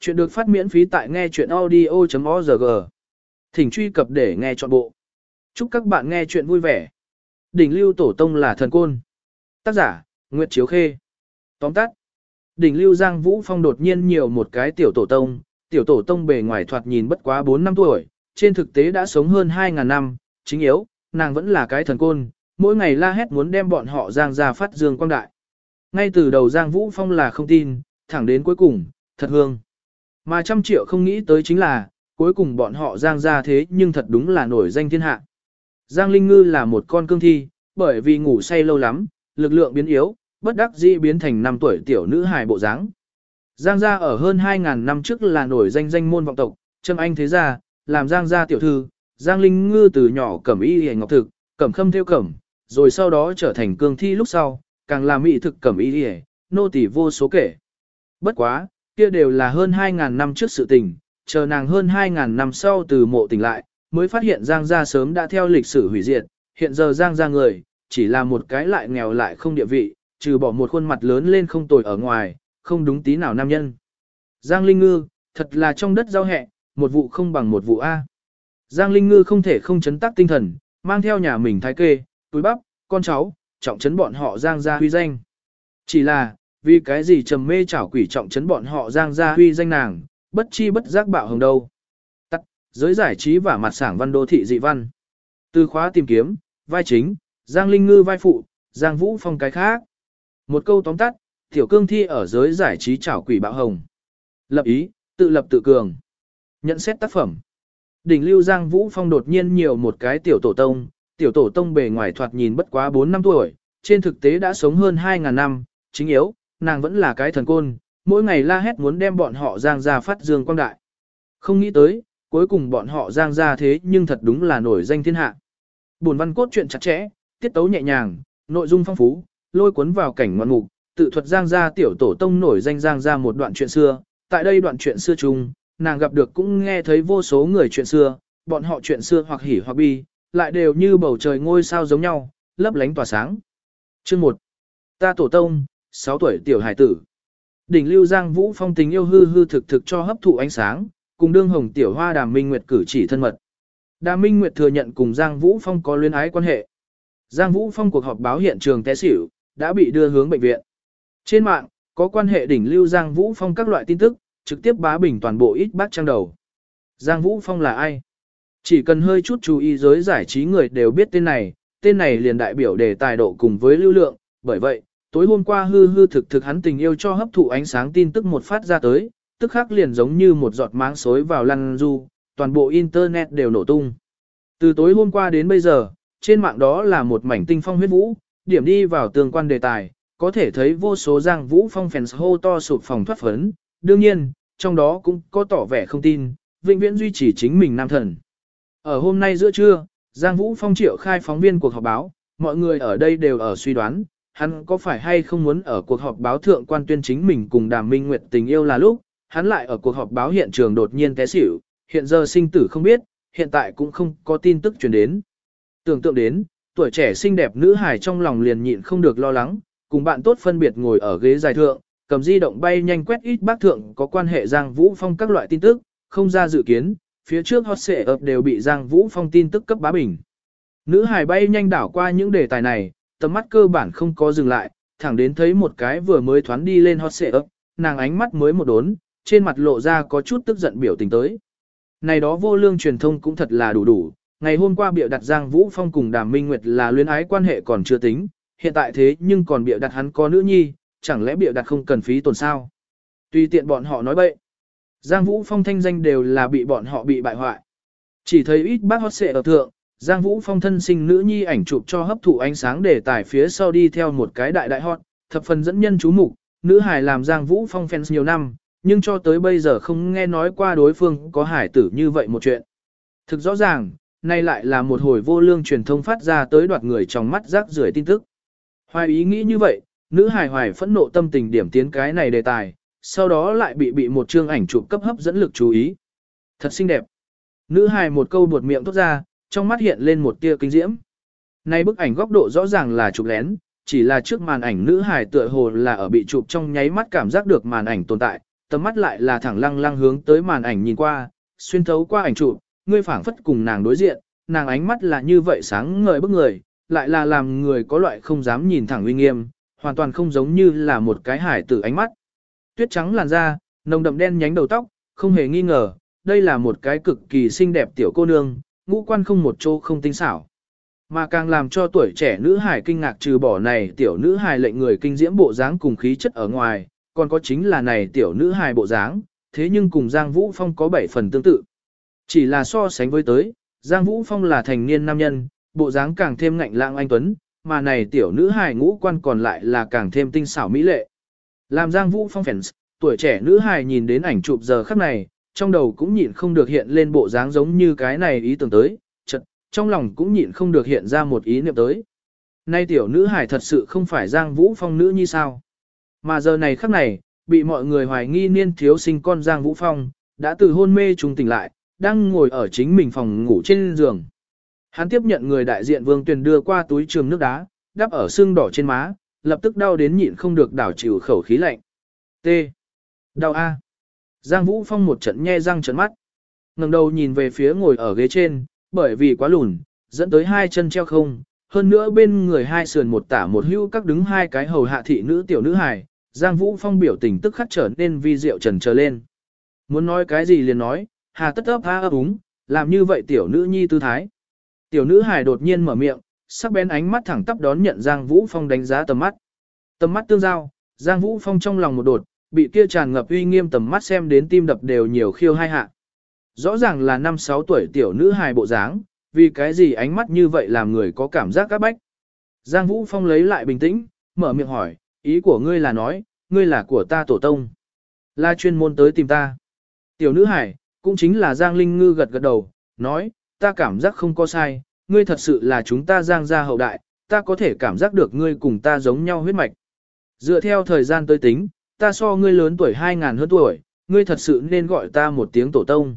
Chuyện được phát miễn phí tại nghe chuyện audio.org. Thỉnh truy cập để nghe trọn bộ. Chúc các bạn nghe chuyện vui vẻ. Đỉnh lưu tổ tông là thần côn. Tác giả, Nguyệt Chiếu Khê. Tóm tắt. Đỉnh lưu Giang Vũ Phong đột nhiên nhiều một cái tiểu tổ tông. Tiểu tổ tông bề ngoài thoạt nhìn bất quá 4 năm tuổi, trên thực tế đã sống hơn 2.000 năm. Chính yếu, nàng vẫn là cái thần côn, mỗi ngày la hét muốn đem bọn họ Giang ra phát dương quang đại. Ngay từ đầu Giang Vũ Phong là không tin, thẳng đến cuối cùng, thật hương. Mà trăm triệu không nghĩ tới chính là, cuối cùng bọn họ Giang ra thế nhưng thật đúng là nổi danh thiên hạ. Giang Linh Ngư là một con cương thi, bởi vì ngủ say lâu lắm, lực lượng biến yếu, bất đắc dĩ biến thành năm tuổi tiểu nữ hài bộ dáng. Giang gia ở hơn 2.000 năm trước là nổi danh danh môn vọng tộc, Trâm Anh thế gia, làm Giang gia tiểu thư, Giang Linh Ngư từ nhỏ cẩm y hề ngọc thực, cẩm khâm theo cẩm, rồi sau đó trở thành cương thi lúc sau, càng làm mỹ thực cẩm y hề, nô tỳ vô số kể. Bất quá, kia đều là hơn 2.000 năm trước sự tình, chờ nàng hơn 2.000 năm sau từ mộ tỉnh lại, mới phát hiện Giang gia sớm đã theo lịch sử hủy diệt, hiện giờ Giang gia người, chỉ là một cái lại nghèo lại không địa vị, trừ bỏ một khuôn mặt lớn lên không tồi ở ngoài, không đúng tí nào nam nhân. Giang Linh Ngư, thật là trong đất giao hẹ, một vụ không bằng một vụ A. Giang Linh Ngư không thể không chấn tác tinh thần, mang theo nhà mình thái kê, túi bắp, con cháu, trọng chấn bọn họ Giang gia huy danh. Chỉ là, vì cái gì trầm mê chảo quỷ trọng chấn bọn họ giang ra huy danh nàng, bất chi bất giác bạo hồng đâu. Tắt, giới giải trí và mặt sảng văn đô thị dị văn. Từ khóa tìm kiếm, vai chính, Giang Linh Ngư vai phụ, Giang Vũ Phong cái khác. Một câu tóm tắt, tiểu cương thi ở giới giải trí chảo quỷ bạo hồng. Lập ý, tự lập tự cường. Nhận xét tác phẩm. Đỉnh lưu Giang Vũ Phong đột nhiên nhiều một cái tiểu tổ tông, tiểu tổ tông bề ngoài thoạt nhìn bất quá 4 năm tuổi, trên thực tế đã sống hơn 2.000 năm, chính yếu, nàng vẫn là cái thần côn, mỗi ngày la hét muốn đem bọn họ giang ra phát dương quang đại. Không nghĩ tới, cuối cùng bọn họ giang ra thế nhưng thật đúng là nổi danh thiên hạ. Buồn văn cốt truyện chặt chẽ, tiết tấu nhẹ nhàng, nội dung phong phú, lôi cuốn vào cảnh ngoạn mục, tự thuật giang ra tiểu tổ tông nổi danh giang ra một đoạn chuyện xưa. Tại đây đoạn chuyện xưa chung, nàng gặp được cũng nghe thấy vô số người chuyện xưa, bọn họ chuyện xưa hoặc hỉ hoặc bi, lại đều như bầu trời ngôi sao giống nhau, lấp lánh tỏa sáng. Chương 1. Ta tổ tông, 6 tuổi tiểu hải tử. Đỉnh lưu Giang Vũ Phong tình yêu hư hư thực thực cho hấp thụ ánh sáng, cùng đương hồng tiểu hoa đàm minh nguyệt cử chỉ thân mật. Đàm minh nguyệt thừa nhận cùng Giang Vũ Phong có luyến ái quan hệ. Giang Vũ Phong cuộc họp báo hiện trường té xỉu, đã bị đưa hướng bệnh viện. Trên mạng, có quan hệ đỉnh lưu Giang Vũ Phong các loại tin tức, trực tiếp bá bình toàn bộ ít bác trang đầu. Giang Vũ Phong là ai? Chỉ cần hơi chút chú ý giới giải trí người đều biết tên này, tên này liền đại biểu đề tài độ cùng với lưu lượng, bởi vậy, tối hôm qua hư hư thực thực hắn tình yêu cho hấp thụ ánh sáng tin tức một phát ra tới, tức khắc liền giống như một giọt máng xối vào lăn du, toàn bộ internet đều nổ tung. Từ tối hôm qua đến bây giờ, trên mạng đó là một mảnh tinh phong huyết vũ, điểm đi vào tương quan đề tài, có thể thấy vô số giang vũ phong fans hô to sụp phòng thoát phấn, đương nhiên, trong đó cũng có tỏ vẻ không tin, vĩnh viễn duy trì chính mình nam thần. Ở hôm nay giữa trưa, Giang Vũ Phong triệu khai phóng viên cuộc họp báo, mọi người ở đây đều ở suy đoán, hắn có phải hay không muốn ở cuộc họp báo thượng quan tuyên chính mình cùng Đàm Minh Nguyệt tình yêu là lúc, hắn lại ở cuộc họp báo hiện trường đột nhiên té xỉu, hiện giờ sinh tử không biết, hiện tại cũng không có tin tức truyền đến. Tưởng tượng đến, tuổi trẻ xinh đẹp nữ hài trong lòng liền nhịn không được lo lắng, cùng bạn tốt phân biệt ngồi ở ghế dài thượng, cầm di động bay nhanh quét ít bác thượng có quan hệ Giang Vũ Phong các loại tin tức, không ra dự kiến, phía trước hot xệ ập đều bị Giang Vũ Phong tin tức cấp bá bình. Nữ hài bay nhanh đảo qua những đề tài này, tầm mắt cơ bản không có dừng lại, thẳng đến thấy một cái vừa mới thoán đi lên hot xệ ấp, nàng ánh mắt mới một đốn, trên mặt lộ ra có chút tức giận biểu tình tới. Này đó vô lương truyền thông cũng thật là đủ đủ, ngày hôm qua biểu đặt Giang Vũ Phong cùng Đàm Minh Nguyệt là luyến ái quan hệ còn chưa tính, hiện tại thế nhưng còn biểu đặt hắn có nữ nhi, chẳng lẽ biểu đặt không cần phí tổn sao? Tùy tiện bọn họ nói bậy. Giang Vũ Phong thanh danh đều là bị bọn họ bị bại hoại. Chỉ thấy ít bác hot xệ ở thượng, Giang Vũ Phong thân sinh nữ nhi ảnh chụp cho hấp thụ ánh sáng để tải phía sau đi theo một cái đại đại hot, thập phần dẫn nhân chú mục, nữ hài làm Giang Vũ Phong fans nhiều năm, nhưng cho tới bây giờ không nghe nói qua đối phương có hải tử như vậy một chuyện. Thực rõ ràng, nay lại là một hồi vô lương truyền thông phát ra tới đoạt người trong mắt rác rưởi tin tức. Hoài ý nghĩ như vậy, nữ hài hoài phẫn nộ tâm tình điểm tiến cái này đề tài, sau đó lại bị bị một chương ảnh chụp cấp hấp dẫn lực chú ý. Thật xinh đẹp. Nữ hài một câu buột miệng tốt ra, trong mắt hiện lên một tia kinh diễm. Nay bức ảnh góc độ rõ ràng là chụp lén, chỉ là trước màn ảnh nữ hài tựa hồ là ở bị chụp trong nháy mắt cảm giác được màn ảnh tồn tại, tầm mắt lại là thẳng lăng lăng hướng tới màn ảnh nhìn qua, xuyên thấu qua ảnh chụp, ngươi phảng phất cùng nàng đối diện, nàng ánh mắt là như vậy sáng ngời bức người, lại là làm người có loại không dám nhìn thẳng uy nghiêm, hoàn toàn không giống như là một cái hải tử ánh mắt. Tuyết trắng làn da, nồng đậm đen nhánh đầu tóc, không hề nghi ngờ, đây là một cái cực kỳ xinh đẹp tiểu cô nương, ngũ quan không một chỗ không tinh xảo. Mà càng làm cho tuổi trẻ nữ hài kinh ngạc trừ bỏ này tiểu nữ hài lệnh người kinh diễm bộ dáng cùng khí chất ở ngoài, còn có chính là này tiểu nữ hài bộ dáng, thế nhưng cùng Giang Vũ Phong có bảy phần tương tự. Chỉ là so sánh với tới, Giang Vũ Phong là thành niên nam nhân, bộ dáng càng thêm ngạnh lãng anh tuấn, mà này tiểu nữ hài ngũ quan còn lại là càng thêm tinh xảo mỹ lệ. Làm Giang Vũ Phong fans, tuổi trẻ nữ hài nhìn đến ảnh chụp giờ khắc này, trong đầu cũng nhịn không được hiện lên bộ dáng giống như cái này ý tưởng tới, chật, trong lòng cũng nhịn không được hiện ra một ý niệm tới. Nay tiểu nữ hải thật sự không phải Giang Vũ Phong nữ như sao. Mà giờ này khắc này, bị mọi người hoài nghi niên thiếu sinh con Giang Vũ Phong, đã từ hôn mê trùng tỉnh lại, đang ngồi ở chính mình phòng ngủ trên giường. Hắn tiếp nhận người đại diện Vương Tuyền đưa qua túi trường nước đá, đắp ở xương đỏ trên má, lập tức đau đến nhịn không được đảo chịu khẩu khí lạnh. T. Đau A. Giang Vũ Phong một trận nhe răng trợn mắt. ngẩng đầu nhìn về phía ngồi ở ghế trên, bởi vì quá lùn, dẫn tới hai chân treo không. Hơn nữa bên người hai sườn một tả một hưu các đứng hai cái hầu hạ thị nữ tiểu nữ hài, Giang Vũ Phong biểu tình tức khắc trở nên vi diệu trần trở lên. Muốn nói cái gì liền nói, hà tất ấp ha ấp úng, làm như vậy tiểu nữ nhi tư thái. Tiểu nữ hài đột nhiên mở miệng, sắc bén ánh mắt thẳng tắp đón nhận Giang Vũ Phong đánh giá tầm mắt. Tầm mắt tương giao, Giang Vũ Phong trong lòng một đột, bị kia tràn ngập uy nghiêm tầm mắt xem đến tim đập đều nhiều khiêu hai hạ. Rõ ràng là năm sáu tuổi tiểu nữ hài bộ dáng, vì cái gì ánh mắt như vậy làm người có cảm giác các bách. Giang Vũ Phong lấy lại bình tĩnh, mở miệng hỏi, ý của ngươi là nói, ngươi là của ta tổ tông. La chuyên môn tới tìm ta. Tiểu nữ hải, cũng chính là Giang Linh Ngư gật gật đầu, nói, ta cảm giác không có sai, ngươi thật sự là chúng ta Giang gia hậu đại, ta có thể cảm giác được ngươi cùng ta giống nhau huyết mạch. Dựa theo thời gian tới tính, ta so ngươi lớn tuổi 2.000 hơn tuổi, ngươi thật sự nên gọi ta một tiếng tổ tông.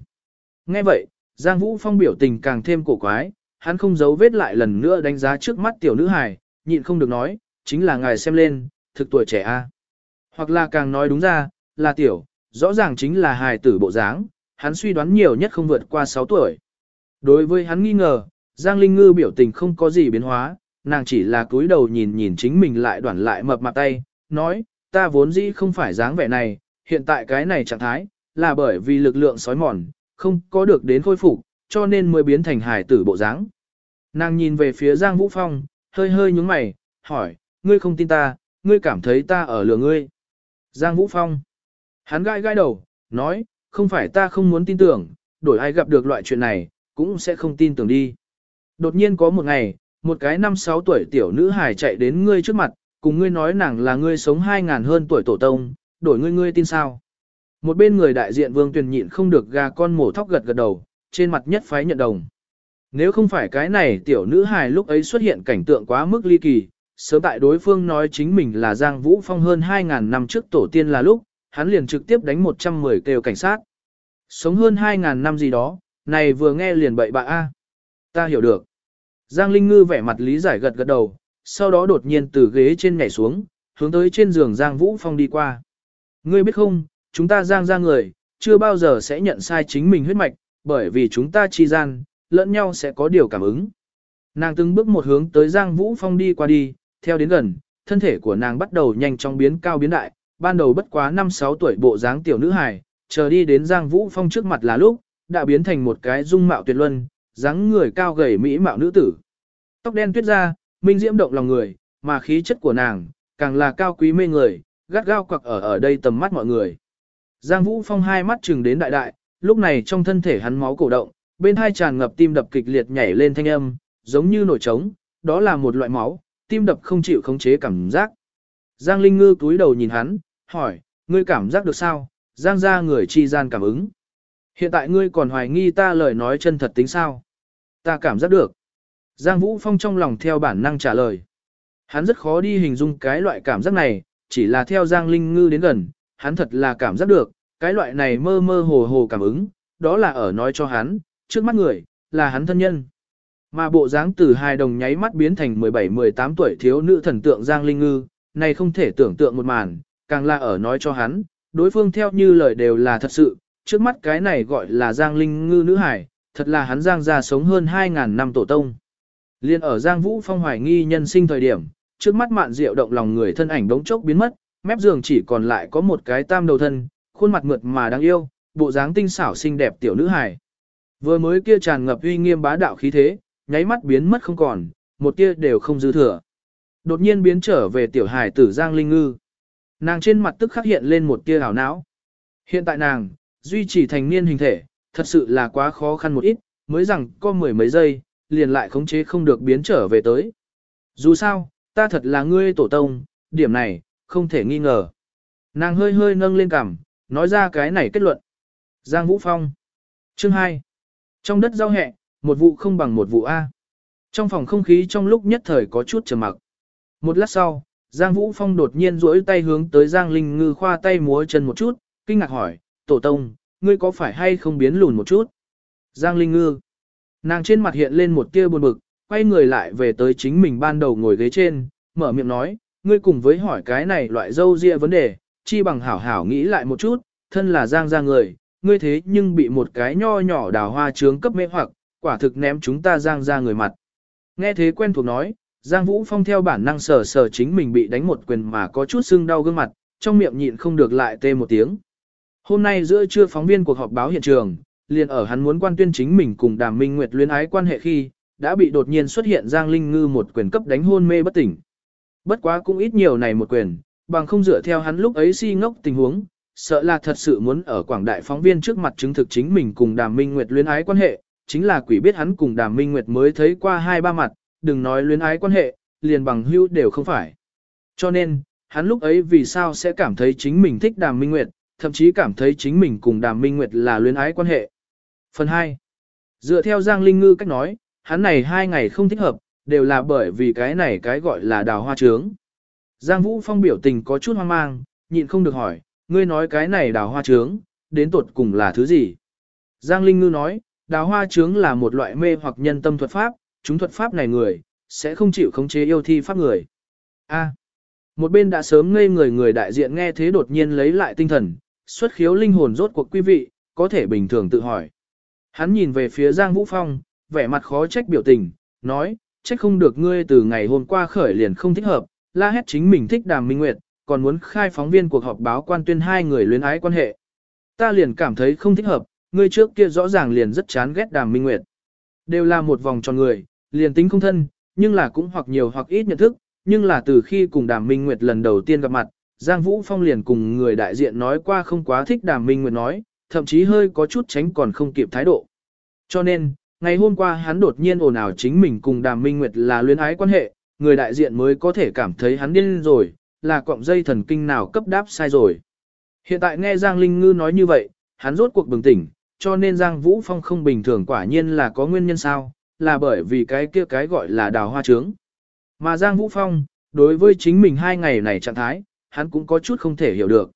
Nghe vậy, Giang Vũ Phong biểu tình càng thêm cổ quái, hắn không giấu vết lại lần nữa đánh giá trước mắt tiểu nữ hài, nhịn không được nói, chính là ngài xem lên, thực tuổi trẻ a. Hoặc là càng nói đúng ra, là tiểu, rõ ràng chính là hài tử bộ dáng, hắn suy đoán nhiều nhất không vượt qua 6 tuổi. Đối với hắn nghi ngờ, Giang Linh Ngư biểu tình không có gì biến hóa, nàng chỉ là cúi đầu nhìn nhìn chính mình lại đoản lại mập mặt tay, nói, ta vốn dĩ không phải dáng vẻ này, hiện tại cái này trạng thái, là bởi vì lực lượng sói mòn, không có được đến khôi phục, cho nên mới biến thành hài tử bộ dáng. Nàng nhìn về phía Giang Vũ Phong, hơi hơi nhúng mày, hỏi, ngươi không tin ta, ngươi cảm thấy ta ở lừa ngươi. Giang Vũ Phong. Hắn gai gai đầu, nói, không phải ta không muốn tin tưởng, đổi ai gặp được loại chuyện này, cũng sẽ không tin tưởng đi. Đột nhiên có một ngày, một cái năm sáu tuổi tiểu nữ hài chạy đến ngươi trước mặt, cùng ngươi nói nàng là ngươi sống hai ngàn hơn tuổi tổ tông, đổi ngươi ngươi tin sao. Một bên người đại diện vương tuyền nhịn không được gà con mổ thóc gật gật đầu, trên mặt nhất phái nhận đồng. Nếu không phải cái này tiểu nữ hài lúc ấy xuất hiện cảnh tượng quá mức ly kỳ, sớm tại đối phương nói chính mình là Giang Vũ Phong hơn 2.000 năm trước tổ tiên là lúc, hắn liền trực tiếp đánh 110 kêu cảnh sát. Sống hơn 2.000 năm gì đó, này vừa nghe liền bậy bạ a. Ta hiểu được. Giang Linh Ngư vẻ mặt lý giải gật gật đầu, sau đó đột nhiên từ ghế trên nhảy xuống, hướng tới trên giường Giang Vũ Phong đi qua. Ngươi biết không, chúng ta Giang ra người, chưa bao giờ sẽ nhận sai chính mình huyết mạch, bởi vì chúng ta chi gian, lẫn nhau sẽ có điều cảm ứng. Nàng từng bước một hướng tới Giang Vũ Phong đi qua đi, theo đến gần, thân thể của nàng bắt đầu nhanh chóng biến cao biến đại, ban đầu bất quá 5-6 tuổi bộ dáng tiểu nữ hài, chờ đi đến Giang Vũ Phong trước mặt là lúc, đã biến thành một cái dung mạo tuyệt luân, dáng người cao gầy mỹ mạo nữ tử. Tóc đen tuyết ra, minh diễm động lòng người, mà khí chất của nàng, càng là cao quý mê người, gắt gao quặc ở ở đây tầm mắt mọi người. Giang Vũ Phong hai mắt trừng đến đại đại, lúc này trong thân thể hắn máu cổ động, bên hai tràn ngập tim đập kịch liệt nhảy lên thanh âm, giống như nổi trống, đó là một loại máu, tim đập không chịu khống chế cảm giác. Giang Linh Ngư túi đầu nhìn hắn, hỏi, ngươi cảm giác được sao? Giang ra người chi gian cảm ứng. Hiện tại ngươi còn hoài nghi ta lời nói chân thật tính sao? Ta cảm giác được. Giang Vũ Phong trong lòng theo bản năng trả lời. Hắn rất khó đi hình dung cái loại cảm giác này, chỉ là theo Giang Linh Ngư đến gần, hắn thật là cảm giác được, cái loại này mơ mơ hồ hồ cảm ứng, đó là ở nói cho hắn, trước mắt người, là hắn thân nhân. Mà bộ dáng từ hai đồng nháy mắt biến thành 17-18 tuổi thiếu nữ thần tượng Giang Linh Ngư, này không thể tưởng tượng một màn, càng là ở nói cho hắn, đối phương theo như lời đều là thật sự, trước mắt cái này gọi là Giang Linh Ngư nữ hải, thật là hắn Giang gia sống hơn 2.000 năm tổ tông. Liên ở Giang Vũ Phong hoài nghi nhân sinh thời điểm, trước mắt mạn diệu động lòng người thân ảnh đống chốc biến mất, mép giường chỉ còn lại có một cái tam đầu thân, khuôn mặt mượt mà đáng yêu, bộ dáng tinh xảo xinh đẹp tiểu nữ hài. Vừa mới kia tràn ngập uy nghiêm bá đạo khí thế, nháy mắt biến mất không còn, một tia đều không dư thừa. Đột nhiên biến trở về tiểu hài tử Giang Linh Ngư. Nàng trên mặt tức khắc hiện lên một tia ảo não. Hiện tại nàng, duy trì thành niên hình thể, thật sự là quá khó khăn một ít, mới rằng có mười mấy giây, liền lại khống chế không được biến trở về tới. Dù sao, ta thật là ngươi tổ tông, điểm này, không thể nghi ngờ. Nàng hơi hơi nâng lên cằm, nói ra cái này kết luận. Giang Vũ Phong Chương 2 Trong đất giao hẹ, một vụ không bằng một vụ A. Trong phòng không khí trong lúc nhất thời có chút trầm mặc. Một lát sau, Giang Vũ Phong đột nhiên duỗi tay hướng tới Giang Linh Ngư khoa tay múa chân một chút, kinh ngạc hỏi, Tổ Tông, ngươi có phải hay không biến lùn một chút? Giang Linh Ngư Nàng trên mặt hiện lên một tia buồn bực, quay người lại về tới chính mình ban đầu ngồi ghế trên, mở miệng nói, ngươi cùng với hỏi cái này loại dâu ria vấn đề, chi bằng hảo hảo nghĩ lại một chút, thân là giang ra người, ngươi thế nhưng bị một cái nho nhỏ đào hoa trướng cấp mê hoặc, quả thực ném chúng ta giang ra người mặt. Nghe thế quen thuộc nói, Giang Vũ Phong theo bản năng sờ sờ chính mình bị đánh một quyền mà có chút sưng đau gương mặt, trong miệng nhịn không được lại tê một tiếng. Hôm nay giữa trưa phóng viên cuộc họp báo hiện trường, liền ở hắn muốn quan tuyên chính mình cùng Đàm Minh Nguyệt luyến ái quan hệ khi, đã bị đột nhiên xuất hiện Giang Linh Ngư một quyền cấp đánh hôn mê bất tỉnh. Bất quá cũng ít nhiều này một quyền, bằng không dựa theo hắn lúc ấy si ngốc tình huống, sợ là thật sự muốn ở quảng đại phóng viên trước mặt chứng thực chính mình cùng Đàm Minh Nguyệt luyến ái quan hệ, chính là quỷ biết hắn cùng Đàm Minh Nguyệt mới thấy qua hai ba mặt, đừng nói luyến ái quan hệ, liền bằng hữu đều không phải. Cho nên, hắn lúc ấy vì sao sẽ cảm thấy chính mình thích Đàm Minh Nguyệt, thậm chí cảm thấy chính mình cùng Đàm Minh Nguyệt là luyến ái quan hệ. Phần 2. Dựa theo Giang Linh Ngư cách nói, hắn này hai ngày không thích hợp, đều là bởi vì cái này cái gọi là đào hoa trướng. Giang Vũ Phong biểu tình có chút hoang mang, nhịn không được hỏi, ngươi nói cái này đào hoa trướng, đến tột cùng là thứ gì? Giang Linh Ngư nói, đào hoa trướng là một loại mê hoặc nhân tâm thuật pháp, chúng thuật pháp này người, sẽ không chịu khống chế yêu thi pháp người. A. một bên đã sớm ngây người người đại diện nghe thế đột nhiên lấy lại tinh thần, xuất khiếu linh hồn rốt cuộc quý vị, có thể bình thường tự hỏi. Hắn nhìn về phía Giang Vũ Phong, vẻ mặt khó trách biểu tình, nói, trách không được ngươi từ ngày hôm qua khởi liền không thích hợp, la hét chính mình thích đàm minh nguyệt, còn muốn khai phóng viên cuộc họp báo quan tuyên hai người luyến ái quan hệ. Ta liền cảm thấy không thích hợp, ngươi trước kia rõ ràng liền rất chán ghét đàm minh nguyệt. Đều là một vòng tròn người, liền tính không thân, nhưng là cũng hoặc nhiều hoặc ít nhận thức, nhưng là từ khi cùng đàm minh nguyệt lần đầu tiên gặp mặt, Giang Vũ Phong liền cùng người đại diện nói qua không quá thích đàm minh nguyệt nói, thậm chí hơi có chút tránh còn không kịp thái độ. Cho nên, ngày hôm qua hắn đột nhiên ồn ào chính mình cùng Đàm Minh Nguyệt là luyến ái quan hệ, người đại diện mới có thể cảm thấy hắn điên rồi, là cọng dây thần kinh nào cấp đáp sai rồi. Hiện tại nghe Giang Linh Ngư nói như vậy, hắn rốt cuộc bừng tỉnh, cho nên Giang Vũ Phong không bình thường quả nhiên là có nguyên nhân sao, là bởi vì cái kia cái gọi là đào hoa trướng. Mà Giang Vũ Phong, đối với chính mình hai ngày này trạng thái, hắn cũng có chút không thể hiểu được.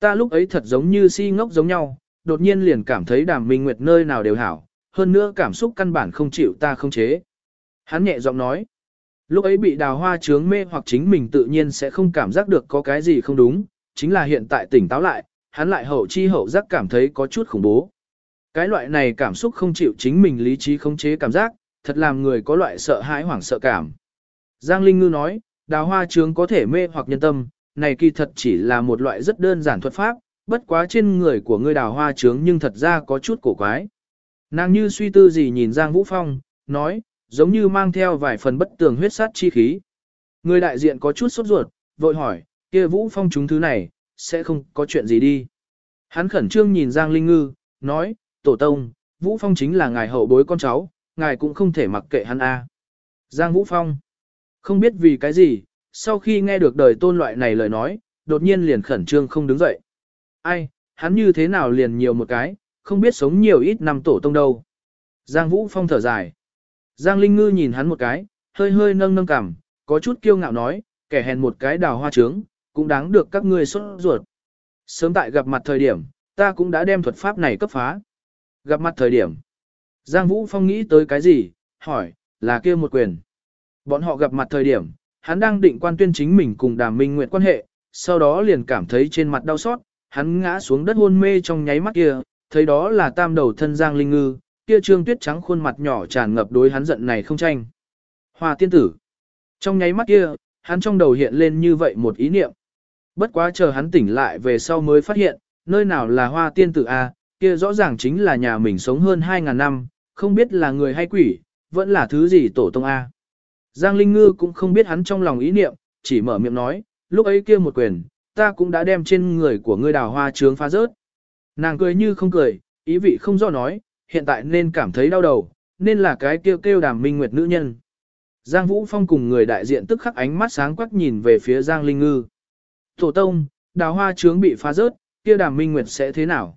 Ta lúc ấy thật giống như si ngốc giống nhau, đột nhiên liền cảm thấy đàm minh nguyệt nơi nào đều hảo, hơn nữa cảm xúc căn bản không chịu ta không chế. Hắn nhẹ giọng nói, lúc ấy bị đào hoa chướng mê hoặc chính mình tự nhiên sẽ không cảm giác được có cái gì không đúng, chính là hiện tại tỉnh táo lại, hắn lại hậu chi hậu giác cảm thấy có chút khủng bố. Cái loại này cảm xúc không chịu chính mình lý trí không chế cảm giác, thật làm người có loại sợ hãi hoảng sợ cảm. Giang Linh Ngư nói, đào hoa trướng có thể mê hoặc nhân tâm, này kỳ thật chỉ là một loại rất đơn giản thuật pháp, bất quá trên người của ngươi đào hoa trướng nhưng thật ra có chút cổ quái. Nàng như suy tư gì nhìn Giang Vũ Phong, nói, giống như mang theo vài phần bất tường huyết sát chi khí. Người đại diện có chút sốt ruột, vội hỏi, kia Vũ Phong chúng thứ này, sẽ không có chuyện gì đi. Hắn khẩn trương nhìn Giang Linh Ngư, nói, Tổ Tông, Vũ Phong chính là ngài hậu bối con cháu, ngài cũng không thể mặc kệ hắn a. Giang Vũ Phong, không biết vì cái gì, sau khi nghe được đời tôn loại này lời nói, đột nhiên liền khẩn trương không đứng dậy. Ai, hắn như thế nào liền nhiều một cái, không biết sống nhiều ít năm tổ tông đâu. Giang Vũ Phong thở dài. Giang Linh Ngư nhìn hắn một cái, hơi hơi nâng nâng cằm, có chút kiêu ngạo nói, kẻ hèn một cái đào hoa trướng, cũng đáng được các ngươi xuất ruột. Sớm tại gặp mặt thời điểm, ta cũng đã đem thuật pháp này cấp phá. Gặp mặt thời điểm. Giang Vũ Phong nghĩ tới cái gì, hỏi, là kia một quyền. Bọn họ gặp mặt thời điểm, hắn đang định quan tuyên chính mình cùng đàm minh nguyện quan hệ, sau đó liền cảm thấy trên mặt đau xót, hắn ngã xuống đất hôn mê trong nháy mắt kia, thấy đó là tam đầu thân Giang Linh Ngư, kia trương tuyết trắng khuôn mặt nhỏ tràn ngập đối hắn giận này không tranh. Hoa tiên tử. Trong nháy mắt kia, hắn trong đầu hiện lên như vậy một ý niệm. Bất quá chờ hắn tỉnh lại về sau mới phát hiện, nơi nào là hoa tiên tử A, kia rõ ràng chính là nhà mình sống hơn 2.000 năm, không biết là người hay quỷ, vẫn là thứ gì tổ tông A. Giang Linh Ngư cũng không biết hắn trong lòng ý niệm, chỉ mở miệng nói, lúc ấy kia một quyền, ta cũng đã đem trên người của ngươi đào hoa trướng phá rớt. Nàng cười như không cười, ý vị không do nói, hiện tại nên cảm thấy đau đầu, nên là cái kêu kêu đàm minh nguyệt nữ nhân. Giang Vũ Phong cùng người đại diện tức khắc ánh mắt sáng quắc nhìn về phía Giang Linh Ngư. Tổ tông, đào hoa trướng bị phá rớt, kia đàm minh nguyệt sẽ thế nào?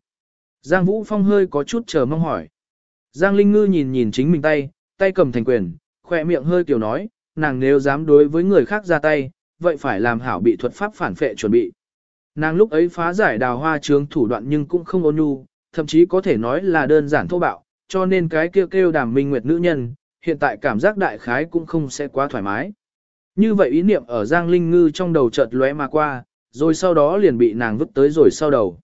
Giang Vũ Phong hơi có chút chờ mong hỏi. Giang Linh Ngư nhìn nhìn chính mình tay, tay cầm thành quyền, khỏe miệng hơi kiểu nói, nàng nếu dám đối với người khác ra tay, vậy phải làm hảo bị thuật pháp phản phệ chuẩn bị. Nàng lúc ấy phá giải đào hoa trướng thủ đoạn nhưng cũng không ôn nhu, thậm chí có thể nói là đơn giản thô bạo, cho nên cái kêu kêu đàm minh nguyệt nữ nhân, hiện tại cảm giác đại khái cũng không sẽ quá thoải mái. Như vậy ý niệm ở Giang Linh Ngư trong đầu chợt lóe mà qua, rồi sau đó liền bị nàng vứt tới rồi sau đầu.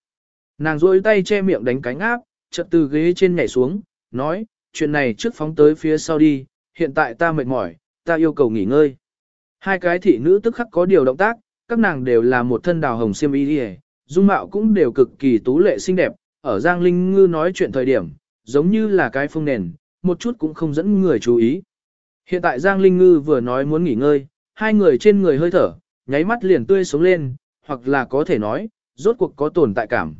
Nàng rôi tay che miệng đánh cánh áp, chợt từ ghế trên nhảy xuống, nói, chuyện này trước phóng tới phía sau đi, hiện tại ta mệt mỏi, ta yêu cầu nghỉ ngơi. Hai cái thị nữ tức khắc có điều động tác, các nàng đều là một thân đào hồng xiêm y đi dung mạo cũng đều cực kỳ tú lệ xinh đẹp, ở Giang Linh Ngư nói chuyện thời điểm, giống như là cái phương nền, một chút cũng không dẫn người chú ý. Hiện tại Giang Linh Ngư vừa nói muốn nghỉ ngơi, hai người trên người hơi thở, nháy mắt liền tươi sống lên, hoặc là có thể nói, rốt cuộc có tồn tại cảm.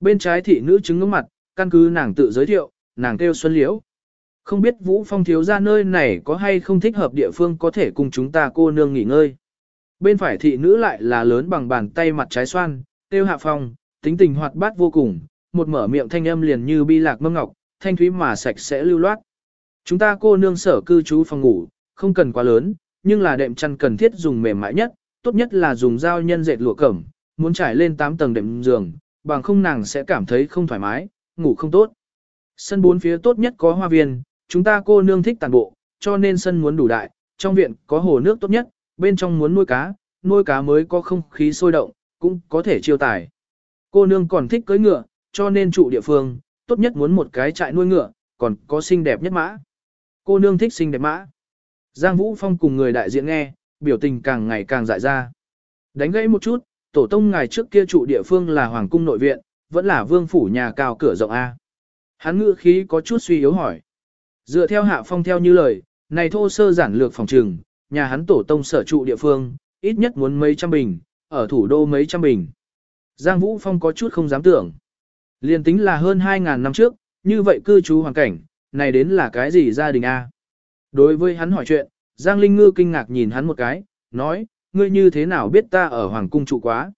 Bên trái thị nữ chứng ngưỡng mặt, căn cứ nàng tự giới thiệu, nàng kêu Xuân Liễu. Không biết Vũ Phong thiếu ra nơi này có hay không thích hợp địa phương có thể cùng chúng ta cô nương nghỉ ngơi. Bên phải thị nữ lại là lớn bằng bàn tay mặt trái xoan, tiêu hạ phong, tính tình hoạt bát vô cùng, một mở miệng thanh âm liền như bi lạc mâm ngọc, thanh thúy mà sạch sẽ lưu loát. Chúng ta cô nương sở cư trú phòng ngủ, không cần quá lớn, nhưng là đệm chăn cần thiết dùng mềm mại nhất, tốt nhất là dùng dao nhân dệt lụa cẩm, muốn trải lên 8 tầng đệm giường, bằng không nàng sẽ cảm thấy không thoải mái, ngủ không tốt. Sân bốn phía tốt nhất có hoa viên, chúng ta cô nương thích tàn bộ, cho nên sân muốn đủ đại, trong viện có hồ nước tốt nhất, bên trong muốn nuôi cá, nuôi cá mới có không khí sôi động, cũng có thể chiêu tài. Cô nương còn thích cưỡi ngựa, cho nên trụ địa phương, tốt nhất muốn một cái trại nuôi ngựa, còn có xinh đẹp nhất mã. Cô nương thích xinh đẹp mã. Giang Vũ Phong cùng người đại diện nghe, biểu tình càng ngày càng dại ra. Đánh gãy một chút, tổ tông ngài trước kia trụ địa phương là Hoàng cung nội viện, vẫn là vương phủ nhà cao cửa rộng A. Hắn ngựa khí có chút suy yếu hỏi. Dựa theo hạ phong theo như lời, này thô sơ giản lược phòng trường nhà hắn tổ tông sở trụ địa phương, ít nhất muốn mấy trăm bình, ở thủ đô mấy trăm bình. Giang Vũ Phong có chút không dám tưởng. Liên tính là hơn 2.000 năm trước, như vậy cư trú hoàn cảnh, này đến là cái gì gia đình A. Đối với hắn hỏi chuyện, Giang Linh Ngư kinh ngạc nhìn hắn một cái, nói, ngươi như thế nào biết ta ở Hoàng Cung trụ quá.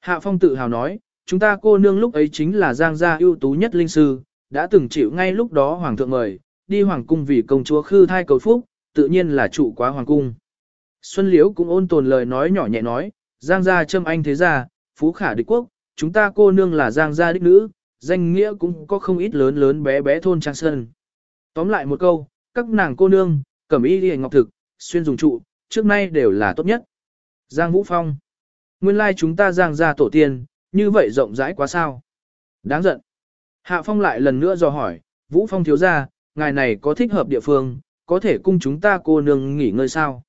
Hạ Phong tự hào nói, chúng ta cô nương lúc ấy chính là Giang gia ưu tú nhất linh sư, đã từng chịu ngay lúc đó Hoàng thượng mời, đi Hoàng Cung vì công chúa khư thai cầu phúc, tự nhiên là trụ quá Hoàng Cung. Xuân Liễu cũng ôn tồn lời nói nhỏ nhẹ nói, Giang gia châm anh thế gia, phú khả địch quốc, chúng ta cô nương là Giang gia đích nữ, danh nghĩa cũng có không ít lớn lớn bé bé thôn trang sơn. Tóm lại một câu, các nàng cô nương, cẩm y đi ngọc thực, xuyên dùng trụ, trước nay đều là tốt nhất. Giang Vũ Phong. Nguyên lai chúng ta giang gia tổ tiên, như vậy rộng rãi quá sao. Đáng giận. Hạ Phong lại lần nữa dò hỏi, Vũ Phong thiếu gia ngài này có thích hợp địa phương, có thể cung chúng ta cô nương nghỉ ngơi sao?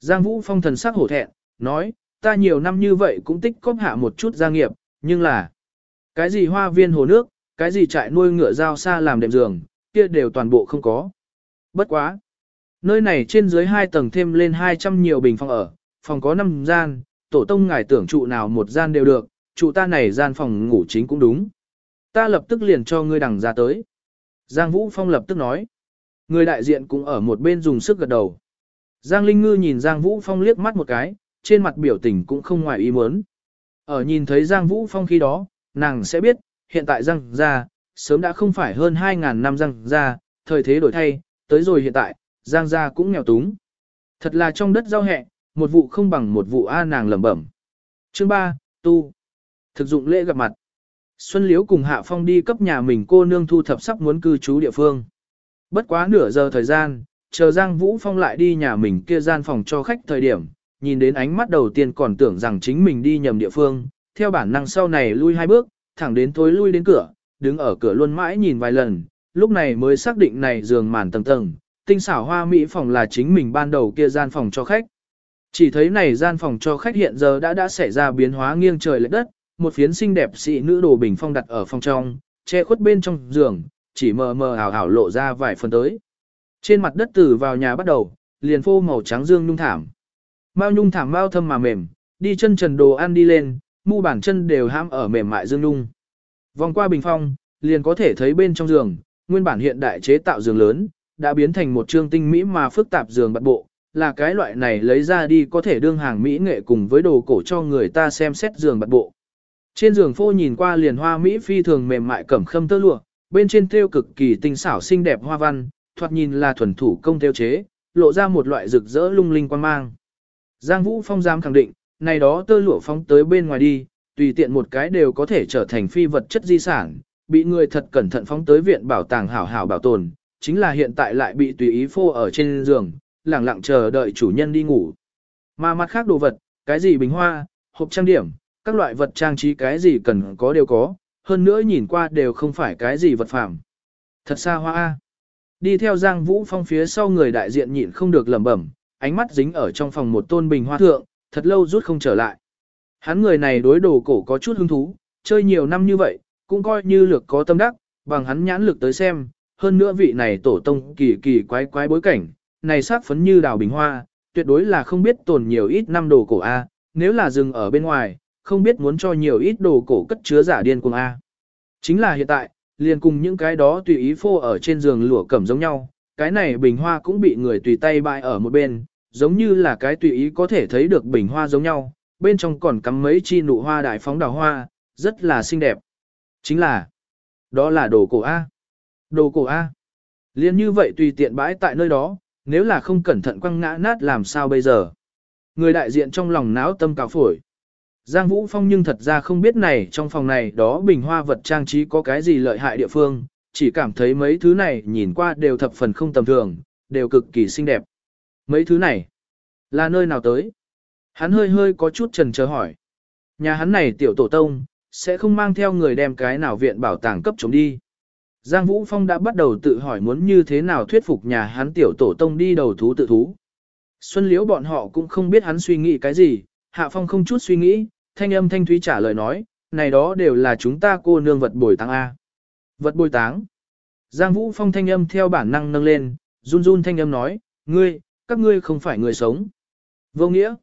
Giang Vũ Phong thần sắc hổ thẹn, nói, ta nhiều năm như vậy cũng tích cóp hạ một chút gia nghiệp, nhưng là, cái gì hoa viên hồ nước, cái gì trại nuôi ngựa giao xa làm đệm giường, kia đều toàn bộ không có. Bất quá. Nơi này trên dưới hai tầng thêm lên 200 nhiều bình phòng ở, phòng có 5 gian, tổ tông ngài tưởng trụ nào một gian đều được, trụ ta này gian phòng ngủ chính cũng đúng. Ta lập tức liền cho ngươi đằng ra tới. Giang Vũ Phong lập tức nói. Người đại diện cũng ở một bên dùng sức gật đầu. Giang Linh Ngư nhìn Giang Vũ Phong liếc mắt một cái, trên mặt biểu tình cũng không ngoài ý muốn. Ở nhìn thấy Giang Vũ Phong khi đó, nàng sẽ biết, hiện tại Giang gia, sớm đã không phải hơn 2.000 năm Giang gia, thời thế đổi thay, tới rồi hiện tại, Giang gia cũng nghèo túng. Thật là trong đất giao hẹ, một vụ không bằng một vụ A nàng lẩm bẩm. Chương 3, Tu. Thực dụng lễ gặp mặt. Xuân Liễu cùng Hạ Phong đi cấp nhà mình cô nương thu thập sắp muốn cư trú địa phương. Bất quá nửa giờ thời gian, chờ Giang Vũ Phong lại đi nhà mình kia gian phòng cho khách thời điểm, nhìn đến ánh mắt đầu tiên còn tưởng rằng chính mình đi nhầm địa phương, theo bản năng sau này lui hai bước, thẳng đến tối lui đến cửa, đứng ở cửa luôn mãi nhìn vài lần, lúc này mới xác định này giường màn tầng tầng, tinh xảo hoa mỹ phòng là chính mình ban đầu kia gian phòng cho khách. Chỉ thấy này gian phòng cho khách hiện giờ đã đã xảy ra biến hóa nghiêng trời lệch đất, một phiến xinh đẹp sĩ nữ đồ bình phong đặt ở phòng trong, che khuất bên trong giường, chỉ mờ mờ ảo ảo lộ ra vài phần tới. Trên mặt đất từ vào nhà bắt đầu, liền phô màu trắng dương nhung thảm. Mao nhung thảm mao thâm mà mềm, đi chân trần đồ ăn đi lên, mu bàn chân đều ham ở mềm mại dương nhung. Vòng qua bình phong, liền có thể thấy bên trong giường, nguyên bản hiện đại chế tạo giường lớn, đã biến thành một trương tinh mỹ mà phức tạp giường bắt bộ, là cái loại này lấy ra đi có thể đương hàng mỹ nghệ cùng với đồ cổ cho người ta xem xét giường bật bộ. Trên giường phô nhìn qua liền hoa mỹ phi thường mềm mại cẩm khâm tơ lụa, bên trên thêu cực kỳ tinh xảo xinh đẹp hoa văn, thoạt nhìn là thuần thủ công thêu chế, lộ ra một loại rực rỡ lung linh quan mang. Giang Vũ Phong giám khẳng định, này đó tơ lụa phóng tới bên ngoài đi, tùy tiện một cái đều có thể trở thành phi vật chất di sản, bị người thật cẩn thận phóng tới viện bảo tàng hảo hảo bảo tồn, chính là hiện tại lại bị tùy ý phô ở trên giường, lẳng lặng chờ đợi chủ nhân đi ngủ. Mà mặt khác đồ vật, cái gì bình hoa, hộp trang điểm, các loại vật trang trí cái gì cần có đều có, hơn nữa nhìn qua đều không phải cái gì vật phẩm. Thật xa hoa A. Đi theo Giang Vũ Phong phía sau người đại diện nhịn không được lẩm bẩm, ánh mắt dính ở trong phòng một tôn bình hoa thượng, thật lâu rút không trở lại. Hắn người này đối đồ cổ có chút hứng thú, chơi nhiều năm như vậy, cũng coi như lược có tâm đắc, bằng hắn nhãn lực tới xem, hơn nữa vị này tổ tông kỳ kỳ quái quái bối cảnh, này sắc phấn như đào bình hoa, tuyệt đối là không biết tồn nhiều ít năm đồ cổ A, nếu là dừng ở bên ngoài, không biết muốn cho nhiều ít đồ cổ cất chứa giả điên cuồng A. Chính là hiện tại, liền cùng những cái đó tùy ý phô ở trên giường lụa cẩm giống nhau, cái này bình hoa cũng bị người tùy tay bại ở một bên, giống như là cái tùy ý có thể thấy được bình hoa giống nhau, bên trong còn cắm mấy chi nụ hoa đại phóng đào hoa, rất là xinh đẹp. Chính là, đó là đồ cổ A. Đồ cổ A. Liên như vậy tùy tiện bãi tại nơi đó, nếu là không cẩn thận quăng ngã nát làm sao bây giờ. Người đại diện trong lòng náo tâm cào phổi. Giang Vũ Phong nhưng thật ra không biết này trong phòng này đó bình hoa vật trang trí có cái gì lợi hại địa phương, chỉ cảm thấy mấy thứ này nhìn qua đều thập phần không tầm thường, đều cực kỳ xinh đẹp. Mấy thứ này, là nơi nào tới? Hắn hơi hơi có chút trần chờ hỏi. Nhà hắn này tiểu tổ tông, sẽ không mang theo người đem cái nào viện bảo tàng cấp chống đi. Giang Vũ Phong đã bắt đầu tự hỏi muốn như thế nào thuyết phục nhà hắn tiểu tổ tông đi đầu thú tự thú. Xuân Liễu bọn họ cũng không biết hắn suy nghĩ cái gì, Hạ Phong không chút suy nghĩ, thanh âm thanh thúy trả lời nói, này đó đều là chúng ta cô nương vật bồi táng A. Vật bồi táng. Giang Vũ Phong thanh âm theo bản năng nâng lên, run run thanh âm nói, ngươi, các ngươi không phải người sống. Vô nghĩa.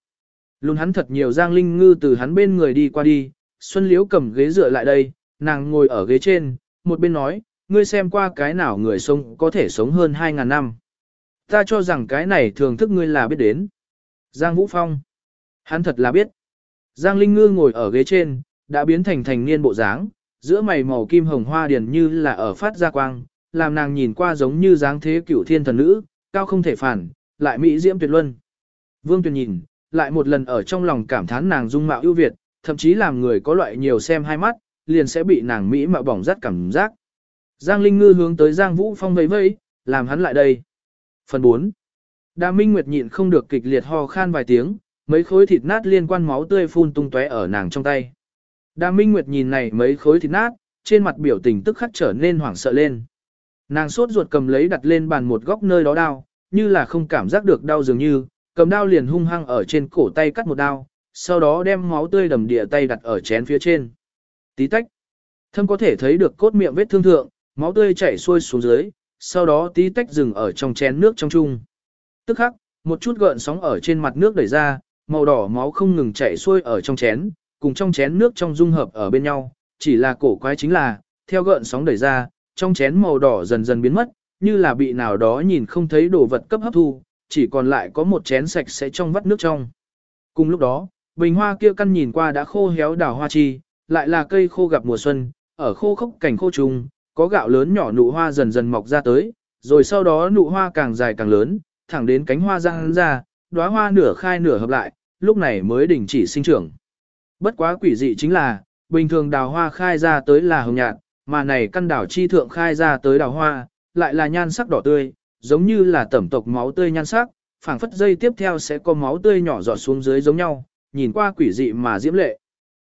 Luôn hắn thật nhiều Giang Linh Ngư từ hắn bên người đi qua đi, Xuân Liễu cầm ghế dựa lại đây, nàng ngồi ở ghế trên, một bên nói, ngươi xem qua cái nào người sống có thể sống hơn 2.000 năm. Ta cho rằng cái này thường thức ngươi là biết đến. Giang Vũ Phong. Hắn thật là biết. Giang Linh Ngư ngồi ở ghế trên, đã biến thành thành niên bộ dáng, giữa mày màu kim hồng hoa điền như là ở phát ra quang, làm nàng nhìn qua giống như dáng thế cửu thiên thần nữ, cao không thể phản, lại mỹ diễm tuyệt luân. Vương Tuyền nhìn, lại một lần ở trong lòng cảm thán nàng dung mạo ưu việt, thậm chí làm người có loại nhiều xem hai mắt, liền sẽ bị nàng mỹ mạo bỏng rát cảm giác. Giang Linh Ngư hướng tới Giang Vũ Phong vẫy vẫy, làm hắn lại đây. Phần 4. Đa Minh Nguyệt nhịn không được kịch liệt ho khan vài tiếng, mấy khối thịt nát liên quan máu tươi phun tung tóe ở nàng trong tay. Đa Minh Nguyệt nhìn này mấy khối thịt nát, trên mặt biểu tình tức khắc trở nên hoảng sợ lên. Nàng sốt ruột cầm lấy đặt lên bàn một góc nơi đó đau như là không cảm giác được đau dường như, cầm đao liền hung hăng ở trên cổ tay cắt một đao, sau đó đem máu tươi đầm địa tay đặt ở chén phía trên. Tí tách. Thâm có thể thấy được cốt miệng vết thương thượng, máu tươi chảy xuôi xuống dưới, sau đó tí tách dừng ở trong chén nước trong chung. Tức khắc, một chút gợn sóng ở trên mặt nước đẩy ra, màu đỏ máu không ngừng chảy xuôi ở trong chén, cùng trong chén nước trong dung hợp ở bên nhau, chỉ là cổ quái chính là, theo gợn sóng đẩy ra, trong chén màu đỏ dần dần biến mất, như là bị nào đó nhìn không thấy đồ vật cấp hấp thu, chỉ còn lại có một chén sạch sẽ trong vắt nước trong. Cùng lúc đó, bình hoa kia căn nhìn qua đã khô héo đào hoa chi, lại là cây khô gặp mùa xuân, ở khô khốc cảnh khô trùng, có gạo lớn nhỏ nụ hoa dần dần mọc ra tới, rồi sau đó nụ hoa càng dài càng lớn, thẳng đến cánh hoa răng ra, đóa hoa nửa khai nửa hợp lại, lúc này mới đình chỉ sinh trưởng. Bất quá quỷ dị chính là, bình thường đào hoa khai ra tới là hồng nhạt, mà này căn đảo chi thượng khai ra tới đào hoa, lại là nhan sắc đỏ tươi, giống như là tẩm tộc máu tươi nhan sắc, phảng phất dây tiếp theo sẽ có máu tươi nhỏ giọt xuống dưới giống nhau, nhìn qua quỷ dị mà diễm lệ.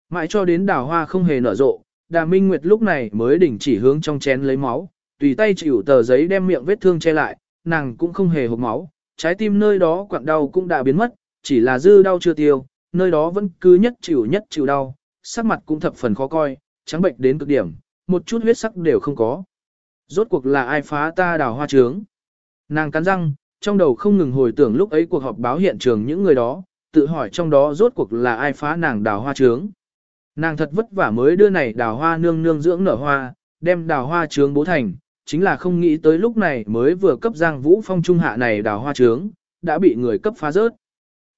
Mãi cho đến đào hoa không hề nở rộ, đà minh nguyệt lúc này mới đỉnh chỉ hướng trong chén lấy máu, tùy tay chịu tờ giấy đem miệng vết thương che lại, nàng cũng không hề hộp máu, trái tim nơi đó quặn đau cũng đã biến mất, chỉ là dư đau chưa tiêu, nơi đó vẫn cứ nhất chịu nhất chịu đau, sắc mặt cũng thập phần khó coi, trắng bệnh đến cực điểm, một chút huyết sắc đều không có. Rốt cuộc là ai phá ta đào hoa trướng? Nàng cắn răng, trong đầu không ngừng hồi tưởng lúc ấy cuộc họp báo hiện trường những người đó, tự hỏi trong đó rốt cuộc là ai phá nàng đào hoa trướng. Nàng thật vất vả mới đưa này đào hoa nương nương dưỡng nở hoa, đem đào hoa trướng bố thành, chính là không nghĩ tới lúc này mới vừa cấp Giang Vũ Phong trung hạ này đào hoa trướng, đã bị người cấp phá rớt.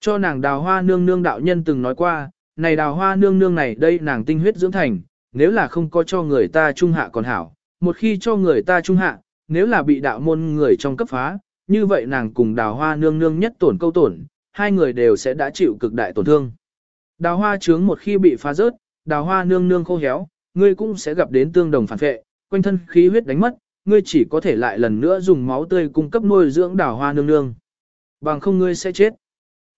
Cho nàng đào hoa nương nương đạo nhân từng nói qua, này đào hoa nương nương này đây nàng tinh huyết dưỡng thành, nếu là không có cho người ta trung hạ còn hảo, một khi cho người ta trung hạ, nếu là bị đạo môn người trong cấp phá, như vậy nàng cùng đào hoa nương nương nhất tổn câu tổn, hai người đều sẽ đã chịu cực đại tổn thương. Đào hoa trướng một khi bị phá rớt, đào hoa nương nương khô héo, ngươi cũng sẽ gặp đến tương đồng phản vệ, quanh thân khí huyết đánh mất, ngươi chỉ có thể lại lần nữa dùng máu tươi cung cấp nuôi dưỡng đào hoa nương nương. Bằng không ngươi sẽ chết.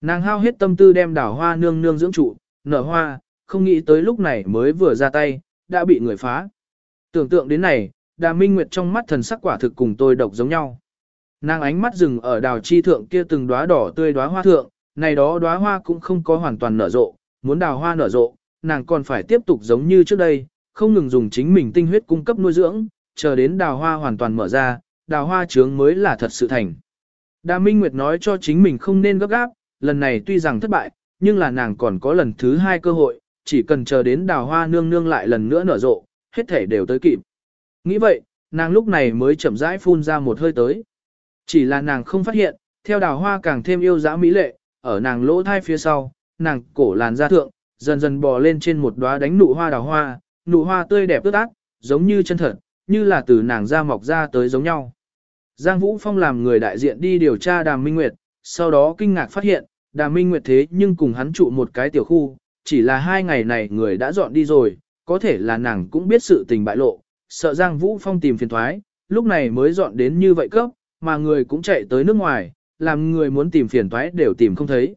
Nàng hao hết tâm tư đem đào hoa nương nương dưỡng trụ, nở hoa, không nghĩ tới lúc này mới vừa ra tay, đã bị người phá. Tưởng tượng đến này, đà minh nguyệt trong mắt thần sắc quả thực cùng tôi độc giống nhau. Nàng ánh mắt dừng ở đào chi thượng kia từng đóa đỏ tươi đóa hoa thượng, này đó đóa hoa cũng không có hoàn toàn nở rộ, muốn đào hoa nở rộ, nàng còn phải tiếp tục giống như trước đây, không ngừng dùng chính mình tinh huyết cung cấp nuôi dưỡng, chờ đến đào hoa hoàn toàn mở ra, đào hoa trướng mới là thật sự thành. Đà Minh Nguyệt nói cho chính mình không nên gấp gáp, lần này tuy rằng thất bại, nhưng là nàng còn có lần thứ hai cơ hội, chỉ cần chờ đến đào hoa nương nương lại lần nữa nở rộ, hết thể đều tới kịp. Nghĩ vậy, nàng lúc này mới chậm rãi phun ra một hơi tới. Chỉ là nàng không phát hiện, theo đào hoa càng thêm yêu dã mỹ lệ, ở nàng lỗ thai phía sau, nàng cổ làn da thượng, dần dần bò lên trên một đóa đánh nụ hoa đào hoa, nụ hoa tươi đẹp tươi ác, giống như chân thật, như là từ nàng ra mọc ra tới giống nhau. Giang Vũ Phong làm người đại diện đi điều tra Đàm Minh Nguyệt, sau đó kinh ngạc phát hiện, Đàm Minh Nguyệt thế nhưng cùng hắn trụ một cái tiểu khu, chỉ là hai ngày này người đã dọn đi rồi, có thể là nàng cũng biết sự tình bại lộ, sợ Giang Vũ Phong tìm phiền thoái, lúc này mới dọn đến như vậy cấp, mà người cũng chạy tới nước ngoài, làm người muốn tìm phiền thoái đều tìm không thấy.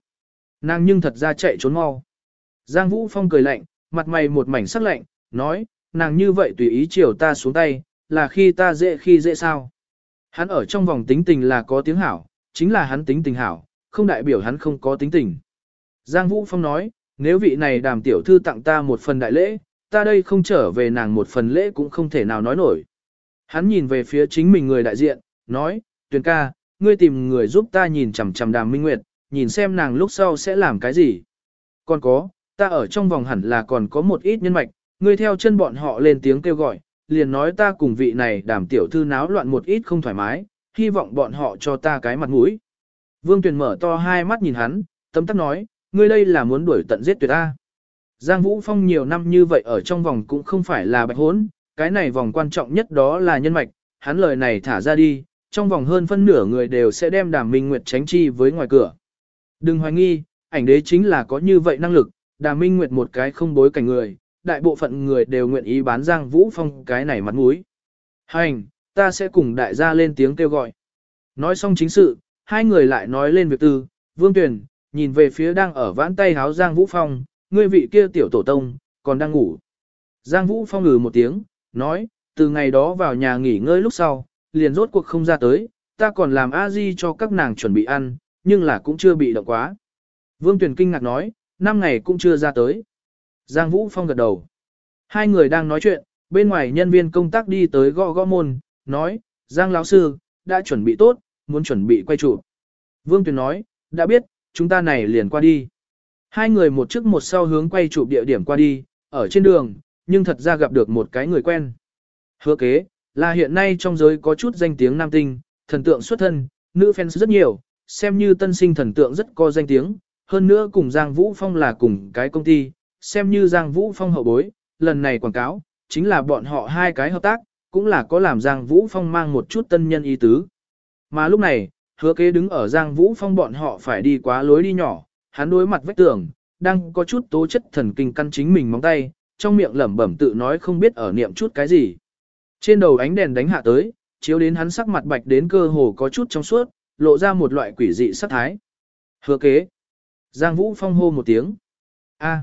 Nàng nhưng thật ra chạy trốn mau. Giang Vũ Phong cười lạnh, mặt mày một mảnh sắc lạnh, nói, nàng như vậy tùy ý chiều ta xuống tay, là khi ta dễ khi dễ sao. Hắn ở trong vòng tính tình là có tiếng hảo, chính là hắn tính tình hảo, không đại biểu hắn không có tính tình. Giang Vũ Phong nói, nếu vị này đàm tiểu thư tặng ta một phần đại lễ, ta đây không trở về nàng một phần lễ cũng không thể nào nói nổi. Hắn nhìn về phía chính mình người đại diện, nói, Tuyền ca, ngươi tìm người giúp ta nhìn chằm chằm đàm minh nguyệt, nhìn xem nàng lúc sau sẽ làm cái gì. Còn có, ta ở trong vòng hẳn là còn có một ít nhân mạch, ngươi theo chân bọn họ lên tiếng kêu gọi, liền nói ta cùng vị này đàm tiểu thư náo loạn một ít không thoải mái, hy vọng bọn họ cho ta cái mặt mũi. Vương Tuyền mở to hai mắt nhìn hắn, tấm tắc nói, ngươi đây là muốn đuổi tận giết tuyệt ta. Giang Vũ Phong nhiều năm như vậy ở trong vòng cũng không phải là bạch hốn, cái này vòng quan trọng nhất đó là nhân mạch, hắn lời này thả ra đi, trong vòng hơn phân nửa người đều sẽ đem đàm minh nguyệt tránh chi với ngoài cửa. Đừng hoài nghi, ảnh đế chính là có như vậy năng lực, đàm minh nguyệt một cái không bối cảnh người, đại bộ phận người đều nguyện ý bán Giang Vũ Phong cái này mặt mũi. Hành, ta sẽ cùng đại gia lên tiếng kêu gọi. Nói xong chính sự, hai người lại nói lên việc tư, Vương Tuyền, nhìn về phía đang ở vãn tay háo Giang Vũ Phong, ngươi vị kia tiểu tổ tông, còn đang ngủ. Giang Vũ Phong ngừ một tiếng, nói, từ ngày đó vào nhà nghỉ ngơi lúc sau, liền rốt cuộc không ra tới, ta còn làm a di cho các nàng chuẩn bị ăn, nhưng là cũng chưa bị động quá. Vương Tuyền kinh ngạc nói, năm ngày cũng chưa ra tới. Giang Vũ Phong gật đầu. Hai người đang nói chuyện, bên ngoài nhân viên công tác đi tới gõ gõ môn, nói, Giang lão sư, đã chuẩn bị tốt, muốn chuẩn bị quay trụ. Vương Tuyền nói, đã biết, chúng ta này liền qua đi. Hai người một trước một sau hướng quay chụp địa điểm qua đi, ở trên đường, nhưng thật ra gặp được một cái người quen. Hứa kế, là hiện nay trong giới có chút danh tiếng nam tinh, thần tượng xuất thân, nữ fans rất nhiều, xem như tân sinh thần tượng rất có danh tiếng, hơn nữa cùng Giang Vũ Phong là cùng cái công ty, xem như Giang Vũ Phong hậu bối, lần này quảng cáo, chính là bọn họ hai cái hợp tác, cũng là có làm Giang Vũ Phong mang một chút tân nhân ý tứ. Mà lúc này, hứa kế đứng ở Giang Vũ Phong bọn họ phải đi quá lối đi nhỏ, hắn đối mặt vách tường, đang có chút tố chất thần kinh căn chính mình móng tay, trong miệng lẩm bẩm tự nói không biết ở niệm chút cái gì. Trên đầu ánh đèn đánh hạ tới, chiếu đến hắn sắc mặt bạch đến cơ hồ có chút trong suốt, lộ ra một loại quỷ dị sắc thái. Hứa kế. Giang Vũ Phong hô một tiếng. A.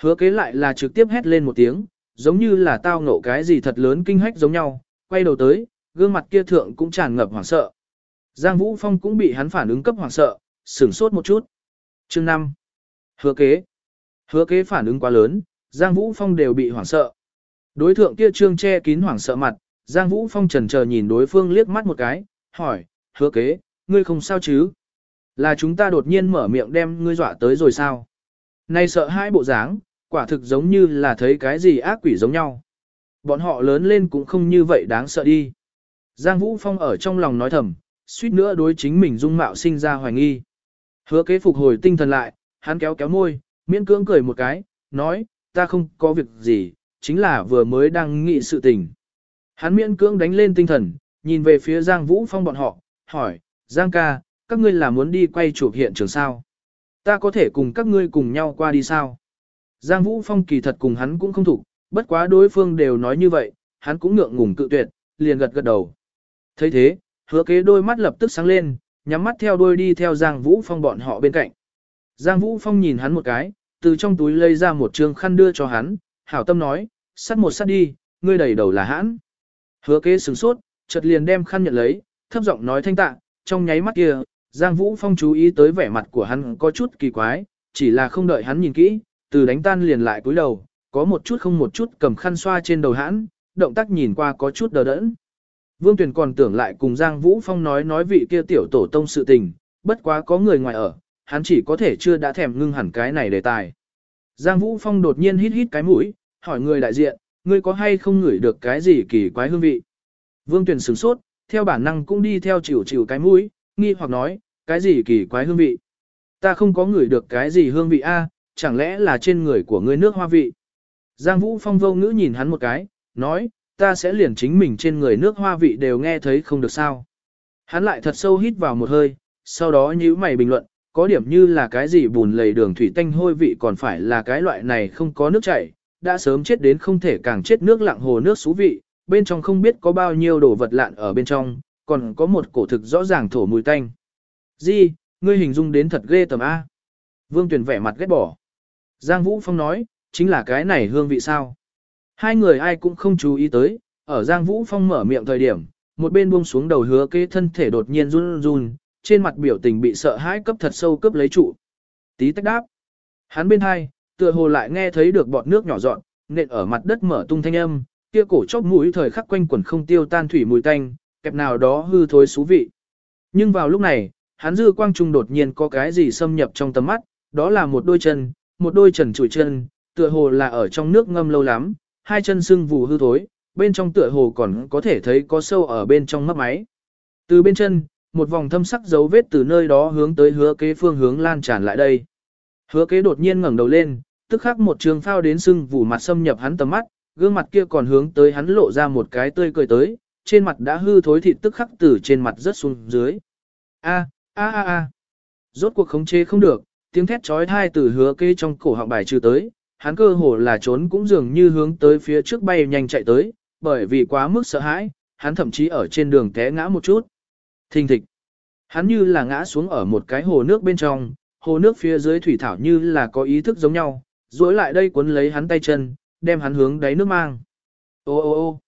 Hứa kế lại là trực tiếp hét lên một tiếng, giống như là tao ngộ cái gì thật lớn kinh hách giống nhau, quay đầu tới, gương mặt kia thượng cũng tràn ngập hoảng sợ. Giang Vũ Phong cũng bị hắn phản ứng cấp hoảng sợ, sửng sốt một chút. Chương 5. Hứa kế. Hứa kế phản ứng quá lớn, Giang Vũ Phong đều bị hoảng sợ. Đối thượng kia trương che kín hoảng sợ mặt, Giang Vũ Phong trần chờ nhìn đối phương liếc mắt một cái, hỏi, hứa kế, ngươi không sao chứ? Là chúng ta đột nhiên mở miệng đem ngươi dọa tới rồi sao? Nay sợ hai bộ dáng, quả thực giống như là thấy cái gì ác quỷ giống nhau. Bọn họ lớn lên cũng không như vậy đáng sợ đi. Giang Vũ Phong ở trong lòng nói thầm, suýt nữa đối chính mình dung mạo sinh ra hoài nghi. Hứa kế phục hồi tinh thần lại, hắn kéo kéo môi, miễn cưỡng cười một cái, nói, ta không có việc gì, chính là vừa mới đang nghị sự tình. Hắn miễn cưỡng đánh lên tinh thần, nhìn về phía Giang Vũ Phong bọn họ, hỏi, Giang ca, các ngươi là muốn đi quay chụp hiện trường sao? Ta có thể cùng các ngươi cùng nhau qua đi sao? Giang Vũ Phong kỳ thật cùng hắn cũng không thủ, bất quá đối phương đều nói như vậy, hắn cũng ngượng ngùng cự tuyệt, liền gật gật đầu. thấy thế, hứa kế đôi mắt lập tức sáng lên, nhắm mắt theo đôi đi theo Giang Vũ Phong bọn họ bên cạnh. Giang Vũ Phong nhìn hắn một cái, từ trong túi lấy ra một trường khăn đưa cho hắn, hảo tâm nói, sắt một sắt đi, ngươi đầy đầu là hãn. Hứa kế sửng sốt, chợt liền đem khăn nhận lấy, thấp giọng nói thanh tạ, trong nháy mắt kia, Giang Vũ Phong chú ý tới vẻ mặt của hắn có chút kỳ quái, chỉ là không đợi hắn nhìn kỹ, từ đánh tan liền lại cúi đầu, có một chút không một chút cầm khăn xoa trên đầu hắn, động tác nhìn qua có chút đờ đẫn. Vương Tuyền còn tưởng lại cùng Giang Vũ Phong nói nói vị kia tiểu tổ tông sự tình, bất quá có người ngoài ở, hắn chỉ có thể chưa đã thèm ngưng hẳn cái này đề tài. Giang Vũ Phong đột nhiên hít hít cái mũi, hỏi người đại diện, ngươi có hay không ngửi được cái gì kỳ quái hương vị? Vương Tuyền sửng sốt, theo bản năng cũng đi theo chịu chịu cái mũi, nghi hoặc nói, cái gì kỳ quái hương vị? Ta không có ngửi được cái gì hương vị a, chẳng lẽ là trên người của ngươi nước hoa vị? Giang Vũ Phong vô ngữ nhìn hắn một cái, nói, ta sẽ liền chính mình trên người nước hoa vị đều nghe thấy không được sao. Hắn lại thật sâu hít vào một hơi, sau đó nhíu mày bình luận, có điểm như là cái gì bùn lầy đường thủy tanh hôi vị còn phải là cái loại này không có nước chảy, đã sớm chết đến không thể càng chết nước lặng hồ nước xú vị, bên trong không biết có bao nhiêu đồ vật lạn ở bên trong, còn có một cổ thực rõ ràng thổ mùi tanh. Di, ngươi hình dung đến thật ghê tầm A. Vương Tuyền vẻ mặt ghét bỏ. Giang Vũ Phong nói, chính là cái này hương vị sao. Hai người ai cũng không chú ý tới, ở Giang Vũ Phong mở miệng thời điểm, một bên buông xuống đầu hứa kế thân thể đột nhiên run run, trên mặt biểu tình bị sợ hãi cấp thật sâu cấp lấy trụ. Tí tách đáp. Hắn bên hai, tựa hồ lại nghe thấy được bọt nước nhỏ dọn, nện ở mặt đất mở tung thanh âm, kia cổ chốc mũi thời khắc quanh quẩn không tiêu tan thủy mùi tanh, kẹp nào đó hư thối xú vị. Nhưng vào lúc này, hắn dư quang trung đột nhiên có cái gì xâm nhập trong tầm mắt, đó là một đôi chân, một đôi trần trụi chân, tựa hồ là ở trong nước ngâm lâu lắm, hai chân sưng vù hư thối, bên trong tựa hồ còn có thể thấy có sâu ở bên trong mắt máy. Từ bên chân, một vòng thâm sắc dấu vết từ nơi đó hướng tới hứa kế phương hướng lan tràn lại đây. Hứa kế đột nhiên ngẩng đầu lên, tức khắc một trường phao đến sưng vù mặt xâm nhập hắn tầm mắt, gương mặt kia còn hướng tới hắn lộ ra một cái tươi cười tới, trên mặt đã hư thối thịt tức khắc từ trên mặt rớt xuống dưới. A, a a a. Rốt cuộc khống chế không được, tiếng thét chói tai từ hứa kế trong cổ họng bài trừ tới, hắn cơ hồ là trốn cũng dường như hướng tới phía trước bay nhanh chạy tới, bởi vì quá mức sợ hãi, hắn thậm chí ở trên đường té ngã một chút. Thình thịch. Hắn như là ngã xuống ở một cái hồ nước bên trong, hồ nước phía dưới thủy thảo như là có ý thức giống nhau, duỗi lại đây cuốn lấy hắn tay chân, đem hắn hướng đáy nước mang. Ô ô ô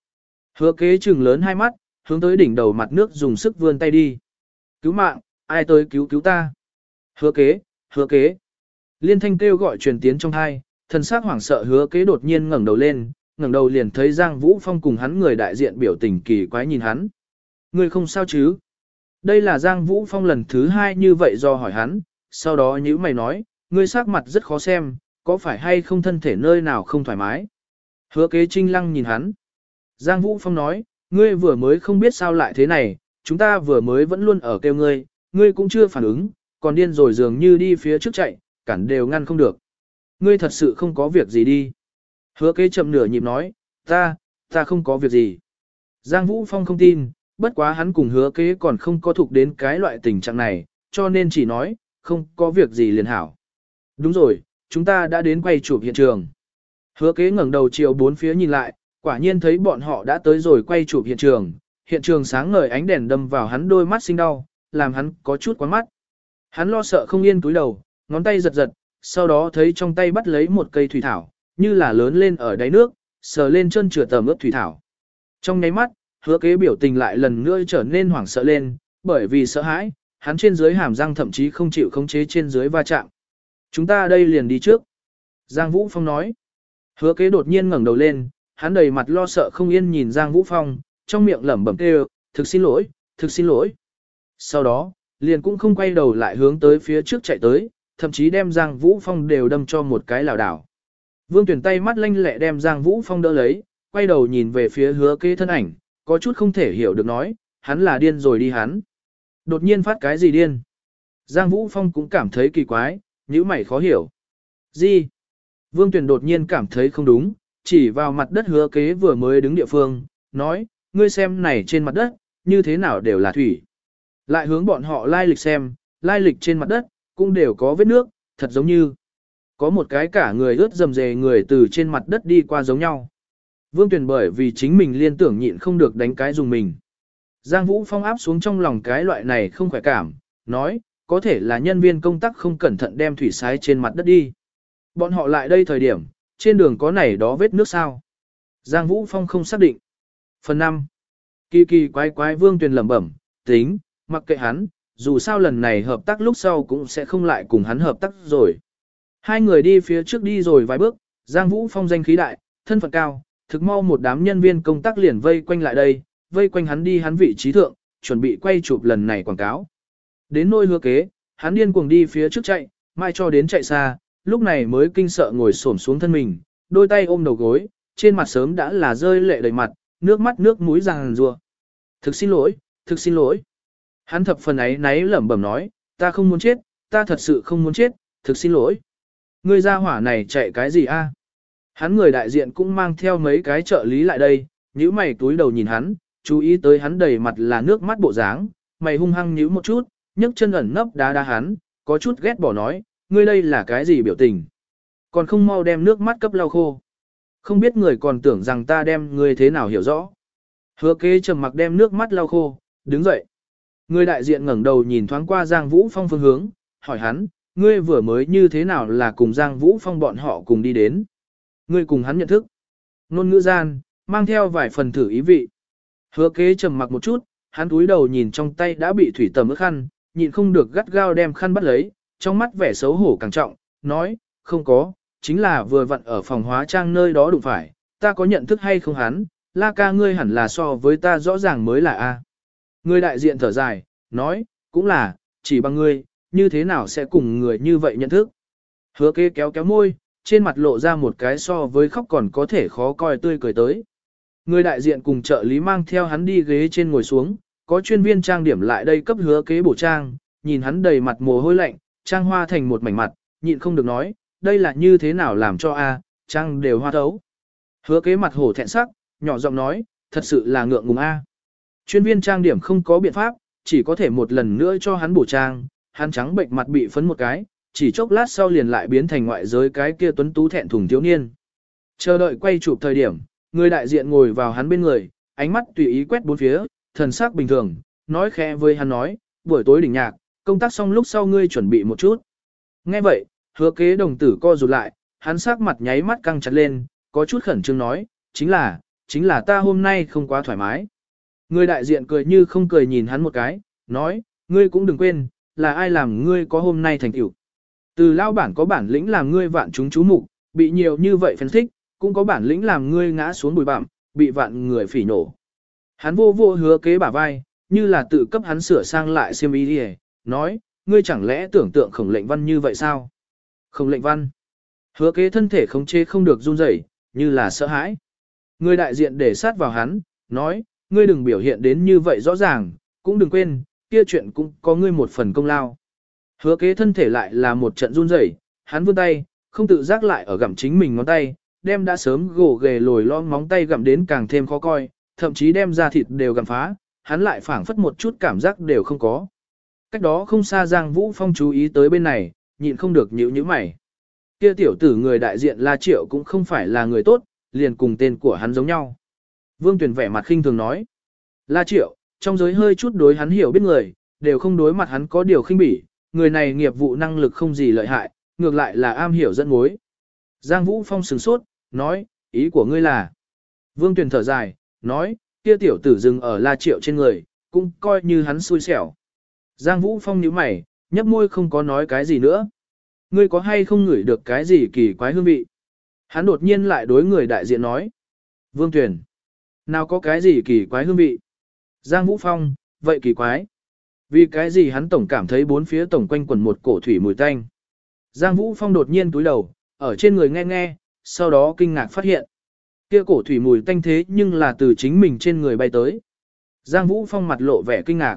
hứa kế trừng lớn hai mắt, hướng tới đỉnh đầu mặt nước dùng sức vươn tay đi. Cứu mạng, ai tới cứu cứu ta? Hứa kế, hứa kế. Liên thanh kêu gọi truyền tiến trong hai, thần sắc hoảng sợ hứa kế đột nhiên ngẩng đầu lên, ngẩng đầu liền thấy Giang Vũ Phong cùng hắn người đại diện biểu tình kỳ quái nhìn hắn. Ngươi không sao chứ? Đây là Giang Vũ Phong lần thứ hai như vậy do hỏi hắn, sau đó nhữ mày nói, ngươi sắc mặt rất khó xem, có phải hay không thân thể nơi nào không thoải mái? Hứa kế trinh lăng nhìn hắn. Giang Vũ Phong nói, ngươi vừa mới không biết sao lại thế này, chúng ta vừa mới vẫn luôn ở kêu ngươi, ngươi cũng chưa phản ứng, còn điên rồi dường như đi phía trước chạy, cản đều ngăn không được. Ngươi thật sự không có việc gì đi. Hứa kế chậm nửa nhịp nói, ta, ta không có việc gì. Giang Vũ Phong không tin, bất quá hắn cùng hứa kế còn không có thuộc đến cái loại tình trạng này, cho nên chỉ nói, không có việc gì liền hảo. Đúng rồi, chúng ta đã đến quay chụp hiện trường. Hứa kế ngẩng đầu chiều bốn phía nhìn lại, quả nhiên thấy bọn họ đã tới rồi quay chụp hiện trường. Hiện trường sáng ngời ánh đèn đâm vào hắn đôi mắt sinh đau, làm hắn có chút quán mắt. Hắn lo sợ không yên túi đầu, ngón tay giật giật, sau đó thấy trong tay bắt lấy một cây thủy thảo, như là lớn lên ở đáy nước, sờ lên chân chửa tầm ướp thủy thảo. Trong nháy mắt, hứa kế biểu tình lại lần nữa trở nên hoảng sợ lên, bởi vì sợ hãi, hắn trên dưới hàm răng thậm chí không chịu khống chế trên dưới va chạm. Chúng ta đây liền đi trước. Giang Vũ Phong nói. Hứa kế đột nhiên ngẩng đầu lên, hắn đầy mặt lo sợ không yên nhìn Giang Vũ Phong, trong miệng lẩm bẩm kêu, thực xin lỗi, thực xin lỗi. Sau đó, liền cũng không quay đầu lại hướng tới phía trước chạy tới, thậm chí đem Giang Vũ Phong đều đâm cho một cái lảo đảo. Vương tuyển tay mắt lanh lẹ đem Giang Vũ Phong đỡ lấy, quay đầu nhìn về phía hứa kế thân ảnh, có chút không thể hiểu được nói, hắn là điên rồi đi hắn. Đột nhiên phát cái gì điên? Giang Vũ Phong cũng cảm thấy kỳ quái, nhíu mày khó hiểu. Gì? Vương Tuyền đột nhiên cảm thấy không đúng, chỉ vào mặt đất hứa kế vừa mới đứng địa phương, nói, ngươi xem này trên mặt đất, như thế nào đều là thủy. Lại hướng bọn họ lai lịch xem, lai lịch trên mặt đất, cũng đều có vết nước, thật giống như có một cái cả người ướt dầm dề người từ trên mặt đất đi qua giống nhau. Vương Tuyền bởi vì chính mình liên tưởng nhịn không được đánh cái dùng mình. Giang Vũ Phong áp xuống trong lòng cái loại này không khỏe cảm, nói, có thể là nhân viên công tác không cẩn thận đem thủy sái trên mặt đất đi. Bọn họ lại đây thời điểm, trên đường có này đó vết nước sao. Giang Vũ Phong không xác định. Phần 5. Kỳ kỳ quái quái Vương Tuyền lẩm bẩm, tính, mặc kệ hắn, dù sao lần này hợp tác lúc sau cũng sẽ không lại cùng hắn hợp tác rồi. Hai người đi phía trước đi rồi vài bước, Giang Vũ Phong danh khí đại, thân phận cao, thực mau một đám nhân viên công tác liền vây quanh lại đây, vây quanh hắn đi hắn vị trí thượng, chuẩn bị quay chụp lần này quảng cáo. Đến nôi hứa kế, hắn điên cuồng đi phía trước chạy, mai cho đến chạy xa, lúc này mới kinh sợ ngồi xổm xuống thân mình, đôi tay ôm đầu gối, trên mặt sớm đã là rơi lệ đầy mặt, nước mắt nước mũi ràng rùa. Thực xin lỗi, thực xin lỗi. Hắn thập phần ấy náy lẩm bẩm nói, ta không muốn chết, ta thật sự không muốn chết, thực xin lỗi. Ngươi ra hỏa này chạy cái gì a? Hắn người đại diện cũng mang theo mấy cái trợ lý lại đây, nhíu mày túi đầu nhìn hắn, chú ý tới hắn đầy mặt là nước mắt bộ dáng, mày hung hăng nhíu một chút, nhấc chân ẩn nấp đá đá hắn, có chút ghét bỏ nói, ngươi đây là cái gì biểu tình? Còn không mau đem nước mắt cấp lau khô. Không biết người còn tưởng rằng ta đem ngươi thế nào hiểu rõ. Hứa kế trầm mặc đem nước mắt lau khô, đứng dậy. Người đại diện ngẩng đầu nhìn thoáng qua Giang Vũ Phong phương hướng, hỏi hắn, ngươi vừa mới như thế nào là cùng Giang Vũ Phong bọn họ cùng đi đến. Ngươi cùng hắn nhận thức. Nôn ngữ gian, mang theo vài phần thử ý vị. Hứa kế trầm mặc một chút, hắn túi đầu nhìn trong tay đã bị thủy tầm ướt khăn, nhịn không được gắt gao đem khăn bắt lấy, trong mắt vẻ xấu hổ càng trọng, nói, không có, chính là vừa vặn ở phòng hóa trang nơi đó đụng phải, ta có nhận thức hay không hắn, la ca ngươi hẳn là so với ta rõ ràng mới là A. Người đại diện thở dài, nói, cũng là, chỉ bằng ngươi, như thế nào sẽ cùng người như vậy nhận thức. Hứa kế kéo kéo môi, trên mặt lộ ra một cái so với khóc còn có thể khó coi tươi cười tới. Người đại diện cùng trợ lý mang theo hắn đi ghế trên ngồi xuống, có chuyên viên trang điểm lại đây cấp hứa kế bổ trang, nhìn hắn đầy mặt mồ hôi lạnh, trang hoa thành một mảnh mặt, nhịn không được nói, đây là như thế nào làm cho a, trang đều hoa thấu. Hứa kế mặt hổ thẹn sắc, nhỏ giọng nói, thật sự là ngượng ngùng a. Chuyên viên trang điểm không có biện pháp, chỉ có thể một lần nữa cho hắn bổ trang, hắn trắng bệnh mặt bị phấn một cái, chỉ chốc lát sau liền lại biến thành ngoại giới cái kia tuấn tú thẹn thùng thiếu niên. Chờ đợi quay chụp thời điểm, người đại diện ngồi vào hắn bên người, ánh mắt tùy ý quét bốn phía, thần sắc bình thường, nói khẽ với hắn nói, buổi tối đỉnh nhạc, công tác xong lúc sau ngươi chuẩn bị một chút. Nghe vậy, hứa kế đồng tử co rụt lại, hắn sắc mặt nháy mắt căng chặt lên, có chút khẩn trương nói, chính là, chính là ta hôm nay không quá thoải mái. Người đại diện cười như không cười nhìn hắn một cái, nói, ngươi cũng đừng quên, là ai làm ngươi có hôm nay thành tựu. Từ lao bản có bản lĩnh làm ngươi vạn chúng chú mục, bị nhiều như vậy phân thích, cũng có bản lĩnh làm ngươi ngã xuống bụi bặm, bị vạn người phỉ nổ. Hắn vô vô hứa kế bả vai, như là tự cấp hắn sửa sang lại xiêm ý đi nói, ngươi chẳng lẽ tưởng tượng khổng lệnh văn như vậy sao? Khổng lệnh văn. Hứa kế thân thể khống chế không được run rẩy, như là sợ hãi. Người đại diện để sát vào hắn, nói, ngươi đừng biểu hiện đến như vậy rõ ràng, cũng đừng quên, kia chuyện cũng có ngươi một phần công lao. Hứa kế thân thể lại là một trận run rẩy, hắn vươn tay, không tự giác lại ở gặm chính mình ngón tay, đem đã sớm gồ ghề lồi lo móng tay gặm đến càng thêm khó coi, thậm chí đem ra thịt đều gặm phá, hắn lại phảng phất một chút cảm giác đều không có. Cách đó không xa Giang Vũ Phong chú ý tới bên này, nhịn không được nhíu nhíu mày. Kia tiểu tử người đại diện La Triệu cũng không phải là người tốt, liền cùng tên của hắn giống nhau. Vương Tuyền vẻ mặt khinh thường nói. La Triệu, trong giới hơi chút đối hắn hiểu biết người, đều không đối mặt hắn có điều khinh bỉ, người này nghiệp vụ năng lực không gì lợi hại, ngược lại là am hiểu dẫn mối. Giang Vũ Phong sừng sốt, nói, ý của ngươi là. Vương Tuyền thở dài, nói, kia tiểu tử dừng ở la triệu trên người, cũng coi như hắn xui xẻo. Giang Vũ Phong nhíu mày, nhấp môi không có nói cái gì nữa. Ngươi có hay không ngửi được cái gì kỳ quái hương vị? Hắn đột nhiên lại đối người đại diện nói. Vương Tuyền, nào có cái gì kỳ quái hương vị? Giang Vũ Phong, vậy kỳ quái. Vì cái gì hắn tổng cảm thấy bốn phía tổng quanh quần một cổ thủy mùi tanh. Giang Vũ Phong đột nhiên túi đầu, ở trên người nghe nghe, sau đó kinh ngạc phát hiện. Kia cổ thủy mùi tanh thế nhưng là từ chính mình trên người bay tới. Giang Vũ Phong mặt lộ vẻ kinh ngạc.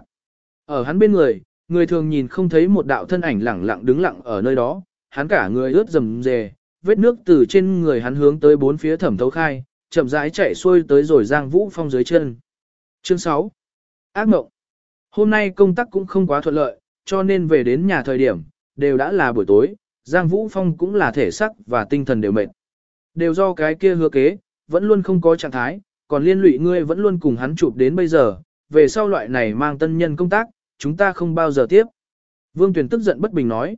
Ở hắn bên người, người thường nhìn không thấy một đạo thân ảnh lẳng lặng đứng lặng ở nơi đó, hắn cả người ướt rầm rề, vết nước từ trên người hắn hướng tới bốn phía thẩm thấu khai, chậm rãi chạy xuôi tới rồi Giang Vũ Phong dưới chân. Chương 6. Ác mộng. Hôm nay công tác cũng không quá thuận lợi, cho nên về đến nhà thời điểm, đều đã là buổi tối, Giang Vũ Phong cũng là thể sắc và tinh thần đều mệt. Đều do cái kia hứa kế, vẫn luôn không có trạng thái, còn liên lụy ngươi vẫn luôn cùng hắn chụp đến bây giờ, về sau loại này mang tân nhân công tác, chúng ta không bao giờ tiếp. Vương Tuyền tức giận bất bình nói.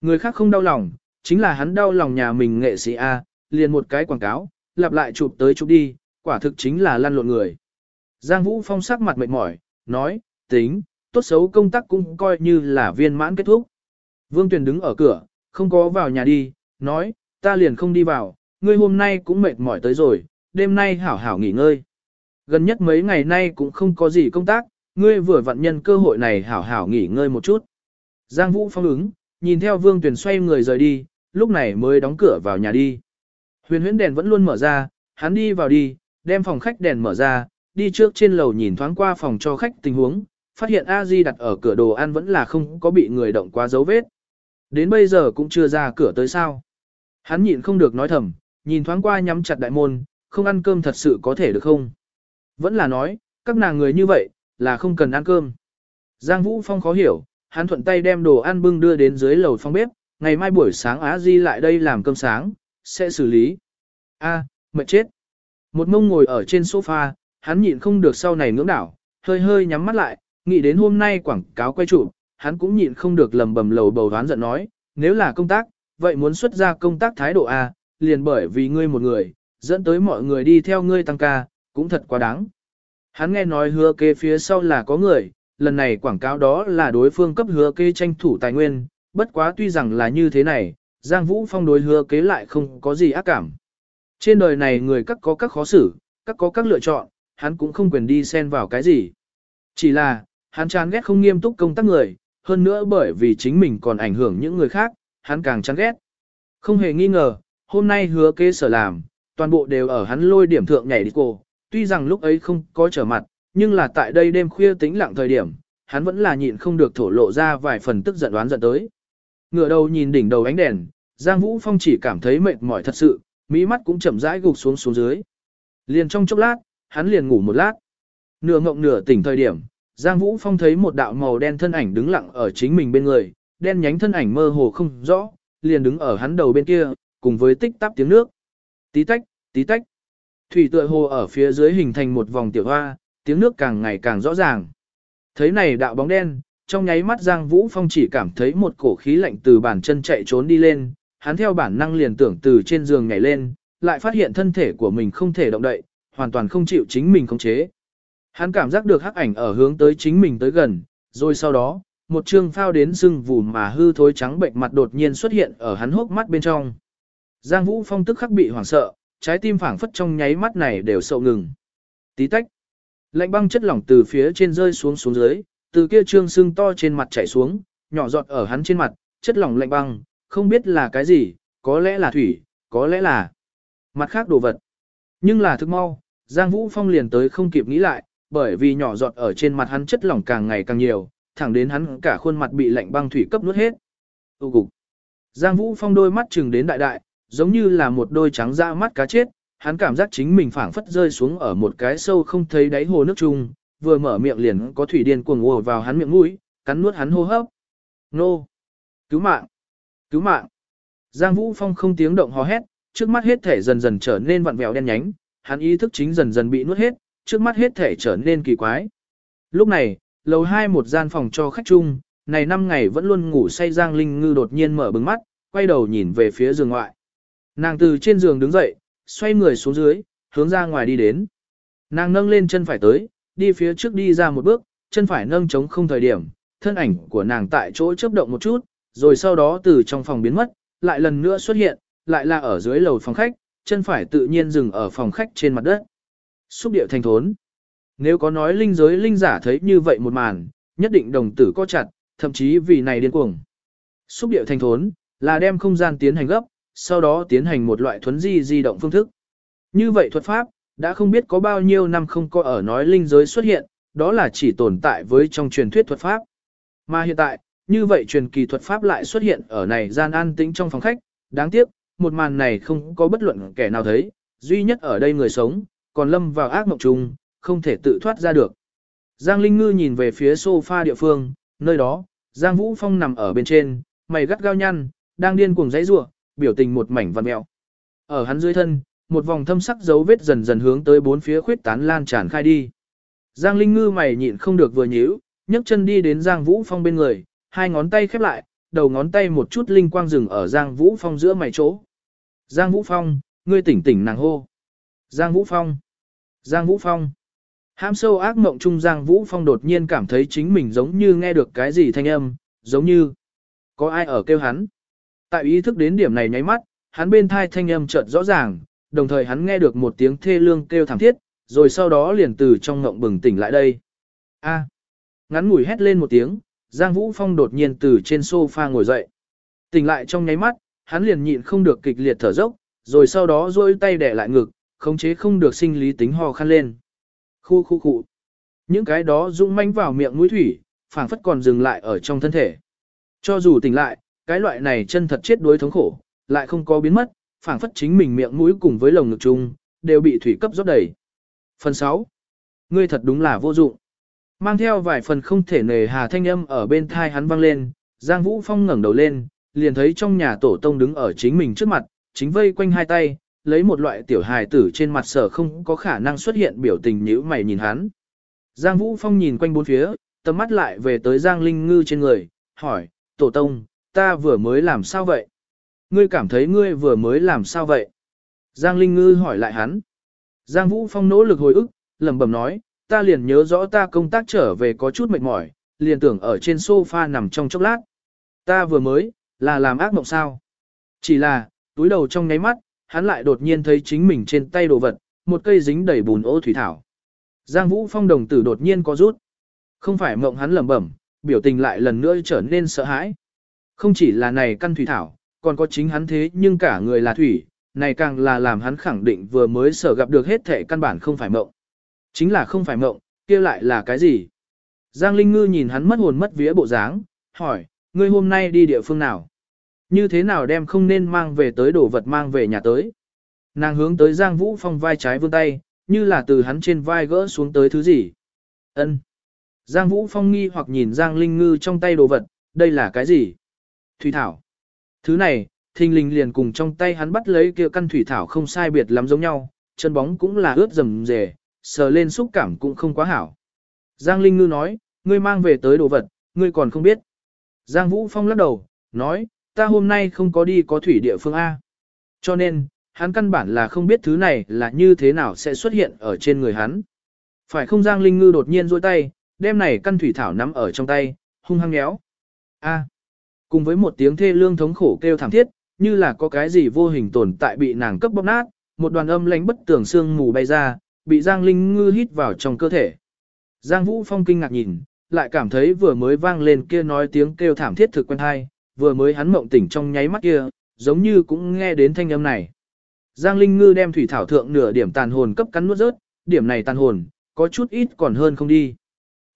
Người khác không đau lòng, chính là hắn đau lòng nhà mình nghệ sĩ A, liền một cái quảng cáo, lặp lại chụp tới chụp đi, quả thực chính là lăn lộn người. Giang Vũ Phong sắc mặt mệt mỏi, nói, tính, tốt xấu công tác cũng coi như là viên mãn kết thúc. Vương Tuyền đứng ở cửa, không có vào nhà đi, nói, ta liền không đi vào, ngươi hôm nay cũng mệt mỏi tới rồi, đêm nay hảo hảo nghỉ ngơi. Gần nhất mấy ngày nay cũng không có gì công tác, ngươi vừa vặn nhân cơ hội này hảo hảo nghỉ ngơi một chút. Giang Vũ phong ứng, nhìn theo Vương Tuyền xoay người rời đi, lúc này mới đóng cửa vào nhà đi. Huyền huyễn đèn vẫn luôn mở ra, hắn đi vào đi, đem phòng khách đèn mở ra, đi trước trên lầu nhìn thoáng qua phòng cho khách tình huống, phát hiện a di đặt ở cửa đồ ăn vẫn là không có bị người động quá dấu vết. Đến bây giờ cũng chưa ra cửa tới sao. Hắn nhịn không được nói thầm, nhìn thoáng qua nhắm chặt đại môn, không ăn cơm thật sự có thể được không? Vẫn là nói, các nàng người như vậy, là không cần ăn cơm. Giang Vũ Phong khó hiểu, hắn thuận tay đem đồ ăn bưng đưa đến dưới lầu phòng bếp, ngày mai buổi sáng A Di lại đây làm cơm sáng, sẽ xử lý. A, mệt chết. Một mông ngồi ở trên sofa, hắn nhịn không được sau này ngưỡng đảo, hơi hơi nhắm mắt lại, nghĩ đến hôm nay quảng cáo quay trụ, hắn cũng nhịn không được lầm bầm lầu bầu đoán giận nói, nếu là công tác, vậy muốn xuất ra công tác thái độ A, liền bởi vì ngươi một người, dẫn tới mọi người đi theo ngươi tăng ca, cũng thật quá đáng. Hắn nghe nói hứa kê phía sau là có người, lần này quảng cáo đó là đối phương cấp hứa kê tranh thủ tài nguyên, bất quá tuy rằng là như thế này, Giang Vũ Phong đối hứa kế lại không có gì ác cảm. Trên đời này người các có các khó xử, các có các lựa chọn, hắn cũng không quyền đi xen vào cái gì. Chỉ là, hắn chán ghét không nghiêm túc công tác người, hơn nữa bởi vì chính mình còn ảnh hưởng những người khác, hắn càng chán ghét. Không hề nghi ngờ, hôm nay hứa kế sở làm, toàn bộ đều ở hắn lôi điểm thượng nhảy đi cô, tuy rằng lúc ấy không có trở mặt, nhưng là tại đây đêm khuya tĩnh lặng thời điểm, hắn vẫn là nhịn không được thổ lộ ra vài phần tức giận đoán giận tới. Ngựa đầu nhìn đỉnh đầu ánh đèn, Giang Vũ Phong chỉ cảm thấy mệt mỏi thật sự, mỹ mắt cũng chậm rãi gục xuống xuống dưới. Liền trong chốc lát, hắn liền ngủ một lát. Nửa ngộng nửa tỉnh thời điểm, Giang Vũ Phong thấy một đạo màu đen thân ảnh đứng lặng ở chính mình bên người, đen nhánh thân ảnh mơ hồ không rõ, liền đứng ở hắn đầu bên kia, cùng với tích tắp tiếng nước. Tí tách, tí tách. Thủy tựa hồ ở phía dưới hình thành một vòng tiểu hoa, tiếng nước càng ngày càng rõ ràng. Thấy này đạo bóng đen, trong nháy mắt Giang Vũ Phong chỉ cảm thấy một cổ khí lạnh từ bàn chân chạy trốn đi lên, hắn theo bản năng liền tưởng từ trên giường nhảy lên, lại phát hiện thân thể của mình không thể động đậy, hoàn toàn không chịu chính mình khống chế. Hắn cảm giác được hắc ảnh ở hướng tới chính mình tới gần, rồi sau đó, một trương phao đến sưng vù mà hư thối trắng bệnh mặt đột nhiên xuất hiện ở hắn hốc mắt bên trong. Giang Vũ Phong tức khắc bị hoảng sợ, trái tim phảng phất trong nháy mắt này đều sậu ngừng. Tí tách. Lạnh băng chất lỏng từ phía trên rơi xuống xuống dưới, từ kia trương sưng to trên mặt chảy xuống, nhỏ giọt ở hắn trên mặt, chất lỏng lạnh băng, không biết là cái gì, có lẽ là thủy, có lẽ là mặt khác đồ vật. Nhưng là thức mau, Giang Vũ Phong liền tới không kịp nghĩ lại, bởi vì nhỏ giọt ở trên mặt hắn chất lỏng càng ngày càng nhiều, thẳng đến hắn cả khuôn mặt bị lạnh băng thủy cấp nuốt hết. Tu cục. Giang Vũ Phong đôi mắt chừng đến đại đại, giống như là một đôi trắng da mắt cá chết, hắn cảm giác chính mình phảng phất rơi xuống ở một cái sâu không thấy đáy hồ nước chung, vừa mở miệng liền có thủy điên cuồng ùa vào hắn miệng mũi, cắn nuốt hắn hô hấp. Nô! Cứu mạng! Cứu mạng! Giang Vũ Phong không tiếng động hò hét, trước mắt hết thể dần dần trở nên vặn vẹo đen nhánh, hắn ý thức chính dần dần bị nuốt hết, trước mắt hết thể trở nên kỳ quái. Lúc này, lầu hai một gian phòng cho khách chung, này năm ngày vẫn luôn ngủ say Giang Linh Ngư đột nhiên mở bừng mắt, quay đầu nhìn về phía giường ngoại. Nàng từ trên giường đứng dậy, xoay người xuống dưới, hướng ra ngoài đi đến. Nàng nâng lên chân phải tới, đi phía trước đi ra một bước, chân phải nâng chống không thời điểm, thân ảnh của nàng tại chỗ chớp động một chút, rồi sau đó từ trong phòng biến mất, lại lần nữa xuất hiện, lại là ở dưới lầu phòng khách, chân phải tự nhiên dừng ở phòng khách trên mặt đất. Xúc điệu thành thốn. Nếu có nói linh giới linh giả thấy như vậy một màn, nhất định đồng tử co chặt, thậm chí vì này điên cuồng. Xúc điệu thành thốn, là đem không gian tiến hành gấp, sau đó tiến hành một loại thuấn di di động phương thức. Như vậy thuật pháp, đã không biết có bao nhiêu năm không có ở nói linh giới xuất hiện, đó là chỉ tồn tại với trong truyền thuyết thuật pháp. Mà hiện tại, như vậy truyền kỳ thuật pháp lại xuất hiện ở này gian an tĩnh trong phòng khách, đáng tiếc, một màn này không có bất luận kẻ nào thấy, duy nhất ở đây người sống, còn lâm vào ác mộng trùng, không thể tự thoát ra được. Giang Linh Ngư nhìn về phía sofa địa phương, nơi đó, Giang Vũ Phong nằm ở bên trên, mày gắt gao nhăn, đang điên cuồng giãy giụa, biểu tình một mảnh văn mèo. Ở hắn dưới thân, một vòng thâm sắc dấu vết dần dần hướng tới bốn phía khuyết tán lan tràn khai đi. Giang Linh Ngư mày nhịn không được vừa nhíu, nhấc chân đi đến Giang Vũ Phong bên người, hai ngón tay khép lại, đầu ngón tay một chút linh quang dừng ở Giang Vũ Phong giữa mày chỗ. Giang Vũ Phong, ngươi tỉnh tỉnh nàng hô. Giang Vũ Phong. Giang Vũ Phong. Hãm sâu ác mộng trung Giang Vũ Phong đột nhiên cảm thấy chính mình giống như nghe được cái gì thanh âm, giống như có ai ở kêu hắn. Tại ý thức đến điểm này nháy mắt, hắn bên thai thanh âm chợt rõ ràng, đồng thời hắn nghe được một tiếng thê lương kêu thảm thiết, rồi sau đó liền từ trong ngộng bừng tỉnh lại đây. A. Ngắn ngủi hét lên một tiếng, Giang Vũ Phong đột nhiên từ trên sofa ngồi dậy. Tỉnh lại trong nháy mắt, hắn liền nhịn không được kịch liệt thở dốc, rồi sau đó duỗi tay đè lại ngực, khống chế không được sinh lý tính ho khăn lên. Khu khu khu. Những cái đó rung manh vào miệng mũi thủy, phảng phất còn dừng lại ở trong thân thể. Cho dù tỉnh lại, cái loại này chân thật chết đuối thống khổ, lại không có biến mất, phảng phất chính mình miệng mũi cùng với lồng ngực chung, đều bị thủy cấp rót đầy. Phần 6. Ngươi thật đúng là vô dụng. Mang theo vài phần không thể nề hà thanh âm ở bên thai hắn vang lên, Giang Vũ Phong ngẩng đầu lên, liền thấy trong nhà tổ tông đứng ở chính mình trước mặt, chính vây quanh hai tay, lấy một loại tiểu hài tử trên mặt sở không có khả năng xuất hiện biểu tình nhíu mày nhìn hắn. Giang Vũ Phong nhìn quanh bốn phía, tầm mắt lại về tới Giang Linh Ngư trên người, hỏi, tổ tông, ta vừa mới làm sao vậy? Ngươi cảm thấy ngươi vừa mới làm sao vậy? Giang Linh Ngư hỏi lại hắn. Giang Vũ Phong nỗ lực hồi ức, lẩm bẩm nói, ta liền nhớ rõ ta công tác trở về có chút mệt mỏi, liền tưởng ở trên sofa nằm trong chốc lát. Ta vừa mới, là làm ác mộng sao? Chỉ là, túi đầu trong nháy mắt, hắn lại đột nhiên thấy chính mình trên tay đồ vật, một cây dính đầy bùn ô thủy thảo. Giang Vũ Phong đồng tử đột nhiên có rút. Không phải mộng hắn lẩm bẩm, biểu tình lại lần nữa trở nên sợ hãi. Không chỉ là này căn thủy thảo, còn có chính hắn thế nhưng cả người là thủy, này càng là làm hắn khẳng định vừa mới sở gặp được hết thể căn bản không phải mộng. Chính là không phải mộng, kia lại là cái gì? Giang Linh Ngư nhìn hắn mất hồn mất vía bộ dáng, hỏi, ngươi hôm nay đi địa phương nào? Như thế nào đem không nên mang về tới đồ vật mang về nhà tới? Nàng hướng tới Giang Vũ Phong vai trái vươn tay, như là từ hắn trên vai gỡ xuống tới thứ gì? Ân. Giang Vũ Phong nghi hoặc nhìn Giang Linh Ngư trong tay đồ vật, đây là cái gì? Thủy thảo. Thứ này, thình lình liền cùng trong tay hắn bắt lấy kia căn thủy thảo không sai biệt lắm giống nhau, chân bóng cũng là ướt rầm rề, sờ lên xúc cảm cũng không quá hảo. Giang Linh Ngư nói, ngươi mang về tới đồ vật, ngươi còn không biết. Giang Vũ Phong lắc đầu, nói, ta hôm nay không có đi có thủy địa phương A. Cho nên, hắn căn bản là không biết thứ này là như thế nào sẽ xuất hiện ở trên người hắn. Phải không Giang Linh Ngư đột nhiên rôi tay, đem này căn thủy thảo nắm ở trong tay, hung hăng nhéo. A. Cùng với một tiếng thê lương thống khổ kêu thảm thiết, như là có cái gì vô hình tồn tại bị nàng cấp bóp nát, một đoàn âm lánh bất tưởng xương mù bay ra, bị Giang Linh Ngư hít vào trong cơ thể. Giang Vũ Phong kinh ngạc nhìn, lại cảm thấy vừa mới vang lên kia nói tiếng kêu thảm thiết thực quen hay, vừa mới hắn mộng tỉnh trong nháy mắt kia, giống như cũng nghe đến thanh âm này. Giang Linh Ngư đem thủy thảo thượng nửa điểm tàn hồn cấp cắn nuốt rớt, điểm này tàn hồn, có chút ít còn hơn không đi.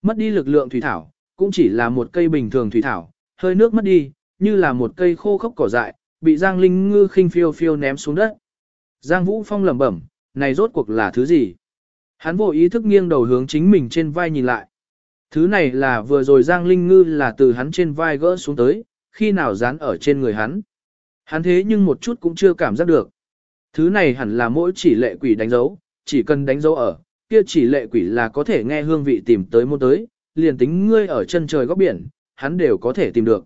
Mất đi lực lượng thủy thảo, cũng chỉ là một cây bình thường thủy thảo, hơi nước mất đi, như là một cây khô khốc cỏ dại, bị Giang Linh Ngư khinh phiêu phiêu ném xuống đất. Giang Vũ Phong lẩm bẩm, này rốt cuộc là thứ gì? Hắn vô ý thức nghiêng đầu hướng chính mình trên vai nhìn lại. Thứ này là vừa rồi Giang Linh Ngư là từ hắn trên vai gỡ xuống tới, khi nào dán ở trên người hắn. Hắn thế nhưng một chút cũng chưa cảm giác được. Thứ này hẳn là mỗi chỉ lệ quỷ đánh dấu, chỉ cần đánh dấu ở, kia chỉ lệ quỷ là có thể nghe hương vị tìm tới môn tới, liền tính ngươi ở chân trời góc biển, hắn đều có thể tìm được.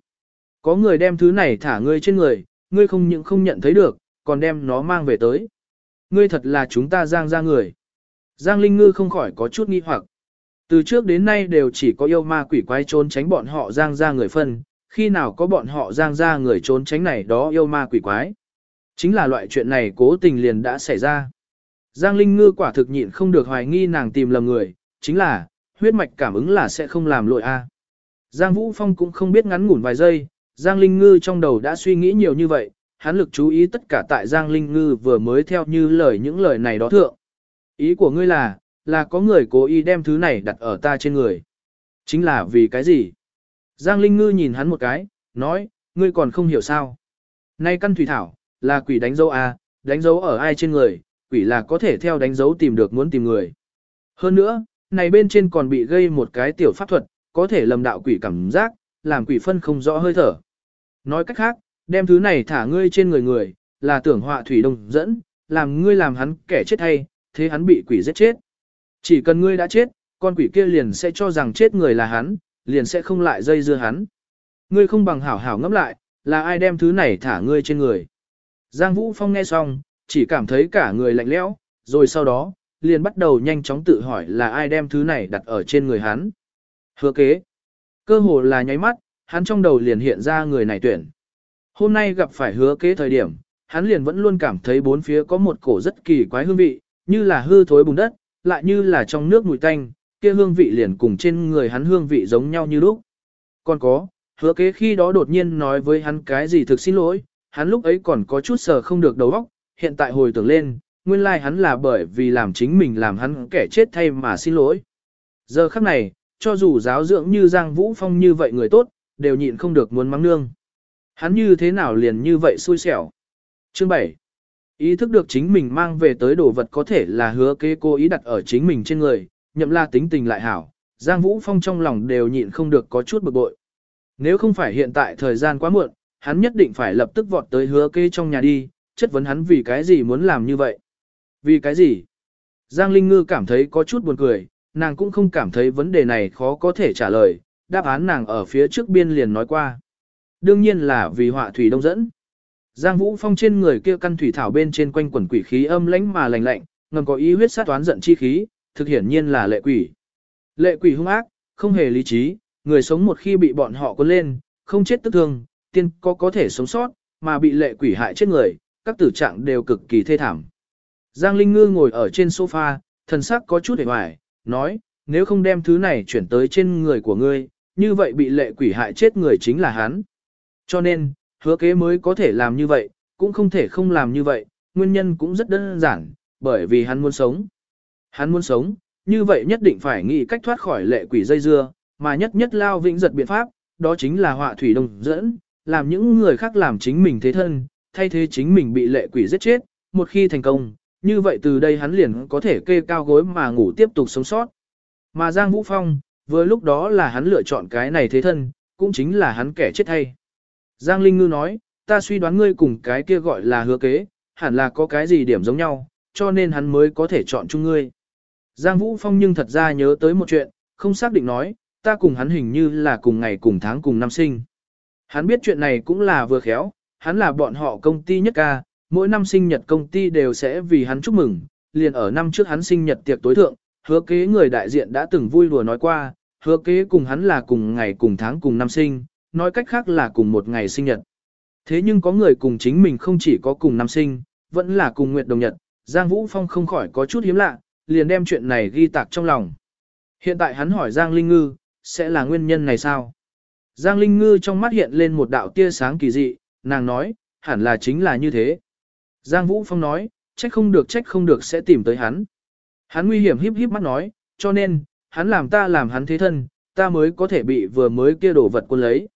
Có người đem thứ này thả ngươi trên người, ngươi không những không nhận thấy được, còn đem nó mang về tới. Ngươi thật là chúng ta giang ra người. Giang Linh Ngư không khỏi có chút nghi hoặc. Từ trước đến nay đều chỉ có yêu ma quỷ quái trốn tránh bọn họ giang ra người phân, khi nào có bọn họ giang ra người trốn tránh này đó yêu ma quỷ quái. Chính là loại chuyện này cố tình liền đã xảy ra. Giang Linh Ngư quả thực nhịn không được hoài nghi nàng tìm lầm người, chính là, huyết mạch cảm ứng là sẽ không làm lội a. Giang Vũ Phong cũng không biết ngắn ngủn vài giây, Giang Linh Ngư trong đầu đã suy nghĩ nhiều như vậy, hắn lực chú ý tất cả tại Giang Linh Ngư vừa mới theo như lời những lời này đó thượng. Ý của ngươi là, là có người cố ý đem thứ này đặt ở ta trên người. Chính là vì cái gì? Giang Linh Ngư nhìn hắn một cái, nói, ngươi còn không hiểu sao. Nay căn thủy thảo, là quỷ đánh dấu A, đánh dấu ở ai trên người, quỷ là có thể theo đánh dấu tìm được muốn tìm người. Hơn nữa, này bên trên còn bị gây một cái tiểu pháp thuật, có thể lầm đạo quỷ cảm giác, làm quỷ phân không rõ hơi thở. Nói cách khác, đem thứ này thả ngươi trên người người, là tưởng họa thủy đông dẫn, làm ngươi làm hắn kẻ chết hay, thế hắn bị quỷ giết chết. Chỉ cần ngươi đã chết, con quỷ kia liền sẽ cho rằng chết người là hắn, liền sẽ không lại dây dưa hắn. Ngươi không bằng hảo hảo ngẫm lại, là ai đem thứ này thả ngươi trên người. Giang Vũ Phong nghe xong, chỉ cảm thấy cả người lạnh lẽo, rồi sau đó, liền bắt đầu nhanh chóng tự hỏi là ai đem thứ này đặt ở trên người hắn. Hứa kế. Cơ hồ là nháy mắt, hắn trong đầu liền hiện ra người này tuyển. Hôm nay gặp phải hứa kế thời điểm, hắn liền vẫn luôn cảm thấy bốn phía có một cổ rất kỳ quái hương vị, như là hư thối bùn đất, lại như là trong nước mùi tanh, kia hương vị liền cùng trên người hắn hương vị giống nhau như lúc. Còn có, hứa kế khi đó đột nhiên nói với hắn cái gì thực xin lỗi, hắn lúc ấy còn có chút sờ không được đầu óc, hiện tại hồi tưởng lên, nguyên lai like hắn là bởi vì làm chính mình làm hắn kẻ chết thay mà xin lỗi. Giờ khắc này, cho dù giáo dưỡng như Giang Vũ Phong như vậy người tốt, đều nhịn không được muốn mắng nương. Hắn như thế nào liền như vậy xui xẻo. Chương 7. Ý thức được chính mình mang về tới đồ vật có thể là hứa kế cô ý đặt ở chính mình trên người, nhậm la tính tình lại hảo, Giang Vũ Phong trong lòng đều nhịn không được có chút bực bội. Nếu không phải hiện tại thời gian quá muộn, hắn nhất định phải lập tức vọt tới hứa kế trong nhà đi, chất vấn hắn vì cái gì muốn làm như vậy. Vì cái gì? Giang Linh Ngư cảm thấy có chút buồn cười, nàng cũng không cảm thấy vấn đề này khó có thể trả lời, đáp án nàng ở phía trước biên liền nói qua. Đương nhiên là vì họa thủy đông dẫn. Giang Vũ Phong trên người kia căn thủy thảo bên trên quanh quẩn quỷ khí âm lãnh mà lạnh lạnh, ngầm có ý huyết sát toán giận chi khí, thực hiển nhiên là lệ quỷ. Lệ quỷ hung ác, không hề lý trí, người sống một khi bị bọn họ cuốn lên, không chết tức thương, tiên có có thể sống sót, mà bị lệ quỷ hại chết người, các tử trạng đều cực kỳ thê thảm. Giang Linh Ngư ngồi ở trên sofa, thần sắc có chút hề hoài, nói, nếu không đem thứ này chuyển tới trên người của ngươi, như vậy bị lệ quỷ hại chết người chính là hắn. Cho nên, hứa kế mới có thể làm như vậy, cũng không thể không làm như vậy, nguyên nhân cũng rất đơn giản, bởi vì hắn muốn sống. Hắn muốn sống, như vậy nhất định phải nghĩ cách thoát khỏi lệ quỷ dây dưa, mà nhất nhất lao vĩnh giật biện pháp, đó chính là họa thủy đồng dẫn, làm những người khác làm chính mình thế thân, thay thế chính mình bị lệ quỷ giết chết, một khi thành công, như vậy từ đây hắn liền có thể kê cao gối mà ngủ tiếp tục sống sót. Mà Giang Vũ Phong, vừa lúc đó là hắn lựa chọn cái này thế thân, cũng chính là hắn kẻ chết thay. Giang Linh Ngư nói, ta suy đoán ngươi cùng cái kia gọi là hứa kế, hẳn là có cái gì điểm giống nhau, cho nên hắn mới có thể chọn chung ngươi. Giang Vũ Phong nhưng thật ra nhớ tới một chuyện, không xác định nói, ta cùng hắn hình như là cùng ngày cùng tháng cùng năm sinh. Hắn biết chuyện này cũng là vừa khéo, hắn là bọn họ công ty nhất ca, mỗi năm sinh nhật công ty đều sẽ vì hắn chúc mừng, liền ở năm trước hắn sinh nhật tiệc tối thượng, hứa kế người đại diện đã từng vui đùa nói qua, hứa kế cùng hắn là cùng ngày cùng tháng cùng năm sinh, nói cách khác là cùng một ngày sinh nhật. Thế nhưng có người cùng chính mình không chỉ có cùng năm sinh, vẫn là cùng nguyệt đồng nhật, Giang Vũ Phong không khỏi có chút hiếm lạ, liền đem chuyện này ghi tạc trong lòng. Hiện tại hắn hỏi Giang Linh Ngư, sẽ là nguyên nhân này sao? Giang Linh Ngư trong mắt hiện lên một đạo tia sáng kỳ dị, nàng nói, hẳn là chính là như thế. Giang Vũ Phong nói, trách không được trách không được sẽ tìm tới hắn. Hắn nguy hiểm híp híp mắt nói, cho nên, hắn làm ta làm hắn thế thân, ta mới có thể bị vừa mới kia đổ vật quân lấy.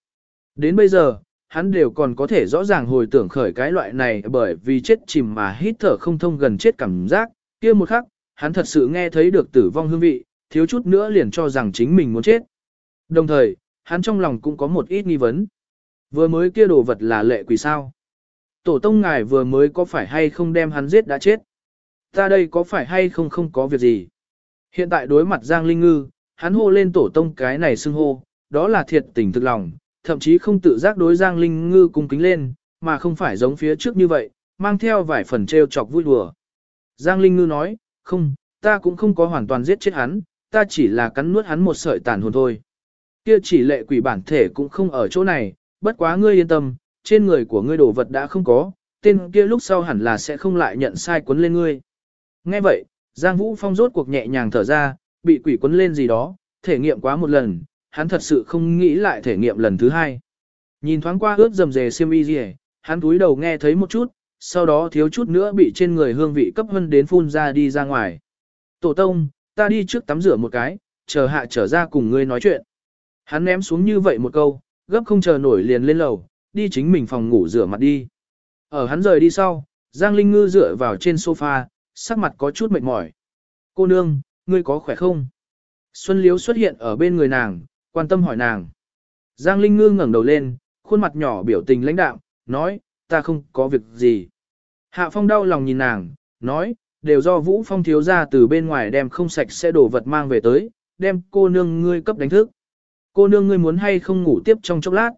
Đến bây giờ, hắn đều còn có thể rõ ràng hồi tưởng khởi cái loại này bởi vì chết chìm mà hít thở không thông gần chết cảm giác, kia một khắc, hắn thật sự nghe thấy được tử vong hương vị, thiếu chút nữa liền cho rằng chính mình muốn chết. Đồng thời, hắn trong lòng cũng có một ít nghi vấn. Vừa mới kia đồ vật là lệ quỷ sao? Tổ tông ngài vừa mới có phải hay không đem hắn giết đã chết? Ta đây có phải hay không không có việc gì? Hiện tại đối mặt Giang Linh Ngư, hắn hô lên tổ tông cái này xưng hô, đó là thiệt tình thực lòng, thậm chí không tự giác đối Giang Linh Ngư cung kính lên, mà không phải giống phía trước như vậy, mang theo vài phần trêu chọc vui đùa. Giang Linh Ngư nói, không, ta cũng không có hoàn toàn giết chết hắn, ta chỉ là cắn nuốt hắn một sợi tàn hồn thôi. Kia chỉ lệ quỷ bản thể cũng không ở chỗ này, bất quá ngươi yên tâm, trên người của ngươi đồ vật đã không có, tên kia lúc sau hẳn là sẽ không lại nhận sai quấn lên ngươi. Nghe vậy, Giang Vũ Phong rốt cuộc nhẹ nhàng thở ra, bị quỷ quấn lên gì đó, thể nghiệm quá một lần, hắn thật sự không nghĩ lại thể nghiệm lần thứ hai. Nhìn thoáng qua ướt dầm dề xiêm y gì, hắn túi đầu nghe thấy một chút, sau đó thiếu chút nữa bị trên người hương vị cấp hơn đến phun ra đi ra ngoài. Tổ tông, ta đi trước tắm rửa một cái, chờ hạ trở ra cùng ngươi nói chuyện. Hắn ném xuống như vậy một câu, gấp không chờ nổi liền lên lầu, đi chính mình phòng ngủ rửa mặt đi. Ở hắn rời đi sau, Giang Linh Ngư dựa vào trên sofa, sắc mặt có chút mệt mỏi. Cô nương, ngươi có khỏe không? Xuân Liếu xuất hiện ở bên người nàng, quan tâm hỏi nàng. Giang Linh Ngư ngẩng đầu lên, khuôn mặt nhỏ biểu tình lãnh đạm, nói, ta không có việc gì. Hạ Phong đau lòng nhìn nàng, nói, đều do Vũ Phong thiếu ra từ bên ngoài đem không sạch sẽ đổ vật mang về tới, đem cô nương ngươi cấp đánh thức. Cô nương ngươi muốn hay không ngủ tiếp trong chốc lát?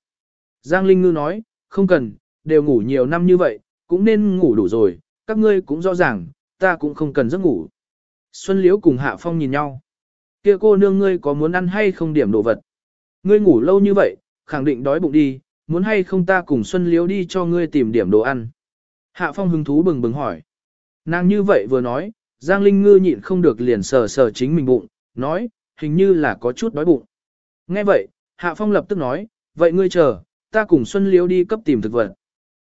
Giang Linh Ngư nói, không cần, đều ngủ nhiều năm như vậy, cũng nên ngủ đủ rồi, các ngươi cũng rõ ràng, ta cũng không cần giấc ngủ. Xuân Liễu cùng Hạ Phong nhìn nhau. kia cô nương ngươi có muốn ăn hay không điểm đồ vật? Ngươi ngủ lâu như vậy, khẳng định đói bụng đi, muốn hay không ta cùng Xuân Liễu đi cho ngươi tìm điểm đồ ăn. Hạ Phong hứng thú bừng bừng hỏi. Nàng như vậy vừa nói, Giang Linh Ngư nhịn không được liền sờ sờ chính mình bụng, nói, hình như là có chút đói bụng. Nghe vậy, Hạ Phong lập tức nói, vậy ngươi chờ, ta cùng Xuân Liễu đi cấp tìm thực vật.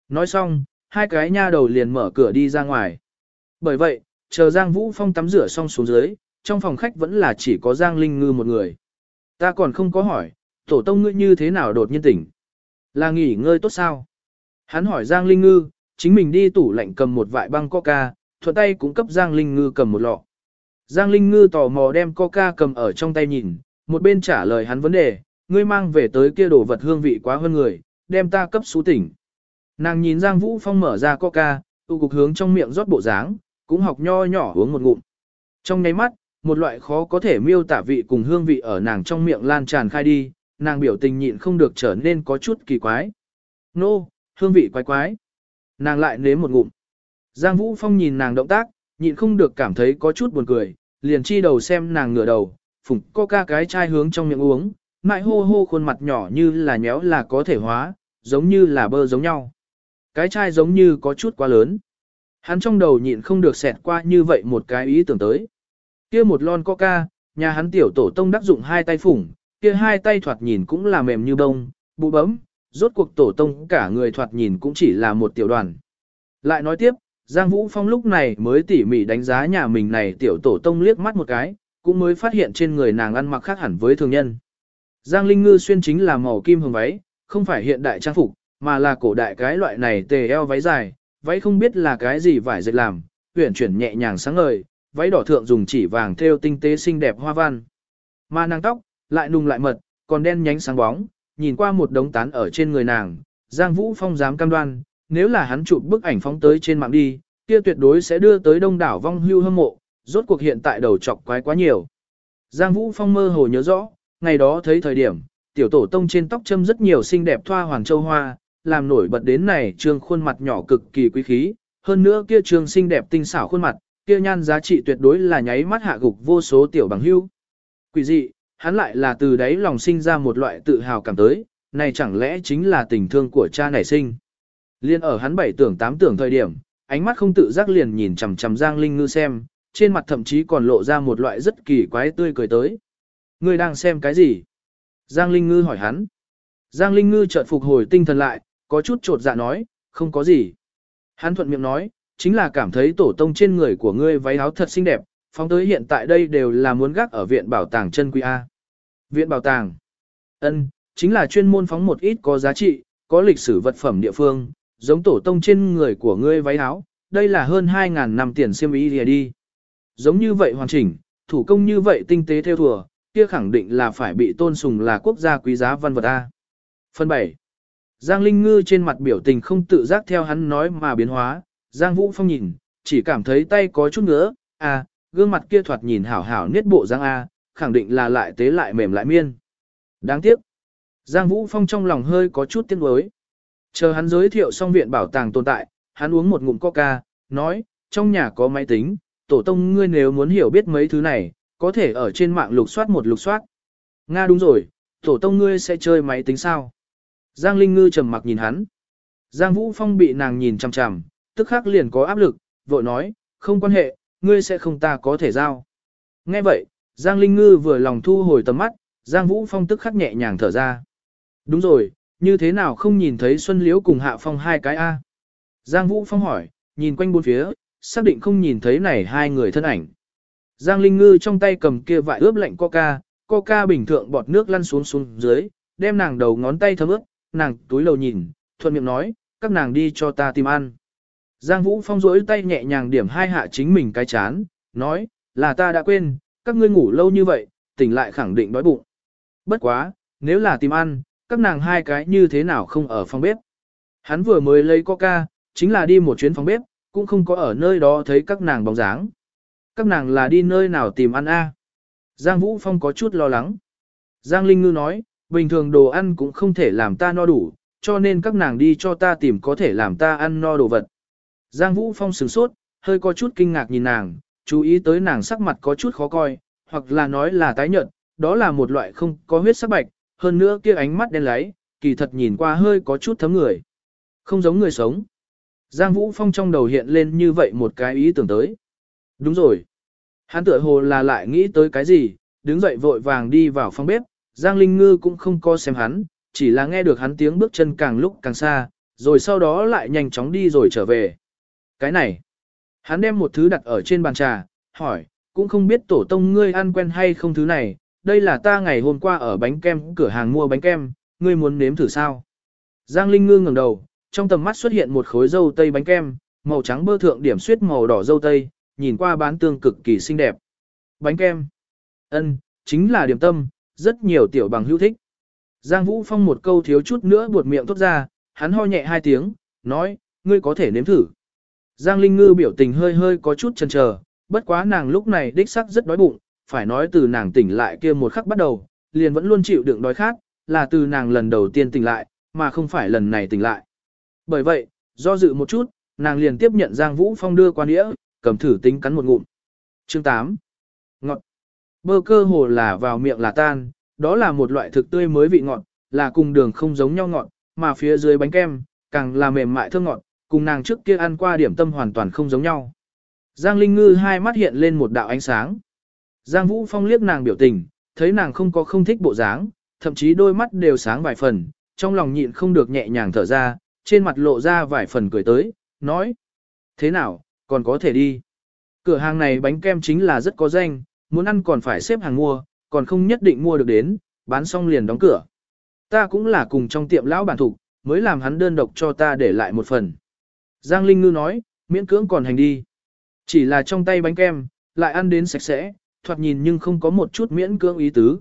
Nói xong, hai cái nha đầu liền mở cửa đi ra ngoài. Bởi vậy, chờ Giang Vũ Phong tắm rửa xong xuống dưới, trong phòng khách vẫn là chỉ có Giang Linh Ngư một người. Ta còn không có hỏi, tổ tông ngươi như thế nào đột nhiên tỉnh? Là nghỉ ngơi tốt sao? Hắn hỏi Giang Linh Ngư, chính mình đi tủ lạnh cầm một vại băng coca, thuận tay cũng cấp Giang Linh Ngư cầm một lọ. Giang Linh Ngư tò mò đem coca cầm ở trong tay nhìn, một bên trả lời hắn vấn đề, ngươi mang về tới kia đồ vật hương vị quá hơn người, đem ta cấp xú tỉnh. Nàng nhìn Giang Vũ Phong mở ra coca, tu cục hướng trong miệng rót bộ dáng, cũng học nho nhỏ uống một ngụm. Trong nháy mắt, một loại khó có thể miêu tả vị cùng hương vị ở nàng trong miệng lan tràn khai đi, nàng biểu tình nhịn không được trở nên có chút kỳ quái. Nô, no, hương vị quái quái. Nàng lại nếm một ngụm. Giang Vũ Phong nhìn nàng động tác, nhịn không được cảm thấy có chút buồn cười, liền chi đầu xem nàng ngửa đầu, phùng coca cái chai hướng trong miệng uống, mại hô hô khuôn mặt nhỏ như là nhéo là có thể hóa, giống như là bơ giống nhau. Cái chai giống như có chút quá lớn. Hắn trong đầu nhịn không được xẹt qua như vậy một cái ý tưởng tới. Kia một lon coca, nhà hắn tiểu tổ tông đắc dụng hai tay phủng, kia hai tay thoạt nhìn cũng là mềm như bông, bụ bấm, rốt cuộc tổ tông cả người thoạt nhìn cũng chỉ là một tiểu đoàn. Lại nói tiếp, Giang Vũ Phong lúc này mới tỉ mỉ đánh giá nhà mình này tiểu tổ tông liếc mắt một cái, cũng mới phát hiện trên người nàng ăn mặc khác hẳn với thường nhân. Giang Linh Ngư xuyên chính là màu kim hồng váy, không phải hiện đại trang phục, mà là cổ đại cái loại này tề eo váy dài, váy không biết là cái gì vải dệt làm, huyển chuyển nhẹ nhàng sáng ngời, váy đỏ thượng dùng chỉ vàng thêu tinh tế xinh đẹp hoa văn. Mà nàng tóc, lại nùng lại mật, còn đen nhánh sáng bóng, nhìn qua một đống tán ở trên người nàng, Giang Vũ Phong dám cam đoan, nếu là hắn chụp bức ảnh phóng tới trên mạng đi, kia tuyệt đối sẽ đưa tới đông đảo vong hưu hâm mộ, rốt cuộc hiện tại đầu chọc quái quá nhiều. Giang Vũ Phong mơ hồ nhớ rõ, ngày đó thấy thời điểm, tiểu tổ tông trên tóc châm rất nhiều xinh đẹp thoa hoàng châu hoa, làm nổi bật đến này trương khuôn mặt nhỏ cực kỳ quý khí, hơn nữa kia trương xinh đẹp tinh xảo khuôn mặt, kia nhan giá trị tuyệt đối là nháy mắt hạ gục vô số tiểu bằng hưu. Quỷ dị, hắn lại là từ đấy lòng sinh ra một loại tự hào cảm tới, này chẳng lẽ chính là tình thương của cha nảy sinh. Liên ở hắn bảy tưởng tám tưởng thời điểm, ánh mắt không tự giác liền nhìn chằm chằm Giang Linh Ngư xem, trên mặt thậm chí còn lộ ra một loại rất kỳ quái tươi cười tới. Ngươi đang xem cái gì? Giang Linh Ngư hỏi hắn. Giang Linh Ngư chợt phục hồi tinh thần lại, có chút trột dạ nói, không có gì. Hắn thuận miệng nói, chính là cảm thấy tổ tông trên người của ngươi váy áo thật xinh đẹp, phóng tới hiện tại đây đều là muốn gác ở viện bảo tàng chân quý A. Viện bảo tàng. ân chính là chuyên môn phóng một ít có giá trị, có lịch sử vật phẩm địa phương, giống tổ tông trên người của ngươi váy áo, đây là hơn 2.000 năm tiền siêm ý lìa đi. Giống như vậy hoàn chỉnh, thủ công như vậy tinh tế theo thùa, kia khẳng định là phải bị tôn sùng là quốc gia quý giá văn vật A. Phần 7. Giang Linh Ngư trên mặt biểu tình không tự giác theo hắn nói mà biến hóa, Giang Vũ Phong nhìn, chỉ cảm thấy tay có chút ngứa, à, gương mặt kia thoạt nhìn hảo hảo niết bộ Giang A, khẳng định là lại tế lại mềm lại miên. Đáng tiếc. Giang Vũ Phong trong lòng hơi có chút tiếc nuối. Chờ hắn giới thiệu xong viện bảo tàng tồn tại, hắn uống một ngụm coca, nói, trong nhà có máy tính, tổ tông ngươi nếu muốn hiểu biết mấy thứ này, có thể ở trên mạng lục soát một lục soát. Nga đúng rồi, tổ tông ngươi sẽ chơi máy tính sao? Giang Linh Ngư trầm mặc nhìn hắn. Giang Vũ Phong bị nàng nhìn chằm chằm, tức khắc liền có áp lực, vội nói, không quan hệ, ngươi sẽ không ta có thể giao. Nghe vậy, Giang Linh Ngư vừa lòng thu hồi tầm mắt, Giang Vũ Phong tức khắc nhẹ nhàng thở ra. Đúng rồi, như thế nào không nhìn thấy Xuân Liễu cùng Hạ Phong hai cái A? Giang Vũ Phong hỏi, nhìn quanh bốn phía, xác định không nhìn thấy này hai người thân ảnh. Giang Linh Ngư trong tay cầm kia vải ướp lạnh coca, coca bình thượng bọt nước lăn xuống xuống dưới, đem nàng đầu ngón tay thấm ướt, nàng túi lầu nhìn, thuận miệng nói, các nàng đi cho ta tìm ăn. Giang Vũ Phong rỗi tay nhẹ nhàng điểm hai hạ chính mình cái chán, nói, là ta đã quên, các ngươi ngủ lâu như vậy, tỉnh lại khẳng định đói bụng. Bất quá, nếu là tìm ăn, các nàng hai cái như thế nào không ở phòng bếp. Hắn vừa mới lấy coca, chính là đi một chuyến phòng bếp, cũng không có ở nơi đó thấy các nàng bóng dáng. Các nàng là đi nơi nào tìm ăn a? Giang Vũ Phong có chút lo lắng. Giang Linh Ngư nói, bình thường đồ ăn cũng không thể làm ta no đủ, cho nên các nàng đi cho ta tìm có thể làm ta ăn no đồ vật. Giang Vũ Phong sửng sốt, hơi có chút kinh ngạc nhìn nàng, chú ý tới nàng sắc mặt có chút khó coi, hoặc là nói là tái nhợt, đó là một loại không có huyết sắc bạch, hơn nữa kia ánh mắt đen láy, kỳ thật nhìn qua hơi có chút thấm người. Không giống người sống. Giang Vũ Phong trong đầu hiện lên như vậy một cái ý tưởng tới. Đúng rồi. Hắn tựa hồ là lại nghĩ tới cái gì, đứng dậy vội vàng đi vào phòng bếp, Giang Linh Ngư cũng không co xem hắn, chỉ là nghe được hắn tiếng bước chân càng lúc càng xa, rồi sau đó lại nhanh chóng đi rồi trở về. Cái này, hắn đem một thứ đặt ở trên bàn trà, hỏi, cũng không biết tổ tông ngươi ăn quen hay không thứ này, đây là ta ngày hôm qua ở bánh kem cửa hàng mua bánh kem, ngươi muốn nếm thử sao? Giang Linh Ngư ngẩng đầu, trong tầm mắt xuất hiện một khối dâu tây bánh kem, màu trắng bơ thượng điểm suyết màu đỏ dâu tây, nhìn qua bán tương cực kỳ xinh đẹp. Bánh kem. Ân, chính là điểm tâm, rất nhiều tiểu bằng hữu thích. Giang Vũ Phong một câu thiếu chút nữa buột miệng thốt ra, hắn ho nhẹ hai tiếng, nói, ngươi có thể nếm thử. Giang Linh Ngư biểu tình hơi hơi có chút chần chờ, bất quá nàng lúc này đích sắc rất đói bụng, phải nói từ nàng tỉnh lại kia một khắc bắt đầu, liền vẫn luôn chịu đựng đói khát, là từ nàng lần đầu tiên tỉnh lại, mà không phải lần này tỉnh lại. Bởi vậy, do dự một chút, nàng liền tiếp nhận Giang Vũ Phong đưa qua đĩa, cầm thử tính cắn một ngụm. Chương 8. Ngọt. Bơ cơ hồ là vào miệng là tan, đó là một loại thực tươi mới vị ngọt, là cùng đường không giống nhau ngọt, mà phía dưới bánh kem, càng là mềm mại thơm ngọt, cùng nàng trước kia ăn qua điểm tâm hoàn toàn không giống nhau. Giang Linh Ngư hai mắt hiện lên một đạo ánh sáng. Giang Vũ Phong liếc nàng biểu tình, thấy nàng không có không thích bộ dáng, thậm chí đôi mắt đều sáng vài phần, trong lòng nhịn không được nhẹ nhàng thở ra, trên mặt lộ ra vài phần cười tới, nói. Thế nào, còn có thể đi. Cửa hàng này bánh kem chính là rất có danh, muốn ăn còn phải xếp hàng mua, còn không nhất định mua được đến, bán xong liền đóng cửa. Ta cũng là cùng trong tiệm lão bản thủ, mới làm hắn đơn độc cho ta để lại một phần. Giang Linh Ngư nói, miễn cưỡng còn hành đi. Chỉ là trong tay bánh kem, lại ăn đến sạch sẽ, thoạt nhìn nhưng không có một chút miễn cưỡng ý tứ.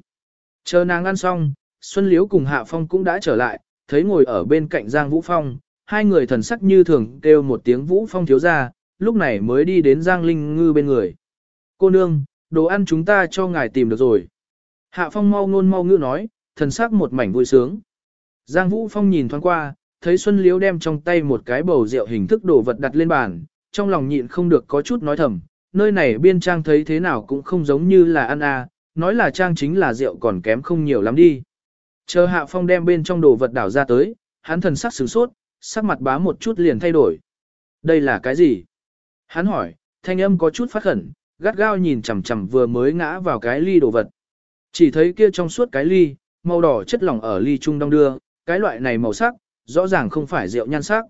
Chờ nàng ăn xong, Xuân Liễu cùng Hạ Phong cũng đã trở lại, thấy ngồi ở bên cạnh Giang Vũ Phong, hai người thần sắc như thường kêu một tiếng Vũ Phong thiếu ra, lúc này mới đi đến Giang Linh Ngư bên người. Cô nương, đồ ăn chúng ta cho ngài tìm được rồi. Hạ Phong mau ngôn mau ngữ nói, thần sắc một mảnh vui sướng. Giang Vũ Phong nhìn thoáng qua, thấy Xuân Liễu đem trong tay một cái bầu rượu hình thức đồ vật đặt lên bàn, trong lòng nhịn không được có chút nói thầm, nơi này biên trang thấy thế nào cũng không giống như là ăn à, nói là trang chính là rượu còn kém không nhiều lắm đi. Chờ Hạ Phong đem bên trong đồ vật đảo ra tới, hắn thần sắc sửng sốt, sắc mặt bá một chút liền thay đổi. Đây là cái gì? Hắn hỏi, thanh âm có chút phát khẩn, gắt gao nhìn chằm chằm vừa mới ngã vào cái ly đồ vật. Chỉ thấy kia trong suốt cái ly, màu đỏ chất lỏng ở ly trung đông đưa, cái loại này màu sắc, rõ ràng không phải rượu nhan sắc.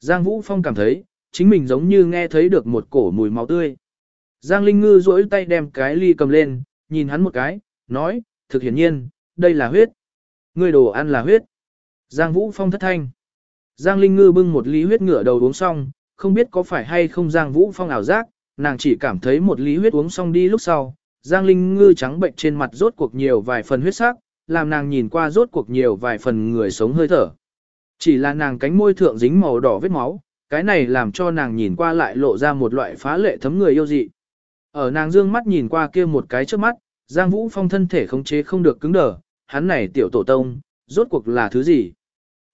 Giang Vũ Phong cảm thấy, chính mình giống như nghe thấy được một cổ mùi máu tươi. Giang Linh Ngư duỗi tay đem cái ly cầm lên, nhìn hắn một cái, nói, thực hiển nhiên, đây là huyết. Người đồ ăn là huyết. Giang Vũ Phong thất thanh. Giang Linh Ngư bưng một ly huyết ngửa đầu uống xong, không biết có phải hay không Giang Vũ Phong ảo giác, nàng chỉ cảm thấy một ly huyết uống xong đi lúc sau, Giang Linh Ngư trắng bệnh trên mặt rốt cuộc nhiều vài phần huyết sắc, làm nàng nhìn qua rốt cuộc nhiều vài phần người sống hơi thở. Chỉ là nàng cánh môi thượng dính màu đỏ vết máu, cái này làm cho nàng nhìn qua lại lộ ra một loại phá lệ thấm người yêu dị. Ở nàng dương mắt nhìn qua kia một cái trước mắt, Giang Vũ Phong thân thể khống chế không được cứng đờ, hắn này tiểu tổ tông, rốt cuộc là thứ gì?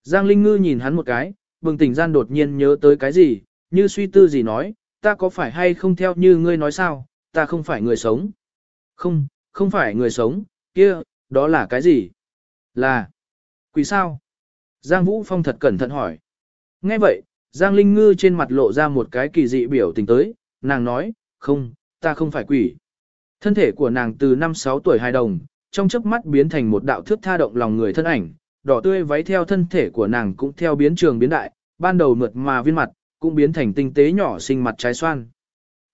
Giang Linh Ngư nhìn hắn một cái, bừng tỉnh gian đột nhiên nhớ tới cái gì, như suy tư gì nói, ta có phải hay không theo như ngươi nói sao, ta không phải người sống. Không, không phải người sống, kia, đó là cái gì? Là, quỷ sao? Giang Vũ Phong thật cẩn thận hỏi. Nghe vậy, Giang Linh Ngư trên mặt lộ ra một cái kỳ dị biểu tình tới, nàng nói, không, ta không phải quỷ. Thân thể của nàng từ năm 6 tuổi hài đồng, trong chớp mắt biến thành một đạo thước tha động lòng người thân ảnh, đỏ tươi váy theo thân thể của nàng cũng theo biến trường biến đại, ban đầu mượt mà viên mặt, cũng biến thành tinh tế nhỏ xinh mặt trái xoan.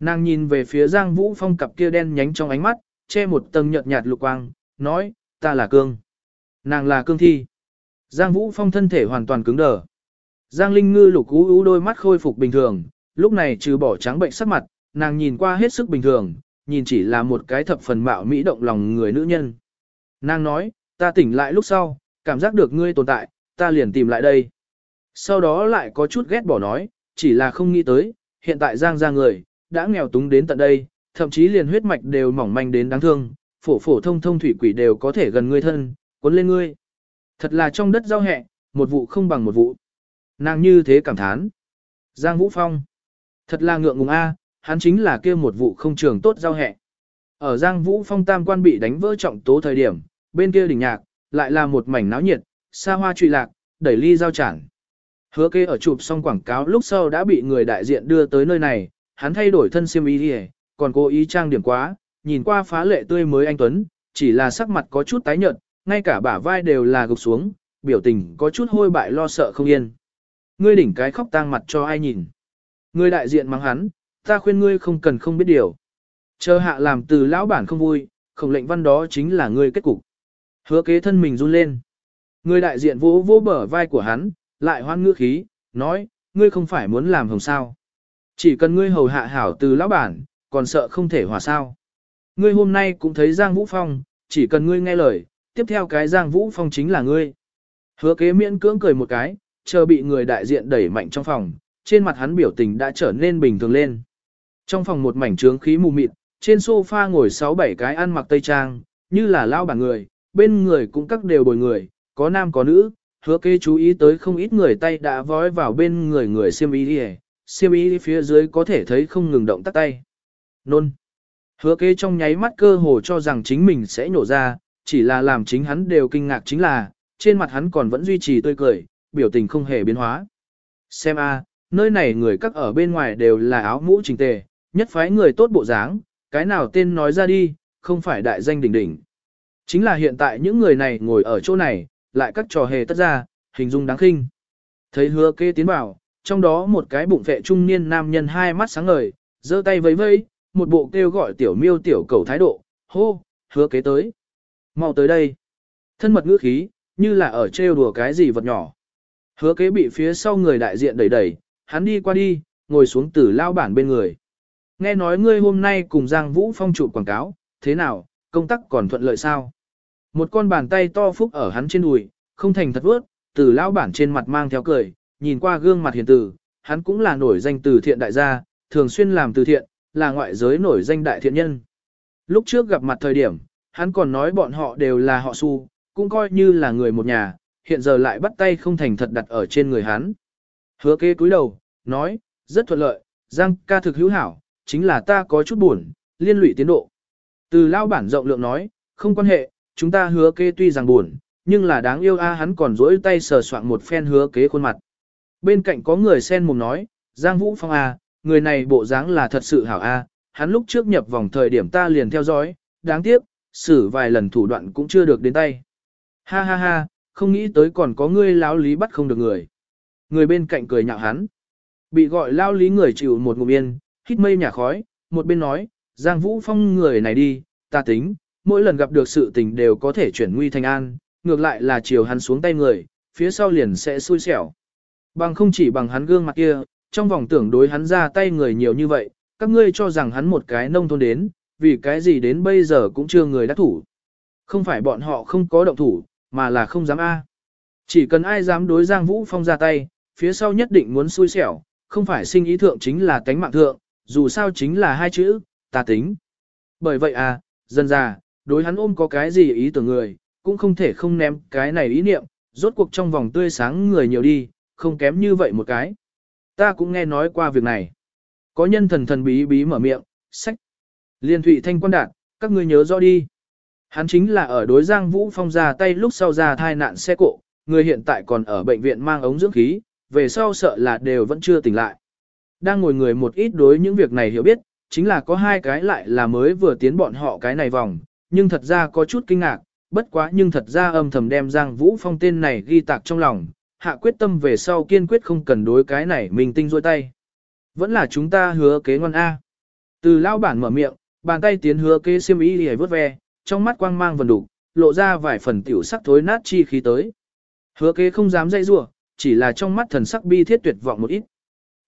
Nàng nhìn về phía Giang Vũ Phong cặp kia đen nhánh trong ánh mắt, che một tầng nhợt nhạt lục quang, nói, ta là cương. Nàng là cương thi. Giang Vũ Phong thân thể hoàn toàn cứng đờ. Giang Linh Ngư lục ú ú đôi mắt khôi phục bình thường, lúc này trừ bỏ trắng bệnh sắc mặt, nàng nhìn qua hết sức bình thường, nhìn chỉ là một cái thập phần mạo mỹ động lòng người nữ nhân. Nàng nói, ta tỉnh lại lúc sau, cảm giác được ngươi tồn tại, ta liền tìm lại đây. Sau đó lại có chút ghét bỏ nói, chỉ là không nghĩ tới, hiện tại Giang ra người, đã nghèo túng đến tận đây, thậm chí liền huyết mạch đều mỏng manh đến đáng thương, phổ phổ thông thông thủy quỷ đều có thể gần ngươi thân, cuốn lên ngươi. Thật là trong đất giao hẹ, một vụ không bằng một vụ. Nàng như thế cảm thán. Giang Vũ Phong. Thật là ngượng ngùng a, hắn chính là kia một vụ không trường tốt giao hẹ. Ở Giang Vũ Phong tam quan bị đánh vỡ trọng tố thời điểm, bên kia đỉnh nhạc, lại là một mảnh náo nhiệt, xa hoa trụy lạc, đẩy ly giao chẳng. Hứa kê ở chụp xong quảng cáo lúc sau đã bị người đại diện đưa tới nơi này, hắn thay đổi thân siêm ý đi còn cố ý trang điểm quá, nhìn qua phá lệ tươi mới anh Tuấn, chỉ là sắc mặt có chút tái nhợt, ngay cả bả vai đều là gục xuống, biểu tình có chút hôi bại lo sợ không yên. Ngươi đỉnh cái khóc tang mặt cho ai nhìn. Người đại diện mắng hắn, ta khuyên ngươi không cần không biết điều. Chờ hạ làm từ lão bản không vui, khổng lệnh văn đó chính là ngươi kết cục. Hứa kế thân mình run lên. Người đại diện vỗ vỗ bờ vai của hắn, lại hoan ngữ khí, nói, ngươi không phải muốn làm hồng sao. Chỉ cần ngươi hầu hạ hảo từ lão bản, còn sợ không thể hòa sao. Ngươi hôm nay cũng thấy Giang Vũ Phong, chỉ cần ngươi nghe lời, tiếp theo cái Giang Vũ Phong chính là ngươi. Hứa kế miễn cưỡng cười một cái, chờ bị người đại diện đẩy mạnh trong phòng, trên mặt hắn biểu tình đã trở nên bình thường lên. Trong phòng một mảnh trướng khí mù mịt, trên sofa ngồi 6-7 cái ăn mặc tây trang, như là lao bản người, bên người cũng các đều bồi người, có nam có nữ, hứa kế chú ý tới không ít người tay đã vói vào bên người người siêm ý đi siêm ý phía dưới có thể thấy không ngừng động tắt tay. Nôn. Hứa kế trong nháy mắt cơ hồ cho rằng chính mình sẽ nhổ ra, chỉ là làm chính hắn đều kinh ngạc chính là, trên mặt hắn còn vẫn duy trì tươi cười, biểu tình không hề biến hóa. Xem a, nơi này người các ở bên ngoài đều là áo mũ chỉnh tề, nhất phái người tốt bộ dáng, cái nào tên nói ra đi, không phải đại danh đỉnh đỉnh. Chính là hiện tại những người này ngồi ở chỗ này, lại các trò hề tất ra, hình dung đáng khinh. Thấy hứa kê tiến vào, trong đó một cái bụng vệ trung niên nam nhân hai mắt sáng ngời, giơ tay vẫy vẫy, một bộ kêu gọi tiểu miêu tiểu cầu thái độ, hô, hứa kế tới mau tới đây. Thân mật ngữ khí, như là ở trêu đùa cái gì vật nhỏ. Hứa kế bị phía sau người đại diện đẩy đẩy, hắn đi qua đi, ngồi xuống tử lao bản bên người. Nghe nói ngươi hôm nay cùng Giang Vũ Phong chụp quảng cáo, thế nào, công tác còn thuận lợi sao? Một con bàn tay to phúc ở hắn trên đùi, không thành thật vớt, tử lao bản trên mặt mang theo cười, nhìn qua gương mặt hiền tử, hắn cũng là nổi danh từ thiện đại gia, thường xuyên làm từ thiện, là ngoại giới nổi danh đại thiện nhân. Lúc trước gặp mặt thời điểm, hắn còn nói bọn họ đều là họ su, cũng coi như là người một nhà, hiện giờ lại bắt tay không thành thật đặt ở trên người hắn. Hứa kê cúi đầu, nói, rất thuận lợi, Giang ca thực hữu hảo, chính là ta có chút buồn, liên lụy tiến độ. Từ lao bản rộng lượng nói, không quan hệ, chúng ta hứa kê tuy rằng buồn, nhưng là đáng yêu a hắn còn rỗi tay sờ soạn một phen hứa kế khuôn mặt. Bên cạnh có người sen mồm nói, Giang Vũ Phong a, người này bộ dáng là thật sự hảo a, hắn lúc trước nhập vòng thời điểm ta liền theo dõi, đáng tiếc, xử vài lần thủ đoạn cũng chưa được đến tay. Ha ha ha, không nghĩ tới còn có ngươi lão lý bắt không được người. Người bên cạnh cười nhạo hắn. Bị gọi lao lý người chịu một ngụm yên, hít mây nhà khói, một bên nói, Giang Vũ Phong người này đi, ta tính, mỗi lần gặp được sự tình đều có thể chuyển nguy thành an, ngược lại là chiều hắn xuống tay người, phía sau liền sẽ xui xẻo. Bằng không chỉ bằng hắn gương mặt kia, trong vòng tưởng đối hắn ra tay người nhiều như vậy, các ngươi cho rằng hắn một cái nông thôn đến, vì cái gì đến bây giờ cũng chưa người đắc thủ. Không phải bọn họ không có động thủ, mà là không dám A. Chỉ cần ai dám đối Giang Vũ Phong ra tay, phía sau nhất định muốn xui xẻo, không phải sinh ý thượng chính là tánh mạng thượng, dù sao chính là hai chữ, tà tính. Bởi vậy à, dân già đối hắn ôm có cái gì ý tưởng người, cũng không thể không ném cái này ý niệm, rốt cuộc trong vòng tươi sáng người nhiều đi, không kém như vậy một cái. Ta cũng nghe nói qua việc này. Có nhân thần thần bí bí mở miệng, sách. Liên thụy thanh quan đạt, các ngươi nhớ rõ đi. Hắn chính là ở đối Giang Vũ Phong ra tay lúc sau ra thai nạn xe cộ, người hiện tại còn ở bệnh viện mang ống dưỡng khí, về sau sợ là đều vẫn chưa tỉnh lại. Đang ngồi người một ít đối những việc này hiểu biết, chính là có hai cái lại là mới vừa tiến bọn họ cái này vòng, nhưng thật ra có chút kinh ngạc, bất quá nhưng thật ra âm thầm đem Giang Vũ Phong tên này ghi tạc trong lòng, hạ quyết tâm về sau kiên quyết không cần đối cái này mình tinh rôi tay. Vẫn là chúng ta hứa kế ngon A. Từ lao bản mở miệng, bàn tay tiến hứa kế xiêm y hề vớt ve, trong mắt quang mang vần đục, lộ ra vài phần tiểu sắc thối nát chi khí tới. Hứa kế không dám dây rủa chỉ là trong mắt thần sắc bi thiết tuyệt vọng một ít.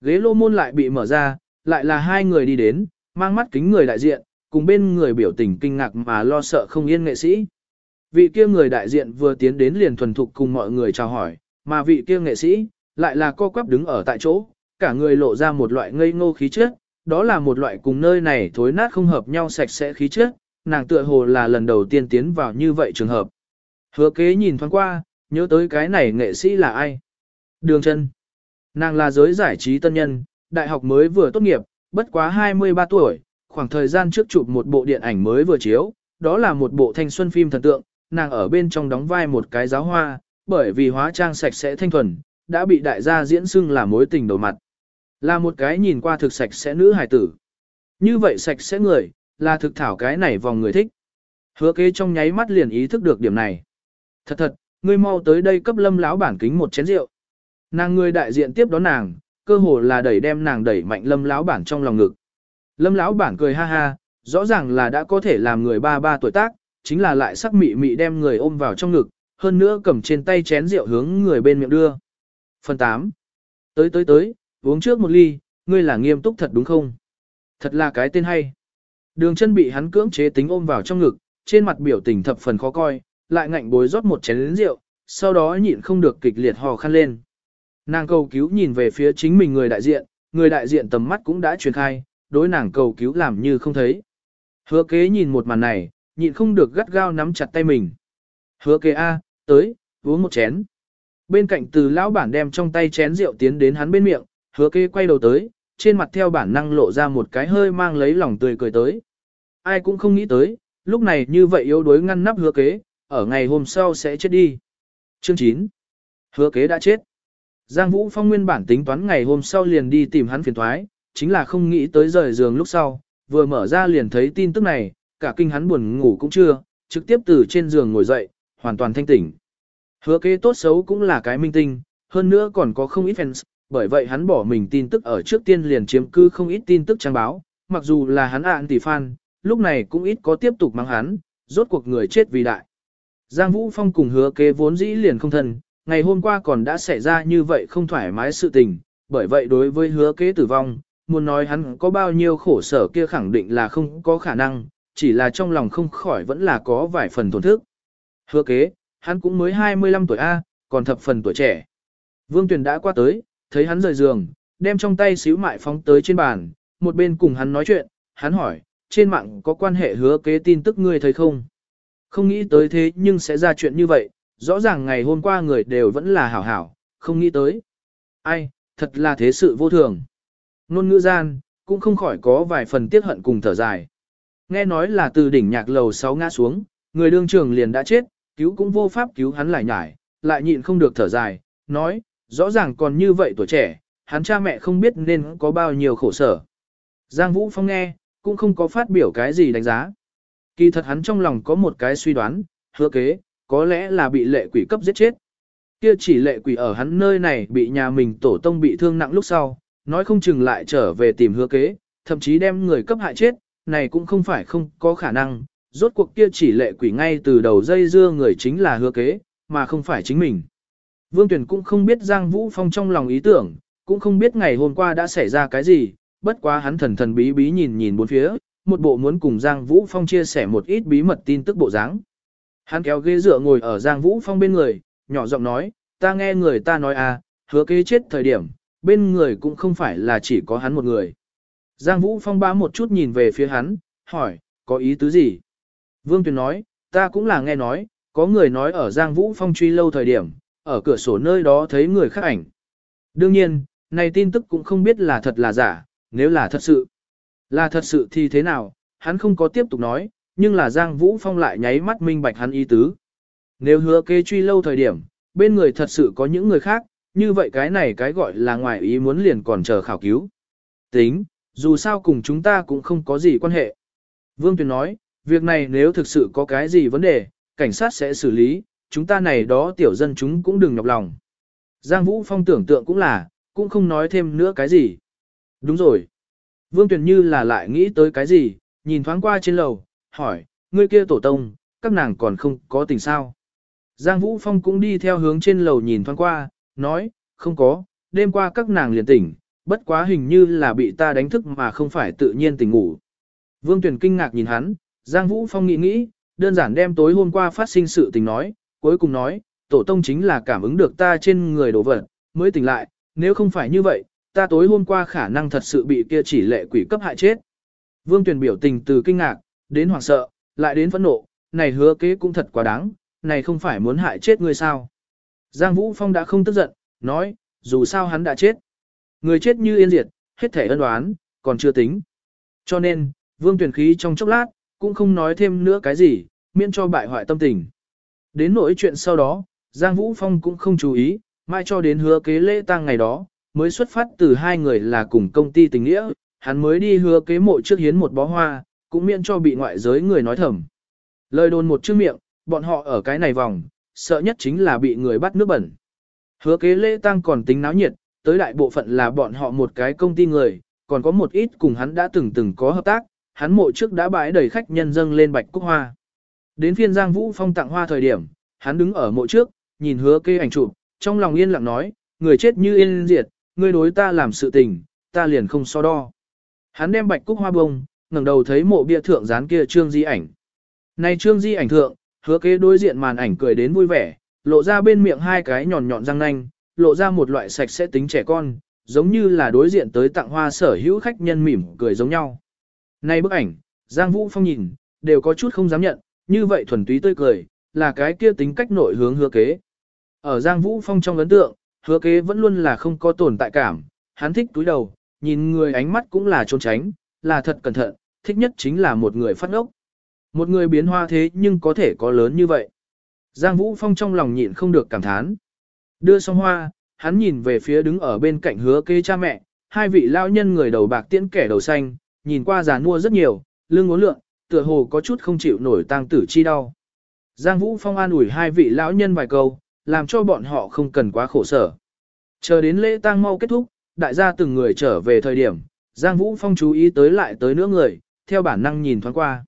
Ghế lô môn lại bị mở ra, lại là hai người đi đến, mang mắt kính người đại diện, cùng bên người biểu tình kinh ngạc mà lo sợ không yên nghệ sĩ. Vị kia người đại diện vừa tiến đến liền thuần thục cùng mọi người chào hỏi, mà vị kia nghệ sĩ, lại là co quắp đứng ở tại chỗ, cả người lộ ra một loại ngây ngô khí chất, đó là một loại cùng nơi này thối nát không hợp nhau sạch sẽ khí chất, nàng tựa hồ là lần đầu tiên tiến vào như vậy trường hợp. Hứa kế nhìn thoáng qua, nhớ tới cái này nghệ sĩ là ai? Đường chân. Nàng là giới giải trí tân nhân, đại học mới vừa tốt nghiệp, bất quá 23 tuổi, khoảng thời gian trước chụp một bộ điện ảnh mới vừa chiếu, đó là một bộ thanh xuân phim thần tượng, nàng ở bên trong đóng vai một cái giáo hoa, bởi vì hóa trang sạch sẽ thanh thuần, đã bị đại gia diễn xưng là mối tình đầu mặt. Là một cái nhìn qua thực sạch sẽ nữ hài tử. Như vậy sạch sẽ người, là thực thảo cái này vòng người thích. Hứa kế trong nháy mắt liền ý thức được điểm này. Thật thật, ngươi mau tới đây cấp lâm lão bản kính một chén rượu. Nàng người đại diện tiếp đón nàng, cơ hồ là đẩy đem nàng đẩy mạnh lâm lão bản trong lòng ngực. Lâm lão bản cười ha ha, rõ ràng là đã có thể làm người ba ba tuổi tác, chính là lại sắc mị mị đem người ôm vào trong ngực, hơn nữa cầm trên tay chén rượu hướng người bên miệng đưa. Phần 8. Tới tới tới, uống trước một ly, ngươi là nghiêm túc thật đúng không? Thật là cái tên hay. Đường chân bị hắn cưỡng chế tính ôm vào trong ngực, trên mặt biểu tình thập phần khó coi, lại ngạnh bối rót một chén rượu, sau đó nhịn không được kịch liệt hò khăn lên. Nàng cầu cứu nhìn về phía chính mình người đại diện, người đại diện tầm mắt cũng đã truyền khai, đối nàng cầu cứu làm như không thấy. Hứa kế nhìn một màn này, nhịn không được gắt gao nắm chặt tay mình. Hứa kế A, tới, uống một chén. Bên cạnh từ lão bản đem trong tay chén rượu tiến đến hắn bên miệng, hứa kế quay đầu tới, trên mặt theo bản năng lộ ra một cái hơi mang lấy lòng tươi cười tới. Ai cũng không nghĩ tới, lúc này như vậy yếu đuối ngăn nắp hứa kế, ở ngày hôm sau sẽ chết đi. Chương 9. Hứa kế đã chết. Giang Vũ Phong nguyên bản tính toán ngày hôm sau liền đi tìm hắn phiền thoái, chính là không nghĩ tới rời giường lúc sau, vừa mở ra liền thấy tin tức này, cả kinh hắn buồn ngủ cũng chưa, trực tiếp từ trên giường ngồi dậy, hoàn toàn thanh tỉnh. Hứa kế tốt xấu cũng là cái minh tinh, hơn nữa còn có không ít fans, bởi vậy hắn bỏ mình tin tức ở trước tiên liền chiếm cư không ít tin tức trang báo, mặc dù là hắn ạn tỷ fan, lúc này cũng ít có tiếp tục mang hắn, rốt cuộc người chết vì đại. Giang Vũ Phong cùng hứa kế vốn dĩ liền không thân, ngày hôm qua còn đã xảy ra như vậy không thoải mái sự tình, bởi vậy đối với hứa kế tử vong, muốn nói hắn có bao nhiêu khổ sở kia khẳng định là không có khả năng, chỉ là trong lòng không khỏi vẫn là có vài phần tổn thức. Hứa kế, hắn cũng mới 25 tuổi A, còn thập phần tuổi trẻ. Vương Tuyền đã qua tới, thấy hắn rời giường, đem trong tay xíu mại phóng tới trên bàn, một bên cùng hắn nói chuyện, hắn hỏi, trên mạng có quan hệ hứa kế tin tức ngươi thấy không? Không nghĩ tới thế nhưng sẽ ra chuyện như vậy, rõ ràng ngày hôm qua người đều vẫn là hảo hảo, không nghĩ tới. Ai, thật là thế sự vô thường. Nôn ngữ gian, cũng không khỏi có vài phần tiếc hận cùng thở dài. Nghe nói là từ đỉnh nhạc lầu 6 ngã xuống, người đương trường liền đã chết, cứu cũng vô pháp cứu hắn lại nhải, lại nhịn không được thở dài, nói, rõ ràng còn như vậy tuổi trẻ, hắn cha mẹ không biết nên có bao nhiêu khổ sở. Giang Vũ Phong nghe, cũng không có phát biểu cái gì đánh giá. Kỳ thật hắn trong lòng có một cái suy đoán, hứa kế, có lẽ là bị lệ quỷ cấp giết chết. Kia chỉ lệ quỷ ở hắn nơi này bị nhà mình tổ tông bị thương nặng lúc sau, nói không chừng lại trở về tìm hứa kế, thậm chí đem người cấp hại chết, này cũng không phải không có khả năng, rốt cuộc kia chỉ lệ quỷ ngay từ đầu dây dưa người chính là hứa kế, mà không phải chính mình. Vương Tuyển cũng không biết Giang Vũ Phong trong lòng ý tưởng, cũng không biết ngày hôm qua đã xảy ra cái gì, bất quá hắn thần thần bí bí nhìn nhìn bốn phía, một bộ muốn cùng Giang Vũ Phong chia sẻ một ít bí mật tin tức bộ dáng. Hắn kéo ghế dựa ngồi ở Giang Vũ Phong bên người, nhỏ giọng nói, ta nghe người ta nói à, hứa kế chết thời điểm, bên người cũng không phải là chỉ có hắn một người. Giang Vũ Phong bá một chút nhìn về phía hắn, hỏi, có ý tứ gì? Vương Tuyền nói, ta cũng là nghe nói, có người nói ở Giang Vũ Phong truy lâu thời điểm, ở cửa sổ nơi đó thấy người khác ảnh. Đương nhiên, này tin tức cũng không biết là thật là giả, nếu là thật sự. Là thật sự thì thế nào, hắn không có tiếp tục nói, nhưng là Giang Vũ Phong lại nháy mắt minh bạch hắn ý tứ. Nếu hứa kê truy lâu thời điểm, bên người thật sự có những người khác, như vậy cái này cái gọi là ngoài ý muốn liền còn chờ khảo cứu. Tính, dù sao cùng chúng ta cũng không có gì quan hệ. Vương Tuyền nói, việc này nếu thực sự có cái gì vấn đề, cảnh sát sẽ xử lý, chúng ta này đó tiểu dân chúng cũng đừng nhọc lòng. Giang Vũ Phong tưởng tượng cũng là, cũng không nói thêm nữa cái gì. Đúng rồi. Vương Tuyền như là lại nghĩ tới cái gì, nhìn thoáng qua trên lầu, hỏi, ngươi kia tổ tông, các nàng còn không có tình sao. Giang Vũ Phong cũng đi theo hướng trên lầu nhìn thoáng qua, nói, không có, đêm qua các nàng liền tỉnh, bất quá hình như là bị ta đánh thức mà không phải tự nhiên tỉnh ngủ. Vương Tuyền kinh ngạc nhìn hắn, Giang Vũ Phong nghĩ nghĩ, đơn giản đem tối hôm qua phát sinh sự tình nói, cuối cùng nói, tổ tông chính là cảm ứng được ta trên người đổ vật, mới tỉnh lại, nếu không phải như vậy, ta tối hôm qua khả năng thật sự bị kia chỉ lệ quỷ cấp hại chết. Vương Tuyền biểu tình từ kinh ngạc, đến hoảng sợ, lại đến phẫn nộ, này hứa kế cũng thật quá đáng, này không phải muốn hại chết ngươi sao. Giang Vũ Phong đã không tức giận, nói, dù sao hắn đã chết. Người chết như yên diệt, hết thể ân đoán, còn chưa tính. Cho nên, Vương Tuyền khí trong chốc lát, cũng không nói thêm nữa cái gì, miễn cho bại hoại tâm tình. Đến nỗi chuyện sau đó, Giang Vũ Phong cũng không chú ý, mai cho đến hứa kế lễ tang ngày đó, mới xuất phát từ hai người là cùng công ty tình nghĩa, hắn mới đi hứa kế mộ trước hiến một bó hoa, cũng miễn cho bị ngoại giới người nói thầm. Lời đồn một chữ miệng, bọn họ ở cái này vòng, sợ nhất chính là bị người bắt nước bẩn. Hứa kế lễ tang còn tính náo nhiệt, tới đại bộ phận là bọn họ một cái công ty người, còn có một ít cùng hắn đã từng từng có hợp tác, hắn mộ trước đã bãi đầy khách nhân dâng lên bạch cúc hoa. Đến phiên Giang Vũ Phong tặng hoa thời điểm, hắn đứng ở mộ trước, nhìn hứa kê ảnh chụp, trong lòng yên lặng nói, người chết như yên diệt, ngươi đối ta làm sự tình, ta liền không so đo. Hắn đem bạch cúc hoa bông, ngẩng đầu thấy mộ bia thượng dán kia trương di ảnh. Này trương di ảnh thượng, hứa kế đối diện màn ảnh cười đến vui vẻ, lộ ra bên miệng hai cái nhọn nhọn răng nanh, lộ ra một loại sạch sẽ tính trẻ con, giống như là đối diện tới tặng hoa sở hữu khách nhân mỉm cười giống nhau. Này bức ảnh, Giang Vũ Phong nhìn, đều có chút không dám nhận, như vậy thuần túy tươi cười, là cái kia tính cách nội hướng hứa kế. Ở Giang Vũ Phong trong ấn tượng, hứa kế vẫn luôn là không có tồn tại cảm, hắn thích túi đầu, nhìn người ánh mắt cũng là trốn tránh, là thật cẩn thận, thích nhất chính là một người phát ngốc. Một người biến hoa thế nhưng có thể có lớn như vậy. Giang Vũ Phong trong lòng nhịn không được cảm thán. Đưa xong hoa, hắn nhìn về phía đứng ở bên cạnh hứa kế cha mẹ, hai vị lao nhân người đầu bạc tiễn kẻ đầu xanh, nhìn qua già mua rất nhiều, lưng ngốn lượng, tựa hồ có chút không chịu nổi tang tử chi đau. Giang Vũ Phong an ủi hai vị lão nhân vài câu, làm cho bọn họ không cần quá khổ sở. Chờ đến lễ tang mau kết thúc, đại gia từng người trở về thời điểm, Giang Vũ Phong chú ý tới lại tới nữa người, theo bản năng nhìn thoáng qua.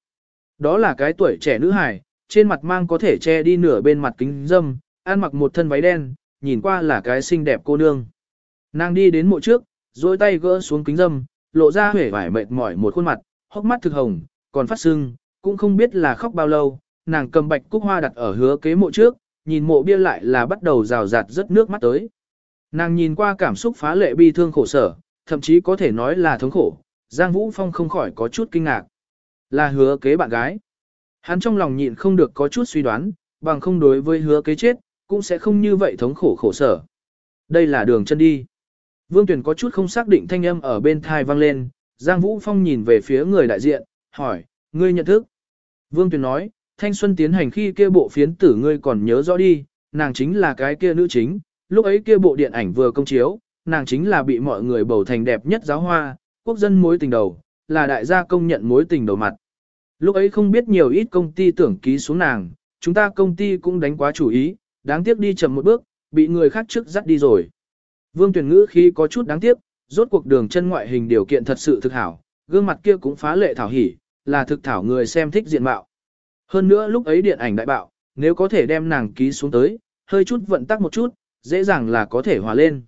Đó là cái tuổi trẻ nữ hài, trên mặt mang có thể che đi nửa bên mặt kính dâm, ăn mặc một thân váy đen, nhìn qua là cái xinh đẹp cô nương. Nàng đi đến mộ trước, duỗi tay gỡ xuống kính dâm, lộ ra vẻ vải mệt mỏi một khuôn mặt, hốc mắt thực hồng, còn phát sưng, cũng không biết là khóc bao lâu, nàng cầm bạch cúc hoa đặt ở hứa kế mộ trước, nhìn mộ bia lại là bắt đầu rào rạt rất nước mắt tới. Nàng nhìn qua cảm xúc phá lệ bi thương khổ sở, thậm chí có thể nói là thống khổ, Giang Vũ Phong không khỏi có chút kinh ngạc. Là hứa kế bạn gái. Hắn trong lòng nhịn không được có chút suy đoán, bằng không đối với hứa kế chết, cũng sẽ không như vậy thống khổ khổ sở. Đây là đường chân đi. Vương tuyền có chút không xác định thanh âm ở bên thai vang lên, Giang Vũ Phong nhìn về phía người đại diện, hỏi, ngươi nhận thức. Vương tuyền nói, thanh xuân tiến hành khi kia bộ phiến tử ngươi còn nhớ rõ đi, nàng chính là cái kia nữ chính, lúc ấy kia bộ điện ảnh vừa công chiếu, nàng chính là bị mọi người bầu thành đẹp nhất giáo hoa, quốc dân mối tình đầu, là đại gia công nhận mối tình đầu mặt. Lúc ấy không biết nhiều ít công ty tưởng ký xuống nàng, chúng ta công ty cũng đánh quá chủ ý, đáng tiếc đi chậm một bước, bị người khác trước dắt đi rồi. Vương tuyển ngữ khi có chút đáng tiếc, rốt cuộc đường chân ngoại hình điều kiện thật sự thực hảo, gương mặt kia cũng phá lệ thảo hỉ, là thực thảo người xem thích diện mạo. Hơn nữa lúc ấy điện ảnh đại bạo, nếu có thể đem nàng ký xuống tới, hơi chút vận tắc một chút, dễ dàng là có thể hòa lên.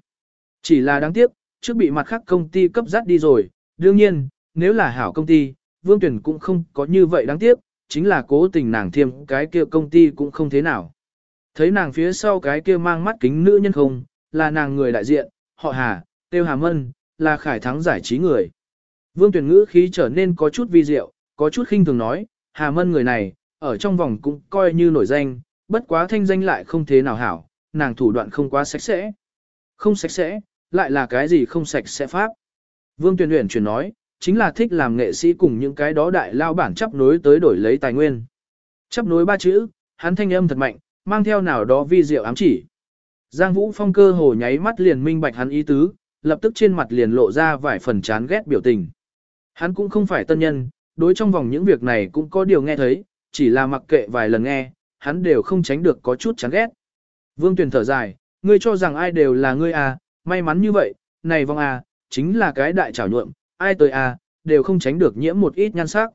Chỉ là đáng tiếc, trước bị mặt khác công ty cấp dắt đi rồi, đương nhiên, nếu là hảo công ty, Vương Tuyển cũng không có như vậy đáng tiếc, chính là cố tình nàng thiêm cái kia công ty cũng không thế nào. Thấy nàng phía sau cái kia mang mắt kính nữ nhân không, là nàng người đại diện, họ Hà, Tiêu Hà Mân, là khải thắng giải trí người. Vương Tuyển ngữ khí trở nên có chút vi diệu, có chút khinh thường nói, Hà Mân người này, ở trong vòng cũng coi như nổi danh, bất quá thanh danh lại không thế nào hảo, nàng thủ đoạn không quá sạch sẽ. Không sạch sẽ, lại là cái gì không sạch sẽ pháp. Vương Tuyền Uyển chuyển nói, chính là thích làm nghệ sĩ cùng những cái đó đại lao bản chấp nối tới đổi lấy tài nguyên. Chấp nối ba chữ, hắn thanh âm thật mạnh, mang theo nào đó vi diệu ám chỉ. Giang Vũ Phong cơ hồ nháy mắt liền minh bạch hắn ý tứ, lập tức trên mặt liền lộ ra vài phần chán ghét biểu tình. Hắn cũng không phải tân nhân, đối trong vòng những việc này cũng có điều nghe thấy, chỉ là mặc kệ vài lần nghe, hắn đều không tránh được có chút chán ghét. Vương Tuyền thở dài, ngươi cho rằng ai đều là ngươi à, may mắn như vậy, này vong à, chính là cái đại trảo nhuộm, ai tới à, đều không tránh được nhiễm một ít nhan sắc.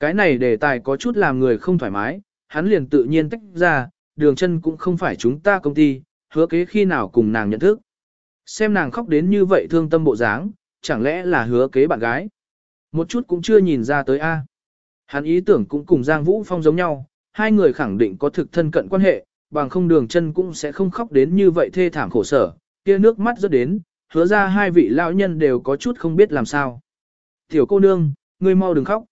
Cái này đề tài có chút làm người không thoải mái, hắn liền tự nhiên tách ra, đường chân cũng không phải chúng ta công ty, hứa kế khi nào cùng nàng nhận thức. Xem nàng khóc đến như vậy thương tâm bộ dáng, chẳng lẽ là hứa kế bạn gái. Một chút cũng chưa nhìn ra tới A. Hắn ý tưởng cũng cùng Giang Vũ Phong giống nhau, hai người khẳng định có thực thân cận quan hệ, bằng không đường chân cũng sẽ không khóc đến như vậy thê thảm khổ sở, kia nước mắt rớt đến, hứa ra hai vị lão nhân đều có chút không biết làm sao. Tiểu cô nương, ngươi mau đừng khóc.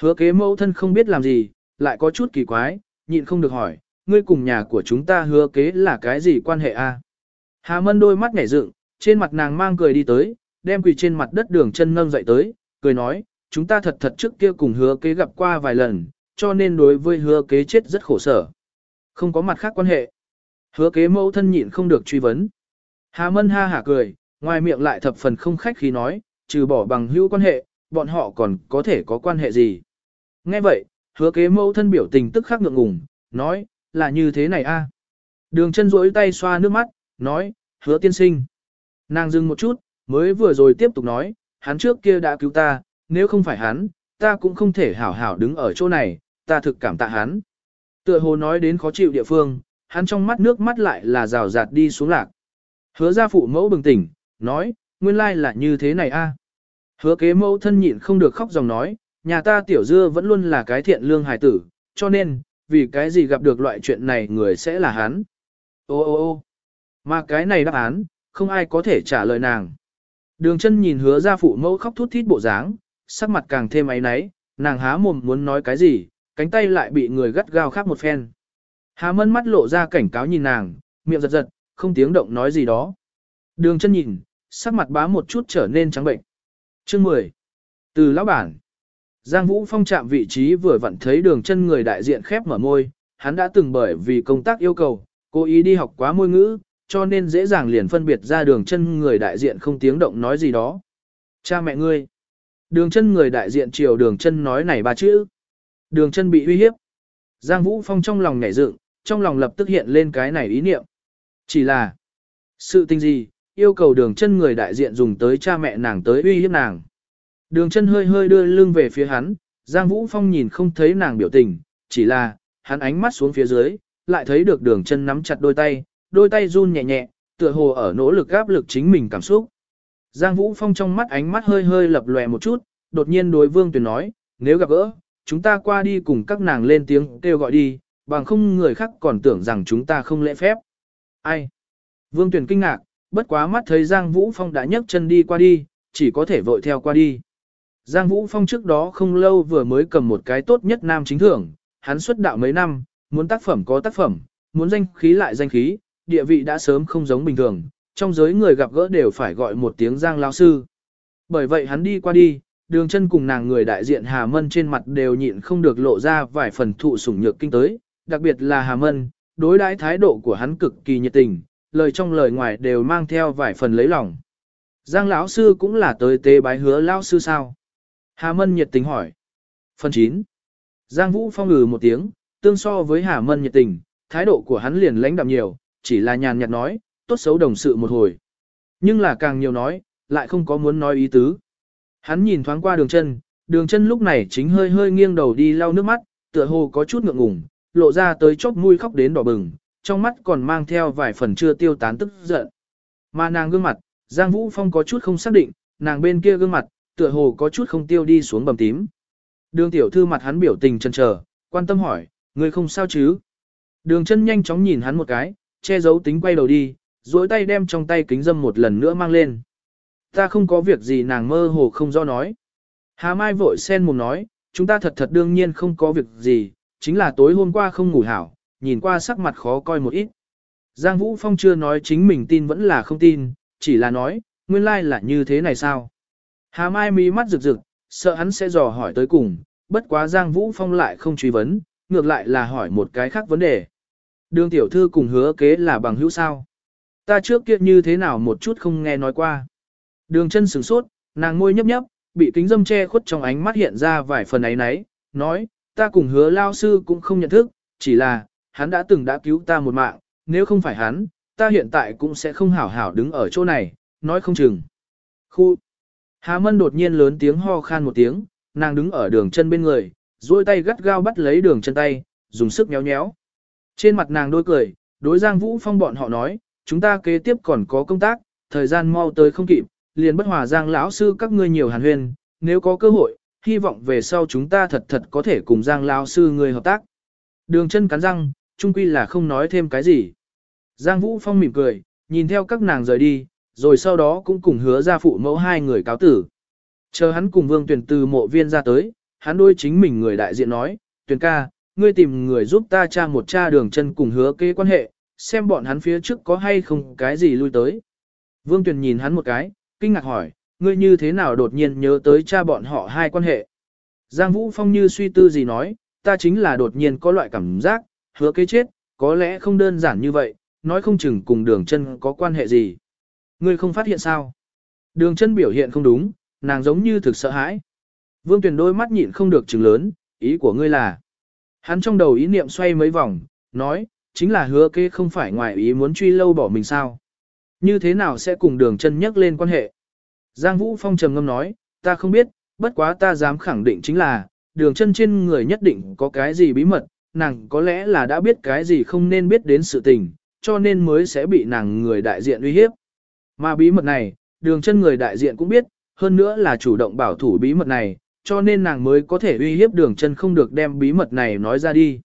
Hứa kế mẫu thân không biết làm gì, lại có chút kỳ quái, nhịn không được hỏi, ngươi cùng nhà của chúng ta hứa kế là cái gì quan hệ a? Hà mân đôi mắt nhảy dựng, trên mặt nàng mang cười đi tới, đem quỳ trên mặt đất đường chân nâng dậy tới, cười nói, chúng ta thật thật trước kia cùng hứa kế gặp qua vài lần, cho nên đối với hứa kế chết rất khổ sở. Không có mặt khác quan hệ. Hứa kế mẫu thân nhịn không được truy vấn. Hà mân ha hả cười, ngoài miệng lại thập phần không khách khí nói, trừ bỏ bằng hữu quan hệ, bọn họ còn có thể có quan hệ gì. Nghe vậy, hứa kế mẫu thân biểu tình tức khắc ngượng ngùng, nói, là như thế này a. Đường chân rỗi tay xoa nước mắt, nói, hứa tiên sinh. Nàng dừng một chút, mới vừa rồi tiếp tục nói, hắn trước kia đã cứu ta, nếu không phải hắn, ta cũng không thể hảo hảo đứng ở chỗ này, ta thực cảm tạ hắn. Tựa hồ nói đến khó chịu địa phương, hắn trong mắt nước mắt lại là rào rạt đi xuống lạc. Hứa ra phụ mẫu bừng tỉnh, nói, nguyên lai là như thế này a. Hứa kế mẫu thân nhịn không được khóc dòng nói, nhà ta tiểu dưa vẫn luôn là cái thiện lương hài tử, cho nên, vì cái gì gặp được loại chuyện này người sẽ là hắn. Ô ô ô mà cái này đáp án, không ai có thể trả lời nàng. Đường chân nhìn hứa ra phụ mẫu khóc thút thít bộ dáng, sắc mặt càng thêm áy náy, nàng há mồm muốn nói cái gì, cánh tay lại bị người gắt gao khác một phen. Hà mân mắt lộ ra cảnh cáo nhìn nàng, miệng giật giật, không tiếng động nói gì đó. Đường chân nhìn, sắc mặt bá một chút trở nên trắng bệnh. Chương 10. Từ lão bản. Giang Vũ Phong chạm vị trí vừa vặn thấy đường chân người đại diện khép mở môi, hắn đã từng bởi vì công tác yêu cầu, cố ý đi học quá môi ngữ, cho nên dễ dàng liền phân biệt ra đường chân người đại diện không tiếng động nói gì đó. Cha mẹ ngươi. Đường chân người đại diện chiều đường chân nói này ba chữ. Đường chân bị uy hiếp. Giang Vũ Phong trong lòng nhảy dựng, trong lòng lập tức hiện lên cái này ý niệm. Chỉ là, sự tình gì, yêu cầu đường chân người đại diện dùng tới cha mẹ nàng tới uy hiếp nàng. Đường chân hơi hơi đưa lưng về phía hắn, Giang Vũ Phong nhìn không thấy nàng biểu tình, chỉ là, hắn ánh mắt xuống phía dưới, lại thấy được đường chân nắm chặt đôi tay, đôi tay run nhẹ nhẹ, tựa hồ ở nỗ lực áp lực chính mình cảm xúc. Giang Vũ Phong trong mắt ánh mắt hơi hơi lập lòe một chút, đột nhiên đối Vương Tuyền nói, nếu gặp gỡ, chúng ta qua đi cùng các nàng lên tiếng kêu gọi đi, bằng không người khác còn tưởng rằng chúng ta không lễ phép. Ai? Vương Tuyền kinh ngạc, bất quá mắt thấy Giang Vũ Phong đã nhấc chân đi qua đi, chỉ có thể vội theo qua đi. Giang Vũ Phong trước đó không lâu vừa mới cầm một cái tốt nhất nam chính thưởng, hắn xuất đạo mấy năm, muốn tác phẩm có tác phẩm, muốn danh khí lại danh khí, địa vị đã sớm không giống bình thường, trong giới người gặp gỡ đều phải gọi một tiếng Giang lão sư. Bởi vậy hắn đi qua đi, đường chân cùng nàng người đại diện Hà Mân trên mặt đều nhịn không được lộ ra vài phần thụ sủng nhược kinh tới, đặc biệt là Hà Mân, đối đãi thái độ của hắn cực kỳ nhiệt tình, lời trong lời ngoài đều mang theo vài phần lấy lòng. Giang lão sư cũng là tới tế bái hứa lão sư sao? Hà Mân nhiệt tình hỏi. Phần 9. Giang Vũ Phong ngừ một tiếng, tương so với Hà Mân nhiệt tình, thái độ của hắn liền lãnh đạm nhiều, chỉ là nhàn nhạt nói, tốt xấu đồng sự một hồi. Nhưng là càng nhiều nói, lại không có muốn nói ý tứ. Hắn nhìn thoáng qua đường chân, đường chân lúc này chính hơi hơi nghiêng đầu đi lau nước mắt, tựa hồ có chút ngượng ngùng, lộ ra tới chóp mũi khóc đến đỏ bừng, trong mắt còn mang theo vài phần chưa tiêu tán tức giận. Mà nàng gương mặt, Giang Vũ Phong có chút không xác định, nàng bên kia gương mặt, tựa hồ có chút không tiêu đi xuống bầm tím. Đường tiểu thư mặt hắn biểu tình chần chờ, quan tâm hỏi, người không sao chứ? Đường chân nhanh chóng nhìn hắn một cái, che giấu tính quay đầu đi, duỗi tay đem trong tay kính dâm một lần nữa mang lên. Ta không có việc gì nàng mơ hồ không do nói. Hà Mai vội sen mồm nói, chúng ta thật thật đương nhiên không có việc gì, chính là tối hôm qua không ngủ hảo, nhìn qua sắc mặt khó coi một ít. Giang Vũ Phong chưa nói chính mình tin vẫn là không tin, chỉ là nói, nguyên lai là như thế này sao. Hà Mai mí mắt rực rực, sợ hắn sẽ dò hỏi tới cùng, bất quá Giang Vũ Phong lại không truy vấn, ngược lại là hỏi một cái khác vấn đề. Đường tiểu thư cùng hứa kế là bằng hữu sao. Ta trước kia như thế nào một chút không nghe nói qua. Đường chân sửng sốt, nàng môi nhấp nhấp, bị kính dâm che khuất trong ánh mắt hiện ra vài phần ấy nấy, nói, ta cùng hứa lao sư cũng không nhận thức, chỉ là, hắn đã từng đã cứu ta một mạng, nếu không phải hắn, ta hiện tại cũng sẽ không hảo hảo đứng ở chỗ này, nói không chừng. Khu! Hà Mân đột nhiên lớn tiếng ho khan một tiếng, nàng đứng ở đường chân bên người, duỗi tay gắt gao bắt lấy đường chân tay, dùng sức nhéo nhéo. Trên mặt nàng đôi cười, đối Giang Vũ Phong bọn họ nói, chúng ta kế tiếp còn có công tác, thời gian mau tới không kịp, liền bất hòa Giang lão sư các ngươi nhiều hàn huyên, nếu có cơ hội, hy vọng về sau chúng ta thật thật có thể cùng Giang lão sư người hợp tác. Đường chân cắn răng, chung quy là không nói thêm cái gì. Giang Vũ Phong mỉm cười, nhìn theo các nàng rời đi, rồi sau đó cũng cùng hứa ra phụ mẫu hai người cáo tử. Chờ hắn cùng Vương Tuyển từ mộ viên ra tới, hắn đôi chính mình người đại diện nói, Tuyển ca, ngươi tìm người giúp ta tra một tra đường chân cùng hứa kế quan hệ, xem bọn hắn phía trước có hay không cái gì lui tới. Vương Tuyền nhìn hắn một cái, kinh ngạc hỏi, ngươi như thế nào đột nhiên nhớ tới cha bọn họ hai quan hệ. Giang Vũ Phong như suy tư gì nói, ta chính là đột nhiên có loại cảm giác, hứa kế chết, có lẽ không đơn giản như vậy, nói không chừng cùng đường chân có quan hệ gì. Ngươi không phát hiện sao? Đường chân biểu hiện không đúng, nàng giống như thực sợ hãi. Vương Tuyền đôi mắt nhịn không được chừng lớn, ý của ngươi là. Hắn trong đầu ý niệm xoay mấy vòng, nói, chính là hứa kế không phải ngoài ý muốn truy lâu bỏ mình sao. Như thế nào sẽ cùng đường chân nhắc lên quan hệ? Giang Vũ Phong trầm ngâm nói, ta không biết, bất quá ta dám khẳng định chính là, đường chân trên người nhất định có cái gì bí mật, nàng có lẽ là đã biết cái gì không nên biết đến sự tình, cho nên mới sẽ bị nàng người đại diện uy hiếp. Mà bí mật này, đường chân người đại diện cũng biết, hơn nữa là chủ động bảo thủ bí mật này, cho nên nàng mới có thể uy hiếp đường chân không được đem bí mật này nói ra đi.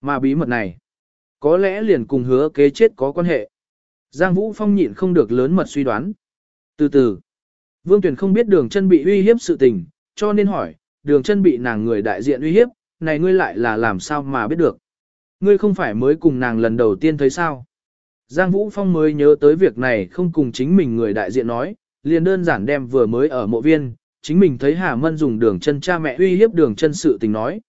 Mà bí mật này, có lẽ liền cùng hứa kế chết có quan hệ. Giang Vũ Phong nhịn không được lớn mật suy đoán. Từ từ, Vương Tuyền không biết đường chân bị uy hiếp sự tình, cho nên hỏi, đường chân bị nàng người đại diện uy hiếp, này ngươi lại là làm sao mà biết được. Ngươi không phải mới cùng nàng lần đầu tiên thấy sao. Giang Vũ Phong mới nhớ tới việc này không cùng chính mình người đại diện nói, liền đơn giản đem vừa mới ở mộ viên, chính mình thấy Hà Mân dùng đường chân cha mẹ uy hiếp đường chân sự tình nói.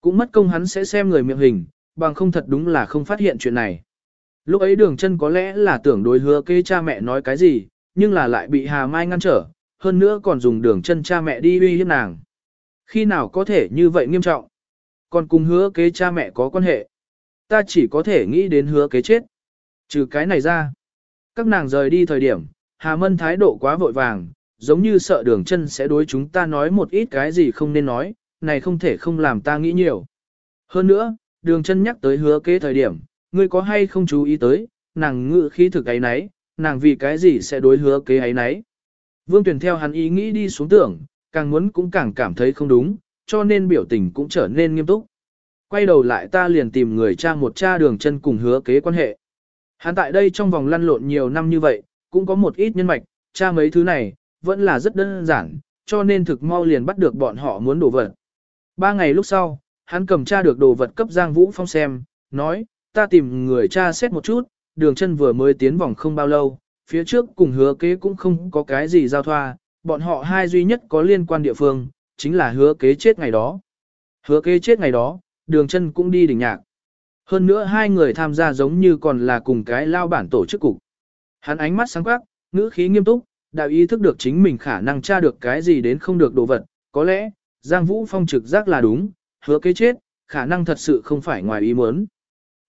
Cũng mất công hắn sẽ xem người miệng hình, bằng không thật đúng là không phát hiện chuyện này. Lúc ấy đường chân có lẽ là tưởng đối hứa kê cha mẹ nói cái gì, nhưng là lại bị Hà Mai ngăn trở, hơn nữa còn dùng đường chân cha mẹ đi uy hiếp nàng. Khi nào có thể như vậy nghiêm trọng? Còn cùng hứa kế cha mẹ có quan hệ. Ta chỉ có thể nghĩ đến hứa kế chết. Trừ cái này ra. Các nàng rời đi thời điểm, Hà Mân thái độ quá vội vàng, giống như sợ đường chân sẽ đối chúng ta nói một ít cái gì không nên nói, này không thể không làm ta nghĩ nhiều. Hơn nữa, đường chân nhắc tới hứa kế thời điểm, ngươi có hay không chú ý tới, nàng ngự khí thực ấy nấy, nàng vì cái gì sẽ đối hứa kế ấy nấy. Vương tuyển theo hắn ý nghĩ đi xuống tưởng, càng muốn cũng càng cảm thấy không đúng, cho nên biểu tình cũng trở nên nghiêm túc. Quay đầu lại ta liền tìm người cha một cha đường chân cùng hứa kế quan hệ. Hắn tại đây trong vòng lăn lộn nhiều năm như vậy, cũng có một ít nhân mạch, cha mấy thứ này, vẫn là rất đơn giản, cho nên thực mau liền bắt được bọn họ muốn đồ vật. Ba ngày lúc sau, hắn cầm tra được đồ vật cấp Giang Vũ Phong xem, nói, ta tìm người tra xét một chút, đường chân vừa mới tiến vòng không bao lâu, phía trước cùng hứa kế cũng không có cái gì giao thoa, bọn họ hai duy nhất có liên quan địa phương, chính là hứa kế chết ngày đó. Hứa kế chết ngày đó, đường chân cũng đi đỉnh nhạc. Hơn nữa hai người tham gia giống như còn là cùng cái lao bản tổ chức cục. Hắn ánh mắt sáng quắc, ngữ khí nghiêm túc, đạo ý thức được chính mình khả năng tra được cái gì đến không được đồ vật. Có lẽ, Giang Vũ Phong trực giác là đúng, hứa kế chết, khả năng thật sự không phải ngoài ý muốn.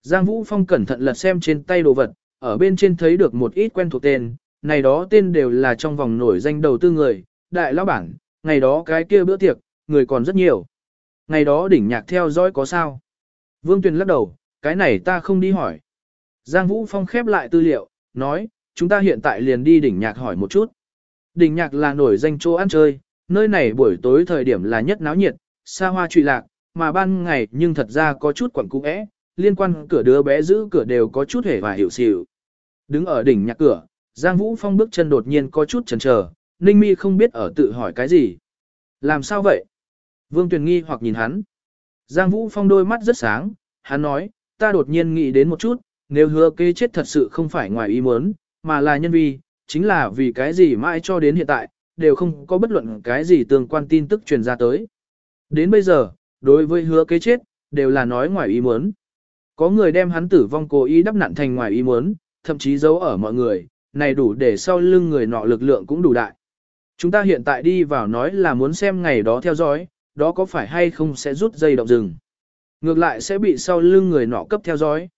Giang Vũ Phong cẩn thận lật xem trên tay đồ vật, ở bên trên thấy được một ít quen thuộc tên, này đó tên đều là trong vòng nổi danh đầu tư người, đại lão bản, ngày đó cái kia bữa tiệc, người còn rất nhiều. Ngày đó đỉnh nhạc theo dõi có sao? Vương Tuyền lắc đầu, cái này ta không đi hỏi. Giang Vũ Phong khép lại tư liệu, nói, chúng ta hiện tại liền đi đỉnh nhạc hỏi một chút. Đỉnh nhạc là nổi danh chỗ ăn chơi, nơi này buổi tối thời điểm là nhất náo nhiệt, xa hoa trụy lạc, mà ban ngày nhưng thật ra có chút quẩn cung ẽ, liên quan cửa đứa bé giữ cửa đều có chút hề và hiểu xỉu. Đứng ở đỉnh nhạc cửa, Giang Vũ Phong bước chân đột nhiên có chút chần chờ, Ninh Mi không biết ở tự hỏi cái gì. Làm sao vậy? Vương Tuyền nghi hoặc nhìn hắn. Giang Vũ Phong đôi mắt rất sáng, hắn nói, ta đột nhiên nghĩ đến một chút, nếu hứa kế chết thật sự không phải ngoài ý muốn, mà là nhân vi, chính là vì cái gì mãi cho đến hiện tại, đều không có bất luận cái gì tương quan tin tức truyền ra tới. Đến bây giờ, đối với hứa kế chết, đều là nói ngoài ý muốn. Có người đem hắn tử vong cố ý đắp nặn thành ngoài ý muốn, thậm chí giấu ở mọi người, này đủ để sau lưng người nọ lực lượng cũng đủ đại. Chúng ta hiện tại đi vào nói là muốn xem ngày đó theo dõi, đó có phải hay không sẽ rút dây động rừng. Ngược lại sẽ bị sau lưng người nọ cấp theo dõi.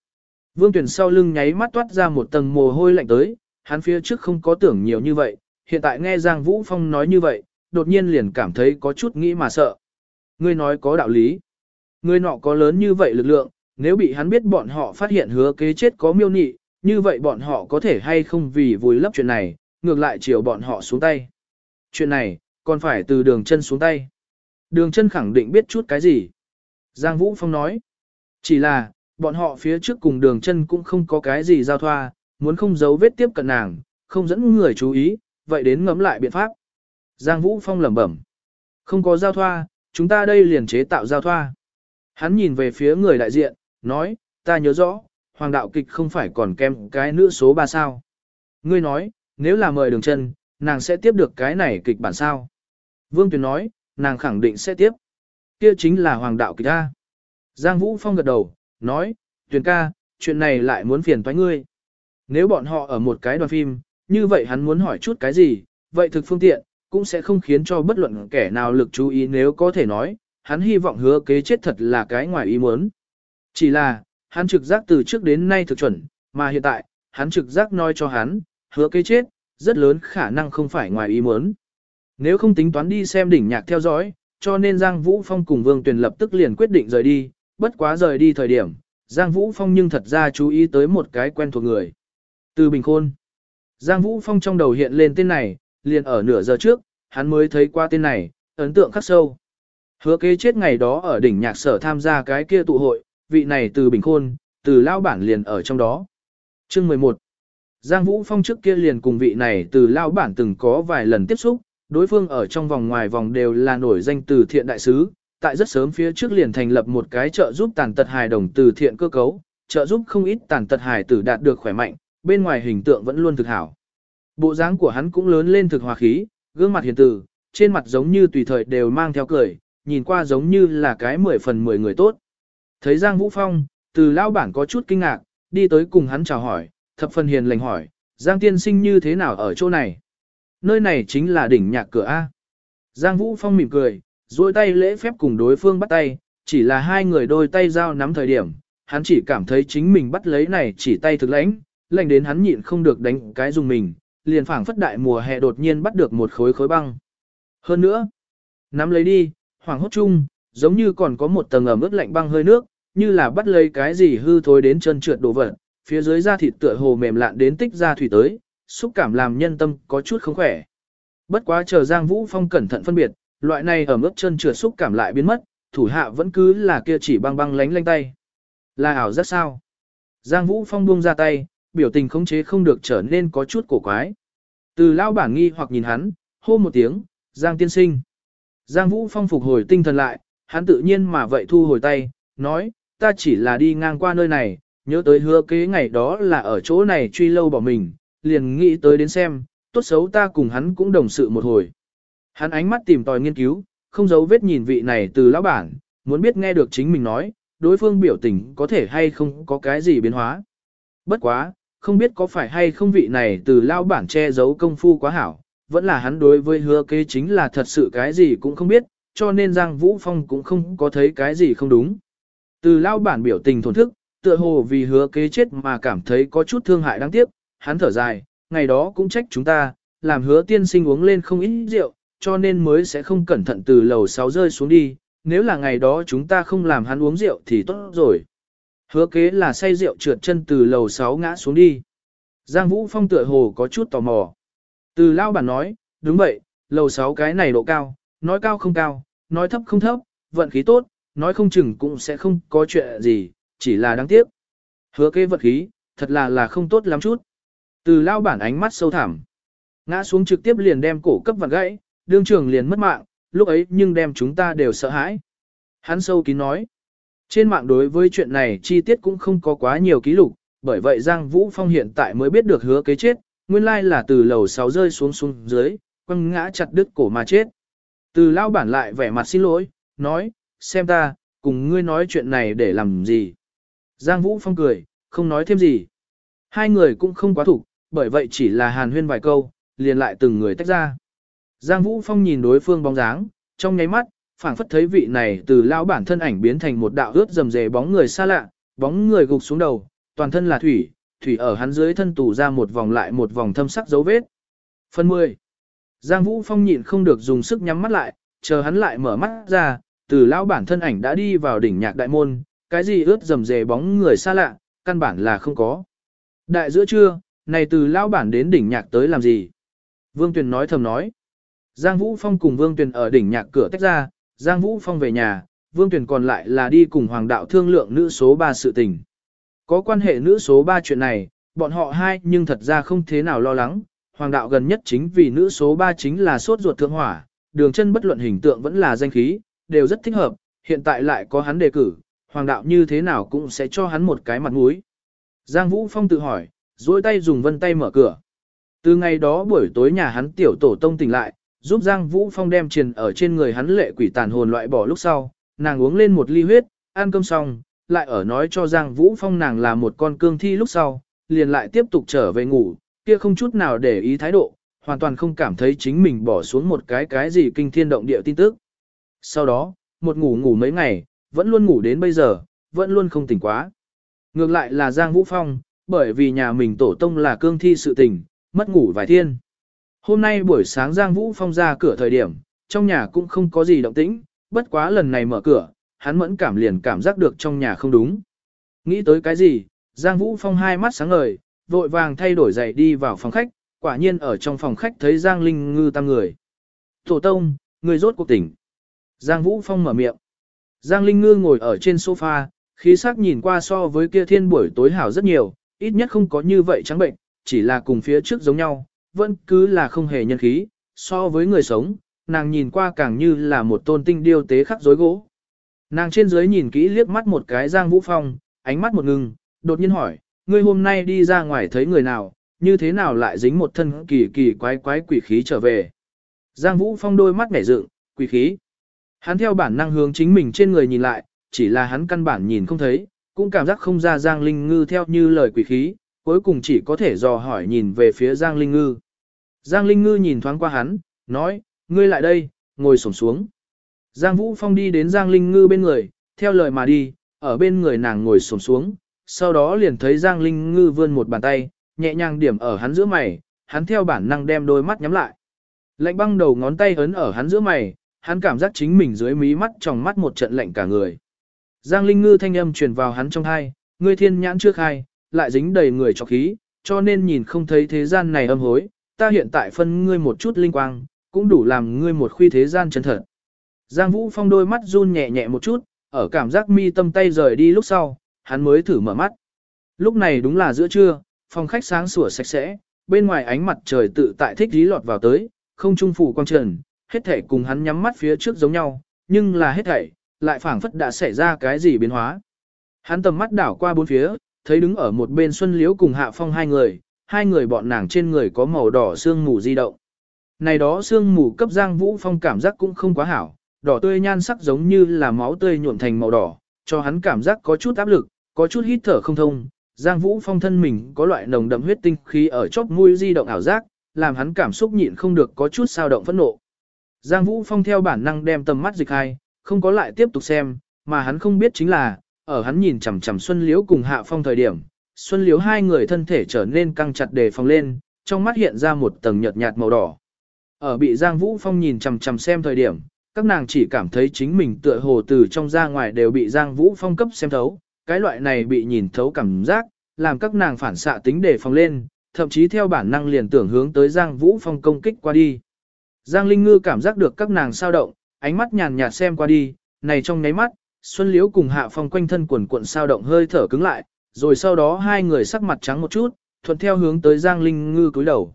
Vương tuyển sau lưng nháy mắt toát ra một tầng mồ hôi lạnh tới, hắn phía trước không có tưởng nhiều như vậy, hiện tại nghe Giang Vũ Phong nói như vậy, đột nhiên liền cảm thấy có chút nghĩ mà sợ. Ngươi nói có đạo lý. Ngươi nọ có lớn như vậy lực lượng, nếu bị hắn biết bọn họ phát hiện hứa kế chết có miêu nị, như vậy bọn họ có thể hay không vì vùi lấp chuyện này, ngược lại chiều bọn họ xuống tay. Chuyện này, còn phải từ đường chân xuống tay. Đường chân khẳng định biết chút cái gì. Giang Vũ Phong nói, chỉ là, bọn họ phía trước cùng đường chân cũng không có cái gì giao thoa, muốn không giấu vết tiếp cận nàng, không dẫn người chú ý, vậy đến ngấm lại biện pháp. Giang Vũ Phong lẩm bẩm, không có giao thoa, chúng ta đây liền chế tạo giao thoa. Hắn nhìn về phía người đại diện, nói, ta nhớ rõ, hoàng đạo kịch không phải còn kem cái nữ số 3 sao. Ngươi nói, nếu là mời đường chân, nàng sẽ tiếp được cái này kịch bản sao. Vương Tuyền nói, nàng khẳng định sẽ tiếp. Kia chính là hoàng đạo kịch A. Giang Vũ Phong gật đầu, nói, tuyển ca, chuyện này lại muốn phiền toái ngươi. Nếu bọn họ ở một cái đoàn phim, như vậy hắn muốn hỏi chút cái gì, vậy thực phương tiện, cũng sẽ không khiến cho bất luận kẻ nào lực chú ý nếu có thể nói, hắn hy vọng hứa kế chết thật là cái ngoài ý muốn. Chỉ là, hắn trực giác từ trước đến nay thực chuẩn, mà hiện tại, hắn trực giác nói cho hắn, hứa kế chết, rất lớn khả năng không phải ngoài ý muốn. Nếu không tính toán đi xem đỉnh nhạc theo dõi, cho nên Giang Vũ Phong cùng Vương Tuyền lập tức liền quyết định rời đi, bất quá rời đi thời điểm, Giang Vũ Phong nhưng thật ra chú ý tới một cái quen thuộc người. Từ Bình Khôn. Giang Vũ Phong trong đầu hiện lên tên này, liền ở nửa giờ trước, hắn mới thấy qua tên này, ấn tượng khắc sâu. Hứa kế chết ngày đó ở đỉnh nhạc sở tham gia cái kia tụ hội, vị này từ Bình Khôn, từ lao bản liền ở trong đó. Chương 11 Giang Vũ Phong trước kia liền cùng vị này từ lao bản từng có vài lần tiếp xúc, đối phương ở trong vòng ngoài vòng đều là nổi danh từ thiện đại sứ, tại rất sớm phía trước liền thành lập một cái trợ giúp tàn tật hài đồng từ thiện cơ cấu, trợ giúp không ít tàn tật hài tử đạt được khỏe mạnh, bên ngoài hình tượng vẫn luôn thực hảo. Bộ dáng của hắn cũng lớn lên thực hòa khí, gương mặt hiền từ, trên mặt giống như tùy thời đều mang theo cười, nhìn qua giống như là cái mười phần mười người tốt. Thấy Giang Vũ Phong, từ lao bản có chút kinh ngạc, đi tới cùng hắn chào hỏi, thập phần hiền lành hỏi, Giang tiên sinh như thế nào ở chỗ này? Nơi này chính là đỉnh nhạc cửa A. Giang Vũ Phong mỉm cười, duỗi tay lễ phép cùng đối phương bắt tay, chỉ là hai người đôi tay giao nắm thời điểm, hắn chỉ cảm thấy chính mình bắt lấy này chỉ tay thực lãnh, lạnh đến hắn nhịn không được đánh cái dùng mình, liền phảng phất đại mùa hè đột nhiên bắt được một khối khối băng. Hơn nữa, nắm lấy đi, hoàng hốt chung, giống như còn có một tầng ẩm ướt lạnh băng hơi nước, như là bắt lấy cái gì hư thối đến chân trượt đổ vật, phía dưới da thịt tựa hồ mềm lạn đến tích ra thủy tới, xúc cảm làm nhân tâm có chút không khỏe. Bất quá chờ Giang Vũ Phong cẩn thận phân biệt, loại này ẩm ướt chân trượt xúc cảm lại biến mất, thủ hạ vẫn cứ là kia chỉ băng băng lánh lánh tay. Là ảo rất sao? Giang Vũ Phong buông ra tay, biểu tình khống chế không được trở nên có chút cổ quái. Từ lao bản nghi hoặc nhìn hắn, hô một tiếng, Giang tiên sinh. Giang Vũ Phong phục hồi tinh thần lại, hắn tự nhiên mà vậy thu hồi tay, nói, ta chỉ là đi ngang qua nơi này, nhớ tới hứa kế ngày đó là ở chỗ này truy lâu bỏ mình, liền nghĩ tới đến xem, tốt xấu ta cùng hắn cũng đồng sự một hồi. Hắn ánh mắt tìm tòi nghiên cứu, không giấu vết nhìn vị này từ lão bản, muốn biết nghe được chính mình nói, đối phương biểu tình có thể hay không có cái gì biến hóa. Bất quá, không biết có phải hay không vị này từ lão bản che giấu công phu quá hảo, vẫn là hắn đối với hứa kế chính là thật sự cái gì cũng không biết, cho nên Giang Vũ Phong cũng không có thấy cái gì không đúng. Từ lão bản biểu tình thổn thức, tựa hồ vì hứa kế chết mà cảm thấy có chút thương hại đáng tiếc, hắn thở dài, ngày đó cũng trách chúng ta, làm hứa tiên sinh uống lên không ít rượu, cho nên mới sẽ không cẩn thận từ lầu 6 rơi xuống đi, nếu là ngày đó chúng ta không làm hắn uống rượu thì tốt rồi. Hứa kế là say rượu trượt chân từ lầu 6 ngã xuống đi. Giang Vũ Phong tựa hồ có chút tò mò. Từ lao bản nói, đúng vậy, lầu 6 cái này độ cao, nói cao không cao, nói thấp không thấp, vận khí tốt, nói không chừng cũng sẽ không có chuyện gì, chỉ là đáng tiếc. Hứa kế vận khí, thật là là không tốt lắm chút. Từ lao bản ánh mắt sâu thẳm. Ngã xuống trực tiếp liền đem cổ cấp vặn gãy, đương trường liền mất mạng, lúc ấy nhưng đem chúng ta đều sợ hãi. Hắn sâu kín nói. Trên mạng đối với chuyện này chi tiết cũng không có quá nhiều ký lục, bởi vậy Giang Vũ Phong hiện tại mới biết được hứa kế chết, nguyên lai là từ lầu 6 rơi xuống xuống dưới, quăng ngã chặt đứt cổ mà chết. Từ lao bản lại vẻ mặt xin lỗi, nói, xem ta, cùng ngươi nói chuyện này để làm gì. Giang Vũ Phong cười, không nói thêm gì. Hai người cũng không quá thủ, bởi vậy chỉ là hàn huyên vài câu, liền lại từng người tách ra. Giang Vũ Phong nhìn đối phương bóng dáng, trong nháy mắt, phảng phất thấy vị này từ lão bản thân ảnh biến thành một đạo ướt rầm rề bóng người xa lạ, bóng người gục xuống đầu, toàn thân là thủy, thủy ở hắn dưới thân tủ ra một vòng lại một vòng thâm sắc dấu vết. Phần 10. Giang Vũ Phong nhịn không được dùng sức nhắm mắt lại, chờ hắn lại mở mắt ra, từ lão bản thân ảnh đã đi vào đỉnh nhạc đại môn, cái gì ướt rầm rề bóng người xa lạ, căn bản là không có. Đại giữa trưa, này từ lão bản đến đỉnh nhạc tới làm gì? Vương Tuyền nói thầm nói. Giang Vũ Phong cùng Vương Tuyền ở đỉnh nhạc cửa tách ra, Giang Vũ Phong về nhà, Vương Tuyền còn lại là đi cùng Hoàng đạo thương lượng nữ số 3 sự tình. Có quan hệ nữ số 3 chuyện này, bọn họ hai nhưng thật ra không thế nào lo lắng, Hoàng đạo gần nhất chính vì nữ số 3 chính là sốt ruột thượng hỏa, đường chân bất luận hình tượng vẫn là danh khí, đều rất thích hợp, hiện tại lại có hắn đề cử, Hoàng đạo như thế nào cũng sẽ cho hắn một cái mặt mũi. Giang Vũ Phong tự hỏi, duỗi tay dùng vân tay mở cửa. Từ ngày đó buổi tối nhà hắn tiểu tổ tông tỉnh lại, giúp Giang Vũ Phong đem truyền ở trên người hắn lệ quỷ tàn hồn loại bỏ lúc sau, nàng uống lên một ly huyết, ăn cơm xong, lại ở nói cho Giang Vũ Phong nàng là một con cương thi lúc sau, liền lại tiếp tục trở về ngủ, kia không chút nào để ý thái độ, hoàn toàn không cảm thấy chính mình bỏ xuống một cái cái gì kinh thiên động địa tin tức. Sau đó, một ngủ ngủ mấy ngày, vẫn luôn ngủ đến bây giờ, vẫn luôn không tỉnh quá. Ngược lại là Giang Vũ Phong, bởi vì nhà mình tổ tông là cương thi sự tình, mất ngủ vài thiên. Hôm nay buổi sáng Giang Vũ Phong ra cửa thời điểm, trong nhà cũng không có gì động tĩnh, bất quá lần này mở cửa, hắn mẫn cảm liền cảm giác được trong nhà không đúng. Nghĩ tới cái gì, Giang Vũ Phong hai mắt sáng ngời, vội vàng thay đổi giày đi vào phòng khách, quả nhiên ở trong phòng khách thấy Giang Linh Ngư tam người. Tổ tông, người rốt cuộc tỉnh. Giang Vũ Phong mở miệng. Giang Linh Ngư ngồi ở trên sofa, khí sắc nhìn qua so với kia thiên buổi tối hảo rất nhiều, ít nhất không có như vậy trắng bệnh, chỉ là cùng phía trước giống nhau, vẫn cứ là không hề nhân khí, so với người sống, nàng nhìn qua càng như là một tôn tinh điêu tế khắc rối gỗ. Nàng trên dưới nhìn kỹ liếc mắt một cái Giang Vũ Phong, ánh mắt một ngừng, đột nhiên hỏi, ngươi hôm nay đi ra ngoài thấy người nào, như thế nào lại dính một thân kỳ kỳ quái quái quỷ khí trở về. Giang Vũ Phong đôi mắt nhảy dựng, quỷ khí. Hắn theo bản năng hướng chính mình trên người nhìn lại, chỉ là hắn căn bản nhìn không thấy, cũng cảm giác không ra Giang Linh Ngư theo như lời quỷ khí, cuối cùng chỉ có thể dò hỏi nhìn về phía Giang Linh Ngư. Giang Linh Ngư nhìn thoáng qua hắn, nói, ngươi lại đây, ngồi xổm xuống. Giang Vũ Phong đi đến Giang Linh Ngư bên người, theo lời mà đi, ở bên người nàng ngồi xổm xuống, sau đó liền thấy Giang Linh Ngư vươn một bàn tay, nhẹ nhàng điểm ở hắn giữa mày, hắn theo bản năng đem đôi mắt nhắm lại. Lạnh băng đầu ngón tay ấn ở hắn giữa mày, hắn cảm giác chính mình dưới mí mắt trong mắt một trận lạnh cả người. Giang Linh Ngư thanh âm truyền vào hắn trong hai, ngươi thiên nhãn trước hai, lại dính đầy người cho khí, cho nên nhìn không thấy thế gian này âm hối, ta hiện tại phân ngươi một chút linh quang, cũng đủ làm ngươi một khuy thế gian chân thật. Giang Vũ Phong đôi mắt run nhẹ nhẹ một chút, ở cảm giác mi tâm tay rời đi lúc sau, hắn mới thử mở mắt. Lúc này đúng là giữa trưa, phòng khách sáng sủa sạch sẽ, bên ngoài ánh mặt trời tự tại thích dí lọt vào tới, không trung phủ quang trần, hết thảy cùng hắn nhắm mắt phía trước giống nhau, nhưng là hết thảy, lại phảng phất đã xảy ra cái gì biến hóa. Hắn tầm mắt đảo qua bốn phía, thấy đứng ở một bên Xuân Liễu cùng Hạ Phong hai người, hai người bọn nàng trên người có màu đỏ sương mù di động. Này đó sương mù cấp Giang Vũ Phong cảm giác cũng không quá hảo, đỏ tươi nhan sắc giống như là máu tươi nhuộm thành màu đỏ, cho hắn cảm giác có chút áp lực, có chút hít thở không thông. Giang Vũ Phong thân mình có loại nồng đậm huyết tinh khí ở chóp mũi di động ảo giác, làm hắn cảm xúc nhịn không được có chút sao động phẫn nộ. Giang Vũ Phong theo bản năng đem tầm mắt dịch hai, không có lại tiếp tục xem, mà hắn không biết chính là, ở hắn nhìn chằm chằm Xuân Liễu cùng Hạ Phong thời điểm, Xuân Liễu hai người thân thể trở nên căng chặt đề phòng lên, trong mắt hiện ra một tầng nhợt nhạt màu đỏ. Ở bị Giang Vũ Phong nhìn chằm chằm xem thời điểm, các nàng chỉ cảm thấy chính mình tựa hồ từ trong ra ngoài đều bị Giang Vũ Phong cấp xem thấu, cái loại này bị nhìn thấu cảm giác, làm các nàng phản xạ tính đề phòng lên, thậm chí theo bản năng liền tưởng hướng tới Giang Vũ Phong công kích qua đi. Giang Linh Ngư cảm giác được các nàng sao động, ánh mắt nhàn nhạt xem qua đi, này trong nháy mắt, Xuân Liễu cùng Hạ Phong quanh thân quần cuộn sao động hơi thở cứng lại, rồi sau đó hai người sắc mặt trắng một chút, thuận theo hướng tới Giang Linh Ngư cúi đầu.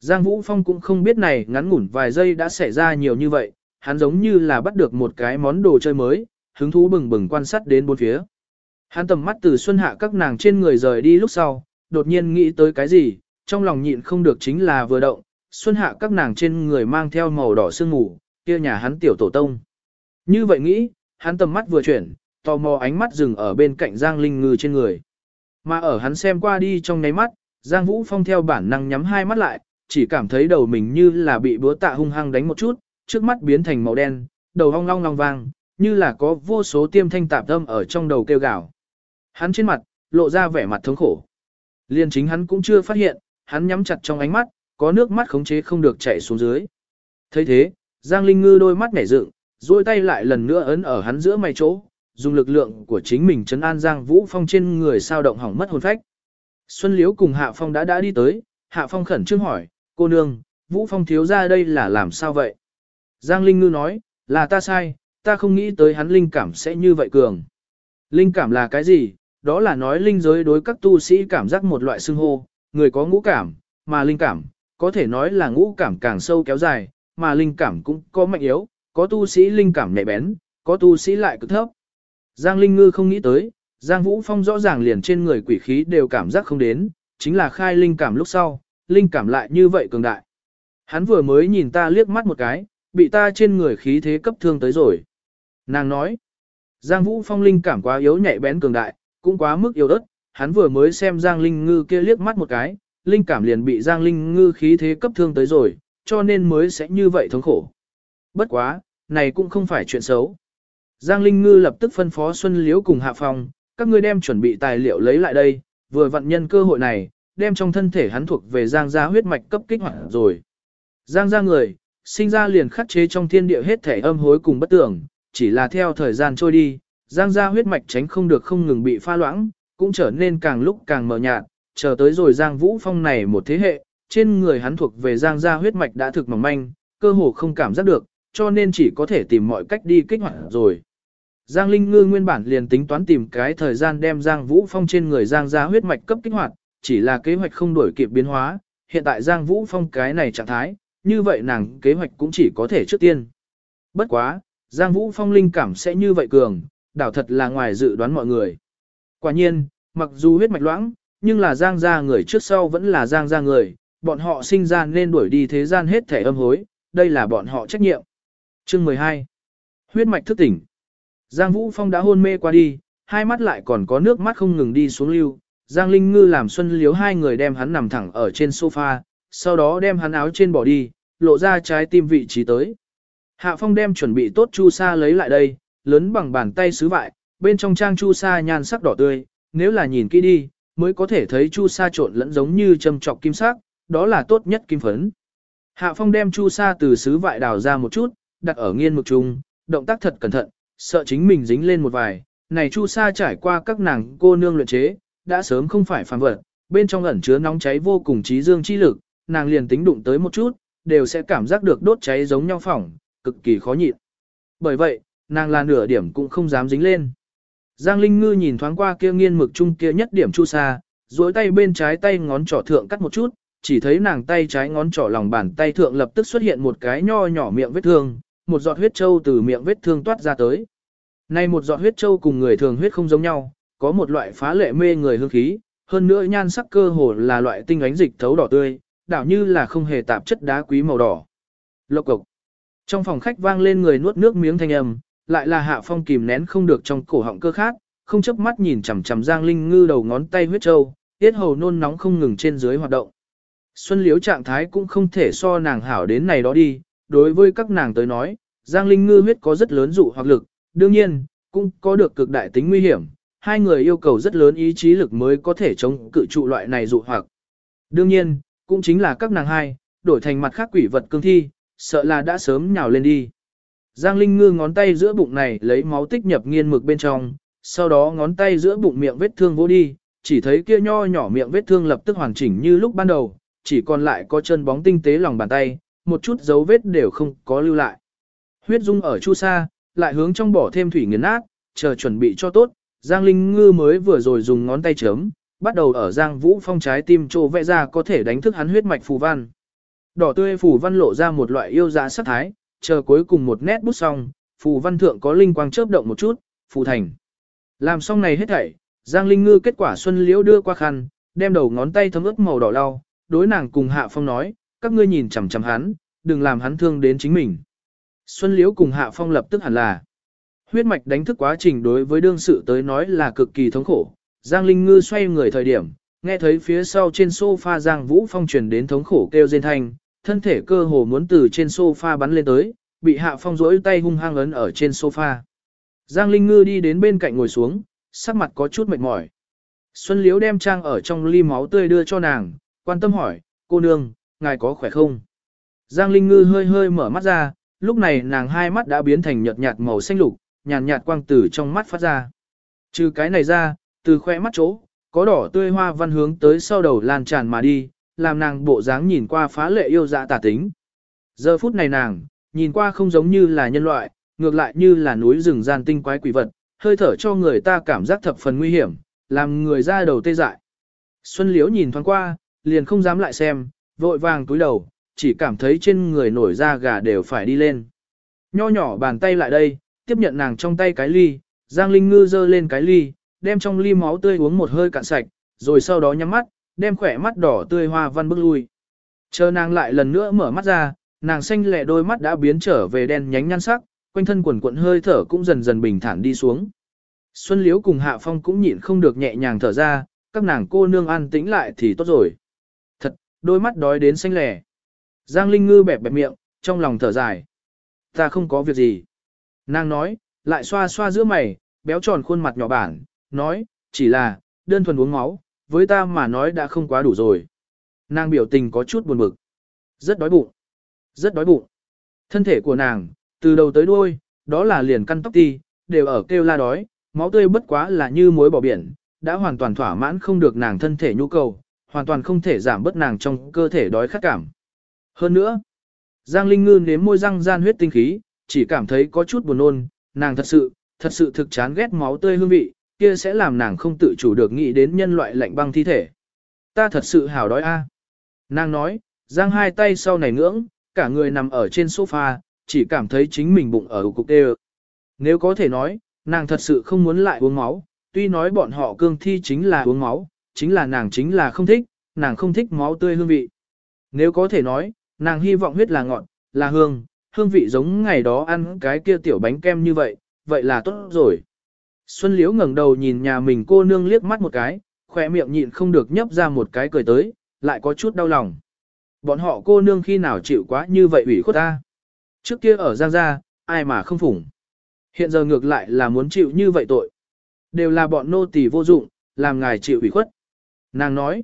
Giang Vũ Phong cũng không biết này ngắn ngủn vài giây đã xảy ra nhiều như vậy, hắn giống như là bắt được một cái món đồ chơi mới, hứng thú bừng bừng quan sát đến bốn phía. Hắn tầm mắt từ xuân hạ các nàng trên người rời đi lúc sau, đột nhiên nghĩ tới cái gì, trong lòng nhịn không được chính là vừa động, xuân hạ các nàng trên người mang theo màu đỏ sương mù, kia nhà hắn tiểu tổ tông. Như vậy nghĩ, hắn tầm mắt vừa chuyển, tò mò ánh mắt dừng ở bên cạnh Giang Linh Ngư trên người. Mà ở hắn xem qua đi trong nháy mắt, Giang Vũ Phong theo bản năng nhắm hai mắt lại, chỉ cảm thấy đầu mình như là bị búa tạ hung hăng đánh một chút, trước mắt biến thành màu đen, đầu hong long long vang, như là có vô số tiêm thanh tạp âm ở trong đầu kêu gào. Hắn trên mặt, lộ ra vẻ mặt thống khổ. Liên chính hắn cũng chưa phát hiện, hắn nhắm chặt trong ánh mắt, có nước mắt khống chế không được chảy xuống dưới. thấy thế, Giang Linh Ngư đôi mắt nhảy dựng, duỗi tay lại lần nữa ấn ở hắn giữa mày chỗ, dùng lực lượng của chính mình chấn an Giang Vũ Phong trên người sao động hỏng mất hồn phách. Xuân Liễu cùng Hạ Phong đã đã đi tới, Hạ Phong khẩn trương hỏi, cô nương, Vũ Phong thiếu ra đây là làm sao vậy? Giang Linh Ngư nói, là ta sai, ta không nghĩ tới hắn linh cảm sẽ như vậy cường. Linh cảm là cái gì? Đó là nói linh giới đối các tu sĩ cảm giác một loại xưng hô, người có ngũ cảm, mà linh cảm, có thể nói là ngũ cảm càng sâu kéo dài, mà linh cảm cũng có mạnh yếu, có tu sĩ linh cảm nhạy bén, có tu sĩ lại cực thấp. Giang Linh Ngư không nghĩ tới, Giang Vũ Phong rõ ràng liền trên người quỷ khí đều cảm giác không đến, chính là khai linh cảm lúc sau, linh cảm lại như vậy cường đại. Hắn vừa mới nhìn ta liếc mắt một cái, bị ta trên người khí thế cấp thương tới rồi. Nàng nói, Giang Vũ Phong linh cảm quá yếu nhạy bén cường đại, cũng quá mức yếu ớt, hắn vừa mới xem Giang Linh Ngư kia liếc mắt một cái, linh cảm liền bị Giang Linh Ngư khí thế cấp thương tới rồi, cho nên mới sẽ như vậy thống khổ. Bất quá, này cũng không phải chuyện xấu. Giang Linh Ngư lập tức phân phó Xuân Liễu cùng Hạ Phong, các ngươi đem chuẩn bị tài liệu lấy lại đây, vừa vận nhân cơ hội này, đem trong thân thể hắn thuộc về Giang gia huyết mạch cấp kích hoạt rồi. Giang gia người, sinh ra liền khắc chế trong thiên địa hết thể âm hối cùng bất tưởng, chỉ là theo thời gian trôi đi, Giang gia huyết mạch tránh không được không ngừng bị pha loãng, cũng trở nên càng lúc càng mờ nhạt, chờ tới rồi Giang Vũ Phong này một thế hệ, trên người hắn thuộc về Giang gia huyết mạch đã thực mỏng manh, cơ hồ không cảm giác được, cho nên chỉ có thể tìm mọi cách đi kích hoạt rồi. Giang Linh Ngư nguyên bản liền tính toán tìm cái thời gian đem Giang Vũ Phong trên người Giang gia huyết mạch cấp kích hoạt, chỉ là kế hoạch không đổi kịp biến hóa, hiện tại Giang Vũ Phong cái này trạng thái, như vậy nàng kế hoạch cũng chỉ có thể trước tiên. Bất quá, Giang Vũ Phong linh cảm sẽ như vậy cường, đảo thật là ngoài dự đoán mọi người. Quả nhiên, mặc dù huyết mạch loãng, nhưng là Giang gia người trước sau vẫn là Giang gia người, bọn họ sinh ra nên đuổi đi thế gian hết thể âm hối, đây là bọn họ trách nhiệm. Chương 12. Huyết mạch thức tỉnh. Giang Vũ Phong đã hôn mê qua đi, hai mắt lại còn có nước mắt không ngừng đi xuống lưu. Giang Linh Ngư làm Xuân Liếu hai người đem hắn nằm thẳng ở trên sofa, sau đó đem hắn áo trên bỏ đi, lộ ra trái tim vị trí tới. Hạ Phong đem chuẩn bị tốt chu sa lấy lại đây, lớn bằng bàn tay sứ vại, bên trong trang chu sa nhan sắc đỏ tươi, nếu là nhìn kỹ đi, mới có thể thấy chu sa trộn lẫn giống như châm trọc kim sắc, đó là tốt nhất kim phấn. Hạ Phong đem chu sa từ sứ vại đào ra một chút, đặt ở nghiên mực chung, động tác thật cẩn thận, sợ chính mình dính lên một vài. Này chu sa trải qua các nàng cô nương luyện chế, đã sớm không phải phàm vật, bên trong ẩn chứa nóng cháy vô cùng trí dương chi lực, nàng liền tính đụng tới một chút, đều sẽ cảm giác được đốt cháy giống nhau phỏng, cực kỳ khó nhịn. Bởi vậy, nàng là nửa điểm cũng không dám dính lên. Giang Linh Ngư nhìn thoáng qua kia nghiên mực chung kia nhất điểm chu sa, duỗi tay bên trái tay ngón trỏ thượng cắt một chút, chỉ thấy nàng tay trái ngón trỏ lòng bàn tay thượng lập tức xuất hiện một cái nho nhỏ miệng vết thương, một giọt huyết châu từ miệng vết thương toát ra tới. nay một giọt huyết châu cùng người thường huyết không giống nhau, có một loại phá lệ mê người hương khí, hơn nữa nhan sắc cơ hồ là loại tinh ánh dịch thấu đỏ tươi, đảo như là không hề tạp chất đá quý màu đỏ. Lộc cục. Trong phòng khách vang lên người nuốt nước miếng thanh âm, lại là Hạ Phong kìm nén không được trong cổ họng cơ khát, không chớp mắt nhìn chằm chằm Giang Linh Ngư đầu ngón tay huyết châu, tiết hầu nôn nóng không ngừng trên dưới hoạt động. Xuân liễu trạng thái cũng không thể so nàng hảo đến này đó đi, đối với các nàng tới nói, Giang Linh Ngư huyết có rất lớn dụ hoặc lực, đương nhiên, cũng có được cực đại tính nguy hiểm, hai người yêu cầu rất lớn ý chí lực mới có thể chống cự trụ loại này dụ hoặc. Đương nhiên, cũng chính là các nàng hai, đổi thành mặt khác quỷ vật cương thi, sợ là đã sớm nhào lên đi. Giang Linh Ngư ngón tay giữa bụng này lấy máu tích nhập nghiên mực bên trong, sau đó ngón tay giữa bụng miệng vết thương vô đi, chỉ thấy kia nho nhỏ miệng vết thương lập tức hoàn chỉnh như lúc ban đầu, chỉ còn lại có chân bóng tinh tế lòng bàn tay, một chút dấu vết đều không có lưu lại. Huyết dung ở chu sa, lại hướng trong bỏ thêm thủy nghiền nát, chờ chuẩn bị cho tốt, Giang Linh Ngư mới vừa rồi dùng ngón tay chấm, bắt đầu ở Giang Vũ Phong trái tim trô vẽ ra có thể đánh thức hắn huyết mạch phù văn. Đỏ tươi phù văn lộ ra một loại yêu dạ sắc thái, chờ cuối cùng một nét bút xong, phù văn thượng có linh quang chớp động một chút, phù thành. Làm xong này hết thảy, Giang Linh Ngư kết quả Xuân Liễu đưa qua khăn, đem đầu ngón tay thấm ướt màu đỏ lau, đối nàng cùng Hạ Phong nói, các ngươi nhìn chằm chằm hắn, đừng làm hắn thương đến chính mình. Xuân Liễu cùng Hạ Phong lập tức hẳn là huyết mạch đánh thức quá trình đối với đương sự tới nói là cực kỳ thống khổ. Giang Linh Ngư xoay người thời điểm, nghe thấy phía sau trên sofa Giang Vũ Phong truyền đến thống khổ kêu rên thanh, thân thể cơ hồ muốn từ trên sofa bắn lên tới, bị Hạ Phong rỗi tay hung hăng ấn ở trên sofa. Giang Linh Ngư đi đến bên cạnh ngồi xuống, sắc mặt có chút mệt mỏi. Xuân Liễu đem trang ở trong ly máu tươi đưa cho nàng, quan tâm hỏi, cô nương, ngài có khỏe không? Giang Linh Ngư hơi hơi mở mắt ra, lúc này nàng hai mắt đã biến thành nhợt nhạt màu xanh lục, nhàn nhạt quang tử trong mắt phát ra. Trừ cái này ra, từ khoe mắt chỗ, có đỏ tươi hoa văn hướng tới sau đầu lan tràn mà đi, làm nàng bộ dáng nhìn qua phá lệ yêu dạ tả tính. Giờ phút này nàng, nhìn qua không giống như là nhân loại, ngược lại như là núi rừng gian tinh quái quỷ vật, hơi thở cho người ta cảm giác thập phần nguy hiểm, làm người ra đầu tê dại. Xuân Liễu nhìn thoáng qua, liền không dám lại xem, vội vàng túi đầu, chỉ cảm thấy trên người nổi da gà đều phải đi lên. Nho nhỏ bàn tay lại đây, tiếp nhận nàng trong tay cái ly, Giang Linh Ngư dơ lên cái ly, đem trong ly máu tươi uống một hơi cạn sạch, rồi sau đó nhắm mắt, đem khỏe mắt đỏ tươi hoa văn bước lui. Chờ nàng lại lần nữa mở mắt ra, nàng xanh lẹ đôi mắt đã biến trở về đen nhánh nhăn sắc, quanh thân quần quận hơi thở cũng dần dần bình thản đi xuống. Xuân Liễu cùng Hạ Phong cũng nhịn không được nhẹ nhàng thở ra, các nàng cô nương an tĩnh lại thì tốt rồi. Đôi mắt đói đến xanh lẻ. Giang Linh Ngư bẹp bẹp miệng, trong lòng thở dài. Ta không có việc gì. Nàng nói, lại xoa xoa giữa mày, béo tròn khuôn mặt nhỏ bản, nói, chỉ là, đơn thuần uống máu, với ta mà nói đã không quá đủ rồi. Nàng biểu tình có chút buồn bực. Rất đói bụng. Rất đói bụng. Thân thể của nàng, từ đầu tới đuôi, đó là liền căn tóc ti, đều ở kêu la đói, máu tươi bất quá là như muối bỏ biển, đã hoàn toàn thỏa mãn không được nàng thân thể nhu cầu, hoàn toàn không thể giảm bớt nàng trong cơ thể đói khát cảm. Hơn nữa, Giang Linh Ngư nếm môi răng gian huyết tinh khí, chỉ cảm thấy có chút buồn nôn, nàng thật sự, thật sự thực chán ghét máu tươi hương vị, kia sẽ làm nàng không tự chủ được nghĩ đến nhân loại lạnh băng thi thể. Ta thật sự hào đói a. Nàng nói, giang hai tay sau này ngưỡng, cả người nằm ở trên sofa, chỉ cảm thấy chính mình bụng ở cục đê Nếu có thể nói, nàng thật sự không muốn lại uống máu, tuy nói bọn họ cương thi chính là uống máu, chính là nàng chính là không thích, nàng không thích máu tươi hương vị. Nếu có thể nói, nàng hy vọng huyết là ngọn là hương, hương vị giống ngày đó ăn cái kia tiểu bánh kem như vậy, vậy là tốt rồi. Xuân Liễu ngẩng đầu nhìn nhà mình cô nương liếc mắt một cái, khỏe miệng nhịn không được nhấp ra một cái cười tới, lại có chút đau lòng. Bọn họ cô nương khi nào chịu quá như vậy ủy khuất ta. Trước kia ở Giang Gia, ai mà không phủng. Hiện giờ ngược lại là muốn chịu như vậy tội. Đều là bọn nô tỳ vô dụng, làm ngài chịu ủy khuất. Nàng nói.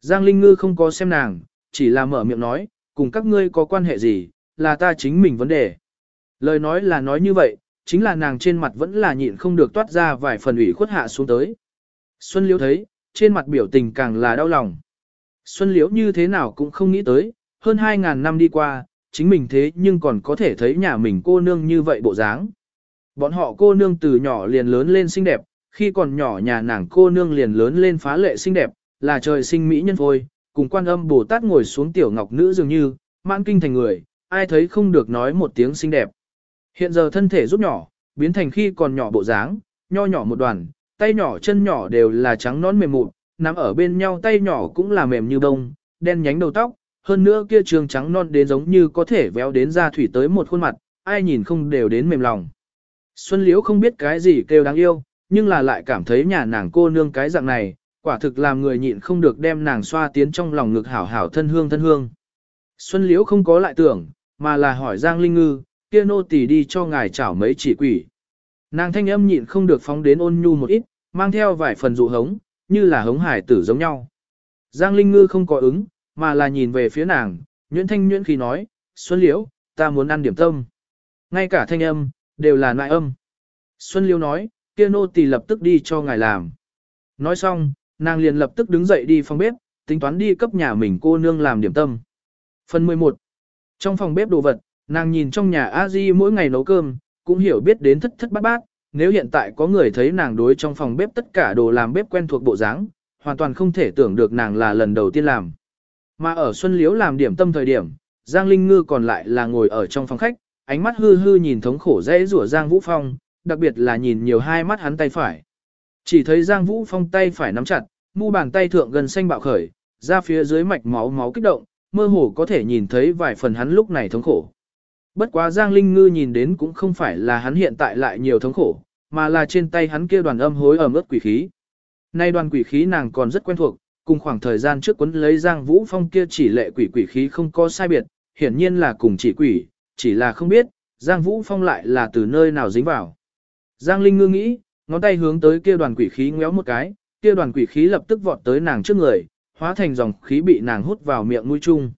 Giang Linh Ngư không có xem nàng, chỉ là mở miệng nói, cùng các ngươi có quan hệ gì, là ta chính mình vấn đề. Lời nói là nói như vậy, chính là nàng trên mặt vẫn là nhịn không được toát ra vài phần ủy khuất hạ xuống tới. Xuân Liễu thấy, trên mặt biểu tình càng là đau lòng. Xuân Liễu như thế nào cũng không nghĩ tới, hơn 2.000 năm đi qua, chính mình thế nhưng còn có thể thấy nhà mình cô nương như vậy bộ dáng. Bọn họ cô nương từ nhỏ liền lớn lên xinh đẹp, khi còn nhỏ nhà nàng cô nương liền lớn lên phá lệ xinh đẹp, là trời sinh mỹ nhân phôi, cùng quan âm Bồ Tát ngồi xuống tiểu ngọc nữ dường như, mãn kinh thành người, ai thấy không được nói một tiếng xinh đẹp. Hiện giờ thân thể rút nhỏ, biến thành khi còn nhỏ bộ dáng, nho nhỏ một đoàn, tay nhỏ chân nhỏ đều là trắng nón mềm mụn, nằm ở bên nhau tay nhỏ cũng là mềm như bông, đen nhánh đầu tóc, hơn nữa kia trường trắng non đến giống như có thể véo đến ra thủy tới một khuôn mặt, ai nhìn không đều đến mềm lòng. Xuân Liễu không biết cái gì kêu đáng yêu, nhưng là lại cảm thấy nhà nàng cô nương cái dạng này, quả thực làm người nhịn không được đem nàng xoa tiến trong lòng ngực hảo hảo thân hương thân hương. Xuân Liễu không có lại tưởng, mà là hỏi Giang Linh Ngư, kia nô tỳ đi cho ngài chảo mấy chỉ quỷ. Nàng thanh âm nhịn không được phóng đến ôn nhu một ít, mang theo vài phần dụ hống, như là hống hải tử giống nhau. Giang Linh Ngư không có ứng, mà là nhìn về phía nàng, nhuyễn thanh nhuyễn khi nói, Xuân Liễu, ta muốn ăn điểm tâm. Ngay cả thanh âm, đều là nại âm. Xuân Liễu nói, kia nô tỳ lập tức đi cho ngài làm. Nói xong, nàng liền lập tức đứng dậy đi phòng bếp, tính toán đi cấp nhà mình cô nương làm điểm tâm. Phần 11 Trong phòng bếp đồ vật, nàng nhìn trong nhà a di mỗi ngày nấu cơm, cũng hiểu biết đến thất thất bát bát, nếu hiện tại có người thấy nàng đối trong phòng bếp tất cả đồ làm bếp quen thuộc bộ dáng, hoàn toàn không thể tưởng được nàng là lần đầu tiên làm. Mà ở Xuân Liếu làm điểm tâm thời điểm, Giang Linh Ngư còn lại là ngồi ở trong phòng khách, ánh mắt hư hư nhìn thống khổ dễ rủa Giang Vũ Phong, đặc biệt là nhìn nhiều hai mắt hắn tay phải. Chỉ thấy Giang Vũ Phong tay phải nắm chặt, mu bàn tay thượng gần xanh bạo khởi, ra phía dưới mạch máu máu kích động, mơ hồ có thể nhìn thấy vài phần hắn lúc này thống khổ. Bất quá Giang Linh Ngư nhìn đến cũng không phải là hắn hiện tại lại nhiều thống khổ, mà là trên tay hắn kia đoàn âm hối ẩm ướt quỷ khí. Nay đoàn quỷ khí nàng còn rất quen thuộc, cùng khoảng thời gian trước quấn lấy Giang Vũ Phong kia chỉ lệ quỷ quỷ khí không có sai biệt, hiển nhiên là cùng chỉ quỷ, chỉ là không biết, Giang Vũ Phong lại là từ nơi nào dính vào. Giang Linh ngư nghĩ, ngón tay hướng tới kia đoàn quỷ khí ngéo một cái, kia đoàn quỷ khí lập tức vọt tới nàng trước người, hóa thành dòng khí bị nàng hút vào miệng mũi chung.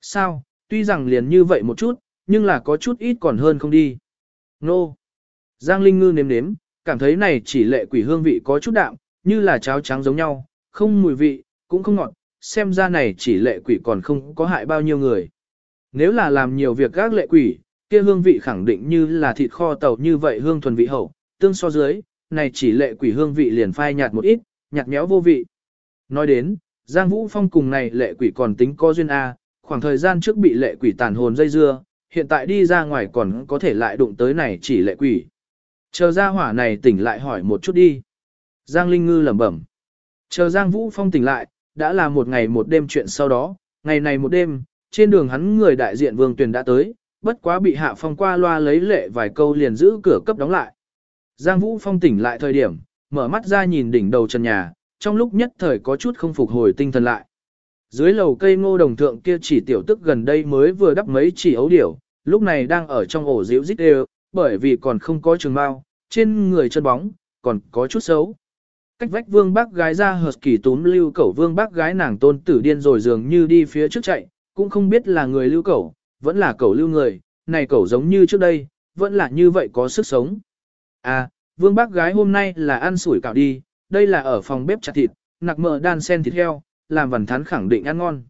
Sao, tuy rằng liền như vậy một chút, nhưng là có chút ít còn hơn không đi. Nô! Giang Linh ngư nếm nếm, cảm thấy này chỉ lệ quỷ hương vị có chút đạm, như là cháo trắng giống nhau, không mùi vị, cũng không ngọt, xem ra này chỉ lệ quỷ còn không có hại bao nhiêu người. Nếu là làm nhiều việc gác lệ quỷ, kia hương vị khẳng định như là thịt kho tàu như vậy hương thuần vị hậu, tương so dưới, này chỉ lệ quỷ hương vị liền phai nhạt một ít, nhạt nhẽo vô vị. Nói đến, Giang Vũ Phong cùng này lệ quỷ còn tính có duyên A, khoảng thời gian trước bị lệ quỷ tàn hồn dây dưa, hiện tại đi ra ngoài còn có thể lại đụng tới này chỉ lệ quỷ. Chờ ra hỏa này tỉnh lại hỏi một chút đi. Giang Linh Ngư lẩm bẩm. Chờ Giang Vũ Phong tỉnh lại, đã là một ngày một đêm chuyện sau đó, ngày này một đêm, trên đường hắn người đại diện Vương Tuyền đã tới, bất quá bị Hạ Phong qua loa lấy lệ vài câu liền giữ cửa cấp đóng lại. Giang Vũ Phong tỉnh lại thời điểm, mở mắt ra nhìn đỉnh đầu trần nhà, trong lúc nhất thời có chút không phục hồi tinh thần lại. Dưới lầu cây ngô đồng thượng kia chỉ tiểu tức gần đây mới vừa đắp mấy chỉ ấu điểu, lúc này đang ở trong ổ diễu dít đều, bởi vì còn không có trường bao, trên người chân bóng, còn có chút xấu. Cách vách vương bác gái ra hợp kỳ túm lưu cẩu vương bác gái nàng tôn tử điên rồi dường như đi phía trước chạy, cũng không biết là người lưu cẩu, vẫn là cẩu lưu người, này cẩu giống như trước đây, vẫn là như vậy có sức sống. À, vương bác gái hôm nay là ăn sủi cảo đi, đây là ở phòng bếp chặt thịt, nạc mỡ đan sen thịt heo, làm vằn thán khẳng định ăn ngon.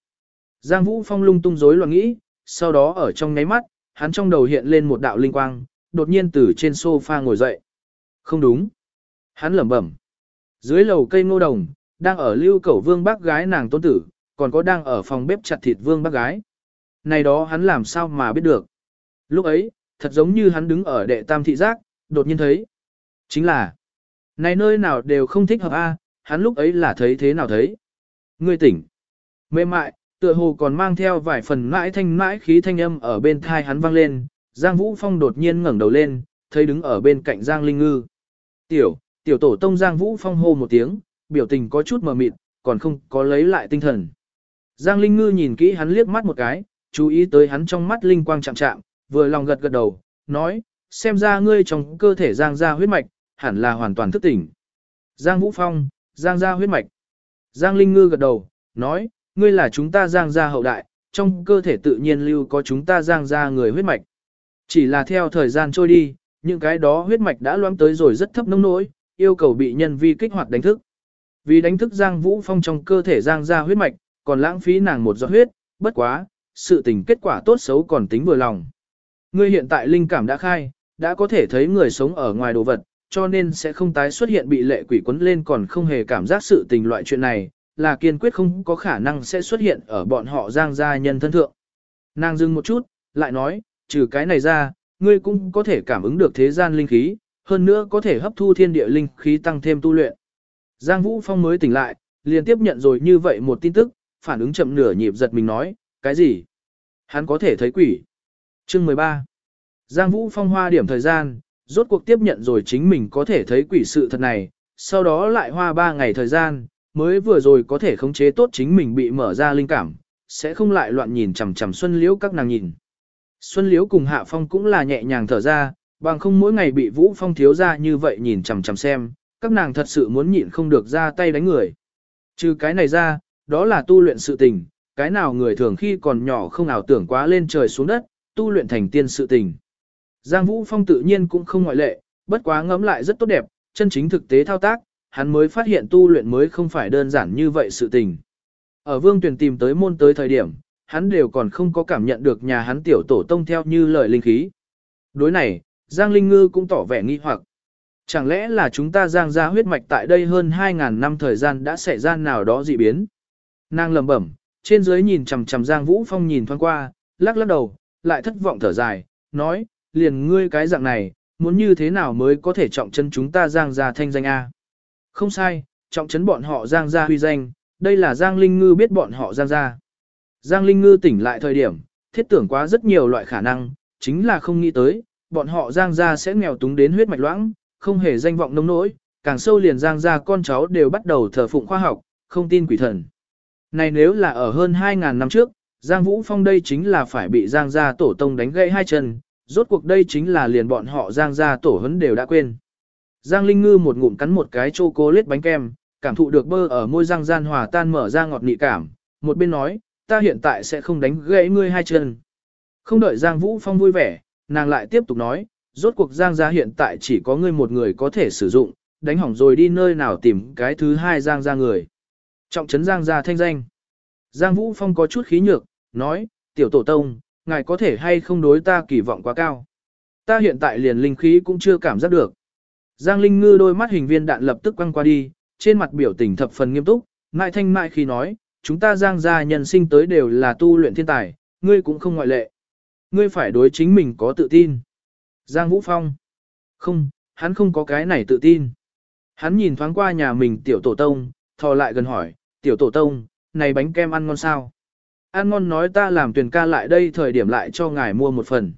Giang Vũ Phong lung tung rối loạn nghĩ, sau đó ở trong ngáy mắt, hắn trong đầu hiện lên một đạo linh quang, đột nhiên từ trên sofa ngồi dậy. Không đúng. Hắn lẩm bẩm. Dưới lầu cây ngô đồng, đang ở lưu cẩu vương bác gái nàng tôn tử, còn có đang ở phòng bếp chặt thịt vương bác gái. Này đó hắn làm sao mà biết được. Lúc ấy, thật giống như hắn đứng ở đệ tam thị giác, đột nhiên thấy. Chính là, này nơi nào đều không thích hợp a, hắn lúc ấy là thấy thế nào thấy. Ngươi tỉnh, mềm mại, tựa hồ còn mang theo vài phần mãi thanh mãi khí thanh âm ở bên thai hắn vang lên. Giang Vũ Phong đột nhiên ngẩng đầu lên, thấy đứng ở bên cạnh Giang Linh Ngư. Tiểu, tiểu tổ tông Giang Vũ Phong hô một tiếng, biểu tình có chút mờ mịt, còn không có lấy lại tinh thần. Giang Linh Ngư nhìn kỹ hắn liếc mắt một cái, chú ý tới hắn trong mắt linh quang chạm chạm, vừa lòng gật gật đầu, nói, xem ra ngươi trong cơ thể Giang gia huyết mạch, hẳn là hoàn toàn thức tỉnh. Giang Vũ Phong, Giang gia huyết mạch. Giang Linh Ngư gật đầu, nói, ngươi là chúng ta Giang gia hậu đại, trong cơ thể tự nhiên lưu có chúng ta Giang gia người huyết mạch. Chỉ là theo thời gian trôi đi, những cái đó huyết mạch đã loãng tới rồi rất thấp nông nỗi, yêu cầu bị nhân vi kích hoạt đánh thức. Vì đánh thức Giang Vũ Phong trong cơ thể Giang gia huyết mạch, còn lãng phí nàng một giọt huyết, bất quá, sự tình kết quả tốt xấu còn tính vừa lòng. Ngươi hiện tại linh cảm đã khai, đã có thể thấy người sống ở ngoài đồ vật, cho nên sẽ không tái xuất hiện bị lệ quỷ quấn lên còn không hề cảm giác sự tình loại chuyện này, là kiên quyết không có khả năng sẽ xuất hiện ở bọn họ giang gia nhân thân thượng. Nàng dừng một chút, lại nói, trừ cái này ra, ngươi cũng có thể cảm ứng được thế gian linh khí, hơn nữa có thể hấp thu thiên địa linh khí tăng thêm tu luyện. Giang Vũ Phong mới tỉnh lại, liền tiếp nhận rồi như vậy một tin tức, phản ứng chậm nửa nhịp giật mình nói, cái gì? Hắn có thể thấy quỷ. Chương 13. Giang Vũ Phong hoa điểm thời gian, rốt cuộc tiếp nhận rồi chính mình có thể thấy quỷ sự thật này, sau đó lại hoa 3 ngày thời gian, mới vừa rồi có thể khống chế tốt chính mình bị mở ra linh cảm, sẽ không lại loạn nhìn chằm chằm Xuân Liễu các nàng nhìn. Xuân Liễu cùng Hạ Phong cũng là nhẹ nhàng thở ra, bằng không mỗi ngày bị Vũ Phong thiếu ra như vậy nhìn chằm chằm xem, các nàng thật sự muốn nhịn không được ra tay đánh người. Trừ cái này ra, đó là tu luyện sự tình, cái nào người thường khi còn nhỏ không nào tưởng quá lên trời xuống đất, tu luyện thành tiên sự tình. Giang Vũ Phong tự nhiên cũng không ngoại lệ, bất quá ngẫm lại rất tốt đẹp, chân chính thực tế thao tác, hắn mới phát hiện tu luyện mới không phải đơn giản như vậy sự tình. Ở Vương Tuyền tìm tới môn tới thời điểm, hắn đều còn không có cảm nhận được nhà hắn tiểu tổ tông theo như lời linh khí. Đối này, Giang Linh Ngư cũng tỏ vẻ nghi hoặc. Chẳng lẽ là chúng ta giang ra huyết mạch tại đây hơn 2.000 năm thời gian đã xảy ra nào đó dị biến? Nàng lầm bẩm, trên dưới nhìn chằm chằm Giang Vũ Phong nhìn thoáng qua, lắc lắc đầu, lại thất vọng thở dài, nói, liền ngươi cái dạng này, muốn như thế nào mới có thể trọng chân chúng ta giang gia thanh danh A. Không sai, trọng chấn bọn họ Giang gia huy danh, đây là Giang Linh Ngư biết bọn họ Giang gia. Giang Linh Ngư tỉnh lại thời điểm, thiết tưởng quá rất nhiều loại khả năng, chính là không nghĩ tới, bọn họ Giang gia sẽ nghèo túng đến huyết mạch loãng, không hề danh vọng nông nỗi, càng sâu liền Giang gia con cháu đều bắt đầu thờ phụng khoa học, không tin quỷ thần. Này nếu là ở hơn 2.000 năm trước, Giang Vũ Phong đây chính là phải bị Giang gia tổ tông đánh gãy hai chân, rốt cuộc đây chính là liền bọn họ Giang gia tổ hấn đều đã quên. Giang Linh Ngư một ngụm cắn một cái chocolate bánh kem, cảm thụ được bơ ở môi răng gian hòa tan mở ra ngọt nị cảm, một bên nói, ta hiện tại sẽ không đánh gãy ngươi hai chân. Không đợi Giang Vũ Phong vui vẻ, nàng lại tiếp tục nói, rốt cuộc Giang gia hiện tại chỉ có ngươi một người có thể sử dụng, đánh hỏng rồi đi nơi nào tìm cái thứ hai Giang gia người. Trọng trấn Giang gia thanh danh. Giang Vũ Phong có chút khí nhược, nói, tiểu tổ tông, ngài có thể hay không đối ta kỳ vọng quá cao. Ta hiện tại liền linh khí cũng chưa cảm giác được. Giang Linh Ngư đôi mắt hình viên đạn lập tức quăng qua đi, trên mặt biểu tình thập phần nghiêm túc, ngại thanh mại khi nói, chúng ta Giang gia nhân sinh tới đều là tu luyện thiên tài, ngươi cũng không ngoại lệ. Ngươi phải đối chính mình có tự tin. Giang Vũ Phong. Không, hắn không có cái này tự tin. Hắn nhìn thoáng qua nhà mình tiểu tổ tông, thò lại gần hỏi, tiểu tổ tông, này bánh kem ăn ngon sao? Ăn ngon nói ta làm tuyển ca lại đây thời điểm lại cho ngài mua một phần.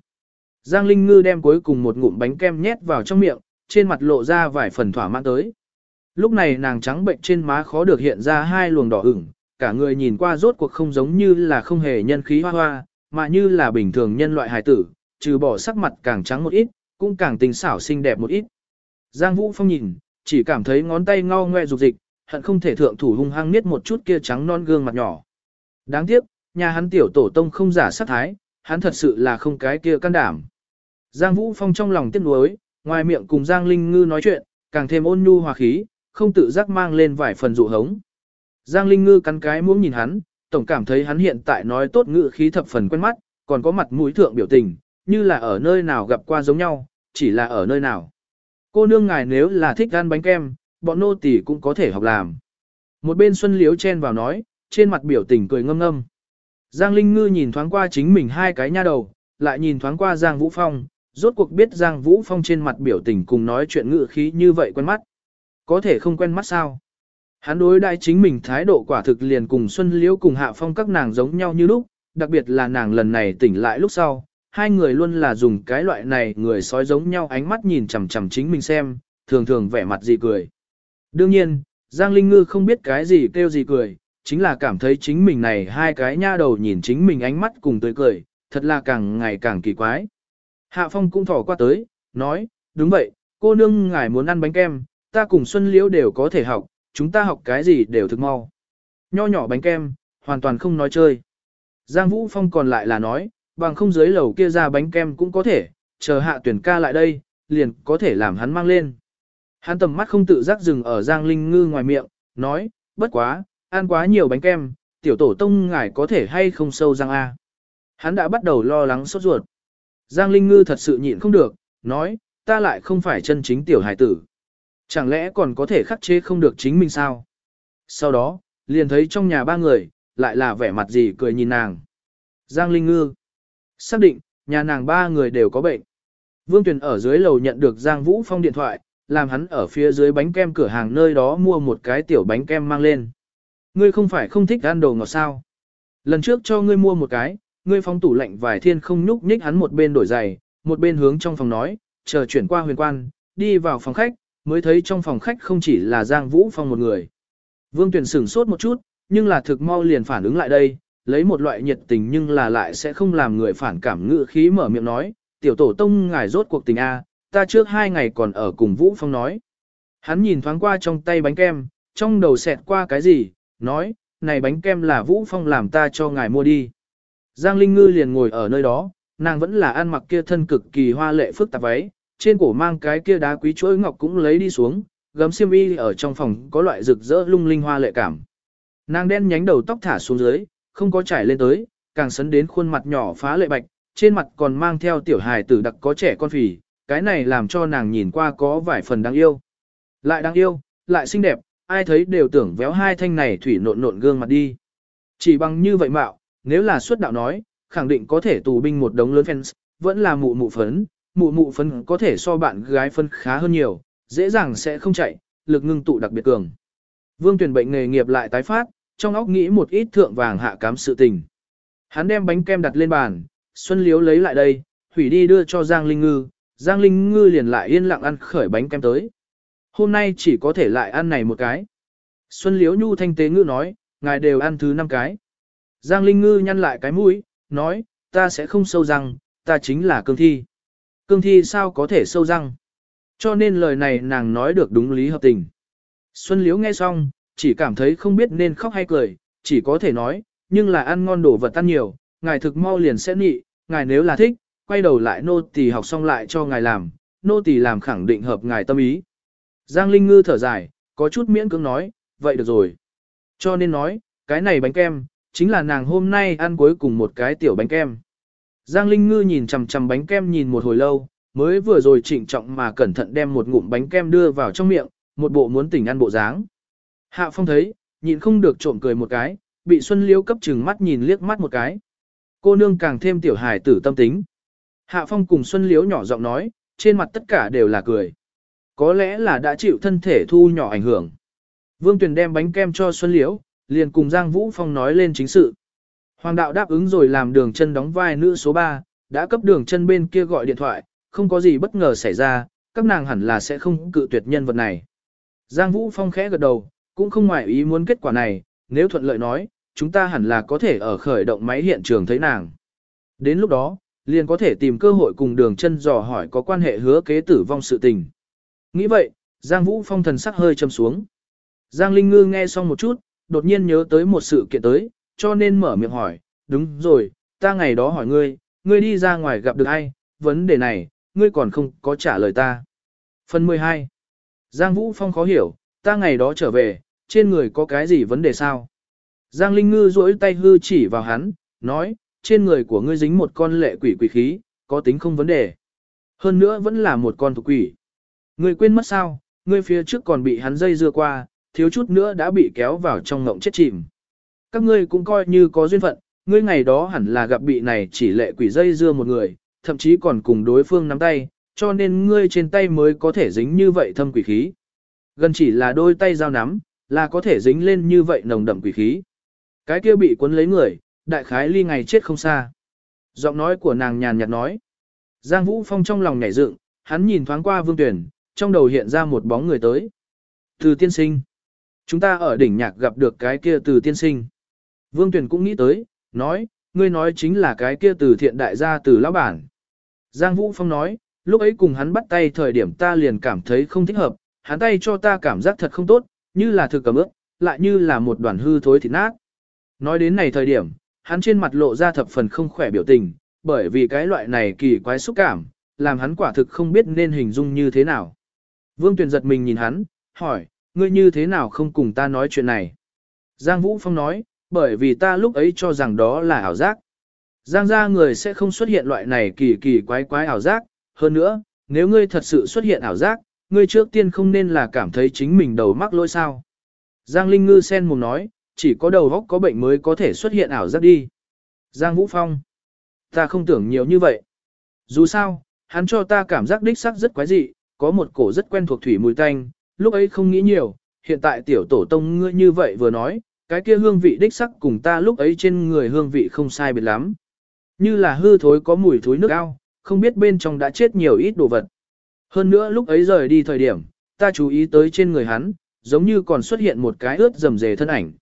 Giang Linh Ngư đem cuối cùng một ngụm bánh kem nhét vào trong miệng, trên mặt lộ ra vài phần thỏa mãn tới. Lúc này nàng trắng bệnh trên má khó được hiện ra hai luồng đỏ ửng, cả người nhìn qua rốt cuộc không giống như là không hề nhân khí hoa hoa, mà như là bình thường nhân loại hài tử, trừ bỏ sắc mặt càng trắng một ít, cũng càng tình xảo xinh đẹp một ít. Giang Vũ Phong nhìn, chỉ cảm thấy ngón tay ngao ngoe dục dịch, hận không thể thượng thủ hung hăng niết một chút kia trắng non gương mặt nhỏ. Đáng tiếc, nhà hắn tiểu tổ tông không giả sát thái, hắn thật sự là không cái kia can đảm. Giang Vũ Phong trong lòng tiếc nuối, ngoài miệng cùng Giang Linh Ngư nói chuyện, càng thêm ôn nhu hòa khí, không tự giác mang lên vài phần dụ hống. Giang Linh Ngư cắn cái muỗng nhìn hắn, tổng cảm thấy hắn hiện tại nói tốt ngữ khí thập phần quen mắt, còn có mặt mũi thượng biểu tình, như là ở nơi nào gặp qua giống nhau, chỉ là ở nơi nào. Cô nương ngài nếu là thích ăn bánh kem, bọn nô tỳ cũng có thể học làm. Một bên Xuân Liếu chen vào nói, trên mặt biểu tình cười ngâm ngâm. Giang Linh Ngư nhìn thoáng qua chính mình hai cái nha đầu, lại nhìn thoáng qua Giang Vũ Phong, rốt cuộc biết Giang Vũ Phong trên mặt biểu tình cùng nói chuyện ngự khí như vậy quen mắt. Có thể không quen mắt sao? Hắn đối đại chính mình thái độ quả thực liền cùng Xuân Liễu cùng Hạ Phong các nàng giống nhau như lúc, đặc biệt là nàng lần này tỉnh lại lúc sau, hai người luôn là dùng cái loại này người sói giống nhau ánh mắt nhìn chằm chằm chính mình xem, thường thường vẻ mặt gì cười. Đương nhiên, Giang Linh Ngư không biết cái gì kêu gì cười, chính là cảm thấy chính mình này hai cái nha đầu nhìn chính mình ánh mắt cùng tươi cười, thật là càng ngày càng kỳ quái. Hạ Phong cũng thỏ qua tới, nói, đúng vậy, cô nương ngài muốn ăn bánh kem, ta cùng Xuân Liễu đều có thể học, chúng ta học cái gì đều thực mau. Nho nhỏ bánh kem, hoàn toàn không nói chơi. Giang Vũ Phong còn lại là nói, bằng không dưới lầu kia ra bánh kem cũng có thể, chờ hạ tuyển ca lại đây, liền có thể làm hắn mang lên. Hắn tầm mắt không tự giác dừng ở Giang Linh Ngư ngoài miệng, nói, bất quá, ăn quá nhiều bánh kem, tiểu tổ tông ngài có thể hay không sâu răng A. Hắn đã bắt đầu lo lắng sốt ruột. Giang Linh Ngư thật sự nhịn không được, nói, ta lại không phải chân chính tiểu hải tử. Chẳng lẽ còn có thể khắc chế không được chính mình sao? Sau đó, liền thấy trong nhà ba người, lại là vẻ mặt gì cười nhìn nàng. Giang Linh Ngư. Xác định, nhà nàng ba người đều có bệnh. Vương Tuyền ở dưới lầu nhận được Giang Vũ Phong điện thoại, làm hắn ở phía dưới bánh kem cửa hàng nơi đó mua một cái tiểu bánh kem mang lên. Ngươi không phải không thích ăn đồ ngọt sao? Lần trước cho ngươi mua một cái, ngươi phong tủ lạnh vài thiên không nhúc nhích hắn một bên đổi giày, một bên hướng trong phòng nói, chờ chuyển qua huyền quan, đi vào phòng khách, mới thấy trong phòng khách không chỉ là Giang Vũ Phong một người. Vương Tuyền sửng sốt một chút, nhưng là thực mau liền phản ứng lại đây, lấy một loại nhiệt tình nhưng là lại sẽ không làm người phản cảm ngự khí mở miệng nói, tiểu tổ tông ngài rốt cuộc tình A, ta trước hai ngày còn ở cùng Vũ Phong nói. Hắn nhìn thoáng qua trong tay bánh kem, trong đầu xẹt qua cái gì, nói, này bánh kem là Vũ Phong làm ta cho ngài mua đi. Giang Linh Ngư liền ngồi ở nơi đó, nàng vẫn là ăn mặc kia thân cực kỳ hoa lệ phức tạp váy, trên cổ mang cái kia đá quý chuỗi ngọc cũng lấy đi xuống, gấm xiêm y ở trong phòng có loại rực rỡ lung linh hoa lệ cảm. Nàng đen nhánh đầu tóc thả xuống dưới, không có trải lên tới, càng sấn đến khuôn mặt nhỏ phá lệ bạch, trên mặt còn mang theo tiểu hài tử đặc có trẻ con phì, cái này làm cho nàng nhìn qua có vài phần đáng yêu. Lại đáng yêu, lại xinh đẹp, ai thấy đều tưởng véo hai thanh này thủy nộn nộn gương mặt đi. Chỉ bằng như vậy mạo, nếu là xuất đạo nói, khẳng định có thể tù binh một đống lớn fans, vẫn là mụ mụ phấn, mụ mụ phấn có thể so bạn gái phân khá hơn nhiều, dễ dàng sẽ không chạy, lực ngưng tụ đặc biệt cường. Vương Tuyền bệnh nghề nghiệp lại tái phát, trong óc nghĩ một ít thượng vàng hạ cám sự tình. Hắn đem bánh kem đặt lên bàn, Xuân Liếu lấy lại đây, hủy đi đưa cho Giang Linh Ngư, Giang Linh Ngư liền lại yên lặng ăn khởi bánh kem tới. Hôm nay chỉ có thể lại ăn này một cái. Xuân Liễu Nhu thanh tế ngư nói, ngài đều ăn thứ năm cái. Giang Linh Ngư nhăn lại cái mũi, nói, ta sẽ không sâu răng, ta chính là cương thi. Cương thi sao có thể sâu răng? Cho nên lời này nàng nói được đúng lý hợp tình. Xuân Liễu nghe xong, chỉ cảm thấy không biết nên khóc hay cười, chỉ có thể nói, nhưng là ăn ngon đồ vật ăn nhiều, ngài thực mau liền sẽ nị, ngài nếu là thích, quay đầu lại nô tỳ học xong lại cho ngài làm, nô tỳ làm khẳng định hợp ngài tâm ý. Giang Linh Ngư thở dài, có chút miễn cưỡng nói, vậy được rồi. Cho nên nói, cái này bánh kem, chính là nàng hôm nay ăn cuối cùng một cái tiểu bánh kem. Giang Linh Ngư nhìn chằm chằm bánh kem nhìn một hồi lâu, mới vừa rồi trịnh trọng mà cẩn thận đem một ngụm bánh kem đưa vào trong miệng, một bộ muốn tỉnh ăn bộ dáng. Hạ Phong thấy, nhịn không được trộm cười một cái, bị Xuân Liễu cấp chừng mắt nhìn liếc mắt một cái. Cô nương càng thêm tiểu hài tử tâm tính. Hạ Phong cùng Xuân Liễu nhỏ giọng nói, trên mặt tất cả đều là cười. Có lẽ là đã chịu thân thể thu nhỏ ảnh hưởng. Vương Tuyền đem bánh kem cho Xuân Liễu, liền cùng Giang Vũ Phong nói lên chính sự. Hoàng đạo đáp ứng rồi làm đường chân đóng vai nữ số 3, đã cấp đường chân bên kia gọi điện thoại, không có gì bất ngờ xảy ra, các nàng hẳn là sẽ không cự tuyệt nhân vật này. Giang Vũ Phong khẽ gật đầu, cũng không ngoại ý muốn kết quả này, nếu thuận lợi nói, chúng ta hẳn là có thể ở khởi động máy hiện trường thấy nàng. Đến lúc đó, liền có thể tìm cơ hội cùng đường chân dò hỏi có quan hệ hứa kế tử vong sự tình. Nghĩ vậy, Giang Vũ Phong thần sắc hơi châm xuống. Giang Linh Ngư nghe xong một chút, đột nhiên nhớ tới một sự kiện tới, cho nên mở miệng hỏi, đúng rồi, ta ngày đó hỏi ngươi, ngươi đi ra ngoài gặp được ai, vấn đề này, ngươi còn không có trả lời ta. Phần 12. Giang Vũ Phong khó hiểu, ta ngày đó trở về, trên người có cái gì vấn đề sao? Giang Linh Ngư duỗi tay hư chỉ vào hắn, nói, trên người của ngươi dính một con lệ quỷ quỷ khí, có tính không vấn đề. Hơn nữa vẫn là một con thuộc quỷ. Ngươi quên mất sao, ngươi phía trước còn bị hắn dây dưa qua, thiếu chút nữa đã bị kéo vào trong ngộng chết chìm. Các ngươi cũng coi như có duyên phận, ngươi ngày đó hẳn là gặp bị này chỉ lệ quỷ dây dưa một người, thậm chí còn cùng đối phương nắm tay, cho nên ngươi trên tay mới có thể dính như vậy thâm quỷ khí. Gần chỉ là đôi tay giao nắm, là có thể dính lên như vậy nồng đậm quỷ khí. Cái kia bị cuốn lấy người, đại khái ly ngày chết không xa. Giọng nói của nàng nhàn nhạt nói. Giang Vũ Phong trong lòng nhảy dựng, hắn nhìn thoáng qua Vương Tuyển, trong đầu hiện ra một bóng người tới. Từ tiên sinh. Chúng ta ở đỉnh nhạc gặp được cái kia từ tiên sinh. Vương Tuyển cũng nghĩ tới, nói, ngươi nói chính là cái kia từ thiện đại gia từ lão bản. Giang Vũ Phong nói, lúc ấy cùng hắn bắt tay thời điểm ta liền cảm thấy không thích hợp, hắn tay cho ta cảm giác thật không tốt, như là thực cầm ước, lại như là một đoàn hư thối thịt nát. Nói đến này thời điểm, hắn trên mặt lộ ra thập phần không khỏe biểu tình, bởi vì cái loại này kỳ quái xúc cảm, làm hắn quả thực không biết nên hình dung như thế nào. Vương Tuyền giật mình nhìn hắn, hỏi, ngươi như thế nào không cùng ta nói chuyện này? Giang Vũ Phong nói, bởi vì ta lúc ấy cho rằng đó là ảo giác. Giang gia người sẽ không xuất hiện loại này kỳ kỳ quái quái ảo giác, hơn nữa, nếu ngươi thật sự xuất hiện ảo giác, ngươi trước tiên không nên là cảm thấy chính mình đầu mắc lỗi sao. Giang Linh Ngư sen mồm nói, chỉ có đầu góc có bệnh mới có thể xuất hiện ảo giác đi. Giang Vũ Phong, ta không tưởng nhiều như vậy. Dù sao, hắn cho ta cảm giác đích sắc rất quái dị, có một cổ rất quen thuộc thủy mùi tanh, lúc ấy không nghĩ nhiều, hiện tại tiểu tổ tông ngươi như vậy vừa nói, cái kia hương vị đích sắc cùng ta lúc ấy trên người hương vị không sai biệt lắm. Như là hư thối có mùi thối nước ao, không biết bên trong đã chết nhiều ít đồ vật. Hơn nữa lúc ấy rời đi thời điểm, ta chú ý tới trên người hắn, giống như còn xuất hiện một cái ướt rầm rề thân ảnh.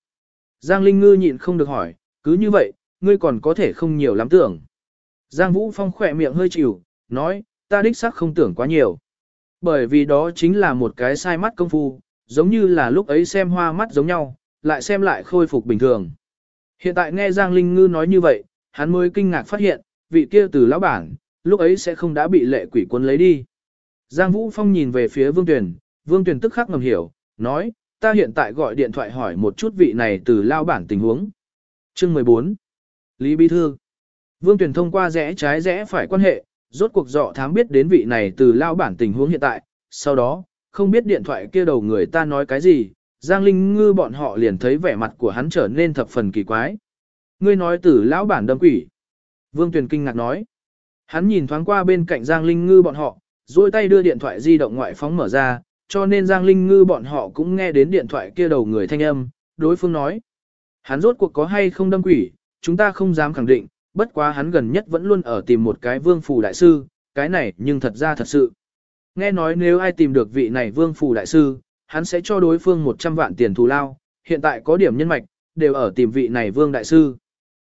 Giang Linh Ngư nhịn không được hỏi, cứ như vậy, ngươi còn có thể không nhiều lắm tưởng. Giang Vũ Phong khỏe miệng hơi chịu, nói, ta đích xác không tưởng quá nhiều. Bởi vì đó chính là một cái sai mắt công phu, giống như là lúc ấy xem hoa mắt giống nhau, lại xem lại khôi phục bình thường. Hiện tại nghe Giang Linh Ngư nói như vậy, hắn mới kinh ngạc phát hiện, vị kia từ lão bản, lúc ấy sẽ không đã bị lệ quỷ quân lấy đi. Giang Vũ Phong nhìn về phía Vương Tuyền, Vương Tuyền tức khắc ngầm hiểu, nói, ta hiện tại gọi điện thoại hỏi một chút vị này từ lao bản tình huống. Chương 14 Lý Bí Thư Vương Tuyền thông qua rẽ trái rẽ phải quan hệ, rốt cuộc dọ thám biết đến vị này từ lao bản tình huống hiện tại, sau đó, không biết điện thoại kia đầu người ta nói cái gì, Giang Linh Ngư bọn họ liền thấy vẻ mặt của hắn trở nên thập phần kỳ quái. Ngươi nói từ lão bản đâm quỷ. Vương Tuyền kinh ngạc nói. Hắn nhìn thoáng qua bên cạnh Giang Linh Ngư bọn họ, duỗi tay đưa điện thoại di động ngoại phóng mở ra, cho nên Giang Linh Ngư bọn họ cũng nghe đến điện thoại kia đầu người thanh âm, đối phương nói. Hắn rốt cuộc có hay không đâm quỷ, chúng ta không dám khẳng định, bất quá hắn gần nhất vẫn luôn ở tìm một cái vương phù đại sư, cái này nhưng thật ra thật sự. Nghe nói nếu ai tìm được vị này vương phù đại sư, hắn sẽ cho đối phương 100 vạn tiền thù lao, hiện tại có điểm nhân mạch, đều ở tìm vị này vương đại sư.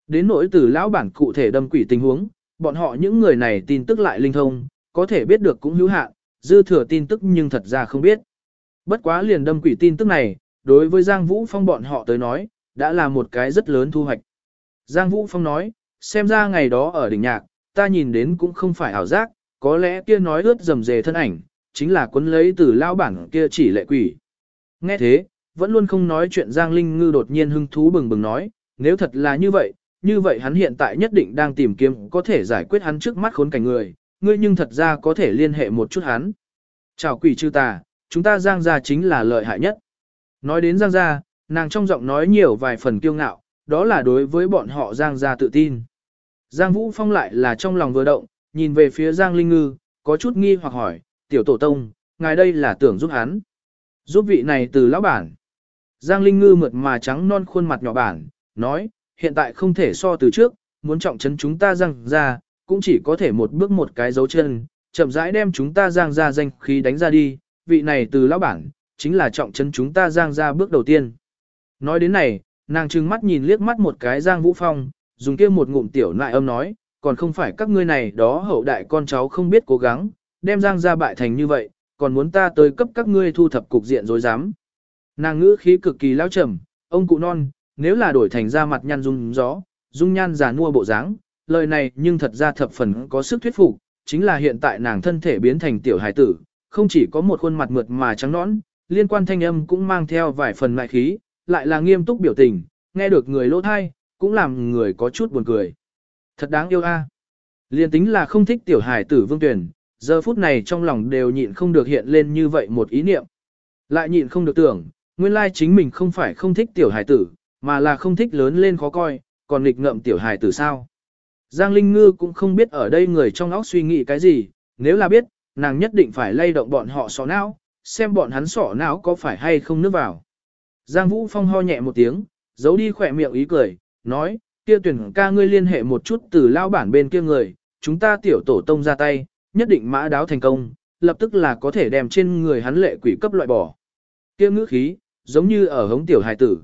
Đến nỗi từ lão bản cụ thể đâm quỷ tình huống, bọn họ những người này tin tức lại linh thông, có thể biết được cũng hữu hạn, dư thừa tin tức nhưng thật ra không biết. Bất quá liền đâm quỷ tin tức này, đối với Giang Vũ Phong bọn họ tới nói, đã là một cái rất lớn thu hoạch. Giang Vũ Phong nói, xem ra ngày đó ở đỉnh nhạc, ta nhìn đến cũng không phải ảo giác, có lẽ kia nói ướt dầm dề thân ảnh, chính là cuốn lấy từ lao bản kia chỉ lệ quỷ. Nghe thế, vẫn luôn không nói chuyện Giang Linh Ngư đột nhiên hưng thú bừng bừng nói, nếu thật là như vậy, như vậy hắn hiện tại nhất định đang tìm kiếm có thể giải quyết hắn trước mắt khốn cảnh người, ngươi nhưng thật ra có thể liên hệ một chút hắn. Chào quỷ chư tà, chúng ta Giang gia chính là lợi hại nhất. Nói đến Giang gia, nàng trong giọng nói nhiều vài phần kiêu ngạo, đó là đối với bọn họ Giang gia tự tin. Giang Vũ Phong lại là trong lòng vừa động, nhìn về phía Giang Linh Ngư, có chút nghi hoặc hỏi, tiểu tổ tông, ngài đây là tưởng giúp hắn. Giúp vị này từ lão bản. Giang Linh Ngư mượt mà trắng non khuôn mặt nhỏ bản, nói, hiện tại không thể so từ trước, muốn trọng trấn chúng ta Giang gia cũng chỉ có thể một bước một cái dấu chân, chậm rãi đem chúng ta Giang ra danh khí đánh ra đi, vị này từ lão bản, chính là trọng chân chúng ta Giang ra bước đầu tiên. Nói đến này, nàng trừng mắt nhìn liếc mắt một cái Giang Vũ Phong, dùng kia một ngụm tiểu nại âm nói, còn không phải các ngươi này đó hậu đại con cháu không biết cố gắng, đem Giang ra bại thành như vậy, còn muốn ta tới cấp các ngươi thu thập cục diện dối dám. Nàng ngữ khí cực kỳ lao trầm, ông cụ non, nếu là đổi thành ra mặt nhăn dung gió, dung nhan già nua bộ dáng, lời này nhưng thật ra thập phần có sức thuyết phục, chính là hiện tại nàng thân thể biến thành tiểu hài tử, không chỉ có một khuôn mặt mượt mà trắng nõn, liên quan thanh âm cũng mang theo vài phần mại khí, lại là nghiêm túc biểu tình, nghe được người lỗ thai, cũng làm người có chút buồn cười. Thật đáng yêu a. Liên tính là không thích tiểu hài tử vương tuyển, giờ phút này trong lòng đều nhịn không được hiện lên như vậy một ý niệm. Lại nhịn không được tưởng, nguyên lai chính mình không phải không thích tiểu hài tử, mà là không thích lớn lên khó coi, còn nghịch ngợm tiểu hài tử sao. Giang Linh Ngư cũng không biết ở đây người trong óc suy nghĩ cái gì, nếu là biết, nàng nhất định phải lay động bọn họ sọ não, xem bọn hắn sọ não có phải hay không nước vào. Giang Vũ Phong ho nhẹ một tiếng, giấu đi khỏe miệng ý cười, nói, kia tuyển ca ngươi liên hệ một chút từ lao bản bên kia người, chúng ta tiểu tổ tông ra tay, nhất định mã đáo thành công, lập tức là có thể đem trên người hắn lệ quỷ cấp loại bỏ. Kia ngữ khí, giống như ở hống tiểu hài tử.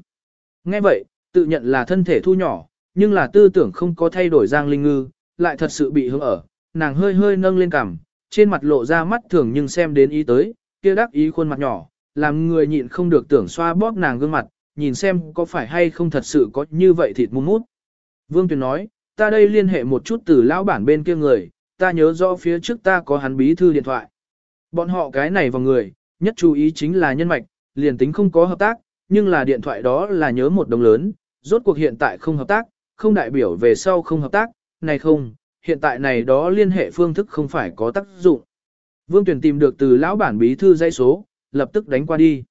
Nghe vậy, tự nhận là thân thể thu nhỏ, nhưng là tư tưởng không có thay đổi Giang Linh Ngư, lại thật sự bị hướng ở, nàng hơi hơi nâng lên cằm, trên mặt lộ ra mắt thường nhưng xem đến ý tới, kia đắc ý khuôn mặt nhỏ, làm người nhịn không được tưởng xoa bóp nàng gương mặt, nhìn xem có phải hay không thật sự có như vậy thịt muôn mút. Vương Tuyền nói, ta đây liên hệ một chút từ lão bản bên kia người, ta nhớ rõ phía trước ta có hắn bí thư điện thoại. Bọn họ cái này vào người, nhất chú ý chính là nhân mạch, liền tính không có hợp tác, nhưng là điện thoại đó là nhớ một đồng lớn, rốt cuộc hiện tại không hợp tác, không đại biểu về sau không hợp tác, này không, hiện tại này đó liên hệ phương thức không phải có tác dụng. Vương Tuyển tìm được từ lão bản bí thư dãy số, lập tức đánh qua đi.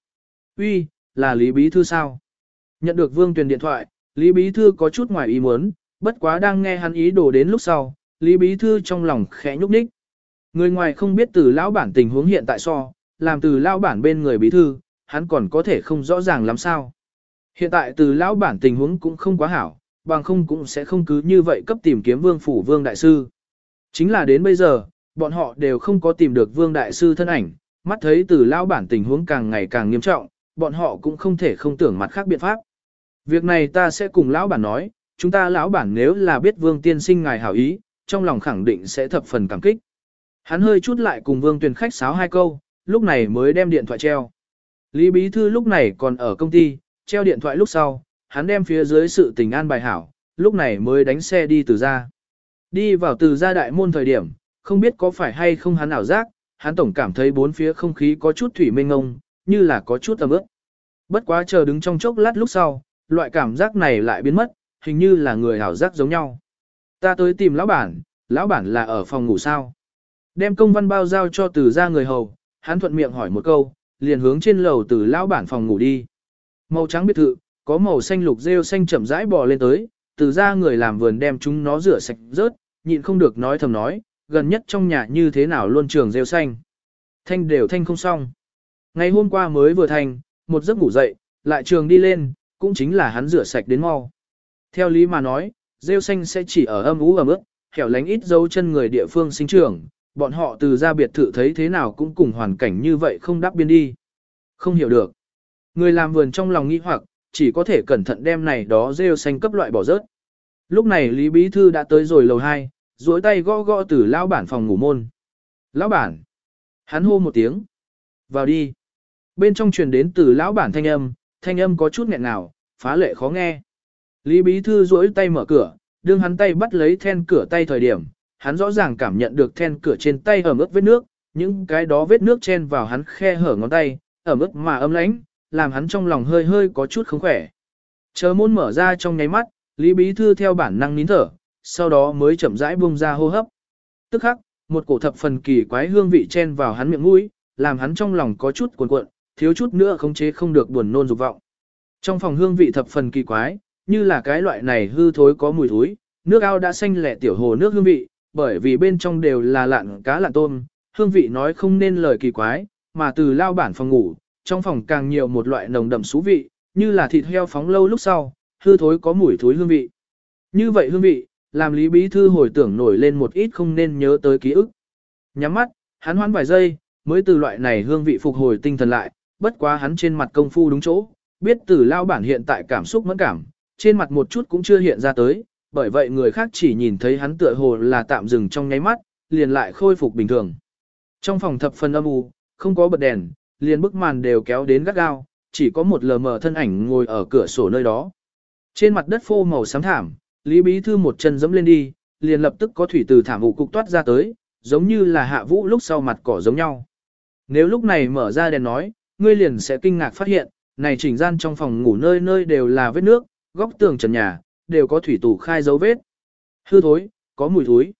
Uy, là Lý bí thư sao? Nhận được Vương Tuyển điện thoại, Lý bí thư có chút ngoài ý muốn, bất quá đang nghe hắn ý đồ đến lúc sau, Lý bí thư trong lòng khẽ nhúc nhích. Người ngoài không biết từ lão bản tình huống hiện tại so, làm từ lão bản bên người bí thư, hắn còn có thể không rõ ràng làm sao. Hiện tại từ lão bản tình huống cũng không quá hảo, bằng không cũng sẽ không cứ như vậy cấp tìm kiếm vương phủ vương đại sư. Chính là đến bây giờ, bọn họ đều không có tìm được vương đại sư thân ảnh, mắt thấy từ lão bản tình huống càng ngày càng nghiêm trọng, bọn họ cũng không thể không tưởng mặt khác biện pháp. Việc này ta sẽ cùng lão bản nói, chúng ta lão bản nếu là biết vương tiên sinh ngài hảo ý, trong lòng khẳng định sẽ thập phần cảm kích. Hắn hơi chút lại cùng vương tuyển khách sáo hai câu, lúc này mới đem điện thoại treo. Lý Bí Thư lúc này còn ở công ty, treo điện thoại lúc sau, hắn đem phía dưới sự tình an bài hảo, lúc này mới đánh xe đi từ ra. Đi vào từ ra đại môn thời điểm, không biết có phải hay không hắn ảo giác, hắn tổng cảm thấy bốn phía không khí có chút thủy mênh ngông, như là có chút ấm ướt. Bất quá chờ đứng trong chốc lát lúc sau, loại cảm giác này lại biến mất, hình như là người ảo giác giống nhau. Ta tới tìm lão bản, lão bản là ở phòng ngủ sao. Đem công văn bao giao cho từ ra người hầu, hắn thuận miệng hỏi một câu, liền hướng trên lầu từ lão bản phòng ngủ đi. Màu trắng biệt thự, có màu xanh lục rêu xanh chậm rãi bò lên tới, từ ra người làm vườn đem chúng nó rửa sạch rớt, nhịn không được nói thầm nói, gần nhất trong nhà như thế nào luôn trường rêu xanh. Thanh đều thanh không xong. Ngày hôm qua mới vừa thành, một giấc ngủ dậy, lại trường đi lên, cũng chính là hắn rửa sạch đến mau. Theo lý mà nói, rêu xanh sẽ chỉ ở âm ú ẩm ướt, hẻo lánh ít dấu chân người địa phương sinh trưởng, bọn họ từ ra biệt thự thấy thế nào cũng cùng hoàn cảnh như vậy không đáp biên đi. Không hiểu được. Người làm vườn trong lòng nghi hoặc, chỉ có thể cẩn thận đem này đó rêu xanh cấp loại bỏ rớt. Lúc này Lý Bí Thư đã tới rồi lầu 2, duỗi tay gõ gõ từ lão bản phòng ngủ môn. Lão bản. Hắn hô một tiếng. Vào đi. Bên trong truyền đến từ lão bản thanh âm, thanh âm có chút nghẹn nào, phá lệ khó nghe. Lý Bí Thư duỗi tay mở cửa, đương hắn tay bắt lấy then cửa tay thời điểm, hắn rõ ràng cảm nhận được then cửa trên tay ẩm ướt vết nước, những cái đó vết nước chen vào hắn khe hở ngón tay, ẩm ướt mà ấm lãnh, làm hắn trong lòng hơi hơi có chút không khỏe. Chờ môn mở ra trong nháy mắt, Lý Bí Thư theo bản năng nín thở, sau đó mới chậm rãi buông ra hô hấp. Tức khắc, một cổ thập phần kỳ quái hương vị chen vào hắn miệng mũi, làm hắn trong lòng có chút cuồn cuộn, thiếu chút nữa khống chế không được buồn nôn dục vọng. Trong phòng hương vị thập phần kỳ quái, như là cái loại này hư thối có mùi thối, nước ao đã xanh lẻ tiểu hồ nước hương vị, bởi vì bên trong đều là lạn cá lạn tôm, hương vị nói không nên lời kỳ quái, mà từ lao bản phòng ngủ, trong phòng càng nhiều một loại nồng đậm xú vị, như là thịt heo phóng lâu lúc sau, hư thối có mùi thối hương vị. Như vậy hương vị, làm Lý Bí Thư hồi tưởng nổi lên một ít không nên nhớ tới ký ức. Nhắm mắt, hắn hoán vài giây, mới từ loại này hương vị phục hồi tinh thần lại, bất quá hắn trên mặt công phu đúng chỗ, biết từ lao bản hiện tại cảm xúc mẫn cảm, trên mặt một chút cũng chưa hiện ra tới, bởi vậy người khác chỉ nhìn thấy hắn tựa hồ là tạm dừng trong nháy mắt, liền lại khôi phục bình thường. Trong phòng thập phần âm u, không có bật đèn, liền bức màn đều kéo đến gắt gao, chỉ có một lờ mờ thân ảnh ngồi ở cửa sổ nơi đó. Trên mặt đất phô màu xám thảm, Lý Bí Thư một chân dẫm lên đi, liền lập tức có thủy từ thảm vụ cục toát ra tới, giống như là hạ vũ lúc sau mặt cỏ giống nhau. Nếu lúc này mở ra đèn nói, ngươi liền sẽ kinh ngạc phát hiện, này chỉnh gian trong phòng ngủ nơi nơi đều là vết nước, góc tường trần nhà, đều có thủy tủ khai dấu vết. Hư thối, có mùi thối.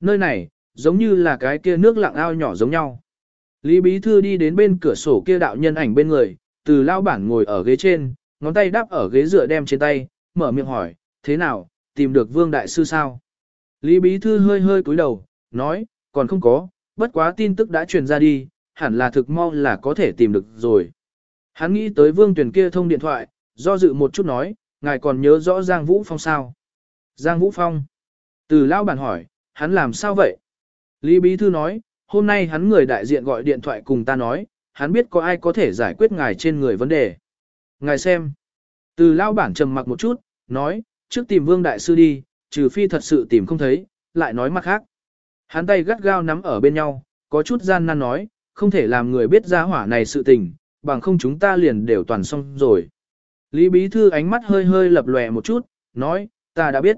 Nơi này, giống như là cái kia nước lặng ao nhỏ giống nhau. Lý Bí Thư đi đến bên cửa sổ kia đạo nhân ảnh bên người, từ lao bản ngồi ở ghế trên, ngón tay đắp ở ghế dựa đem trên tay, mở miệng hỏi, thế nào, tìm được Vương Đại Sư sao? Lý Bí Thư hơi hơi cúi đầu, nói, còn không có, bất quá tin tức đã truyền ra đi, hẳn là thực mau là có thể tìm được rồi. Hắn nghĩ tới Vương Tuyền kia thông điện thoại, do dự một chút nói, ngài còn nhớ rõ Giang Vũ Phong sao? Giang Vũ Phong. Từ lao bản hỏi, hắn làm sao vậy? Lý Bí Thư nói, hôm nay hắn người đại diện gọi điện thoại cùng ta nói, hắn biết có ai có thể giải quyết ngài trên người vấn đề. Ngài xem. Từ lao bản trầm mặc một chút, nói, trước tìm vương đại sư đi, trừ phi thật sự tìm không thấy, lại nói mặt khác. Hắn tay gắt gao nắm ở bên nhau, có chút gian nan nói, không thể làm người biết ra hỏa này sự tình, bằng không chúng ta liền đều toàn xong rồi. Lý Bí Thư ánh mắt hơi hơi lập lòe một chút, nói, ta đã biết.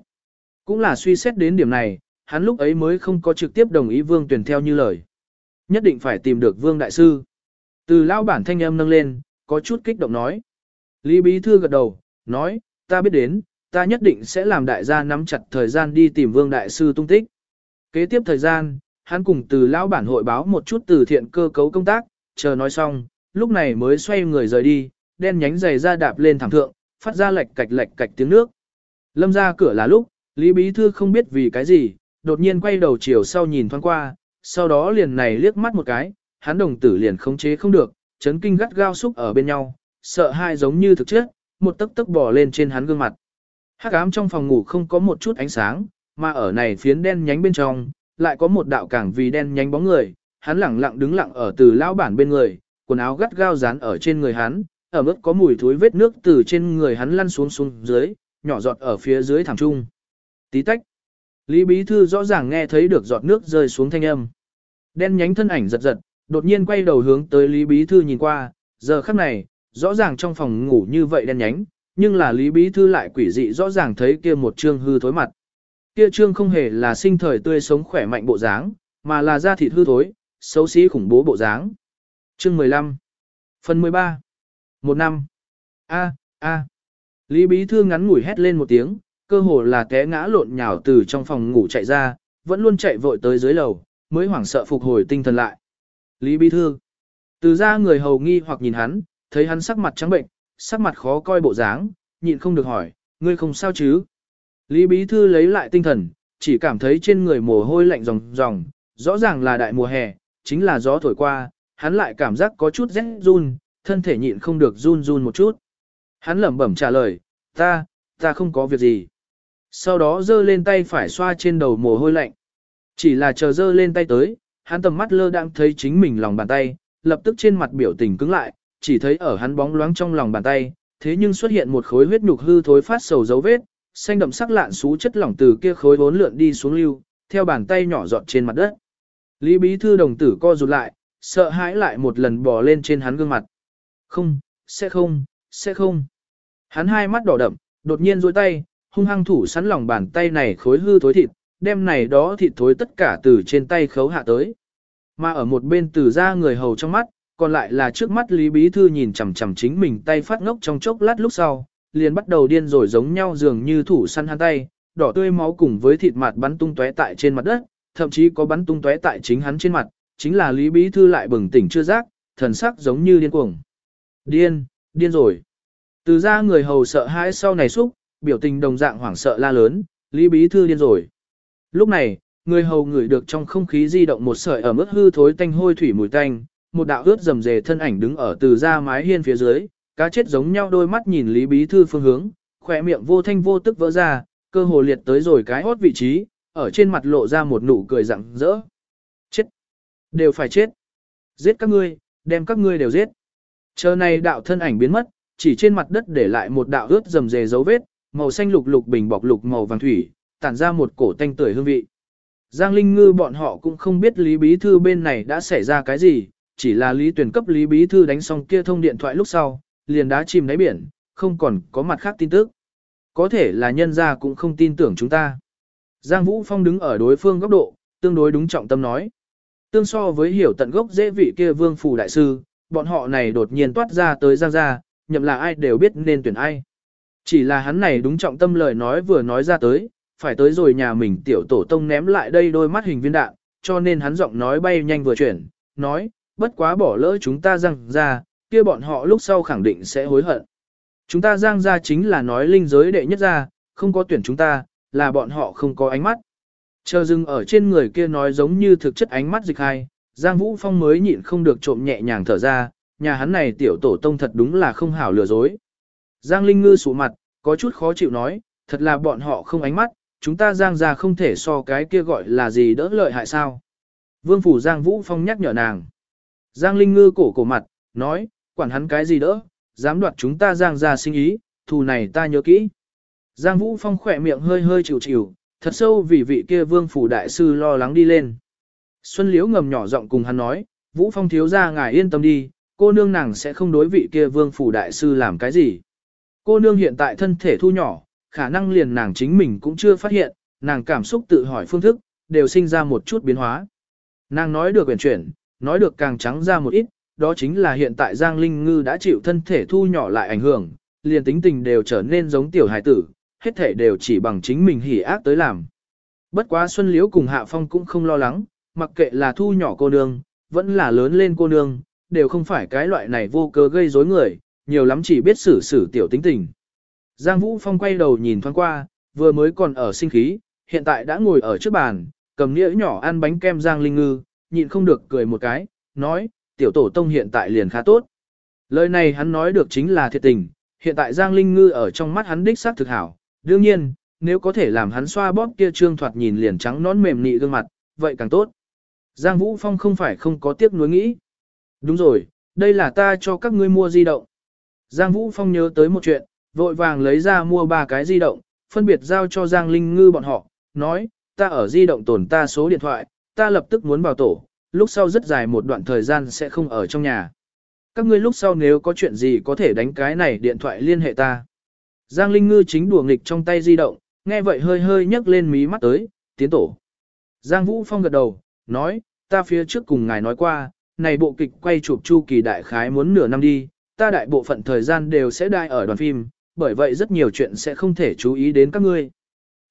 Cũng là suy xét đến điểm này, hắn lúc ấy mới không có trực tiếp đồng ý Vương Tuyền theo như lời. Nhất định phải tìm được Vương Đại Sư. Từ lao bản thanh âm nâng lên, có chút kích động nói. Lý Bí Thư gật đầu, nói, ta biết đến, ta nhất định sẽ làm đại gia nắm chặt thời gian đi tìm Vương Đại Sư tung tích. Kế tiếp thời gian, hắn cùng từ lao bản hội báo một chút từ thiện cơ cấu công tác, chờ nói xong, lúc này mới xoay người rời đi, đen nhánh giày ra đạp lên thẳng thượng, phát ra lệch cạch lệch cạch tiếng nước. Lâm ra cửa là lúc, Lý Bí Thư không biết vì cái gì, đột nhiên quay đầu chiều sau nhìn thoáng qua, sau đó liền này liếc mắt một cái, hắn đồng tử liền khống chế không được, chấn kinh gắt gao xúc ở bên nhau, sợ hai giống như thực chất, một tấc tấc bò lên trên hắn gương mặt. Hắc ám trong phòng ngủ không có một chút ánh sáng, mà ở này phiến đen nhánh bên trong, lại có một đạo cảng vì đen nhánh bóng người, hắn lẳng lặng đứng lặng ở từ lão bản bên người, quần áo gắt gao dán ở trên người hắn, ở mức có mùi thối vết nước từ trên người hắn lăn xuống xuống dưới, nhỏ giọt ở phía dưới thảm trung. Tí tách. Lý Bí Thư rõ ràng nghe thấy được giọt nước rơi xuống thanh âm. Đen nhánh thân ảnh giật giật, đột nhiên quay đầu hướng tới Lý Bí Thư nhìn qua, giờ khắc này, rõ ràng trong phòng ngủ như vậy đen nhánh, nhưng là Lý Bí Thư lại quỷ dị rõ ràng thấy kia một trương hư thối mặt. Kia trương không hề là sinh thời tươi sống khỏe mạnh bộ dáng, mà là da thịt hư thối, xấu xí khủng bố bộ dáng. Chương 15 Phần 13 Một năm A, A Lý Bí Thư ngắn ngủi hét lên một tiếng, cơ hồ là té ngã lộn nhào từ trong phòng ngủ chạy ra, vẫn luôn chạy vội tới dưới lầu, mới hoảng sợ phục hồi tinh thần lại. Lý Bí Thư Từ ra người hầu nghi hoặc nhìn hắn, thấy hắn sắc mặt trắng bệnh, sắc mặt khó coi bộ dáng, nhịn không được hỏi, ngươi không sao chứ? Lý Bí Thư lấy lại tinh thần, chỉ cảm thấy trên người mồ hôi lạnh ròng ròng, rõ ràng là đại mùa hè, chính là gió thổi qua, hắn lại cảm giác có chút rét run, thân thể nhịn không được run run một chút. Hắn lẩm bẩm trả lời, ta, ta không có việc gì. Sau đó giơ lên tay phải xoa trên đầu mồ hôi lạnh. Chỉ là chờ giơ lên tay tới, hắn tầm mắt lơ đang thấy chính mình lòng bàn tay, lập tức trên mặt biểu tình cứng lại, chỉ thấy ở hắn bóng loáng trong lòng bàn tay, thế nhưng xuất hiện một khối huyết nhục hư thối phát sầu dấu vết, xanh đậm sắc lạn xú chất lỏng từ kia khối vốn lượn đi xuống lưu, theo bàn tay nhỏ giọt trên mặt đất. Lý Bí Thư đồng tử co rụt lại, sợ hãi lại một lần bò lên trên hắn gương mặt. Không, sẽ không, sẽ không. Hắn hai mắt đỏ đậm, đột nhiên duỗi tay, hung hăng thủ sắn lòng bàn tay này khối hư thối thịt, đem này đó thịt thối tất cả từ trên tay khấu hạ tới. Mà ở một bên từ ra người hầu trong mắt, còn lại là trước mắt Lý Bí Thư nhìn chằm chằm chính mình tay phát ngốc trong chốc lát lúc sau, liền bắt đầu điên rồi giống nhau dường như thủ săn hắn tay, đỏ tươi máu cùng với thịt mặt bắn tung tóe tại trên mặt đất, thậm chí có bắn tung tóe tại chính hắn trên mặt, chính là Lý Bí Thư lại bừng tỉnh chưa giác, thần sắc giống như điên cuồng. Điên, điên rồi. Từ ra người hầu sợ hãi sau này xúc, biểu tình đồng dạng hoảng sợ la lớn, Lý Bí Thư điên rồi. Lúc này, người hầu ngửi được trong không khí di động một sợi ở mức hư thối tanh hôi thủy mùi tanh, một đạo ướt rầm rề thân ảnh đứng ở từ ra mái hiên phía dưới, cá chết giống nhau đôi mắt nhìn Lý Bí Thư phương hướng, khỏe miệng vô thanh vô tức vỡ ra, cơ hồ liệt tới rồi cái hốt vị trí, ở trên mặt lộ ra một nụ cười rặng rỡ. Chết! Đều phải chết! Giết các ngươi, đem các ngươi đều giết! Chờ này đạo thân ảnh biến mất, chỉ trên mặt đất để lại một đạo ướt rầm rề dấu vết, màu xanh lục lục bình bọc lục màu vàng thủy, tản ra một cổ tanh tưởi hương vị. Giang Linh Ngư bọn họ cũng không biết Lý Bí Thư bên này đã xảy ra cái gì, chỉ là Lý Tuyển cấp Lý Bí Thư đánh xong kia thông điện thoại lúc sau, liền đá chìm đáy biển, không còn có mặt khác tin tức. Có thể là nhân gia cũng không tin tưởng chúng ta. Giang Vũ Phong đứng ở đối phương góc độ, tương đối đúng trọng tâm nói. Tương so với hiểu tận gốc dễ vị kia vương phủ đại sư, bọn họ này đột nhiên toát ra tới Giang gia, nhậm là ai đều biết nên tuyển ai. Chỉ là hắn này đúng trọng tâm lời nói vừa nói ra tới, phải tới rồi nhà mình tiểu tổ tông ném lại đây đôi mắt hình viên đạn, cho nên hắn giọng nói bay nhanh vừa chuyển, nói, bất quá bỏ lỡ chúng ta răng ra, kia bọn họ lúc sau khẳng định sẽ hối hận. Chúng ta giang ra chính là nói linh giới đệ nhất ra, không có tuyển chúng ta, là bọn họ không có ánh mắt. Chờ dừng ở trên người kia nói giống như thực chất ánh mắt dịch hai, Giang Vũ Phong mới nhịn không được trộm nhẹ nhàng thở ra, nhà hắn này tiểu tổ tông thật đúng là không hảo lừa dối. Giang Linh Ngư sụ mặt, có chút khó chịu nói, thật là bọn họ không ánh mắt, chúng ta Giang ra không thể so cái kia gọi là gì đỡ lợi hại sao. Vương Phủ Giang Vũ Phong nhắc nhở nàng. Giang Linh Ngư cổ cổ mặt, nói, quản hắn cái gì đỡ, dám đoạt chúng ta Giang ra sinh ý, thù này ta nhớ kỹ. Giang Vũ Phong khỏe miệng hơi hơi chịu chịu, thật sâu vì vị kia Vương Phủ Đại Sư lo lắng đi lên. Xuân Liễu ngầm nhỏ giọng cùng hắn nói, Vũ Phong thiếu ra ngài yên tâm đi, cô nương nàng sẽ không đối vị kia Vương Phủ Đại Sư làm cái gì. Cô nương hiện tại thân thể thu nhỏ, khả năng liền nàng chính mình cũng chưa phát hiện, nàng cảm xúc tự hỏi phương thức, đều sinh ra một chút biến hóa. Nàng nói được quyển chuyển, nói được càng trắng ra một ít, đó chính là hiện tại Giang Linh Ngư đã chịu thân thể thu nhỏ lại ảnh hưởng, liền tính tình đều trở nên giống tiểu hài tử, hết thể đều chỉ bằng chính mình hỉ ác tới làm. Bất quá Xuân Liễu cùng Hạ Phong cũng không lo lắng, mặc kệ là thu nhỏ cô nương, vẫn là lớn lên cô nương, đều không phải cái loại này vô cớ gây rối người, nhiều lắm chỉ biết xử xử tiểu tính tình. Giang Vũ Phong quay đầu nhìn thoáng qua, vừa mới còn ở sinh khí, hiện tại đã ngồi ở trước bàn, cầm nĩa nhỏ ăn bánh kem Giang Linh Ngư, nhịn không được cười một cái, nói, tiểu tổ tông hiện tại liền khá tốt. Lời này hắn nói được chính là thiệt tình, hiện tại Giang Linh Ngư ở trong mắt hắn đích xác thực hảo. Đương nhiên, nếu có thể làm hắn xoa bóp kia trương thoạt nhìn liền trắng nón mềm nị gương mặt, vậy càng tốt. Giang Vũ Phong không phải không có tiếc nuối nghĩ. Đúng rồi, đây là ta cho các ngươi mua di động. Giang Vũ Phong nhớ tới một chuyện, vội vàng lấy ra mua ba cái di động, phân biệt giao cho Giang Linh Ngư bọn họ, nói, ta ở di động tổn ta số điện thoại, ta lập tức muốn vào tổ, lúc sau rất dài một đoạn thời gian sẽ không ở trong nhà. Các ngươi lúc sau nếu có chuyện gì có thể đánh cái này điện thoại liên hệ ta. Giang Linh Ngư chính đùa nghịch trong tay di động, nghe vậy hơi hơi nhấc lên mí mắt tới, tiến tổ. Giang Vũ Phong gật đầu, nói, ta phía trước cùng ngài nói qua, này bộ kịch quay chụp chu kỳ đại khái muốn nửa năm đi, ta đại bộ phận thời gian đều sẽ đai ở đoàn phim, bởi vậy rất nhiều chuyện sẽ không thể chú ý đến các ngươi.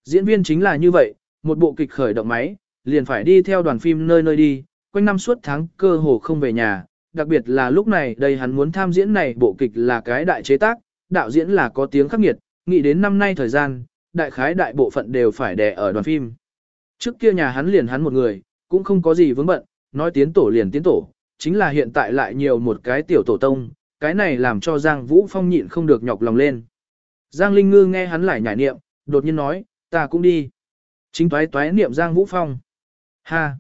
Diễn viên chính là như vậy, một bộ kịch khởi động máy, liền phải đi theo đoàn phim nơi nơi đi, quanh năm suốt tháng cơ hồ không về nhà, đặc biệt là lúc này đây hắn muốn tham diễn này bộ kịch là cái đại chế tác, đạo diễn là có tiếng khắc nghiệt, nghĩ đến năm nay thời gian, đại khái đại bộ phận đều phải đè ở đoàn phim. Trước kia nhà hắn liền hắn một người, cũng không có gì vướng bận, nói tiến tổ liền tiến tổ, chính là hiện tại lại nhiều một cái tiểu tổ tông, cái này làm cho Giang Vũ Phong nhịn không được nhọc lòng lên. Giang Linh Ngư nghe hắn lại nhảy niệm, đột nhiên nói, ta cũng đi. Chính toái toái niệm Giang Vũ Phong. Ha!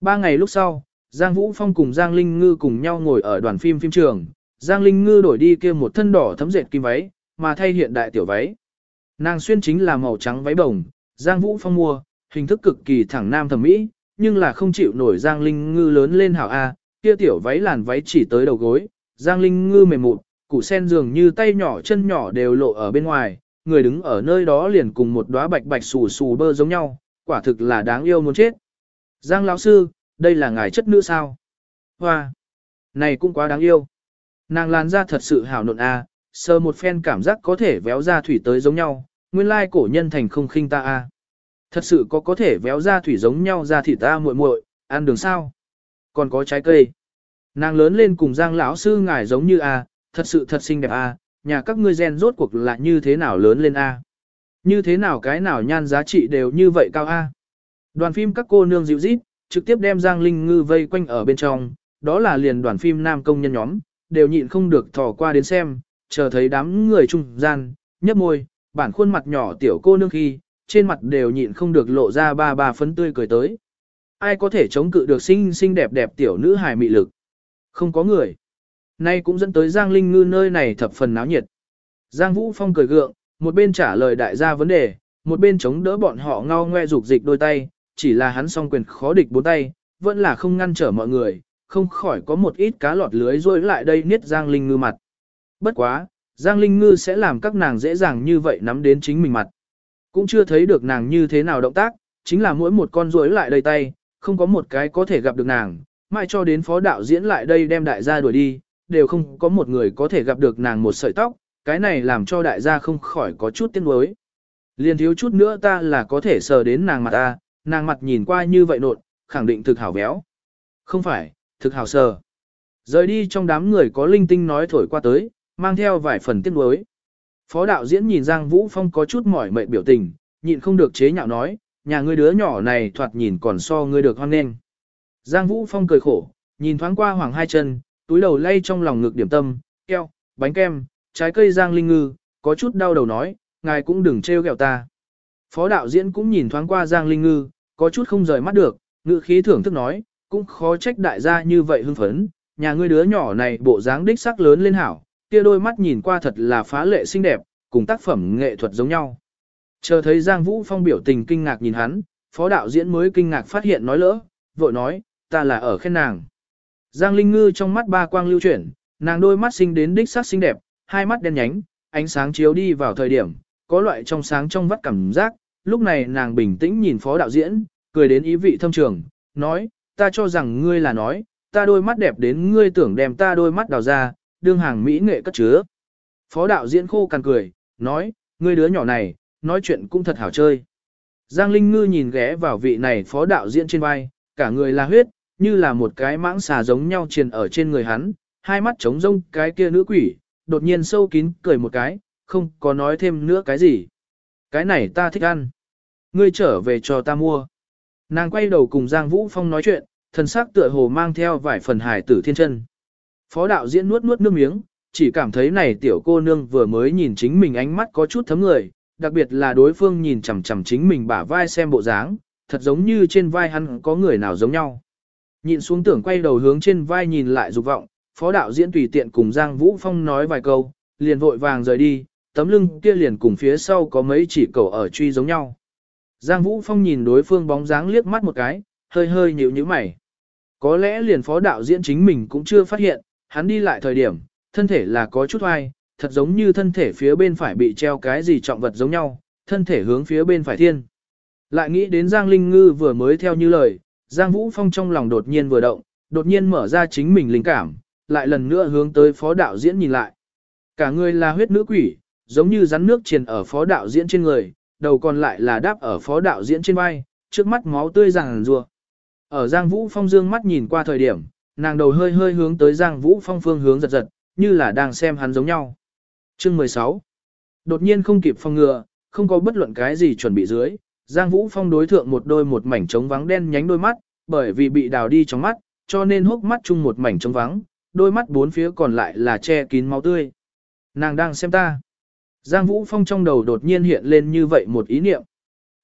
Ba ngày lúc sau, Giang Vũ Phong cùng Giang Linh Ngư cùng nhau ngồi ở đoàn phim phim trường. Giang Linh Ngư đổi đi kia một thân đỏ thấm dệt kim váy, mà thay hiện đại tiểu váy. Nàng xuyên chính là màu trắng váy bồng, Giang Vũ Phong mua, hình thức cực kỳ thẳng nam thẩm mỹ, nhưng là không chịu nổi Giang Linh Ngư lớn lên hảo A, kia tiểu váy làn váy chỉ tới đầu gối, Giang Linh Ngư mềm mụn, củ sen dường như tay nhỏ chân nhỏ đều lộ ở bên ngoài, người đứng ở nơi đó liền cùng một đóa bạch bạch xù xù bơ giống nhau, quả thực là đáng yêu muốn chết. Giang lão sư, đây là ngài chất nữ sao? Hoa! Này cũng quá đáng yêu. Nàng làn da thật sự hảo nộn a, sờ một phen cảm giác có thể véo ra thủy tới giống nhau, nguyên lai cổ nhân thành không khinh ta a. Thật sự có có thể véo ra thủy giống nhau ra thịt ta muội muội, ăn đường sao? Còn có trái cây. Nàng lớn lên cùng Giang lão sư ngài giống như a, thật sự thật xinh đẹp a, nhà các ngươi gen rốt cuộc là như thế nào lớn lên a? Như thế nào cái nào nhan giá trị đều như vậy cao a? Đoàn phim các cô nương dịu rít, trực tiếp đem Giang Linh Ngư vây quanh ở bên trong, đó là liền đoàn phim nam công nhân nhóm, đều nhịn không được thò qua đến xem, chờ thấy đám người trung gian, nhấp môi, bản khuôn mặt nhỏ tiểu cô nương khi, trên mặt đều nhịn không được lộ ra ba ba phấn tươi cười tới. Ai có thể chống cự được xinh xinh đẹp đẹp tiểu nữ hài mị lực? Không có người. Nay cũng dẫn tới Giang Linh Ngư nơi này thập phần náo nhiệt. Giang Vũ Phong cười gượng, một bên trả lời đại gia vấn đề, một bên chống đỡ bọn họ ngao ngoe dục dịch đôi tay, chỉ là hắn song quyền khó địch bốn tay, vẫn là không ngăn trở mọi người, không khỏi có một ít cá lọt lưới rôi lại đây niết Giang Linh Ngư mặt. Bất quá, Giang Linh Ngư sẽ làm các nàng dễ dàng như vậy nắm đến chính mình mặt. Cũng chưa thấy được nàng như thế nào động tác, chính là mỗi một con rối lại đây tay, không có một cái có thể gặp được nàng, mãi cho đến phó đạo diễn lại đây đem đại gia đuổi đi, đều không có một người có thể gặp được nàng một sợi tóc, cái này làm cho đại gia không khỏi có chút tiếc nuối. Liên thiếu chút nữa ta là có thể sờ đến nàng mặt ta, nàng mặt nhìn qua như vậy nột, khẳng định thực hảo béo. Không phải, thực hảo sờ. Rời đi trong đám người có linh tinh nói thổi qua tới, mang theo vài phần tiếc nuối. Phó đạo diễn nhìn Giang Vũ Phong có chút mỏi mệt biểu tình, nhịn không được chế nhạo nói, nhà ngươi đứa nhỏ này thoạt nhìn còn so ngươi được hoan nghênh. Giang Vũ Phong cười khổ, nhìn thoáng qua hoàng hai chân, túi đầu lay trong lòng ngực điểm tâm, keo, bánh kem, trái cây Giang Linh Ngư, có chút đau đầu nói, ngài cũng đừng trêu ghẹo ta. Phó đạo diễn cũng nhìn thoáng qua Giang Linh Ngư, có chút không rời mắt được, ngự khí thưởng thức nói, cũng khó trách đại gia như vậy hưng phấn, nhà ngươi đứa nhỏ này bộ dáng đích sắc lớn lên hảo, kia đôi mắt nhìn qua thật là phá lệ xinh đẹp, cùng tác phẩm nghệ thuật giống nhau. Chờ thấy Giang Vũ Phong biểu tình kinh ngạc nhìn hắn, phó đạo diễn mới kinh ngạc phát hiện nói lỡ, vội nói, ta là ở khen nàng. Giang Linh Ngư trong mắt ba quang lưu chuyển, nàng đôi mắt xinh đến đích sắc xinh đẹp, hai mắt đen nhánh, ánh sáng chiếu đi vào thời điểm, có loại trong sáng trong vắt cảm giác, lúc này nàng bình tĩnh nhìn phó đạo diễn, cười đến ý vị thâm trường, nói, ta cho rằng ngươi là nói, ta đôi mắt đẹp đến ngươi tưởng đem ta đôi mắt đào ra, đương hàng mỹ nghệ cất chứa. Phó đạo diễn khô cằn cười, nói, ngươi đứa nhỏ này, nói chuyện cũng thật hảo chơi. Giang Linh Ngư nhìn ghé vào vị này phó đạo diễn trên vai, cả người là huyết, như là một cái mãng xà giống nhau triền ở trên người hắn, hai mắt trống rông cái kia nữ quỷ, đột nhiên sâu kín cười một cái, không có nói thêm nữa cái gì. Cái này ta thích ăn. Ngươi trở về cho ta mua. Nàng quay đầu cùng Giang Vũ Phong nói chuyện, thần sắc tựa hồ mang theo vài phần hài tử thiên chân. Phó đạo diễn nuốt nuốt nước miếng, chỉ cảm thấy này tiểu cô nương vừa mới nhìn chính mình ánh mắt có chút thấm người, đặc biệt là đối phương nhìn chằm chằm chính mình bả vai xem bộ dáng, thật giống như trên vai hắn có người nào giống nhau. Nhìn xuống tưởng quay đầu hướng trên vai nhìn lại dục vọng, phó đạo diễn tùy tiện cùng Giang Vũ Phong nói vài câu, liền vội vàng rời đi, tấm lưng kia liền cùng phía sau có mấy chỉ cầu ở truy giống nhau. Giang Vũ Phong nhìn đối phương bóng dáng liếc mắt một cái, hơi hơi nhíu nhíu mày. Có lẽ liền phó đạo diễn chính mình cũng chưa phát hiện, hắn đi lại thời điểm, thân thể là có chút oai, thật giống như thân thể phía bên phải bị treo cái gì trọng vật giống nhau, thân thể hướng phía bên phải thiên. Lại nghĩ đến Giang Linh Ngư vừa mới theo như lời, Giang Vũ Phong trong lòng đột nhiên vừa động, đột nhiên mở ra chính mình linh cảm, lại lần nữa hướng tới phó đạo diễn nhìn lại. Cả người là huyết nữ quỷ, giống như rắn nước triền ở phó đạo diễn trên người, đầu còn lại là đáp ở phó đạo diễn trên vai, trước mắt máu tươi ràng rùa. Ở Giang Vũ Phong dương mắt nhìn qua thời điểm, nàng đầu hơi hơi hướng tới Giang Vũ Phong phương hướng giật giật, như là đang xem hắn giống nhau. Chương 16 Đột nhiên không kịp phong ngừa, không có bất luận cái gì chuẩn bị dưới, Giang Vũ Phong đối thượng một đôi một mảnh trống vắng đen nhánh đôi mắt, bởi vì bị đào đi trong mắt, cho nên hốc mắt chung một mảnh trống vắng, đôi mắt bốn phía còn lại là che kín máu tươi. Nàng đang xem ta. Giang Vũ Phong trong đầu đột nhiên hiện lên như vậy một ý niệm.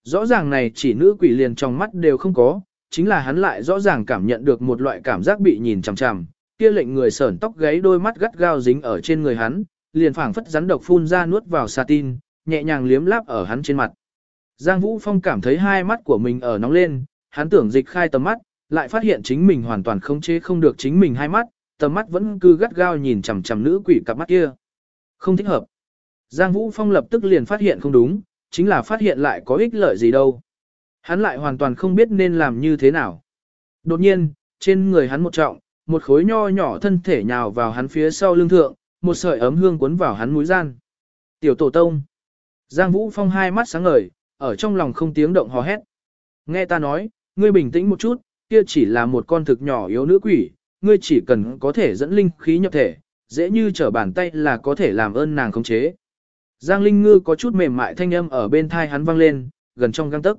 Rõ ràng này chỉ nữ quỷ liền trong mắt đều không có, chính là hắn lại rõ ràng cảm nhận được một loại cảm giác bị nhìn chằm chằm, kia lệnh người sởn tóc gáy đôi mắt gắt gao dính ở trên người hắn, liền phảng phất rắn độc phun ra nuốt vào satin, nhẹ nhàng liếm láp ở hắn trên mặt. Giang Vũ Phong cảm thấy hai mắt của mình ở nóng lên, hắn tưởng dịch khai tầm mắt, lại phát hiện chính mình hoàn toàn không chế không được chính mình hai mắt, tầm mắt vẫn cứ gắt gao nhìn chằm chằm nữ quỷ cặp mắt kia. Không thích hợp. Giang Vũ Phong lập tức liền phát hiện không đúng, chính là phát hiện lại có ích lợi gì đâu. Hắn lại hoàn toàn không biết nên làm như thế nào. Đột nhiên, trên người hắn một trọng, một khối nho nhỏ thân thể nhào vào hắn phía sau lưng thượng, một sợi ấm hương cuốn vào hắn mũi gian. Tiểu tổ tông. Giang Vũ Phong hai mắt sáng ngời, ở trong lòng không tiếng động hò hét. Nghe ta nói, ngươi bình tĩnh một chút, kia chỉ là một con thực nhỏ yếu nữ quỷ, ngươi chỉ cần có thể dẫn linh khí nhập thể, dễ như trở bàn tay là có thể làm ơn nàng khống chế. Giang Linh Ngư có chút mềm mại thanh âm ở bên thai hắn vang lên, gần trong găng tấc.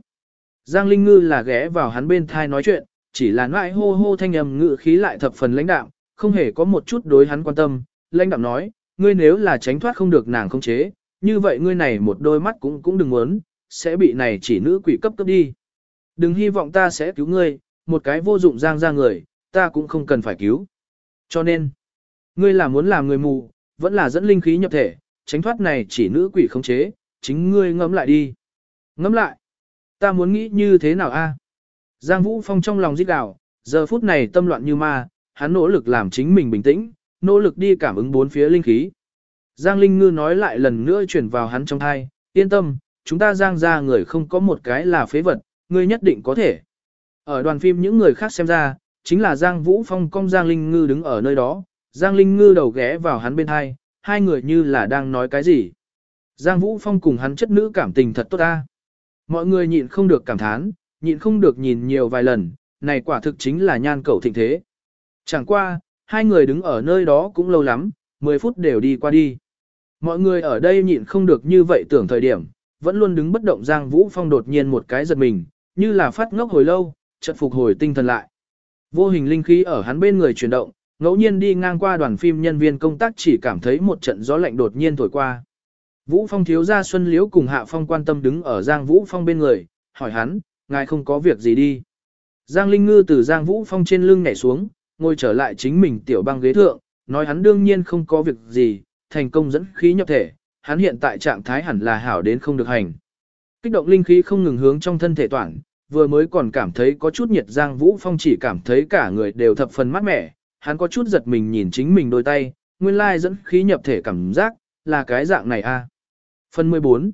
Giang Linh Ngư là ghé vào hắn bên thai nói chuyện, chỉ là nãi hô hô thanh âm ngự khí lại thập phần lãnh đạm, không hề có một chút đối hắn quan tâm. Lãnh đạm nói, ngươi nếu là tránh thoát không được nàng khống chế, như vậy ngươi này một đôi mắt cũng cũng đừng muốn, sẽ bị này chỉ nữ quỷ cấp cấp đi. Đừng hy vọng ta sẽ cứu ngươi, một cái vô dụng giang ra người, ta cũng không cần phải cứu. Cho nên, ngươi là muốn làm người mù, vẫn là dẫn linh khí nhập thể, tránh thoát này chỉ nữ quỷ khống chế, chính ngươi ngẫm lại đi. Ngẫm lại, ta muốn nghĩ như thế nào a? Giang Vũ Phong trong lòng rít gào, giờ phút này tâm loạn như ma, hắn nỗ lực làm chính mình bình tĩnh, nỗ lực đi cảm ứng bốn phía linh khí. Giang Linh Ngư nói lại lần nữa chuyển vào hắn trong thai, yên tâm, chúng ta Giang ra người không có một cái là phế vật, ngươi nhất định có thể. Ở đoàn phim những người khác xem ra, chính là Giang Vũ Phong cong Giang Linh Ngư đứng ở nơi đó, Giang Linh Ngư đầu ghé vào hắn bên hai, hai người như là đang nói cái gì. Giang Vũ Phong cùng hắn chất nữ cảm tình thật tốt ta. Mọi người nhịn không được cảm thán, nhịn không được nhìn nhiều vài lần, này quả thực chính là nhan cầu thịnh thế. Chẳng qua, hai người đứng ở nơi đó cũng lâu lắm, 10 phút đều đi qua đi. Mọi người ở đây nhịn không được như vậy tưởng thời điểm, vẫn luôn đứng bất động Giang Vũ Phong đột nhiên một cái giật mình, như là phát ngốc hồi lâu, chợt phục hồi tinh thần lại. Vô hình linh khí ở hắn bên người chuyển động, ngẫu nhiên đi ngang qua đoàn phim nhân viên công tác chỉ cảm thấy một trận gió lạnh đột nhiên thổi qua. Vũ Phong thiếu gia Xuân Liễu cùng Hạ Phong quan tâm đứng ở Giang Vũ Phong bên người, hỏi hắn, ngài không có việc gì đi. Giang Linh Ngư từ Giang Vũ Phong trên lưng nhảy xuống, ngồi trở lại chính mình tiểu băng ghế thượng, nói hắn đương nhiên không có việc gì, thành công dẫn khí nhập thể, hắn hiện tại trạng thái hẳn là hảo đến không được hành. Kích động linh khí không ngừng hướng trong thân thể toàn, vừa mới còn cảm thấy có chút nhiệt Giang Vũ Phong chỉ cảm thấy cả người đều thập phần mát mẻ, hắn có chút giật mình nhìn chính mình đôi tay, nguyên lai dẫn khí nhập thể cảm giác, là cái dạng này a. À. Phần 14.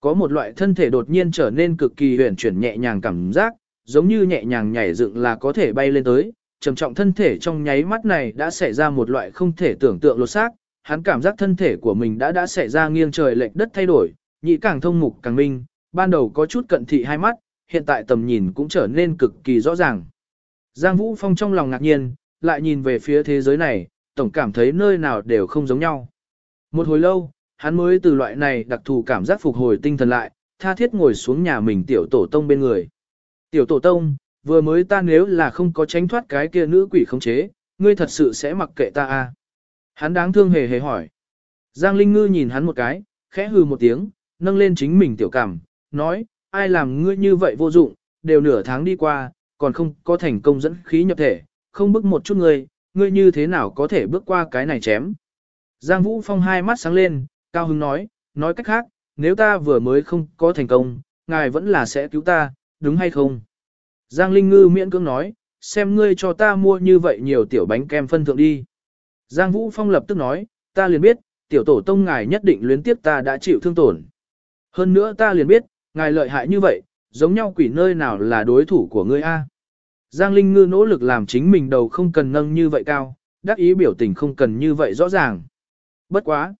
Có một loại thân thể đột nhiên trở nên cực kỳ huyền chuyển nhẹ nhàng cảm giác, giống như nhẹ nhàng nhảy dựng là có thể bay lên tới, trầm trọng thân thể trong nháy mắt này đã xảy ra một loại không thể tưởng tượng lột xác, hắn cảm giác thân thể của mình đã đã xảy ra nghiêng trời lệch đất thay đổi, nhị càng thông mục càng minh, ban đầu có chút cận thị hai mắt, hiện tại tầm nhìn cũng trở nên cực kỳ rõ ràng. Giang Vũ Phong trong lòng ngạc nhiên, lại nhìn về phía thế giới này, tổng cảm thấy nơi nào đều không giống nhau. Một hồi lâu, hắn mới từ loại này đặc thù cảm giác phục hồi tinh thần lại, tha thiết ngồi xuống nhà mình tiểu tổ tông bên người. Tiểu tổ tông, vừa mới ta nếu là không có tránh thoát cái kia nữ quỷ khống chế, ngươi thật sự sẽ mặc kệ ta à? Hắn đáng thương hề hề hỏi. Giang Linh Ngư nhìn hắn một cái, khẽ hừ một tiếng, nâng lên chính mình tiểu cảm, nói, ai làm ngươi như vậy vô dụng, đều nửa tháng đi qua, còn không có thành công dẫn khí nhập thể, không bước một chút ngươi, ngươi như thế nào có thể bước qua cái này chém. Giang Vũ Phong hai mắt sáng lên, cao hứng nói, nói cách khác, nếu ta vừa mới không có thành công, ngài vẫn là sẽ cứu ta, đúng hay không? Giang Linh Ngư miễn cưỡng nói, xem ngươi cho ta mua như vậy nhiều tiểu bánh kem phân thượng đi. Giang Vũ Phong lập tức nói, ta liền biết, tiểu tổ tông ngài nhất định luyến tiếp ta đã chịu thương tổn. Hơn nữa ta liền biết, ngài lợi hại như vậy, giống nhau quỷ nơi nào là đối thủ của ngươi a? Giang Linh Ngư nỗ lực làm chính mình đầu không cần nâng như vậy cao, đắc ý biểu tình không cần như vậy rõ ràng. Bất quá.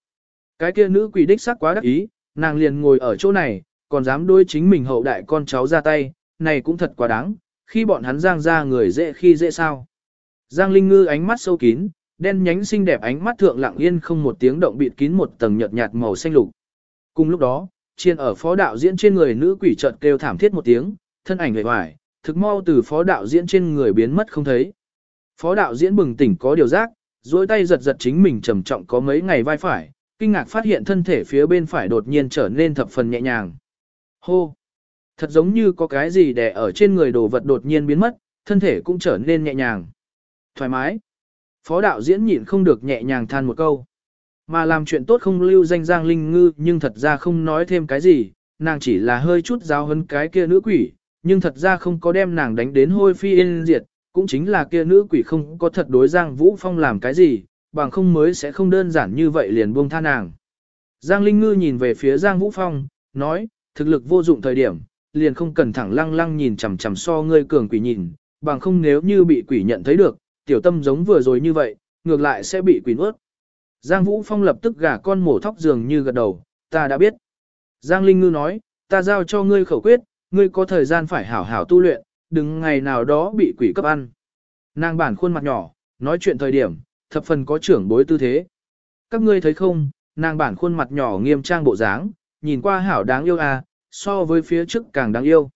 Cái kia nữ quỷ đích sắc quá đắc ý, nàng liền ngồi ở chỗ này, còn dám đối chính mình hậu đại con cháu ra tay, này cũng thật quá đáng, khi bọn hắn giang ra người dễ khi dễ sao. Giang Linh Ngư ánh mắt sâu kín, đen nhánh xinh đẹp ánh mắt thượng lặng yên không một tiếng động bịt kín một tầng nhợt nhạt màu xanh lục. Cùng lúc đó, chiên ở phó đạo diễn trên người nữ quỷ chợt kêu thảm thiết một tiếng, thân ảnh hề hoài, thực mau từ phó đạo diễn trên người biến mất không thấy. Phó đạo diễn bừng tỉnh có điều giác, duỗi tay giật giật chính mình trầm trọng có mấy ngày vai phải, kinh ngạc phát hiện thân thể phía bên phải đột nhiên trở nên thập phần nhẹ nhàng. Hô! Thật giống như có cái gì đè ở trên người đồ vật đột nhiên biến mất, thân thể cũng trở nên nhẹ nhàng. Thoải mái. Phó đạo diễn nhịn không được nhẹ nhàng than một câu. Mà làm chuyện tốt không lưu danh Giang Linh Ngư nhưng thật ra không nói thêm cái gì, nàng chỉ là hơi chút giáo hấn cái kia nữ quỷ, nhưng thật ra không có đem nàng đánh đến hôi phi yên diệt, cũng chính là kia nữ quỷ không có thật đối Giang Vũ Phong làm cái gì, bằng không mới sẽ không đơn giản như vậy liền buông tha nàng. Giang Linh Ngư nhìn về phía Giang Vũ Phong, nói, thực lực vô dụng thời điểm, liền không cần thẳng lăng lăng nhìn chằm chằm so ngươi cường quỷ nhìn, bằng không nếu như bị quỷ nhận thấy được, tiểu tâm giống vừa rồi như vậy, ngược lại sẽ bị quỷ nuốt. Giang Vũ Phong lập tức gả con mổ thóc dường như gật đầu, ta đã biết. Giang Linh Ngư nói, ta giao cho ngươi khẩu quyết, ngươi có thời gian phải hảo hảo tu luyện, đừng ngày nào đó bị quỷ cấp ăn. Nàng bản khuôn mặt nhỏ, nói chuyện thời điểm, thập phần có trưởng bối tư thế. Các ngươi thấy không, nàng bản khuôn mặt nhỏ nghiêm trang bộ dáng, nhìn qua hảo đáng yêu à, so với phía trước càng đáng yêu.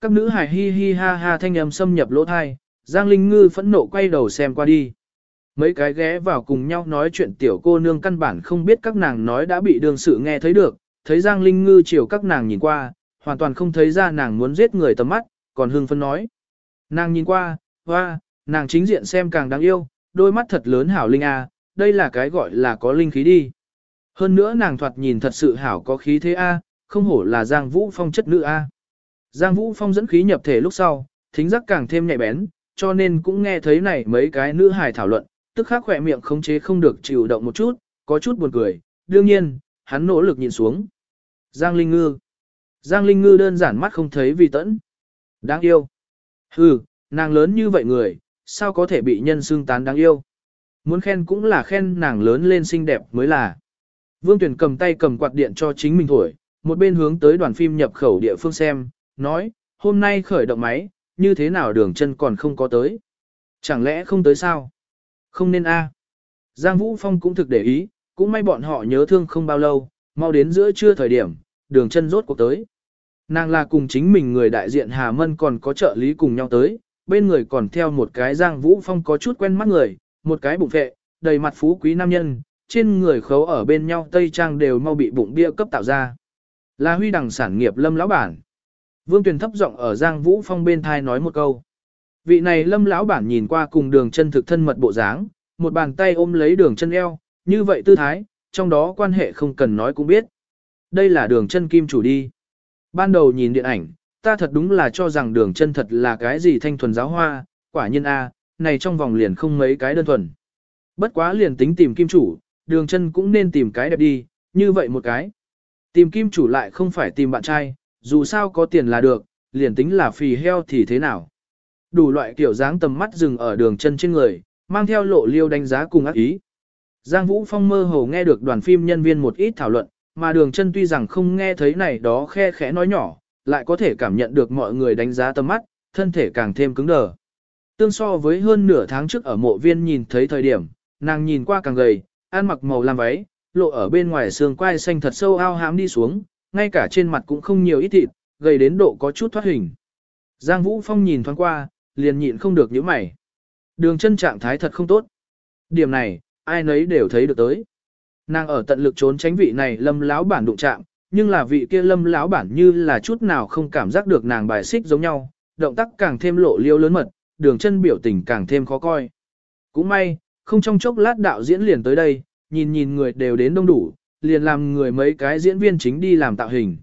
Các nữ hài hi hi ha ha thanh âm xâm nhập lỗ thai, Giang Linh Ngư phẫn nộ quay đầu xem qua đi. Mấy cái ghé vào cùng nhau nói chuyện tiểu cô nương căn bản không biết các nàng nói đã bị đường sự nghe thấy được, thấy Giang Linh Ngư chiều các nàng nhìn qua, hoàn toàn không thấy ra nàng muốn giết người tầm mắt, còn hương phân nói. Nàng nhìn qua, hoa, nàng chính diện xem càng đáng yêu, đôi mắt thật lớn hảo linh a, đây là cái gọi là có linh khí đi. Hơn nữa nàng thoạt nhìn thật sự hảo có khí thế a, không hổ là Giang Vũ Phong chất nữ a. Giang Vũ Phong dẫn khí nhập thể lúc sau, thính giác càng thêm nhạy bén, cho nên cũng nghe thấy này mấy cái nữ hài thảo luận, tức khắc khỏe miệng khống chế không được chịu động một chút, có chút buồn cười, đương nhiên, hắn nỗ lực nhìn xuống. Giang Linh Ngư. Giang Linh Ngư đơn giản mắt không thấy vì tẫn. Đáng yêu. Hừ, nàng lớn như vậy người, sao có thể bị nhân xương tán đáng yêu. Muốn khen cũng là khen nàng lớn lên xinh đẹp mới là. Vương Tuyển cầm tay cầm quạt điện cho chính mình thổi, một bên hướng tới đoàn phim nhập khẩu địa phương xem, nói, hôm nay khởi động máy, như thế nào đường chân còn không có tới. Chẳng lẽ không tới sao? Không nên a. Giang Vũ Phong cũng thực để ý, cũng may bọn họ nhớ thương không bao lâu, mau đến giữa trưa thời điểm, đường chân rốt cuộc tới. Nàng là cùng chính mình người đại diện Hà Mân còn có trợ lý cùng nhau tới, bên người còn theo một cái Giang Vũ Phong có chút quen mắt người, một cái bụng vệ, đầy mặt phú quý nam nhân, trên người khấu ở bên nhau Tây Trang đều mau bị bụng bia cấp tạo ra. Là huy đằng sản nghiệp lâm lão bản. Vương Tuyền thấp giọng ở Giang Vũ Phong bên thai nói một câu. Vị này lâm lão bản nhìn qua cùng đường chân thực thân mật bộ dáng, một bàn tay ôm lấy đường chân eo, như vậy tư thái, trong đó quan hệ không cần nói cũng biết. Đây là đường chân kim chủ đi. Ban đầu nhìn điện ảnh, ta thật đúng là cho rằng đường chân thật là cái gì thanh thuần giáo hoa, quả nhiên A, này trong vòng liền không mấy cái đơn thuần. Bất quá liền tính tìm kim chủ, đường chân cũng nên tìm cái đẹp đi, như vậy một cái. Tìm kim chủ lại không phải tìm bạn trai, dù sao có tiền là được, liền tính là phì heo thì thế nào. Đủ loại kiểu dáng tầm mắt dừng ở đường chân trên người, mang theo lộ liêu đánh giá cùng ác ý. Giang Vũ Phong mơ hồ nghe được đoàn phim nhân viên một ít thảo luận, mà đường chân tuy rằng không nghe thấy này đó khe khẽ nói nhỏ, lại có thể cảm nhận được mọi người đánh giá tầm mắt, thân thể càng thêm cứng đờ. Tương so với hơn nửa tháng trước ở mộ viên nhìn thấy thời điểm, nàng nhìn qua càng gầy, ăn mặc màu lam váy, lộ ở bên ngoài xương quai xanh thật sâu ao hám đi xuống, ngay cả trên mặt cũng không nhiều ít thịt, gầy đến độ có chút thoát hình. Giang Vũ Phong nhìn thoáng qua, liền nhịn không được nhíu mày. Đường chân trạng thái thật không tốt. Điểm này, ai nấy đều thấy được tới. Nàng ở tận lực trốn tránh vị này lâm lão bản đụng chạm, nhưng là vị kia lâm lão bản như là chút nào không cảm giác được nàng bài xích giống nhau, động tác càng thêm lộ liêu lớn mật, đường chân biểu tình càng thêm khó coi. Cũng may, không trong chốc lát đạo diễn liền tới đây, nhìn nhìn người đều đến đông đủ, liền làm người mấy cái diễn viên chính đi làm tạo hình.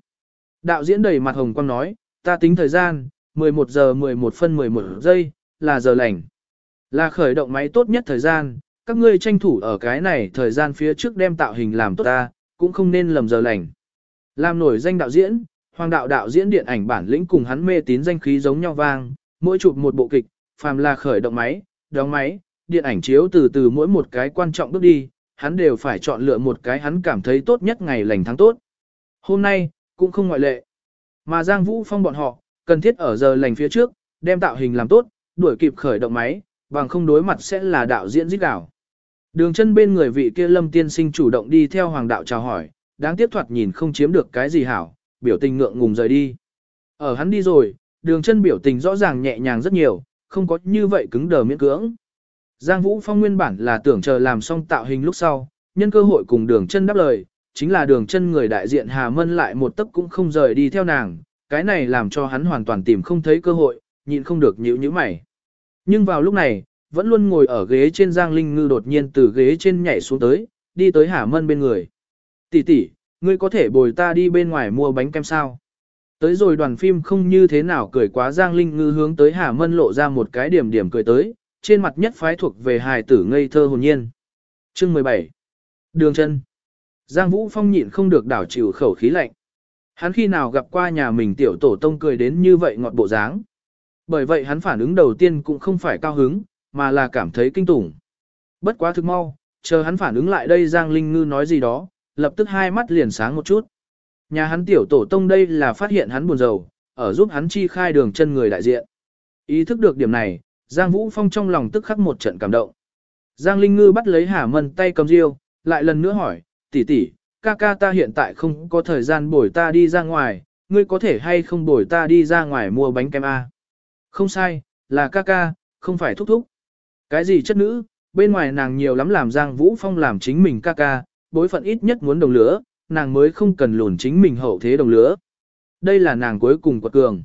Đạo diễn đầy mặt hồng quang nói, ta tính thời gian, 11 giờ 11 phân 11 giây, là giờ lành. Là khởi động máy tốt nhất thời gian, các ngươi tranh thủ ở cái này thời gian phía trước đem tạo hình làm tốt ta, cũng không nên lầm giờ lành. Làm nổi danh đạo diễn, hoàng đạo đạo diễn điện ảnh bản lĩnh cùng hắn mê tín danh khí giống nhau vang, mỗi chụp một bộ kịch, phàm là khởi động máy, đóng máy, điện ảnh chiếu từ từ mỗi một cái quan trọng bước đi, hắn đều phải chọn lựa một cái hắn cảm thấy tốt nhất ngày lành tháng tốt. Hôm nay, cũng không ngoại lệ. Mà Giang Vũ Phong bọn họ, cần thiết ở giờ lành phía trước, đem tạo hình làm tốt, đuổi kịp khởi động máy, bằng không đối mặt sẽ là đạo diễn giết đảo. Đường chân bên người vị kia lâm tiên sinh chủ động đi theo hoàng đạo chào hỏi, đáng tiếc thoạt nhìn không chiếm được cái gì hảo, biểu tình ngượng ngùng rời đi. Ở hắn đi rồi, đường chân biểu tình rõ ràng nhẹ nhàng rất nhiều, không có như vậy cứng đờ miễn cưỡng. Giang Vũ Phong nguyên bản là tưởng chờ làm xong tạo hình lúc sau, nhân cơ hội cùng đường chân đáp lời, chính là đường chân người đại diện Hà Mân lại một tấc cũng không rời đi theo nàng, cái này làm cho hắn hoàn toàn tìm không thấy cơ hội, nhịn không được nhíu nhíu mày. Nhưng vào lúc này, vẫn luôn ngồi ở ghế trên Giang Linh Ngư đột nhiên từ ghế trên nhảy xuống tới, đi tới Hà Mân bên người. Tỷ tỷ, ngươi có thể bồi ta đi bên ngoài mua bánh kem sao? Tới rồi đoàn phim không như thế nào cười quá Giang Linh Ngư hướng tới Hà Mân lộ ra một cái điểm điểm cười tới, trên mặt nhất phái thuộc về hài tử ngây thơ hồn nhiên. Chương 17 Đường chân Giang Vũ Phong nhịn không được đảo chịu khẩu khí lạnh. Hắn khi nào gặp qua nhà mình tiểu tổ tông cười đến như vậy ngọt bộ dáng. Bởi vậy hắn phản ứng đầu tiên cũng không phải cao hứng, mà là cảm thấy kinh tủng. Bất quá thực mau, chờ hắn phản ứng lại đây Giang Linh Ngư nói gì đó, lập tức hai mắt liền sáng một chút. Nhà hắn tiểu tổ tông đây là phát hiện hắn buồn rầu, ở giúp hắn chi khai đường chân người đại diện. Ý thức được điểm này, Giang Vũ Phong trong lòng tức khắc một trận cảm động. Giang Linh Ngư bắt lấy Hà Mân tay cầm riêu, lại lần nữa hỏi, tỷ tỷ, ca ca ta hiện tại không có thời gian bồi ta đi ra ngoài, ngươi có thể hay không bồi ta đi ra ngoài mua bánh kem A. Không sai, là ca ca, không phải thúc thúc. Cái gì chất nữ, bên ngoài nàng nhiều lắm làm Giang Vũ Phong làm chính mình ca ca, bối phận ít nhất muốn đồng lửa, nàng mới không cần lùn chính mình hậu thế đồng lửa. Đây là nàng cuối cùng quật cường.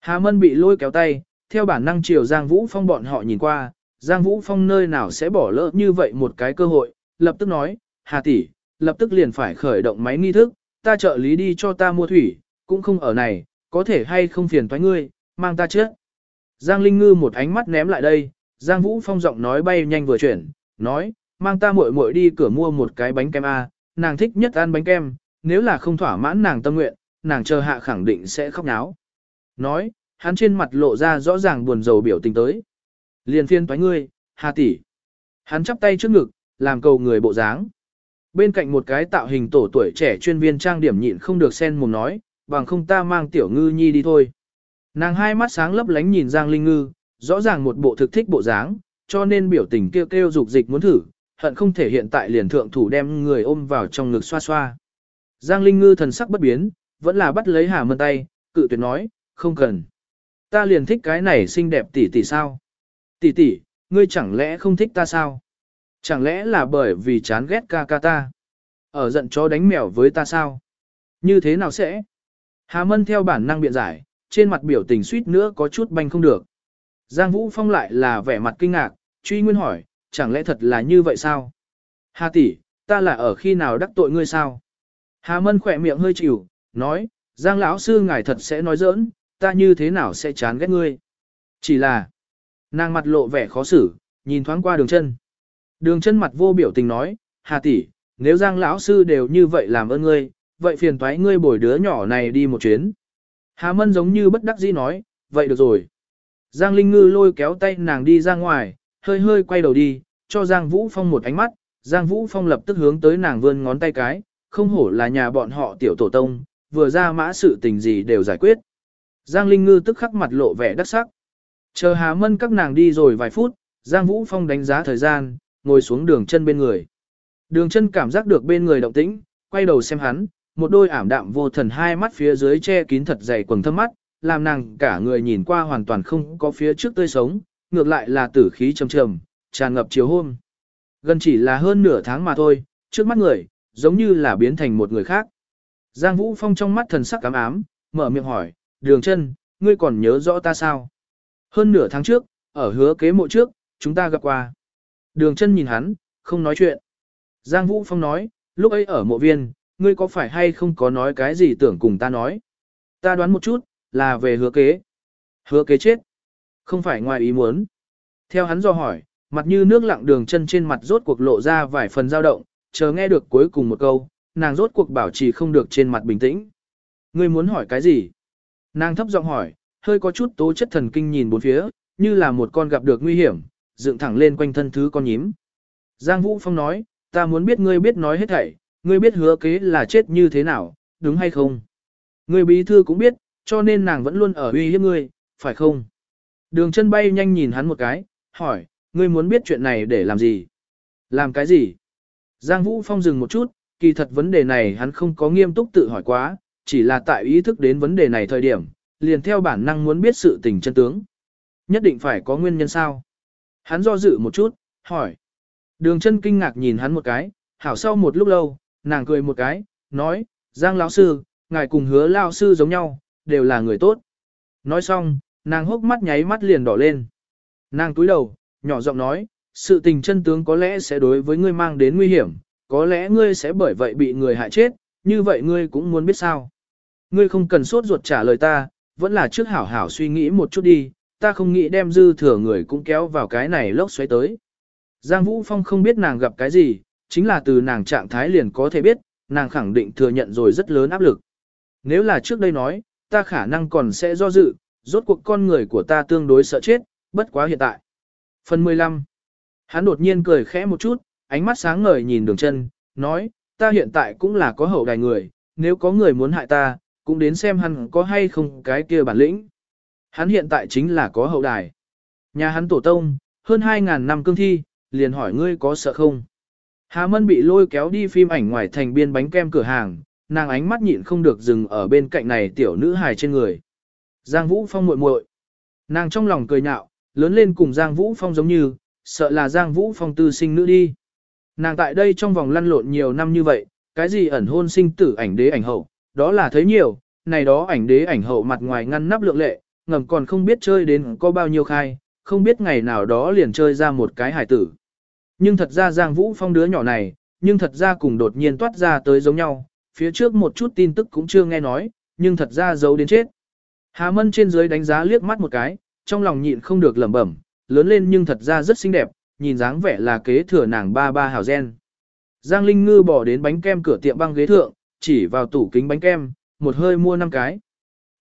Hà Mân bị lôi kéo tay, theo bản năng chiều Giang Vũ Phong bọn họ nhìn qua, Giang Vũ Phong nơi nào sẽ bỏ lỡ như vậy một cái cơ hội, lập tức nói, Hà tỷ, lập tức liền phải khởi động máy nghi thức, ta trợ lý đi cho ta mua thủy, cũng không ở này, có thể hay không phiền toái ngươi, mang ta chết. Giang Linh Ngư một ánh mắt ném lại đây, Giang Vũ Phong giọng nói bay nhanh vừa chuyển, nói, mang ta muội muội đi cửa mua một cái bánh kem A, nàng thích nhất ăn bánh kem, nếu là không thỏa mãn nàng tâm nguyện, nàng chờ hạ khẳng định sẽ khóc náo. Nói, hắn trên mặt lộ ra rõ ràng buồn rầu biểu tình tới. Liền phiên toái ngươi, Hà tỷ. Hắn chắp tay trước ngực, làm cầu người bộ dáng. Bên cạnh một cái tạo hình tổ tuổi trẻ chuyên viên trang điểm nhịn không được sen mồm nói, bằng không ta mang tiểu ngư nhi đi thôi. Nàng hai mắt sáng lấp lánh nhìn Giang Linh Ngư, rõ ràng một bộ thực thích bộ dáng, cho nên biểu tình kêu kêu dục dịch muốn thử, hận không thể hiện tại liền thượng thủ đem người ôm vào trong ngực xoa xoa. Giang Linh Ngư thần sắc bất biến, vẫn là bắt lấy Hà Mân tay, cự tuyệt nói, không cần. Ta liền thích cái này xinh đẹp tỷ tỷ sao? Tỷ tỷ, ngươi chẳng lẽ không thích ta sao? Chẳng lẽ là bởi vì chán ghét ca ca ta? Ở giận chó đánh mèo với ta sao? Như thế nào sẽ? Hà Mân theo bản năng biện giải, trên mặt biểu tình suýt nữa có chút banh không được. Giang Vũ Phong lại là vẻ mặt kinh ngạc, truy nguyên hỏi, chẳng lẽ thật là như vậy sao? Hà tỷ, ta là ở khi nào đắc tội ngươi sao? Hà Mân khỏe miệng hơi chịu, nói, Giang lão sư ngài thật sẽ nói giỡn, ta như thế nào sẽ chán ghét ngươi? Chỉ là, nàng mặt lộ vẻ khó xử, nhìn thoáng qua đường chân. Đường chân mặt vô biểu tình nói, Hà tỷ, nếu Giang lão sư đều như vậy làm ơn ngươi, vậy phiền toái ngươi bồi đứa nhỏ này đi một chuyến. Hà Mân giống như bất đắc dĩ nói, vậy được rồi. Giang Linh Ngư lôi kéo tay nàng đi ra ngoài, hơi hơi quay đầu đi, cho Giang Vũ Phong một ánh mắt, Giang Vũ Phong lập tức hướng tới nàng vươn ngón tay cái, không hổ là nhà bọn họ tiểu tổ tông, vừa ra mã sự tình gì đều giải quyết. Giang Linh Ngư tức khắc mặt lộ vẻ đắc sắc. Chờ Hà Mân các nàng đi rồi vài phút, Giang Vũ Phong đánh giá thời gian, ngồi xuống đường chân bên người. Đường chân cảm giác được bên người động tĩnh, quay đầu xem hắn, một đôi ảm đạm vô thần hai mắt phía dưới che kín thật dày quầng thâm mắt, làm nàng cả người nhìn qua hoàn toàn không có phía trước tươi sống, ngược lại là tử khí trầm trầm, tràn ngập chiều hôm. Gần chỉ là hơn nửa tháng mà thôi, trước mắt người, giống như là biến thành một người khác. Giang Vũ Phong trong mắt thần sắc cám ám, mở miệng hỏi, đường chân, ngươi còn nhớ rõ ta sao? Hơn nửa tháng trước, ở hứa kế mộ trước, chúng ta gặp qua. Đường chân nhìn hắn, không nói chuyện. Giang Vũ Phong nói, lúc ấy ở mộ viên, ngươi có phải hay không có nói cái gì tưởng cùng ta nói? Ta đoán một chút, là về hứa kế. Hứa kế chết. Không phải ngoài ý muốn. Theo hắn do hỏi, mặt như nước lặng đường chân trên mặt rốt cuộc lộ ra vài phần dao động, chờ nghe được cuối cùng một câu, nàng rốt cuộc bảo trì không được trên mặt bình tĩnh. Ngươi muốn hỏi cái gì? Nàng thấp giọng hỏi, hơi có chút tố chất thần kinh nhìn bốn phía, như là một con gặp được nguy hiểm, dựng thẳng lên quanh thân thứ con nhím. Giang Vũ Phong nói, ta muốn biết ngươi biết nói hết thảy, ngươi biết hứa kế là chết như thế nào, đúng hay không? Ngươi bí thư cũng biết, cho nên nàng vẫn luôn ở uy hiếp ngươi, phải không? Đường chân bay nhanh nhìn hắn một cái, hỏi, ngươi muốn biết chuyện này để làm gì? Làm cái gì? Giang Vũ Phong dừng một chút, kỳ thật vấn đề này hắn không có nghiêm túc tự hỏi quá, chỉ là tại ý thức đến vấn đề này thời điểm, liền theo bản năng muốn biết sự tình chân tướng. Nhất định phải có nguyên nhân sao? Hắn do dự một chút, hỏi. Đường chân kinh ngạc nhìn hắn một cái, hảo sau một lúc lâu, nàng cười một cái, nói, Giang lão sư, ngài cùng hứa lão sư giống nhau, đều là người tốt. Nói xong, nàng hốc mắt nháy mắt liền đỏ lên. Nàng túi đầu, nhỏ giọng nói, sự tình chân tướng có lẽ sẽ đối với ngươi mang đến nguy hiểm, có lẽ ngươi sẽ bởi vậy bị người hại chết, như vậy ngươi cũng muốn biết sao. Ngươi không cần sốt ruột trả lời ta, vẫn là trước hảo hảo suy nghĩ một chút đi, ta không nghĩ đem dư thừa người cũng kéo vào cái này lốc xoáy tới. Giang Vũ Phong không biết nàng gặp cái gì, chính là từ nàng trạng thái liền có thể biết, nàng khẳng định thừa nhận rồi rất lớn áp lực. Nếu là trước đây nói, ta khả năng còn sẽ do dự, rốt cuộc con người của ta tương đối sợ chết, bất quá hiện tại. Phần 15 Hắn đột nhiên cười khẽ một chút, ánh mắt sáng ngời nhìn đường chân, nói, ta hiện tại cũng là có hậu đài người, nếu có người muốn hại ta, cũng đến xem hắn có hay không cái kia bản lĩnh. Hắn hiện tại chính là có hậu đài. Nhà hắn tổ tông, hơn 2.000 năm cương thi, liền hỏi ngươi có sợ không? Hà Mân bị lôi kéo đi phim ảnh ngoài thành biên bánh kem cửa hàng, nàng ánh mắt nhịn không được dừng ở bên cạnh này tiểu nữ hài trên người. Giang Vũ Phong muội muội. Nàng trong lòng cười nhạo, lớn lên cùng Giang Vũ Phong giống như, sợ là Giang Vũ Phong tư sinh nữ đi. Nàng tại đây trong vòng lăn lộn nhiều năm như vậy, cái gì ẩn hôn sinh tử ảnh đế ảnh hậu, đó là thấy nhiều, này đó ảnh đế ảnh hậu mặt ngoài ngăn nắp lượng lệ, ngầm còn không biết chơi đến có bao nhiêu khai, không biết ngày nào đó liền chơi ra một cái hải tử. Nhưng thật ra Giang Vũ Phong đứa nhỏ này, nhưng thật ra cùng đột nhiên toát ra tới giống nhau, phía trước một chút tin tức cũng chưa nghe nói, nhưng thật ra giấu đến chết. Hà Mân trên dưới đánh giá liếc mắt một cái, trong lòng nhịn không được lẩm bẩm, lớn lên nhưng thật ra rất xinh đẹp, nhìn dáng vẻ là kế thừa nàng ba ba hào gen. Giang Linh Ngư bỏ đến bánh kem cửa tiệm băng ghế thượng, chỉ vào tủ kính bánh kem, một hơi mua năm cái.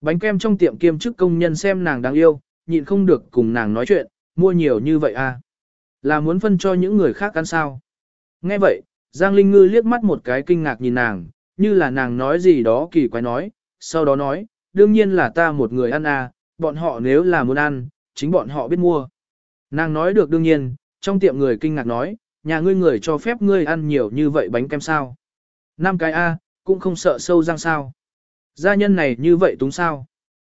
Bánh kem trong tiệm kiêm chức công nhân xem nàng đáng yêu, nhịn không được cùng nàng nói chuyện, mua nhiều như vậy à. Là muốn phân cho những người khác ăn sao. Nghe vậy, Giang Linh Ngư liếc mắt một cái kinh ngạc nhìn nàng, như là nàng nói gì đó kỳ quái nói, sau đó nói, đương nhiên là ta một người ăn à, bọn họ nếu là muốn ăn, chính bọn họ biết mua. Nàng nói được đương nhiên, trong tiệm người kinh ngạc nói, nhà ngươi người cho phép ngươi ăn nhiều như vậy bánh kem sao. Năm cái A, cũng không sợ sâu răng sao. Gia nhân này như vậy túng sao.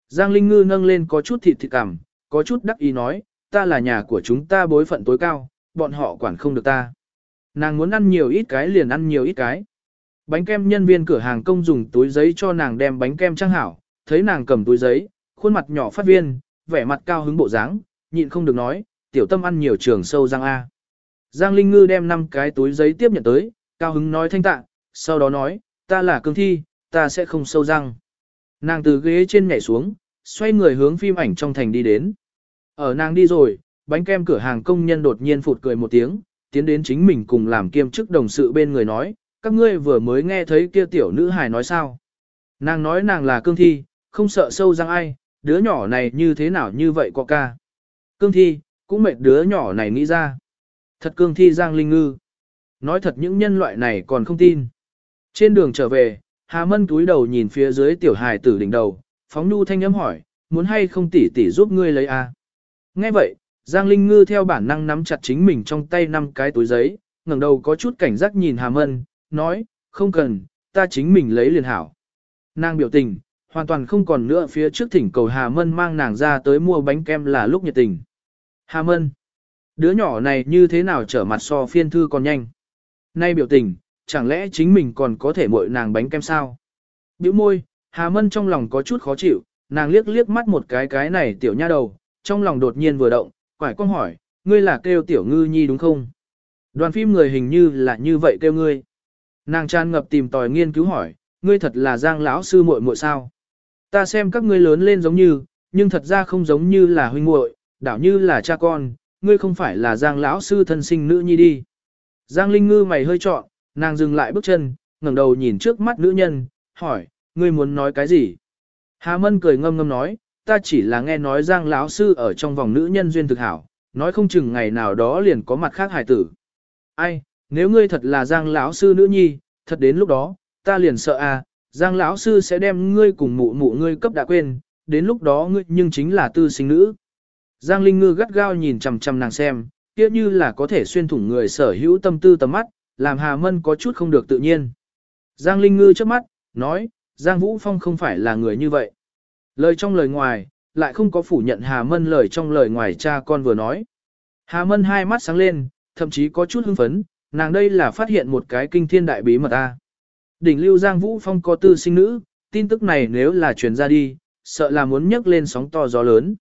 Giang Linh Ngư nâng lên có chút thịt thịt cảm, có chút đắc ý nói, ta là nhà của chúng ta bối phận tối cao, bọn họ quản không được ta. Nàng muốn ăn nhiều ít cái liền ăn nhiều ít cái. Bánh kem nhân viên cửa hàng công dùng túi giấy cho nàng đem bánh kem trang hảo, thấy nàng cầm túi giấy, khuôn mặt nhỏ phát viên, vẻ mặt cao hứng bộ dáng, nhịn không được nói, tiểu tâm ăn nhiều trường sâu răng A. Giang Linh Ngư đem 5 cái túi giấy tiếp nhận tới, cao hứng nói thanh tạ, sau đó nói, ta là cương thi, ta sẽ không sâu răng. Nàng từ ghế trên nhảy xuống, xoay người hướng phim ảnh trong thành đi đến. Ở nàng đi rồi, bánh kem cửa hàng công nhân đột nhiên phụt cười một tiếng, tiến đến chính mình cùng làm kiêm chức đồng sự bên người nói, các ngươi vừa mới nghe thấy kia tiểu nữ hài nói sao. Nàng nói nàng là cương thi, không sợ sâu răng ai, đứa nhỏ này như thế nào như vậy có ca. Cương thi, cũng mệt đứa nhỏ này nghĩ ra. Thật cương thi Giang Linh Ngư. Nói thật những nhân loại này còn không tin. Trên đường trở về, Hà Mân túi đầu nhìn phía dưới tiểu hài tử đỉnh đầu, phóng nu thanh âm hỏi, muốn hay không tỷ tỷ giúp ngươi lấy a? À? Nghe vậy, Giang Linh Ngư theo bản năng nắm chặt chính mình trong tay năm cái túi giấy, ngẩng đầu có chút cảnh giác nhìn Hà Mân, nói, không cần, ta chính mình lấy liền hảo. Nàng biểu tình, hoàn toàn không còn nữa phía trước thỉnh cầu Hà Mân mang nàng ra tới mua bánh kem là lúc nhiệt tình. Hà Mân, đứa nhỏ này như thế nào trở mặt so phiên thư còn nhanh. Nay biểu tình, chẳng lẽ chính mình còn có thể muội nàng bánh kem sao? Biểu môi, Hà Mân trong lòng có chút khó chịu, nàng liếc liếc mắt một cái cái này tiểu nha đầu, trong lòng đột nhiên vừa động, quải con hỏi, ngươi là kêu tiểu ngư nhi đúng không? Đoàn phim người hình như là như vậy kêu ngươi. Nàng tràn ngập tìm tòi nghiên cứu hỏi, ngươi thật là giang lão sư muội muội sao? Ta xem các ngươi lớn lên giống như, nhưng thật ra không giống như là huynh muội, đảo như là cha con, ngươi không phải là Giang lão sư thân sinh nữ nhi đi. Giang Linh Ngư mày hơi trọn, nàng dừng lại bước chân, ngẩng đầu nhìn trước mắt nữ nhân, hỏi, ngươi muốn nói cái gì? Hà Mân cười ngâm ngâm nói, ta chỉ là nghe nói Giang lão sư ở trong vòng nữ nhân duyên thực hảo, nói không chừng ngày nào đó liền có mặt khác hài tử. Ai, nếu ngươi thật là Giang lão sư nữ nhi, thật đến lúc đó, ta liền sợ à, Giang lão sư sẽ đem ngươi cùng mụ mụ ngươi cấp đã quên, đến lúc đó ngươi nhưng chính là tư sinh nữ. Giang Linh Ngư gắt gao nhìn chằm chằm nàng xem, kia như là có thể xuyên thủng người sở hữu tâm tư tầm mắt, làm Hà Mân có chút không được tự nhiên. Giang Linh Ngư trước mắt, nói, Giang Vũ Phong không phải là người như vậy. Lời trong lời ngoài, lại không có phủ nhận Hà Mân lời trong lời ngoài cha con vừa nói. Hà Mân hai mắt sáng lên, thậm chí có chút hưng phấn, nàng đây là phát hiện một cái kinh thiên đại bí mật ta. Đỉnh lưu Giang Vũ Phong có tư sinh nữ, tin tức này nếu là truyền ra đi, sợ là muốn nhấc lên sóng to gió lớn.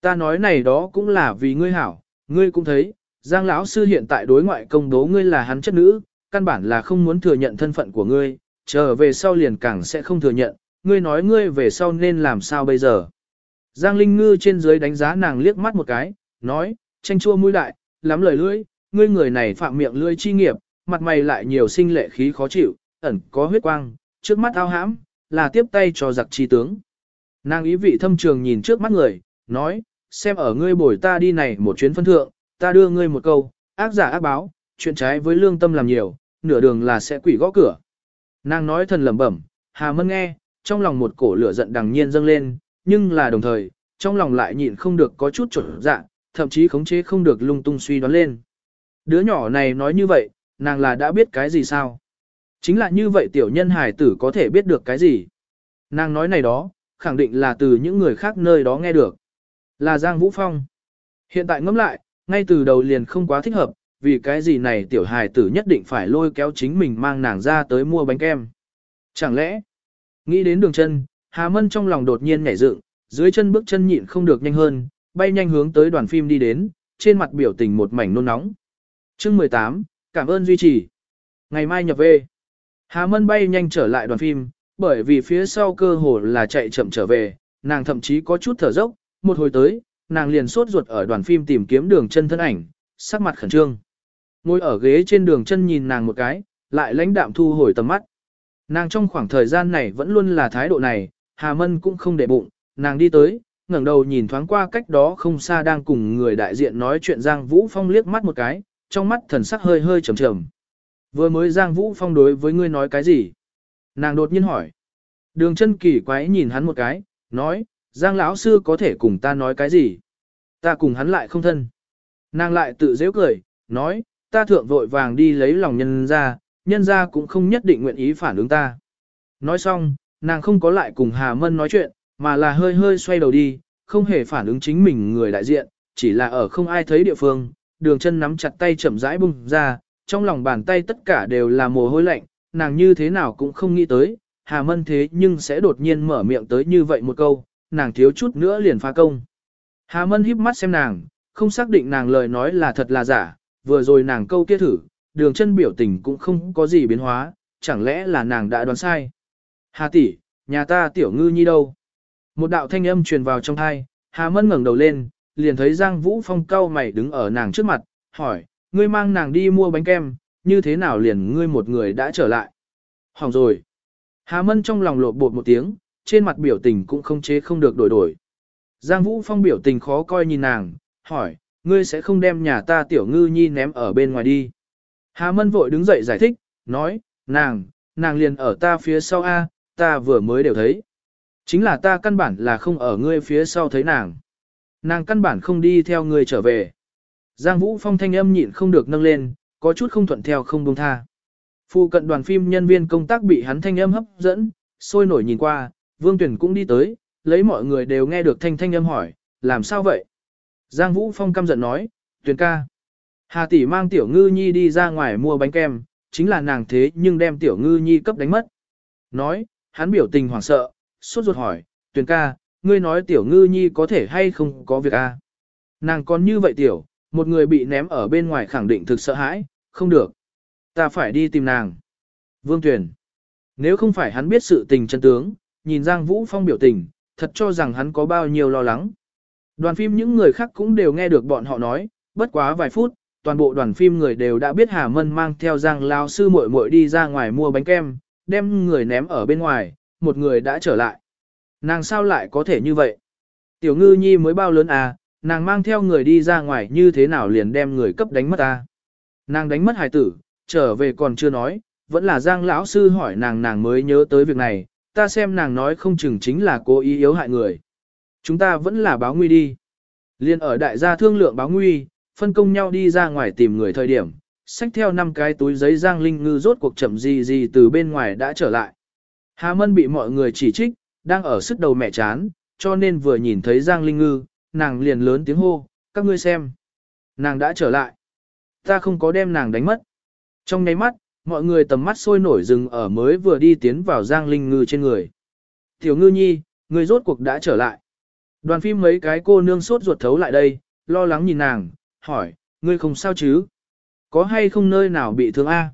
Ta nói này đó cũng là vì ngươi hảo, ngươi cũng thấy, Giang lão sư hiện tại đối ngoại công đố ngươi là hắn chất nữ, căn bản là không muốn thừa nhận thân phận của ngươi, trở về sau liền càng sẽ không thừa nhận, ngươi nói ngươi về sau nên làm sao bây giờ. Giang Linh Ngư trên dưới đánh giá nàng liếc mắt một cái, nói, tranh chua mũi đại, lắm lời lưỡi, ngươi người này phạm miệng lưỡi chi nghiệp, mặt mày lại nhiều sinh lệ khí khó chịu, ẩn có huyết quang, trước mắt ao hãm, là tiếp tay cho giặc chi tướng. Nàng ý vị thâm trường nhìn trước mắt người, nói, xem ở ngươi bồi ta đi này một chuyến phân thượng, ta đưa ngươi một câu, ác giả ác báo, chuyện trái với lương tâm làm nhiều, nửa đường là sẽ quỷ gõ cửa. Nàng nói thần lẩm bẩm, Hà Mân nghe, trong lòng một cổ lửa giận đằng nhiên dâng lên, nhưng là đồng thời, trong lòng lại nhịn không được có chút trở dạ, thậm chí khống chế không được lung tung suy đoán lên. Đứa nhỏ này nói như vậy, nàng là đã biết cái gì sao? Chính là như vậy tiểu nhân hài tử có thể biết được cái gì? Nàng nói này đó, khẳng định là từ những người khác nơi đó nghe được. Là Giang Vũ Phong. Hiện tại ngẫm lại, ngay từ đầu liền không quá thích hợp, vì cái gì này tiểu hài tử nhất định phải lôi kéo chính mình mang nàng ra tới mua bánh kem. Chẳng lẽ, nghĩ đến đường chân, Hà Mân trong lòng đột nhiên nhảy dựng, dưới chân bước chân nhịn không được nhanh hơn, bay nhanh hướng tới đoàn phim đi đến, trên mặt biểu tình một mảnh nôn nóng. Chương 18, cảm ơn duy trì. Ngày mai nhập về. Hà Mân bay nhanh trở lại đoàn phim, bởi vì phía sau cơ hồ là chạy chậm trở về, nàng thậm chí có chút thở dốc, một hồi tới, nàng liền sốt ruột ở đoàn phim tìm kiếm đường chân thân ảnh, sắc mặt khẩn trương. Ngồi ở ghế trên đường chân nhìn nàng một cái, lại lãnh đạm thu hồi tầm mắt. Nàng trong khoảng thời gian này vẫn luôn là thái độ này, Hà Mân cũng không để bụng, nàng đi tới, ngẩng đầu nhìn thoáng qua cách đó không xa đang cùng người đại diện nói chuyện Giang Vũ Phong liếc mắt một cái, trong mắt thần sắc hơi hơi trầm trầm. Vừa mới Giang Vũ Phong đối với ngươi nói cái gì? Nàng đột nhiên hỏi. Đường chân kỳ quái nhìn hắn một cái, nói, Giang lão sư có thể cùng ta nói cái gì? Ta cùng hắn lại không thân. Nàng lại tự dễ cười, nói, ta thượng vội vàng đi lấy lòng nhân ra, nhân ra cũng không nhất định nguyện ý phản ứng ta. Nói xong, nàng không có lại cùng Hà Mân nói chuyện, mà là hơi hơi xoay đầu đi, không hề phản ứng chính mình người đại diện, chỉ là ở không ai thấy địa phương, đường chân nắm chặt tay chậm rãi bung ra, trong lòng bàn tay tất cả đều là mồ hôi lạnh, nàng như thế nào cũng không nghĩ tới, Hà Mân thế nhưng sẽ đột nhiên mở miệng tới như vậy một câu, nàng thiếu chút nữa liền phá công. Hà Mân híp mắt xem nàng, không xác định nàng lời nói là thật là giả, vừa rồi nàng câu kia thử, đường chân biểu tình cũng không có gì biến hóa, chẳng lẽ là nàng đã đoán sai. Hà tỷ, nhà ta tiểu ngư nhi đâu? Một đạo thanh âm truyền vào trong thai, Hà Mân ngẩng đầu lên, liền thấy Giang Vũ Phong cau mày đứng ở nàng trước mặt, hỏi, ngươi mang nàng đi mua bánh kem, như thế nào liền ngươi một người đã trở lại? Hỏng rồi. Hà Mân trong lòng lột bột một tiếng, trên mặt biểu tình cũng không chế không được đổi đổi. Giang Vũ Phong biểu tình khó coi nhìn nàng, hỏi, ngươi sẽ không đem nhà ta tiểu ngư nhi ném ở bên ngoài đi. Hà Mân vội đứng dậy giải thích, nói, nàng, nàng liền ở ta phía sau A, ta vừa mới đều thấy. Chính là ta căn bản là không ở ngươi phía sau thấy nàng. Nàng căn bản không đi theo ngươi trở về. Giang Vũ Phong thanh âm nhịn không được nâng lên, có chút không thuận theo không buông tha. Phu cận đoàn phim nhân viên công tác bị hắn thanh âm hấp dẫn, sôi nổi nhìn qua, Vương Tuyển cũng đi tới, lấy mọi người đều nghe được thanh thanh âm hỏi, làm sao vậy? Giang Vũ Phong căm giận nói, Tuyển ca. Hà tỷ mang tiểu ngư nhi đi ra ngoài mua bánh kem, chính là nàng thế nhưng đem tiểu ngư nhi cấp đánh mất. Nói, hắn biểu tình hoảng sợ, suốt ruột hỏi, Tuyển ca, ngươi nói tiểu ngư nhi có thể hay không có việc a? Nàng còn như vậy tiểu, một người bị ném ở bên ngoài khẳng định thực sợ hãi, không được. Ta phải đi tìm nàng. Vương Tuyền. Nếu không phải hắn biết sự tình chân tướng, nhìn Giang Vũ Phong biểu tình, thật cho rằng hắn có bao nhiêu lo lắng. Đoàn phim những người khác cũng đều nghe được bọn họ nói, bất quá vài phút, toàn bộ đoàn phim người đều đã biết Hà Mân mang theo Giang Lao sư muội muội đi ra ngoài mua bánh kem, đem người ném ở bên ngoài, một người đã trở lại. Nàng sao lại có thể như vậy? Tiểu ngư nhi mới bao lớn à, nàng mang theo người đi ra ngoài như thế nào liền đem người cấp đánh mất ta. Nàng đánh mất hài tử, trở về còn chưa nói, vẫn là Giang lão sư hỏi nàng nàng mới nhớ tới việc này, ta xem nàng nói không chừng chính là cố ý yếu hại người. Chúng ta vẫn là báo nguy đi. Liên ở đại gia thương lượng báo nguy, phân công nhau đi ra ngoài tìm người thời điểm, xách theo năm cái túi giấy Giang Linh Ngư rốt cuộc chậm gì gì từ bên ngoài đã trở lại. Hà Mân bị mọi người chỉ trích, đang ở sức đầu mẹ chán, cho nên vừa nhìn thấy Giang Linh Ngư, nàng liền lớn tiếng hô, các ngươi xem. Nàng đã trở lại. Ta không có đem nàng đánh mất. Trong nháy mắt, mọi người tầm mắt sôi nổi dừng ở mới vừa đi tiến vào Giang Linh Ngư trên người. Tiểu ngư nhi, người rốt cuộc đã trở lại. Đoàn phim mấy cái cô nương sốt ruột thấu lại đây, lo lắng nhìn nàng, hỏi, ngươi không sao chứ? Có hay không nơi nào bị thương a?